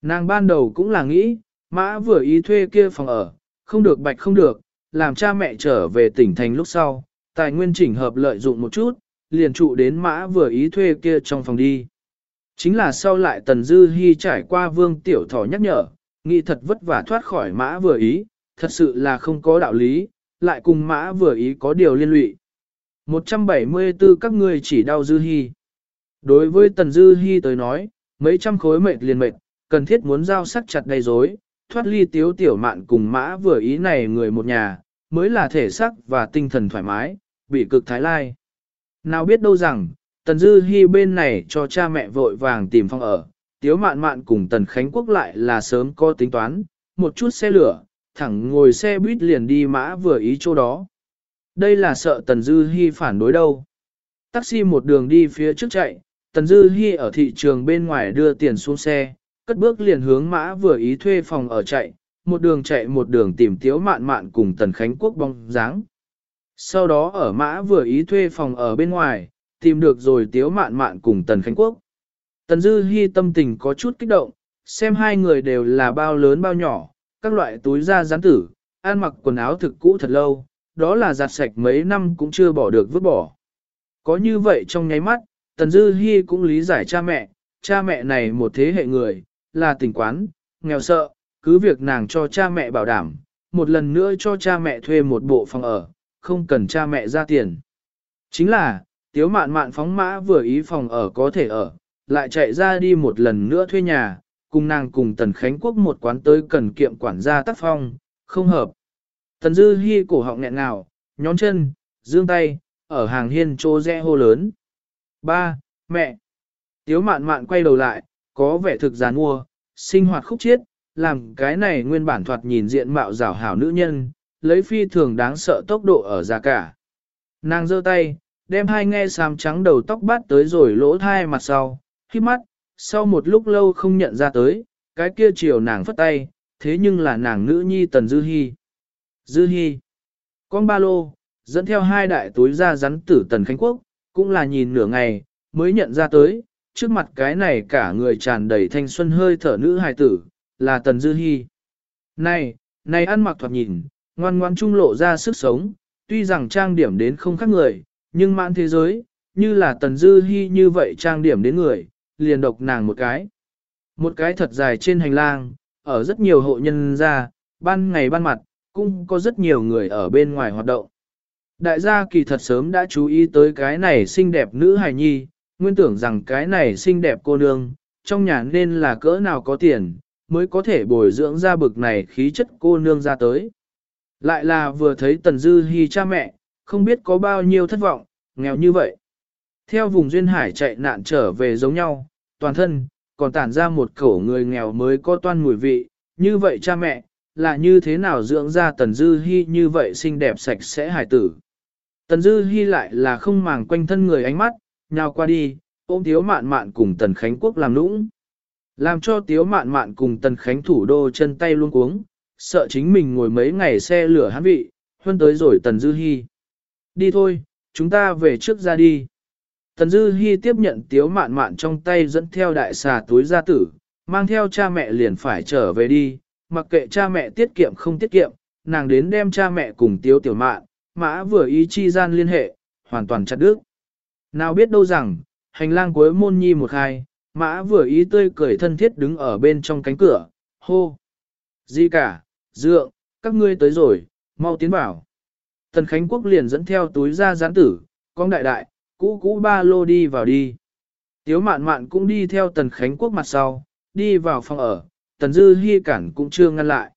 Nàng ban đầu cũng là nghĩ, mã vừa ý thuê kia phòng ở, không được bạch không được, làm cha mẹ trở về tỉnh thành lúc sau, tài nguyên chỉnh hợp lợi dụng một chút, liền trụ đến mã vừa ý thuê kia trong phòng đi. Chính là sau lại Tần Dư Hi trải qua vương tiểu thỏ nhắc nhở, nghĩ thật vất vả thoát khỏi mã vừa ý, thật sự là không có đạo lý, lại cùng mã vừa ý có điều liên lụy. 174 các ngươi chỉ đau Dư Hi. Đối với Tần Dư Hi tới nói, mấy trăm khối mệt liền mệt, cần thiết muốn giao sắc chặt đầy rối, thoát ly tiếu tiểu mạn cùng mã vừa ý này người một nhà, mới là thể xác và tinh thần thoải mái, bị cực thái lai. Nào biết đâu rằng, Tần Dư Hi bên này cho cha mẹ vội vàng tìm phòng ở, Tiếu Mạn Mạn cùng Tần Khánh Quốc lại là sớm có tính toán, một chút xe lửa, thẳng ngồi xe buýt liền đi mã vừa ý chỗ đó. Đây là sợ Tần Dư Hi phản đối đâu. Taxi một đường đi phía trước chạy, Tần Dư Hi ở thị trường bên ngoài đưa tiền xuống xe, cất bước liền hướng mã vừa ý thuê phòng ở chạy, một đường chạy một đường tìm Tiếu Mạn Mạn cùng Tần Khánh Quốc bóng dáng. Sau đó ở mã vừa ý thuê phòng ở bên ngoài, tìm được rồi tiếu mạn mạn cùng Tần Khánh Quốc. Tần Dư Hi tâm tình có chút kích động, xem hai người đều là bao lớn bao nhỏ, các loại túi da rán tử, ăn mặc quần áo thực cũ thật lâu, đó là giặt sạch mấy năm cũng chưa bỏ được vứt bỏ. Có như vậy trong nháy mắt, Tần Dư Hi cũng lý giải cha mẹ, cha mẹ này một thế hệ người, là tình quán, nghèo sợ, cứ việc nàng cho cha mẹ bảo đảm, một lần nữa cho cha mẹ thuê một bộ phòng ở, không cần cha mẹ ra tiền. Chính là, tiếu mạn mạn phóng mã vừa ý phòng ở có thể ở, lại chạy ra đi một lần nữa thuê nhà, cùng nàng cùng Tần Khánh Quốc một quán tới cần kiệm quản gia tác phong, không hợp. Tần Dư Hi cổ họng nghẹn ngào, nhón chân, dương tay, ở hàng hiên trô rẽ hô lớn. Ba, mẹ. Tiếu mạn mạn quay đầu lại, có vẻ thực giàn mua, sinh hoạt khúc chiết, làm cái này nguyên bản thoạt nhìn diện mạo rảo hảo nữ nhân, lấy phi thường đáng sợ tốc độ ở ra cả. Nàng giơ tay, đem hai nghe xám trắng đầu tóc bát tới rồi lỗ thai mặt sau, khi mắt, sau một lúc lâu không nhận ra tới, cái kia chiều nàng phất tay, thế nhưng là nàng nữ nhi Tần Dư Hi. Dư Hi, con ba lô, dẫn theo hai đại túi ra rắn tử Tần Khánh Quốc, cũng là nhìn nửa ngày, mới nhận ra tới, trước mặt cái này cả người tràn đầy thanh xuân hơi thở nữ hài tử, là Tần Dư Hi. Này, này ăn mặc thoạt nhìn, ngoan ngoan trung lộ ra sức sống, tuy rằng trang điểm đến không khác người, nhưng mãn thế giới, như là tần dư hy như vậy trang điểm đến người, liền độc nàng một cái. Một cái thật dài trên hành lang, ở rất nhiều hộ nhân ra, ban ngày ban mặt, cũng có rất nhiều người ở bên ngoài hoạt động. Đại gia kỳ thật sớm đã chú ý tới cái này xinh đẹp nữ hài nhi, nguyên tưởng rằng cái này xinh đẹp cô nương, trong nhà nên là cỡ nào có tiền, mới có thể bồi dưỡng ra bực này khí chất cô nương ra tới. Lại là vừa thấy Tần Dư Hi cha mẹ, không biết có bao nhiêu thất vọng, nghèo như vậy. Theo vùng duyên hải chạy nạn trở về giống nhau, toàn thân, còn tản ra một cổ người nghèo mới có toan mùi vị, như vậy cha mẹ, là như thế nào dưỡng ra Tần Dư Hi như vậy xinh đẹp sạch sẽ hải tử. Tần Dư Hi lại là không màng quanh thân người ánh mắt, nhào qua đi, ôm Tiếu Mạn Mạn cùng Tần Khánh Quốc làm nũng. Làm cho Tiếu Mạn Mạn cùng Tần Khánh thủ đô chân tay luôn cuống, sợ chính mình ngồi mấy ngày xe lửa hắn vị, hơn tới rồi Tần Dư Hi. Đi thôi, chúng ta về trước ra đi. Tần Dư Hi tiếp nhận Tiếu Mạn Mạn trong tay dẫn theo đại xà túi gia tử, mang theo cha mẹ liền phải trở về đi, mặc kệ cha mẹ tiết kiệm không tiết kiệm, nàng đến đem cha mẹ cùng Tiếu Tiểu Mạn, mã vừa ý chi gian liên hệ, hoàn toàn chặt đứt. Nào biết đâu rằng, hành lang cuối môn nhi một hai, mã vừa ý tươi cười thân thiết đứng ở bên trong cánh cửa, hô. Gì cả, dượng, các ngươi tới rồi, mau tiến vào. Tần Khánh Quốc liền dẫn theo túi ra gián tử, con đại đại, cũ cũ ba lô đi vào đi. Tiếu mạn mạn cũng đi theo Tần Khánh Quốc mặt sau, đi vào phòng ở, Tần Dư Hi cản cũng chưa ngăn lại.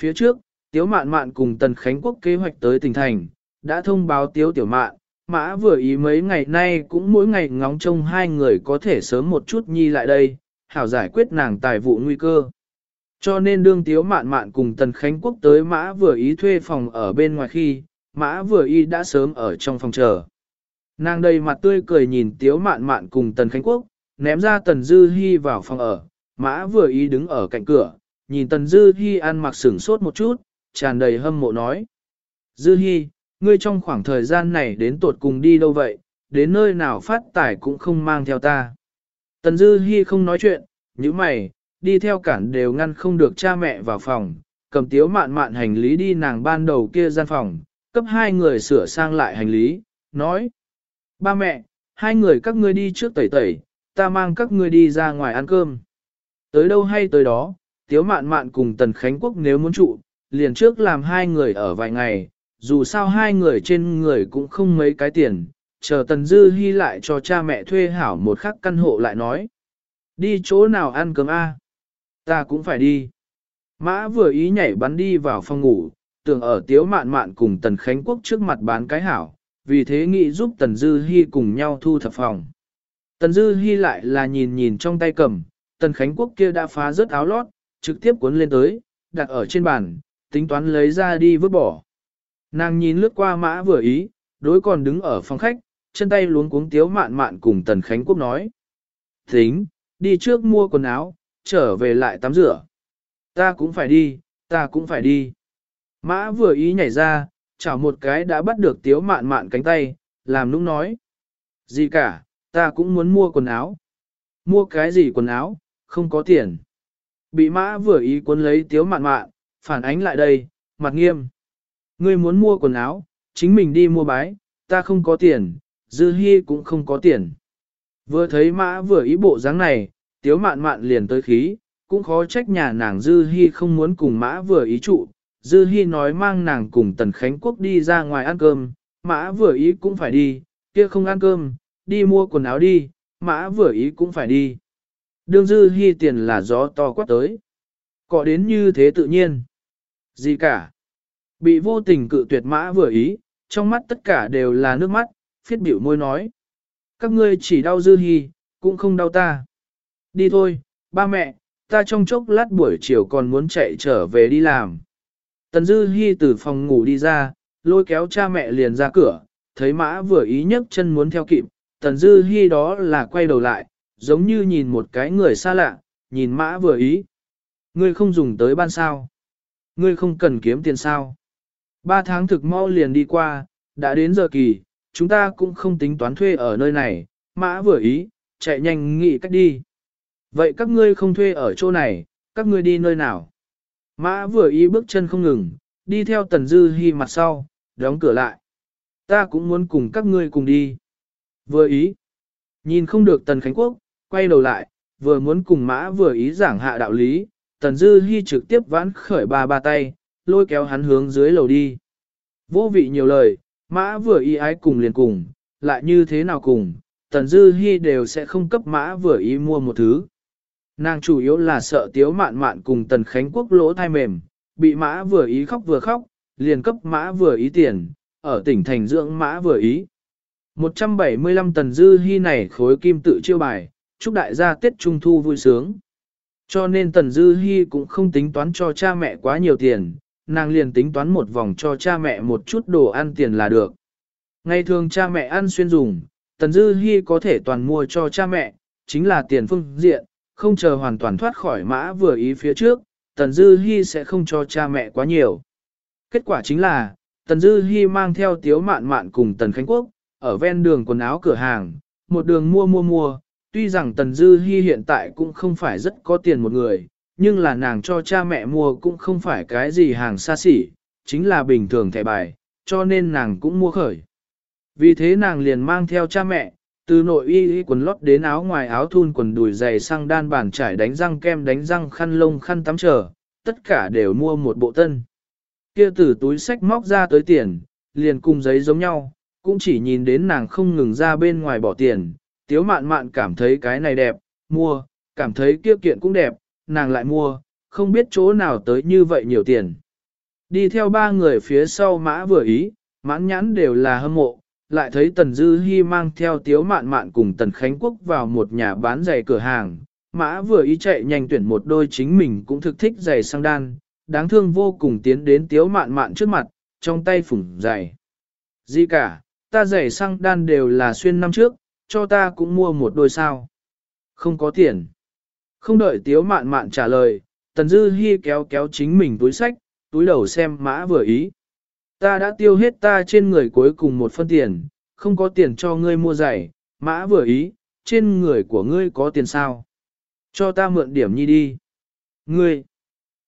Phía trước, Tiếu mạn mạn cùng Tần Khánh Quốc kế hoạch tới tỉnh thành, đã thông báo Tiếu tiểu mạn, mã vừa ý mấy ngày nay cũng mỗi ngày ngóng trông hai người có thể sớm một chút nhi lại đây, hảo giải quyết nàng tài vụ nguy cơ. Cho nên đương Tiếu mạn mạn cùng Tần Khánh Quốc tới mã vừa ý thuê phòng ở bên ngoài khi, mã vừa y đã sớm ở trong phòng chờ. Nàng đầy mặt tươi cười nhìn Tiếu mạn mạn cùng Tần Khánh Quốc, ném ra Tần Dư Hi vào phòng ở, mã vừa ý đứng ở cạnh cửa, nhìn Tần Dư Hi ăn mặc sửng sốt một chút, tràn đầy hâm mộ nói. Dư Hi, ngươi trong khoảng thời gian này đến tuột cùng đi đâu vậy, đến nơi nào phát tải cũng không mang theo ta. Tần Dư Hi không nói chuyện, như mày, đi theo cản đều ngăn không được cha mẹ vào phòng, cầm tiếu mạn mạn hành lý đi nàng ban đầu kia gian phòng, cấp hai người sửa sang lại hành lý, nói. Ba mẹ, hai người các ngươi đi trước tẩy tẩy, ta mang các ngươi đi ra ngoài ăn cơm. Tới đâu hay tới đó, tiếu mạn mạn cùng Tần Khánh Quốc nếu muốn trụ, liền trước làm hai người ở vài ngày, dù sao hai người trên người cũng không mấy cái tiền, chờ Tần Dư Hi lại cho cha mẹ thuê hảo một khắc căn hộ lại nói. Đi chỗ nào ăn cơm a? Ta cũng phải đi. Mã vừa ý nhảy bắn đi vào phòng ngủ, tưởng ở tiếu mạn mạn cùng Tần Khánh Quốc trước mặt bán cái hảo, vì thế nghĩ giúp Tần Dư Hi cùng nhau thu thập phòng. Tần Dư Hi lại là nhìn nhìn trong tay cầm, Tần Khánh Quốc kia đã phá rớt áo lót, trực tiếp cuốn lên tới, đặt ở trên bàn, tính toán lấy ra đi vứt bỏ. Nàng nhìn lướt qua mã vừa ý, đối còn đứng ở phòng khách, chân tay luống cuống tiếu mạn mạn cùng Tần Khánh Quốc nói. Tính, đi trước mua quần áo, trở về lại tắm rửa. Ta cũng phải đi, ta cũng phải đi. Mã vừa ý nhảy ra, chảo một cái đã bắt được tiếu mạn mạn cánh tay, làm nũng nói. Gì cả, ta cũng muốn mua quần áo. Mua cái gì quần áo, không có tiền. Bị mã vừa ý cuốn lấy tiếu mạn mạn, phản ánh lại đây, mặt nghiêm. Ngươi muốn mua quần áo, chính mình đi mua bái, ta không có tiền, dư hy cũng không có tiền. Vừa thấy mã vừa ý bộ dáng này, tiếu mạn mạn liền tới khí, cũng khó trách nhà nàng dư hy không muốn cùng mã vừa ý trụ. Dư hy nói mang nàng cùng tần khánh quốc đi ra ngoài ăn cơm, mã vừa ý cũng phải đi, kia không ăn cơm, đi mua quần áo đi, mã vừa ý cũng phải đi. Đương dư hy tiền là gió to quát tới. Cọ đến như thế tự nhiên. Gì cả. Bị vô tình cự tuyệt mã vừa ý, trong mắt tất cả đều là nước mắt, phiết biểu môi nói. Các ngươi chỉ đau dư hy, cũng không đau ta. Đi thôi, ba mẹ, ta trong chốc lát buổi chiều còn muốn chạy trở về đi làm. Tần dư Hi từ phòng ngủ đi ra, lôi kéo cha mẹ liền ra cửa, thấy mã vừa ý nhấc chân muốn theo kịp, tần dư Hi đó là quay đầu lại, giống như nhìn một cái người xa lạ, nhìn mã vừa ý. Ngươi không dùng tới ban sao. Ngươi không cần kiếm tiền sao. Ba tháng thực mau liền đi qua, đã đến giờ kỳ, chúng ta cũng không tính toán thuê ở nơi này, mã vừa ý, chạy nhanh nghĩ cách đi. Vậy các ngươi không thuê ở chỗ này, các ngươi đi nơi nào? Mã vừa ý bước chân không ngừng, đi theo tần dư hi mặt sau, đóng cửa lại. Ta cũng muốn cùng các ngươi cùng đi. Vừa ý. Nhìn không được tần Khánh Quốc, quay đầu lại, vừa muốn cùng mã vừa ý giảng hạ đạo lý, tần dư hy trực tiếp vãn khởi ba ba tay, lôi kéo hắn hướng dưới lầu đi. Vô vị nhiều lời, mã vừa ý ái cùng liền cùng, lại như thế nào cùng, tần dư hy đều sẽ không cấp mã vừa ý mua một thứ. Nàng chủ yếu là sợ tiếu mạn mạn cùng tần khánh quốc lỗ thai mềm, bị mã vừa ý khóc vừa khóc, liền cấp mã vừa ý tiền, ở tỉnh thành dưỡng mã vừa ý. 175 tần dư hy này khối kim tự chiêu bài, chúc đại gia Tết Trung Thu vui sướng. Cho nên tần dư hy cũng không tính toán cho cha mẹ quá nhiều tiền, nàng liền tính toán một vòng cho cha mẹ một chút đồ ăn tiền là được. Ngày thường cha mẹ ăn xuyên dùng, tần dư hy có thể toàn mua cho cha mẹ, chính là tiền phương diện, không chờ hoàn toàn thoát khỏi mã vừa ý phía trước, tần dư Hi sẽ không cho cha mẹ quá nhiều. Kết quả chính là, tần dư Hi mang theo tiếu mạn mạn cùng tần khánh quốc, ở ven đường quần áo cửa hàng, một đường mua mua mua, tuy rằng tần dư Hi hiện tại cũng không phải rất có tiền một người, nhưng là nàng cho cha mẹ mua cũng không phải cái gì hàng xa xỉ, chính là bình thường thẻ bài, cho nên nàng cũng mua khởi. Vì thế nàng liền mang theo cha mẹ, từ nội y quần lót đến áo ngoài áo thun quần đùi dày sang đan bàn trải đánh răng kem đánh răng khăn lông khăn tắm trở, tất cả đều mua một bộ tân. Kia từ túi sách móc ra tới tiền, liền cùng giấy giống nhau, cũng chỉ nhìn đến nàng không ngừng ra bên ngoài bỏ tiền, tiếu mạn mạn cảm thấy cái này đẹp, mua, cảm thấy kia kiện cũng đẹp, nàng lại mua, không biết chỗ nào tới như vậy nhiều tiền. Đi theo ba người phía sau mã vừa ý, mãn nhãn đều là hâm mộ, lại thấy Tần Dư Hi mang theo tiếu mạn mạn cùng Tần Khánh Quốc vào một nhà bán giày cửa hàng. Mã vừa ý chạy nhanh tuyển một đôi chính mình cũng thực thích giày sang đan, đáng thương vô cùng tiến đến tiếu mạn mạn trước mặt, trong tay phủng giày. Gì cả, ta giày sang đan đều là xuyên năm trước, cho ta cũng mua một đôi sao. Không có tiền. Không đợi tiếu mạn mạn trả lời, Tần Dư Hi kéo kéo chính mình túi sách, túi đầu xem mã vừa ý. Ta đã tiêu hết ta trên người cuối cùng một phân tiền, không có tiền cho ngươi mua giày, mã vừa ý, trên người của ngươi có tiền sao? Cho ta mượn điểm nhi đi. Ngươi,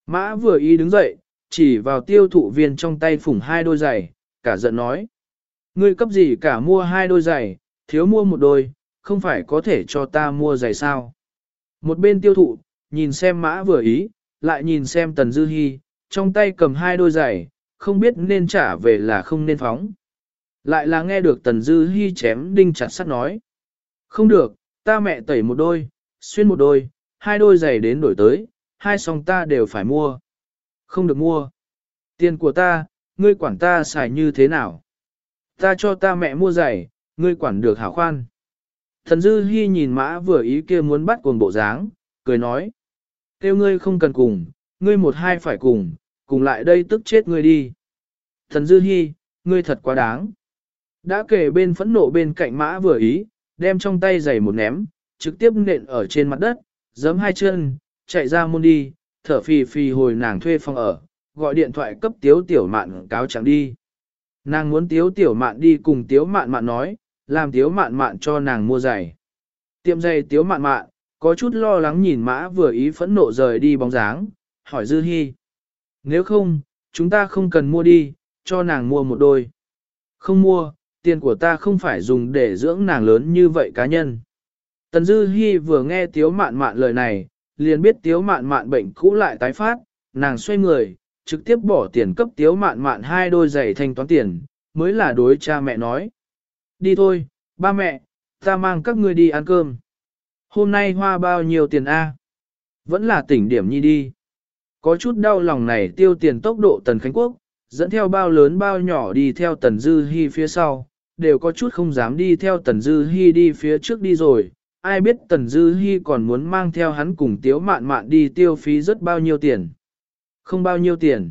mã vừa ý đứng dậy, chỉ vào tiêu thụ viên trong tay phủng hai đôi giày, cả giận nói. Ngươi cấp gì cả mua hai đôi giày, thiếu mua một đôi, không phải có thể cho ta mua giày sao? Một bên tiêu thụ, nhìn xem mã vừa ý, lại nhìn xem tần dư hy, trong tay cầm hai đôi giày, không biết nên trả về là không nên phóng. Lại là nghe được Tần Dư Hi chém đinh chặt sắt nói. Không được, ta mẹ tẩy một đôi, xuyên một đôi, hai đôi giày đến đổi tới, hai song ta đều phải mua. Không được mua. Tiền của ta, ngươi quản ta xài như thế nào? Ta cho ta mẹ mua giày, ngươi quản được hảo khoan. Thần Dư Hi nhìn mã vừa ý kia muốn bắt cuồng bộ dáng, cười nói. tiêu ngươi không cần cùng, ngươi một hai phải cùng, cùng lại đây tức chết ngươi đi. Thần Dư Hi, ngươi thật quá đáng. Đã kể bên phẫn nộ bên cạnh mã vừa ý, đem trong tay giày một ném, trực tiếp nện ở trên mặt đất, giấm hai chân, chạy ra môn đi, thở phì phì hồi nàng thuê phòng ở, gọi điện thoại cấp tiếu tiểu mạn cáo chẳng đi. Nàng muốn tiếu tiểu mạn đi cùng tiếu mạn mạn nói, làm tiếu mạn mạn cho nàng mua giày. Tiệm giày tiếu mạn mạn, có chút lo lắng nhìn mã vừa ý phẫn nộ rời đi bóng dáng, hỏi Dư Hi. Nếu không, chúng ta không cần mua đi, cho nàng mua một đôi. Không mua, tiền của ta không phải dùng để dưỡng nàng lớn như vậy cá nhân. Tần Dư Hi vừa nghe Tiếu Mạn Mạn lời này, liền biết Tiếu Mạn Mạn bệnh cũ lại tái phát, nàng xoay người, trực tiếp bỏ tiền cấp Tiếu Mạn Mạn hai đôi giày thanh toán tiền, mới là đối cha mẹ nói. Đi thôi, ba mẹ, ta mang các ngươi đi ăn cơm. Hôm nay hoa bao nhiêu tiền A? Vẫn là tỉnh điểm nhi đi. Có chút đau lòng này tiêu tiền tốc độ Tần Khánh Quốc, dẫn theo bao lớn bao nhỏ đi theo Tần Dư Hi phía sau, đều có chút không dám đi theo Tần Dư Hi đi phía trước đi rồi. Ai biết Tần Dư Hi còn muốn mang theo hắn cùng tiếu mạn mạn đi tiêu phí rất bao nhiêu tiền. Không bao nhiêu tiền.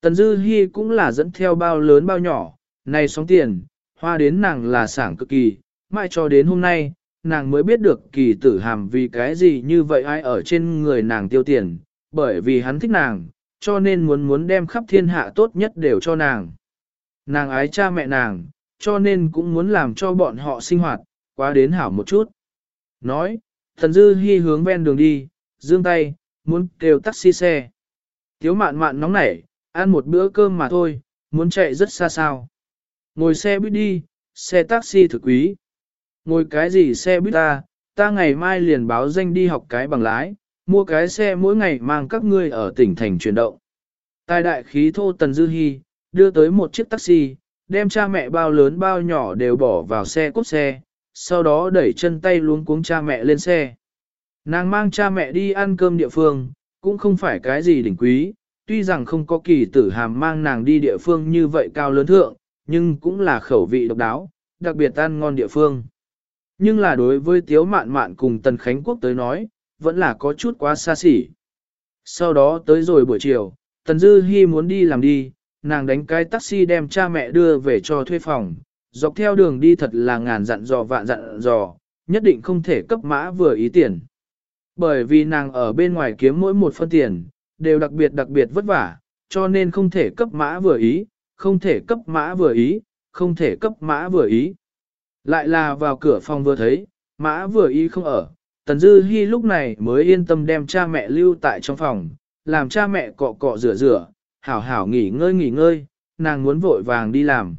Tần Dư Hi cũng là dẫn theo bao lớn bao nhỏ, này sóng tiền, hoa đến nàng là sảng cực kỳ, mãi cho đến hôm nay, nàng mới biết được kỳ tử hàm vì cái gì như vậy ai ở trên người nàng tiêu tiền, bởi vì hắn thích nàng, cho nên muốn muốn đem khắp thiên hạ tốt nhất đều cho nàng. Nàng ái cha mẹ nàng, cho nên cũng muốn làm cho bọn họ sinh hoạt, quá đến hảo một chút. Nói, thần dư hy hướng ven đường đi, dương tay, muốn kêu taxi xe. Tiếu mạn mạn nóng nảy, ăn một bữa cơm mà thôi, muốn chạy rất xa sao. Ngồi xe buýt đi, xe taxi thực quý. Ngồi cái gì xe buýt ta, ta ngày mai liền báo danh đi học cái bằng lái, mua cái xe mỗi ngày mang các ngươi ở tỉnh thành chuyển động. Tài đại khí thô Tần Dư Hi, đưa tới một chiếc taxi, đem cha mẹ bao lớn bao nhỏ đều bỏ vào xe cốt xe, sau đó đẩy chân tay luống cuống cha mẹ lên xe. Nàng mang cha mẹ đi ăn cơm địa phương, cũng không phải cái gì đỉnh quý, tuy rằng không có kỳ tử hàm mang nàng đi địa phương như vậy cao lớn thượng, nhưng cũng là khẩu vị độc đáo, đặc biệt ăn ngon địa phương. Nhưng là đối với Tiếu Mạn Mạn cùng Tần Khánh Quốc tới nói, vẫn là có chút quá xa xỉ. Sau đó tới rồi buổi chiều, Tần Dư Hi muốn đi làm đi, nàng đánh cái taxi đem cha mẹ đưa về cho thuê phòng, dọc theo đường đi thật là ngàn dặn dò vạn dặn dò, nhất định không thể cấp mã vừa ý tiền. Bởi vì nàng ở bên ngoài kiếm mỗi một phân tiền, đều đặc biệt đặc biệt vất vả, cho nên không thể cấp mã vừa ý, không thể cấp mã vừa ý, không thể cấp mã vừa ý. Lại là vào cửa phòng vừa thấy, mã vừa ý không ở, Tần Dư Hi lúc này mới yên tâm đem cha mẹ lưu tại trong phòng, làm cha mẹ cọ cọ rửa rửa, hảo hảo nghỉ ngơi nghỉ ngơi, nàng muốn vội vàng đi làm.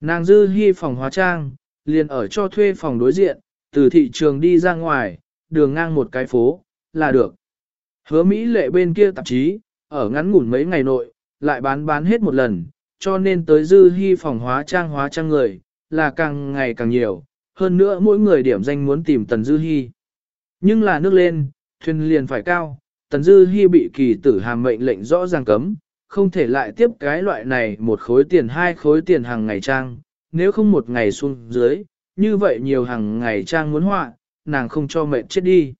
Nàng Dư Hi phòng hóa trang, liền ở cho thuê phòng đối diện, từ thị trường đi ra ngoài, đường ngang một cái phố, là được. Hứa Mỹ lệ bên kia tạp chí, ở ngắn ngủn mấy ngày nội, lại bán bán hết một lần, cho nên tới Dư Hi phòng hóa trang hóa trang người, là càng ngày càng nhiều, hơn nữa mỗi người điểm danh muốn tìm Tần Dư Hi. Nhưng là nước lên, thuyền liền phải cao, Tần Dư Hi bị kỳ tử hàm mệnh lệnh rõ ràng cấm, không thể lại tiếp cái loại này một khối tiền hai khối tiền hàng ngày trang, nếu không một ngày xuống dưới, như vậy nhiều hàng ngày trang muốn họa, nàng không cho mệnh chết đi.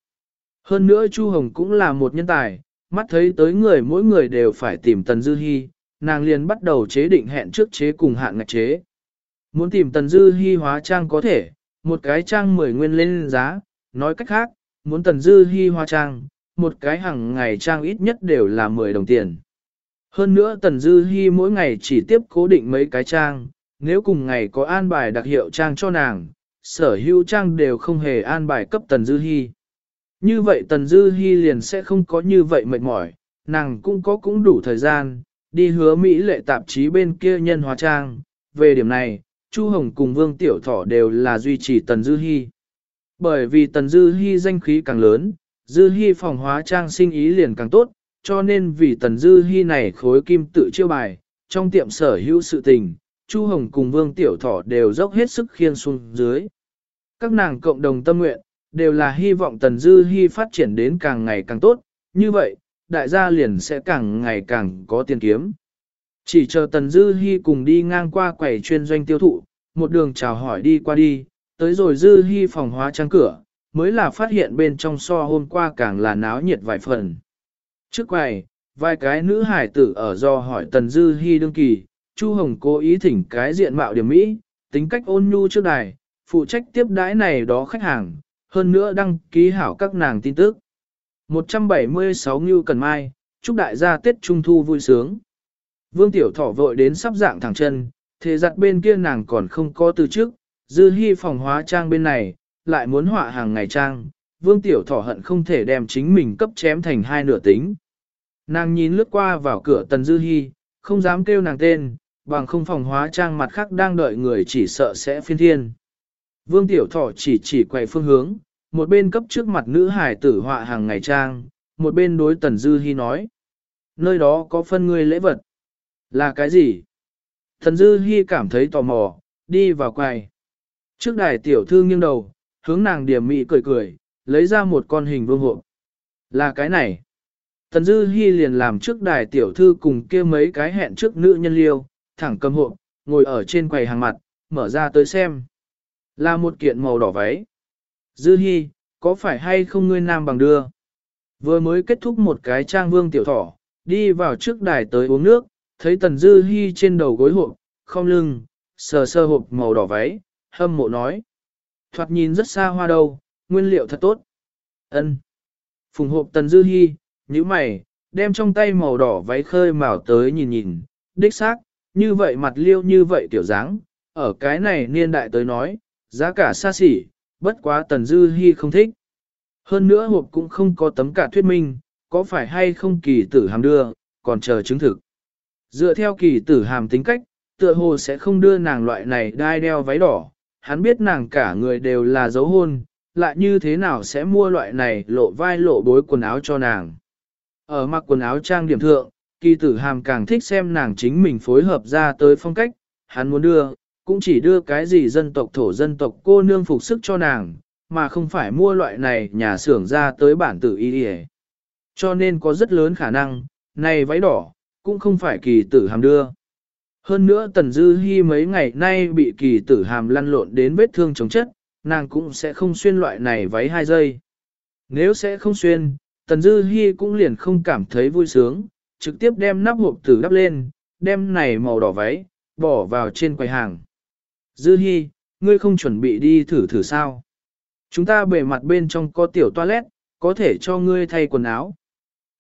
Hơn nữa Chu Hồng cũng là một nhân tài, mắt thấy tới người mỗi người đều phải tìm Tần Dư Hi, nàng liền bắt đầu chế định hẹn trước chế cùng hạn ngạch chế. Muốn tìm Tần Dư Hi hóa trang có thể, một cái trang 10 nguyên lên giá, nói cách khác, muốn Tần Dư hy hóa trang, một cái hàng ngày trang ít nhất đều là 10 đồng tiền. Hơn nữa Tần Dư hy mỗi ngày chỉ tiếp cố định mấy cái trang, nếu cùng ngày có an bài đặc hiệu trang cho nàng, sở hữu trang đều không hề an bài cấp Tần Dư hy Như vậy Tần Dư hy liền sẽ không có như vậy mệt mỏi, nàng cũng có cũng đủ thời gian, đi hứa Mỹ lệ tạp chí bên kia nhân hóa trang. Về điểm này, Chu Hồng cùng Vương Tiểu Thỏ đều là duy trì Tần Dư hy bởi vì Tần Dư hy danh khí càng lớn, Dư hy phòng hóa trang sinh ý liền càng tốt, cho nên vì Tần Dư hy này khối kim tự chiêu bài, trong tiệm sở hữu sự tình, Chu Hồng cùng Vương Tiểu Thỏ đều dốc hết sức khiên xuống dưới. Các nàng cộng đồng tâm nguyện, đều là hy vọng Tần Dư hy phát triển đến càng ngày càng tốt, như vậy, đại gia liền sẽ càng ngày càng có tiền kiếm. Chỉ chờ Tần Dư Hi cùng đi ngang qua quầy chuyên doanh tiêu thụ, một đường chào hỏi đi qua đi, tới rồi Dư hy phòng hóa trang cửa, mới là phát hiện bên trong so hôm qua càng là náo nhiệt vài phần. Trước quầy, vài cái nữ hải tử ở do hỏi Tần Dư hy đương kỳ, Chu Hồng cố ý thỉnh cái diện mạo điểm mỹ, tính cách ôn nhu trước đài, phụ trách tiếp đãi này đó khách hàng, hơn nữa đăng ký hảo các nàng tin tức. 176 Ngưu Cần Mai, chúc đại gia Tết Trung Thu vui sướng. Vương Tiểu Thỏ vội đến sắp dạng thẳng chân, thế giặt bên kia nàng còn không có từ trước, dư hy phòng hóa trang bên này, lại muốn họa hàng ngày trang, Vương Tiểu Thỏ hận không thể đem chính mình cấp chém thành hai nửa tính. Nàng nhìn lướt qua vào cửa Tần Dư Hi, không dám kêu nàng tên, bằng không phòng hóa trang mặt khác đang đợi người chỉ sợ sẽ phiên thiên. Vương Tiểu Thỏ chỉ chỉ quay phương hướng, một bên cấp trước mặt nữ hải tử họa hàng ngày trang, một bên đối Tần Dư Hi nói. Nơi đó có phân ngươi lễ vật. Là cái gì? Tần Dư Hi cảm thấy tò mò, đi vào quầy. Trước đài tiểu thư nghiêng đầu, hướng nàng điểm mị cười cười, lấy ra một con hình vương hộp. Là cái này. Tần Dư Hi liền làm trước đài tiểu thư cùng kia mấy cái hẹn trước nữ nhân liêu, thẳng cầm hộp, ngồi ở trên quầy hàng mặt, mở ra tới xem. Là một kiện màu đỏ váy. Dư Hi, có phải hay không ngươi nam bằng đưa? Vừa mới kết thúc một cái trang vương tiểu thỏ, đi vào trước đài tới uống nước, thấy Tần Dư Hi trên đầu gối hộp, không lưng, sờ sơ hộp màu đỏ váy, hâm mộ nói. Thoạt nhìn rất xa hoa đâu, nguyên liệu thật tốt. Ân. Phùng hộp Tần Dư Hi, nhíu mày, đem trong tay màu đỏ váy khơi màu tới nhìn nhìn, đích xác, như vậy mặt liêu như vậy tiểu dáng, ở cái này niên đại tới nói, giá cả xa xỉ, bất quá Tần Dư Hi không thích. Hơn nữa hộp cũng không có tấm cả thuyết minh, có phải hay không kỳ tử hàm đưa, còn chờ chứng thực. Dựa theo kỳ tử hàm tính cách, tựa hồ sẽ không đưa nàng loại này đai đeo váy đỏ, hắn biết nàng cả người đều là dấu hôn, lại như thế nào sẽ mua loại này lộ vai lộ bối quần áo cho nàng. Ở mặc quần áo trang điểm thượng, kỳ tử hàm càng thích xem nàng chính mình phối hợp ra tới phong cách, hắn muốn đưa, cũng chỉ đưa cái gì dân tộc thổ dân tộc cô nương phục sức cho nàng, mà không phải mua loại này nhà xưởng ra tới bản tử y đi Cho nên có rất lớn khả năng, này váy đỏ, cũng không phải kỳ tử hàm đưa. Hơn nữa Tần Dư Hi mấy ngày nay bị kỳ tử hàm lăn lộn đến vết thương chống chất, nàng cũng sẽ không xuyên loại này váy hai giây. Nếu sẽ không xuyên, Tần Dư Hi cũng liền không cảm thấy vui sướng, trực tiếp đem nắp hộp tử đắp lên, đem này màu đỏ váy, bỏ vào trên quầy hàng. Dư Hi, ngươi không chuẩn bị đi thử thử sao? Chúng ta bề mặt bên trong có tiểu toilet, có thể cho ngươi thay quần áo.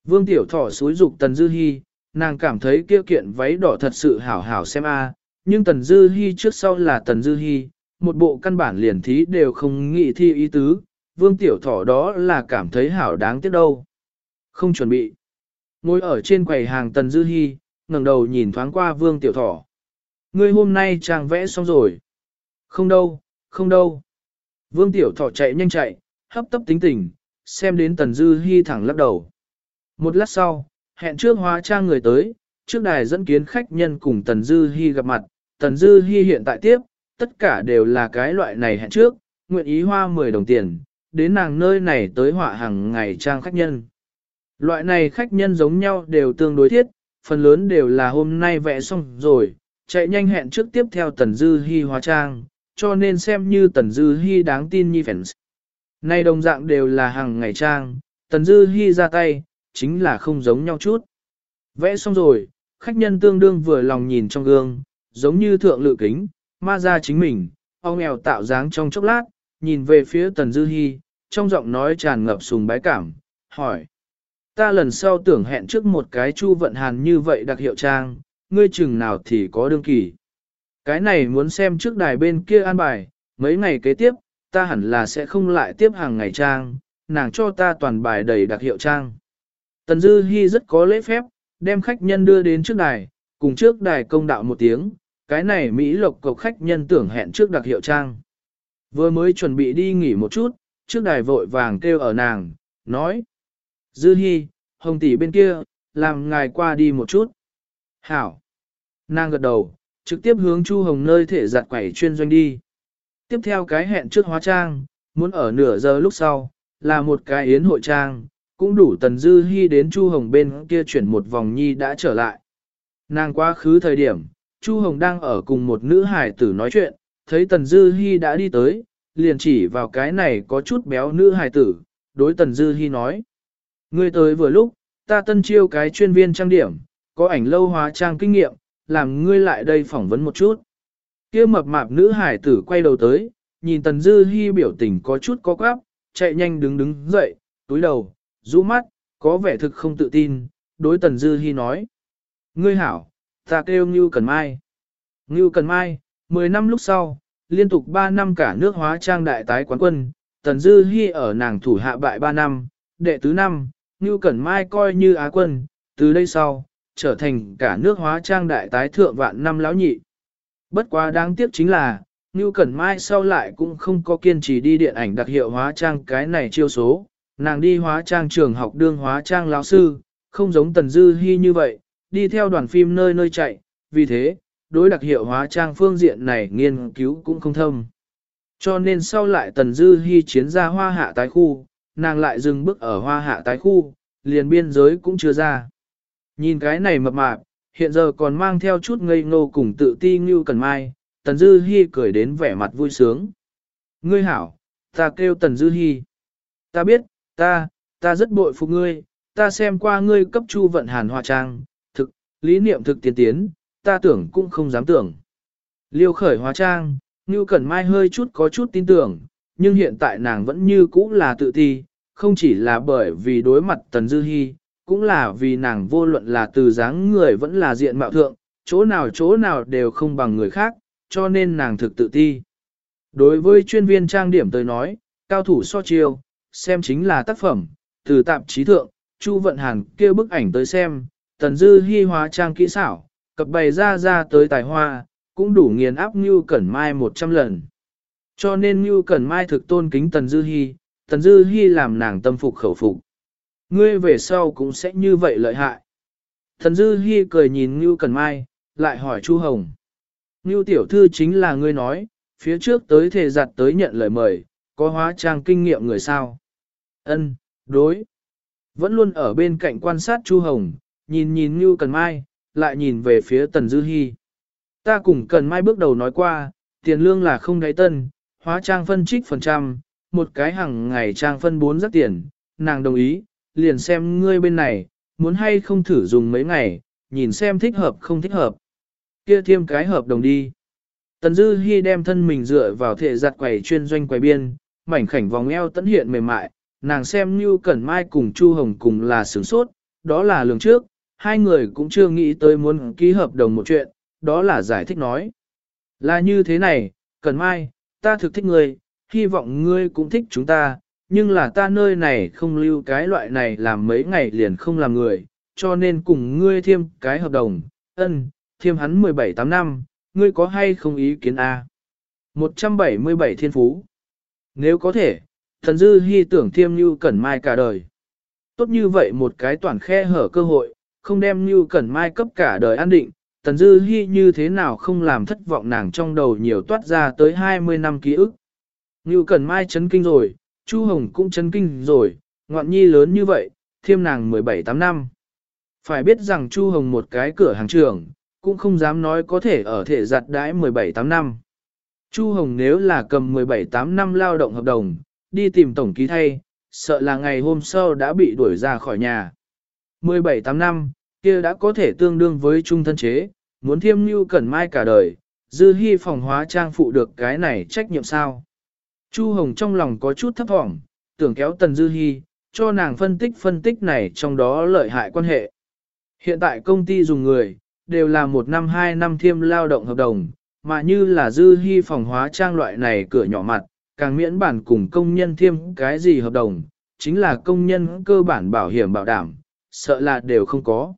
Vương Tiểu Thỏ xúi dục Tần Dư Hi, nàng cảm thấy kia kiện váy đỏ thật sự hảo hảo xem a, nhưng Tần Dư Hi trước sau là Tần Dư Hi, một bộ căn bản liền thí đều không nghĩ thi ý tứ, Vương Tiểu Thỏ đó là cảm thấy hảo đáng tiếc đâu. Không chuẩn bị. Ngồi ở trên quầy hàng Tần Dư Hi, ngẩng đầu nhìn thoáng qua Vương Tiểu Thỏ. Ngươi hôm nay trang vẽ xong rồi. Không đâu, không đâu. Vương Tiểu Thỏ chạy nhanh chạy, hấp tấp tính tình, xem đến Tần Dư Hi thẳng lắc đầu. Một lát sau, hẹn trước hóa trang người tới, trước đài dẫn kiến khách nhân cùng Tần Dư Hi gặp mặt. Tần Dư Hi hiện tại tiếp, tất cả đều là cái loại này hẹn trước, nguyện ý hoa 10 đồng tiền, đến nàng nơi này tới họa hàng ngày trang khách nhân. Loại này khách nhân giống nhau đều tương đối thiết, phần lớn đều là hôm nay vẽ xong rồi, chạy nhanh hẹn trước tiếp theo Tần Dư Hi hóa trang, cho nên xem như Tần Dư Hi đáng tin như fans. Nay đồng dạng đều là hàng ngày trang, Tần Dư Hi ra tay, chính là không giống nhau chút. Vẽ xong rồi, khách nhân tương đương vừa lòng nhìn trong gương, giống như thượng lự kính, ma ra chính mình, ông nghèo tạo dáng trong chốc lát, nhìn về phía Tần Dư Hi, trong giọng nói tràn ngập sùng bái cảm, hỏi. Ta lần sau tưởng hẹn trước một cái chu vận hàn như vậy đặc hiệu trang, ngươi chừng nào thì có đương kỳ. Cái này muốn xem trước đài bên kia an bài, mấy ngày kế tiếp, ta hẳn là sẽ không lại tiếp hàng ngày trang, nàng cho ta toàn bài đầy đặc hiệu trang. Tần Dư Hi rất có lễ phép, đem khách nhân đưa đến trước đài, cùng trước đài công đạo một tiếng, cái này Mỹ lộc cộc khách nhân tưởng hẹn trước đặc hiệu trang. Vừa mới chuẩn bị đi nghỉ một chút, trước đài vội vàng kêu ở nàng, nói. Dư Hi, hồng tỷ bên kia, làm ngài qua đi một chút. Hảo. Nàng gật đầu, trực tiếp hướng Chu Hồng nơi thể giặt quẩy chuyên doanh đi. Tiếp theo cái hẹn trước hóa trang, muốn ở nửa giờ lúc sau, là một cái yến hội trang, cũng đủ Tần Dư Hi đến Chu Hồng bên kia chuyển một vòng nhi đã trở lại. Nàng quá khứ thời điểm, Chu Hồng đang ở cùng một nữ hài tử nói chuyện, thấy Tần Dư Hi đã đi tới, liền chỉ vào cái này có chút béo nữ hài tử, đối Tần Dư Hi nói. Ngươi tới vừa lúc, ta tân chiêu cái chuyên viên trang điểm, có ảnh lâu hóa trang kinh nghiệm, làm ngươi lại đây phỏng vấn một chút. Kia mập mạp nữ hải tử quay đầu tới, nhìn Tần Dư Hi biểu tình có chút có quáp, chạy nhanh đứng đứng dậy, túi đầu, rũ mắt, có vẻ thực không tự tin, đối Tần Dư Hi nói. Ngươi hảo, ta kêu Ngưu Cần Mai. Ngưu Cần Mai, 10 năm lúc sau, liên tục 3 năm cả nước hóa trang đại tái quán quân, Tần Dư Hi ở nàng thủ hạ bại 3 năm, đệ tứ năm, Ngưu Cẩn Mai coi như á quân, từ đây sau, trở thành cả nước hóa trang đại tái thượng vạn năm lão nhị. Bất quá đáng tiếc chính là, Ngưu Cẩn Mai sau lại cũng không có kiên trì đi điện ảnh đặc hiệu hóa trang cái này chiêu số, nàng đi hóa trang trường học đương hóa trang lão sư, không giống Tần Dư Hi như vậy, đi theo đoàn phim nơi nơi chạy, vì thế, đối đặc hiệu hóa trang phương diện này nghiên cứu cũng không thâm. Cho nên sau lại Tần Dư Hi chiến ra hoa hạ tái khu, nàng lại dừng bước ở hoa hạ tái khu, liền biên giới cũng chưa ra. Nhìn cái này mập mạp, hiện giờ còn mang theo chút ngây ngô cùng tự ti như cần mai, Tần Dư Hi cười đến vẻ mặt vui sướng. Ngươi hảo, ta kêu Tần Dư Hi. Ta biết, ta, ta rất bội phục ngươi, ta xem qua ngươi cấp chu vận hàn hòa trang, thực, lý niệm thực tiên tiến, ta tưởng cũng không dám tưởng. Liêu khởi hóa trang, như Cẩn Mai hơi chút có chút tin tưởng, nhưng hiện tại nàng vẫn như cũ là tự ti, không chỉ là bởi vì đối mặt Tần Dư Hi, cũng là vì nàng vô luận là từ dáng người vẫn là diện mạo thượng, chỗ nào chỗ nào đều không bằng người khác, cho nên nàng thực tự ti. Đối với chuyên viên trang điểm tới nói, cao thủ so chiêu, xem chính là tác phẩm, từ tạp chí thượng, Chu Vận Hàn kêu bức ảnh tới xem, Tần Dư hy hóa trang kỹ xảo, cập bày ra ra tới tài hoa, cũng đủ nghiền áp Ngưu cẩn mai 100 lần. Cho nên Ngưu Cẩn Mai thực tôn kính Tần Dư hy Tần Dư hy làm nàng tâm phục khẩu phục. Ngươi về sau cũng sẽ như vậy lợi hại. Tần Dư hy cười nhìn Ngưu Cẩn Mai, lại hỏi Chu Hồng. Ngưu tiểu thư chính là ngươi nói, phía trước tới thể giặt tới nhận lời mời, có hóa trang kinh nghiệm người sao? Ân, đối. Vẫn luôn ở bên cạnh quan sát Chu Hồng, nhìn nhìn Ngưu Cần Mai, lại nhìn về phía Tần Dư Hi. Ta cùng Cần Mai bước đầu nói qua, tiền lương là không đáy tân, hóa trang phân trích phần trăm, một cái hàng ngày trang phân bốn rất tiền, nàng đồng ý, liền xem ngươi bên này, muốn hay không thử dùng mấy ngày, nhìn xem thích hợp không thích hợp. Kia thêm cái hợp đồng đi. Tần Dư Hi đem thân mình dựa vào thể giặt quầy chuyên doanh quầy biên, mảnh khảnh vòng eo tấn hiện mềm mại, nàng xem như Cẩn Mai cùng Chu Hồng cùng là sướng sốt, đó là lường trước, hai người cũng chưa nghĩ tới muốn ký hợp đồng một chuyện, đó là giải thích nói. Là như thế này, Cẩn Mai, ta thực thích ngươi, hy vọng ngươi cũng thích chúng ta, nhưng là ta nơi này không lưu cái loại này làm mấy ngày liền không làm người, cho nên cùng ngươi thêm cái hợp đồng, ân, thêm hắn 17-8 năm, ngươi có hay không ý kiến A? 177 thiên phú. Nếu có thể, thần dư hy tưởng thiêm như cẩn mai cả đời. Tốt như vậy một cái toàn khe hở cơ hội, không đem như cẩn mai cấp cả đời an định, tần dư hy như thế nào không làm thất vọng nàng trong đầu nhiều toát ra tới 20 năm ký ức. Như cẩn mai chấn kinh rồi, Chu Hồng cũng chấn kinh rồi, ngoạn nhi lớn như vậy, thiêm nàng 17-8 năm. Phải biết rằng Chu Hồng một cái cửa hàng trưởng, cũng không dám nói có thể ở thể giặt đãi 17-8 năm. Chu Hồng nếu là cầm 17-8 năm lao động hợp đồng, đi tìm tổng ký thay, sợ là ngày hôm sau đã bị đuổi ra khỏi nhà. 17-8 năm, kia đã có thể tương đương với trung thân chế, muốn thiêm như cẩn mai cả đời, dư hy phòng hóa trang phụ được cái này trách nhiệm sao. Chu Hồng trong lòng có chút thấp thỏm, tưởng kéo tần dư hy, cho nàng phân tích phân tích này trong đó lợi hại quan hệ. Hiện tại công ty dùng người, đều là một năm hai năm thiêm lao động hợp đồng, mà như là dư hy phòng hóa trang loại này cửa nhỏ mặt, càng miễn bản cùng công nhân thiêm cái gì hợp đồng, chính là công nhân cơ bản bảo hiểm bảo đảm, sợ là đều không có.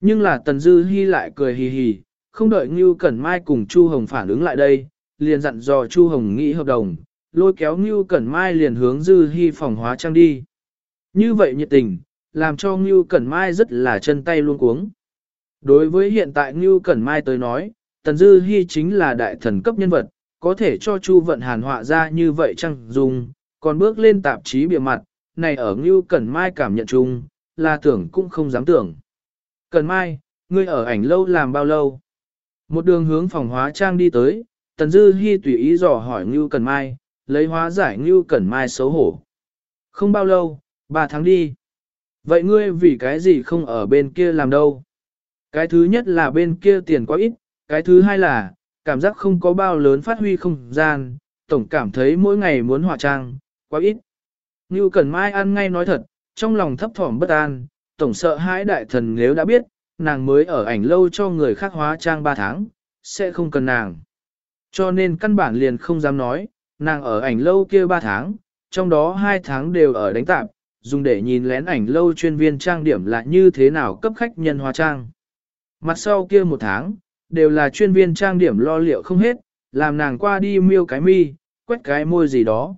Nhưng là Tần Dư Hi lại cười hì hì, không đợi Ngưu Cẩn Mai cùng Chu Hồng phản ứng lại đây, liền dặn dò Chu Hồng nghĩ hợp đồng, lôi kéo Ngưu Cẩn Mai liền hướng Dư Hi phòng hóa trang đi. Như vậy nhiệt tình, làm cho Ngưu Cẩn Mai rất là chân tay luôn cuống. Đối với hiện tại Ngưu Cẩn Mai tới nói, Tần Dư Hi chính là đại thần cấp nhân vật, có thể cho Chu Vận Hàn họa ra như vậy chăng dùng, còn bước lên tạp chí bìa mặt, này ở Ngưu Cẩn Mai cảm nhận chung, là tưởng cũng không dám tưởng. Cẩn Mai, ngươi ở ảnh lâu làm bao lâu? Một đường hướng phòng hóa trang đi tới, Tần Dư Hi tùy ý dò hỏi Ngưu Cẩn Mai, lấy hóa giải Ngưu Cẩn Mai xấu hổ. Không bao lâu, ba tháng đi. Vậy ngươi vì cái gì không ở bên kia làm đâu? Cái thứ nhất là bên kia tiền quá ít, cái thứ hai là, cảm giác không có bao lớn phát huy không gian, tổng cảm thấy mỗi ngày muốn hòa trang, quá ít. Như Cần Mai ăn ngay nói thật, trong lòng thấp thỏm bất an, tổng sợ hãi đại thần nếu đã biết, nàng mới ở ảnh lâu cho người khác hóa trang 3 tháng, sẽ không cần nàng. Cho nên căn bản liền không dám nói, nàng ở ảnh lâu kia 3 tháng, trong đó 2 tháng đều ở đánh tạp, dùng để nhìn lén ảnh lâu chuyên viên trang điểm là như thế nào cấp khách nhân hóa trang. Mặt sau kia một tháng, đều là chuyên viên trang điểm lo liệu không hết, làm nàng qua đi miêu cái mi, quét cái môi gì đó.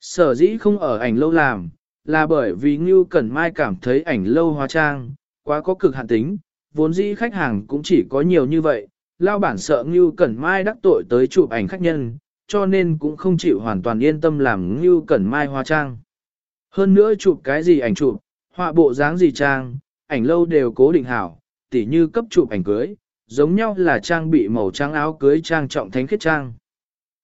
Sở dĩ không ở ảnh lâu làm, là bởi vì Ngưu Cẩn Mai cảm thấy ảnh lâu hóa trang, quá có cực hạn tính, vốn dĩ khách hàng cũng chỉ có nhiều như vậy, lao bản sợ Ngưu Cẩn Mai đắc tội tới chụp ảnh khách nhân, cho nên cũng không chịu hoàn toàn yên tâm làm Ngưu Cẩn Mai hóa trang. Hơn nữa chụp cái gì ảnh chụp, họa bộ dáng gì trang, ảnh lâu đều cố định hảo, tỉ như cấp chụp ảnh cưới, giống nhau là trang bị màu trắng áo cưới trang trọng thánh khiết trang.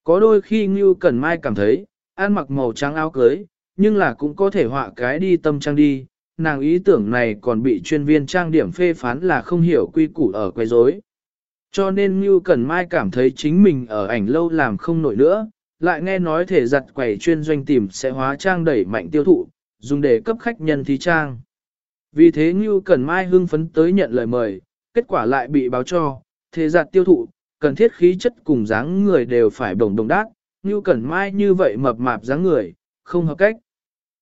Có đôi khi Ngưu Cẩn Mai cảm thấy, ăn mặc màu trắng áo cưới, nhưng là cũng có thể họa cái đi tâm trang đi, nàng ý tưởng này còn bị chuyên viên trang điểm phê phán là không hiểu quy củ ở quay rối. Cho nên Ngưu Cẩn Mai cảm thấy chính mình ở ảnh lâu làm không nổi nữa, lại nghe nói thể giặt quầy chuyên doanh tìm sẽ hóa trang đẩy mạnh tiêu thụ, dùng để cấp khách nhân thí trang. Vì thế Ngưu Cẩn Mai hưng phấn tới nhận lời mời, kết quả lại bị báo cho, thế giặt tiêu thụ, cần thiết khí chất cùng dáng người đều phải đồng đồng đát, như Cẩn Mai như vậy mập mạp dáng người, không hợp cách.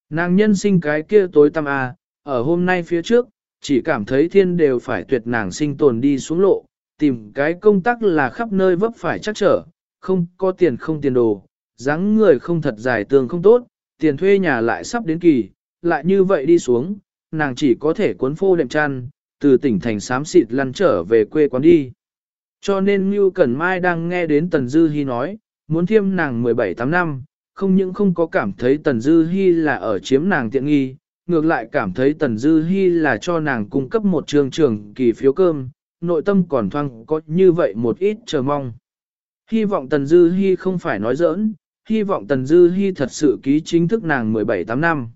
Nàng nhân sinh cái kia tối tăm à, ở hôm nay phía trước, chỉ cảm thấy thiên đều phải tuyệt nàng sinh tồn đi xuống lộ, tìm cái công tác là khắp nơi vấp phải chắc trở, không có tiền không tiền đồ, dáng người không thật dài tường không tốt, tiền thuê nhà lại sắp đến kỳ, lại như vậy đi xuống, nàng chỉ có thể cuốn phô đệm chăn, từ tỉnh thành xám xịt lăn trở về quê quán đi. Cho nên Ngưu Cẩn Mai đang nghe đến Tần Dư Hi nói, muốn thiêm nàng 17-8 năm, không những không có cảm thấy Tần Dư Hi là ở chiếm nàng tiện nghi, ngược lại cảm thấy Tần Dư Hi là cho nàng cung cấp một trường trường kỳ phiếu cơm, nội tâm còn thoang có như vậy một ít chờ mong. Hy vọng Tần Dư Hi không phải nói giỡn, hy vọng Tần Dư Hi thật sự ký chính thức nàng 17-8 năm.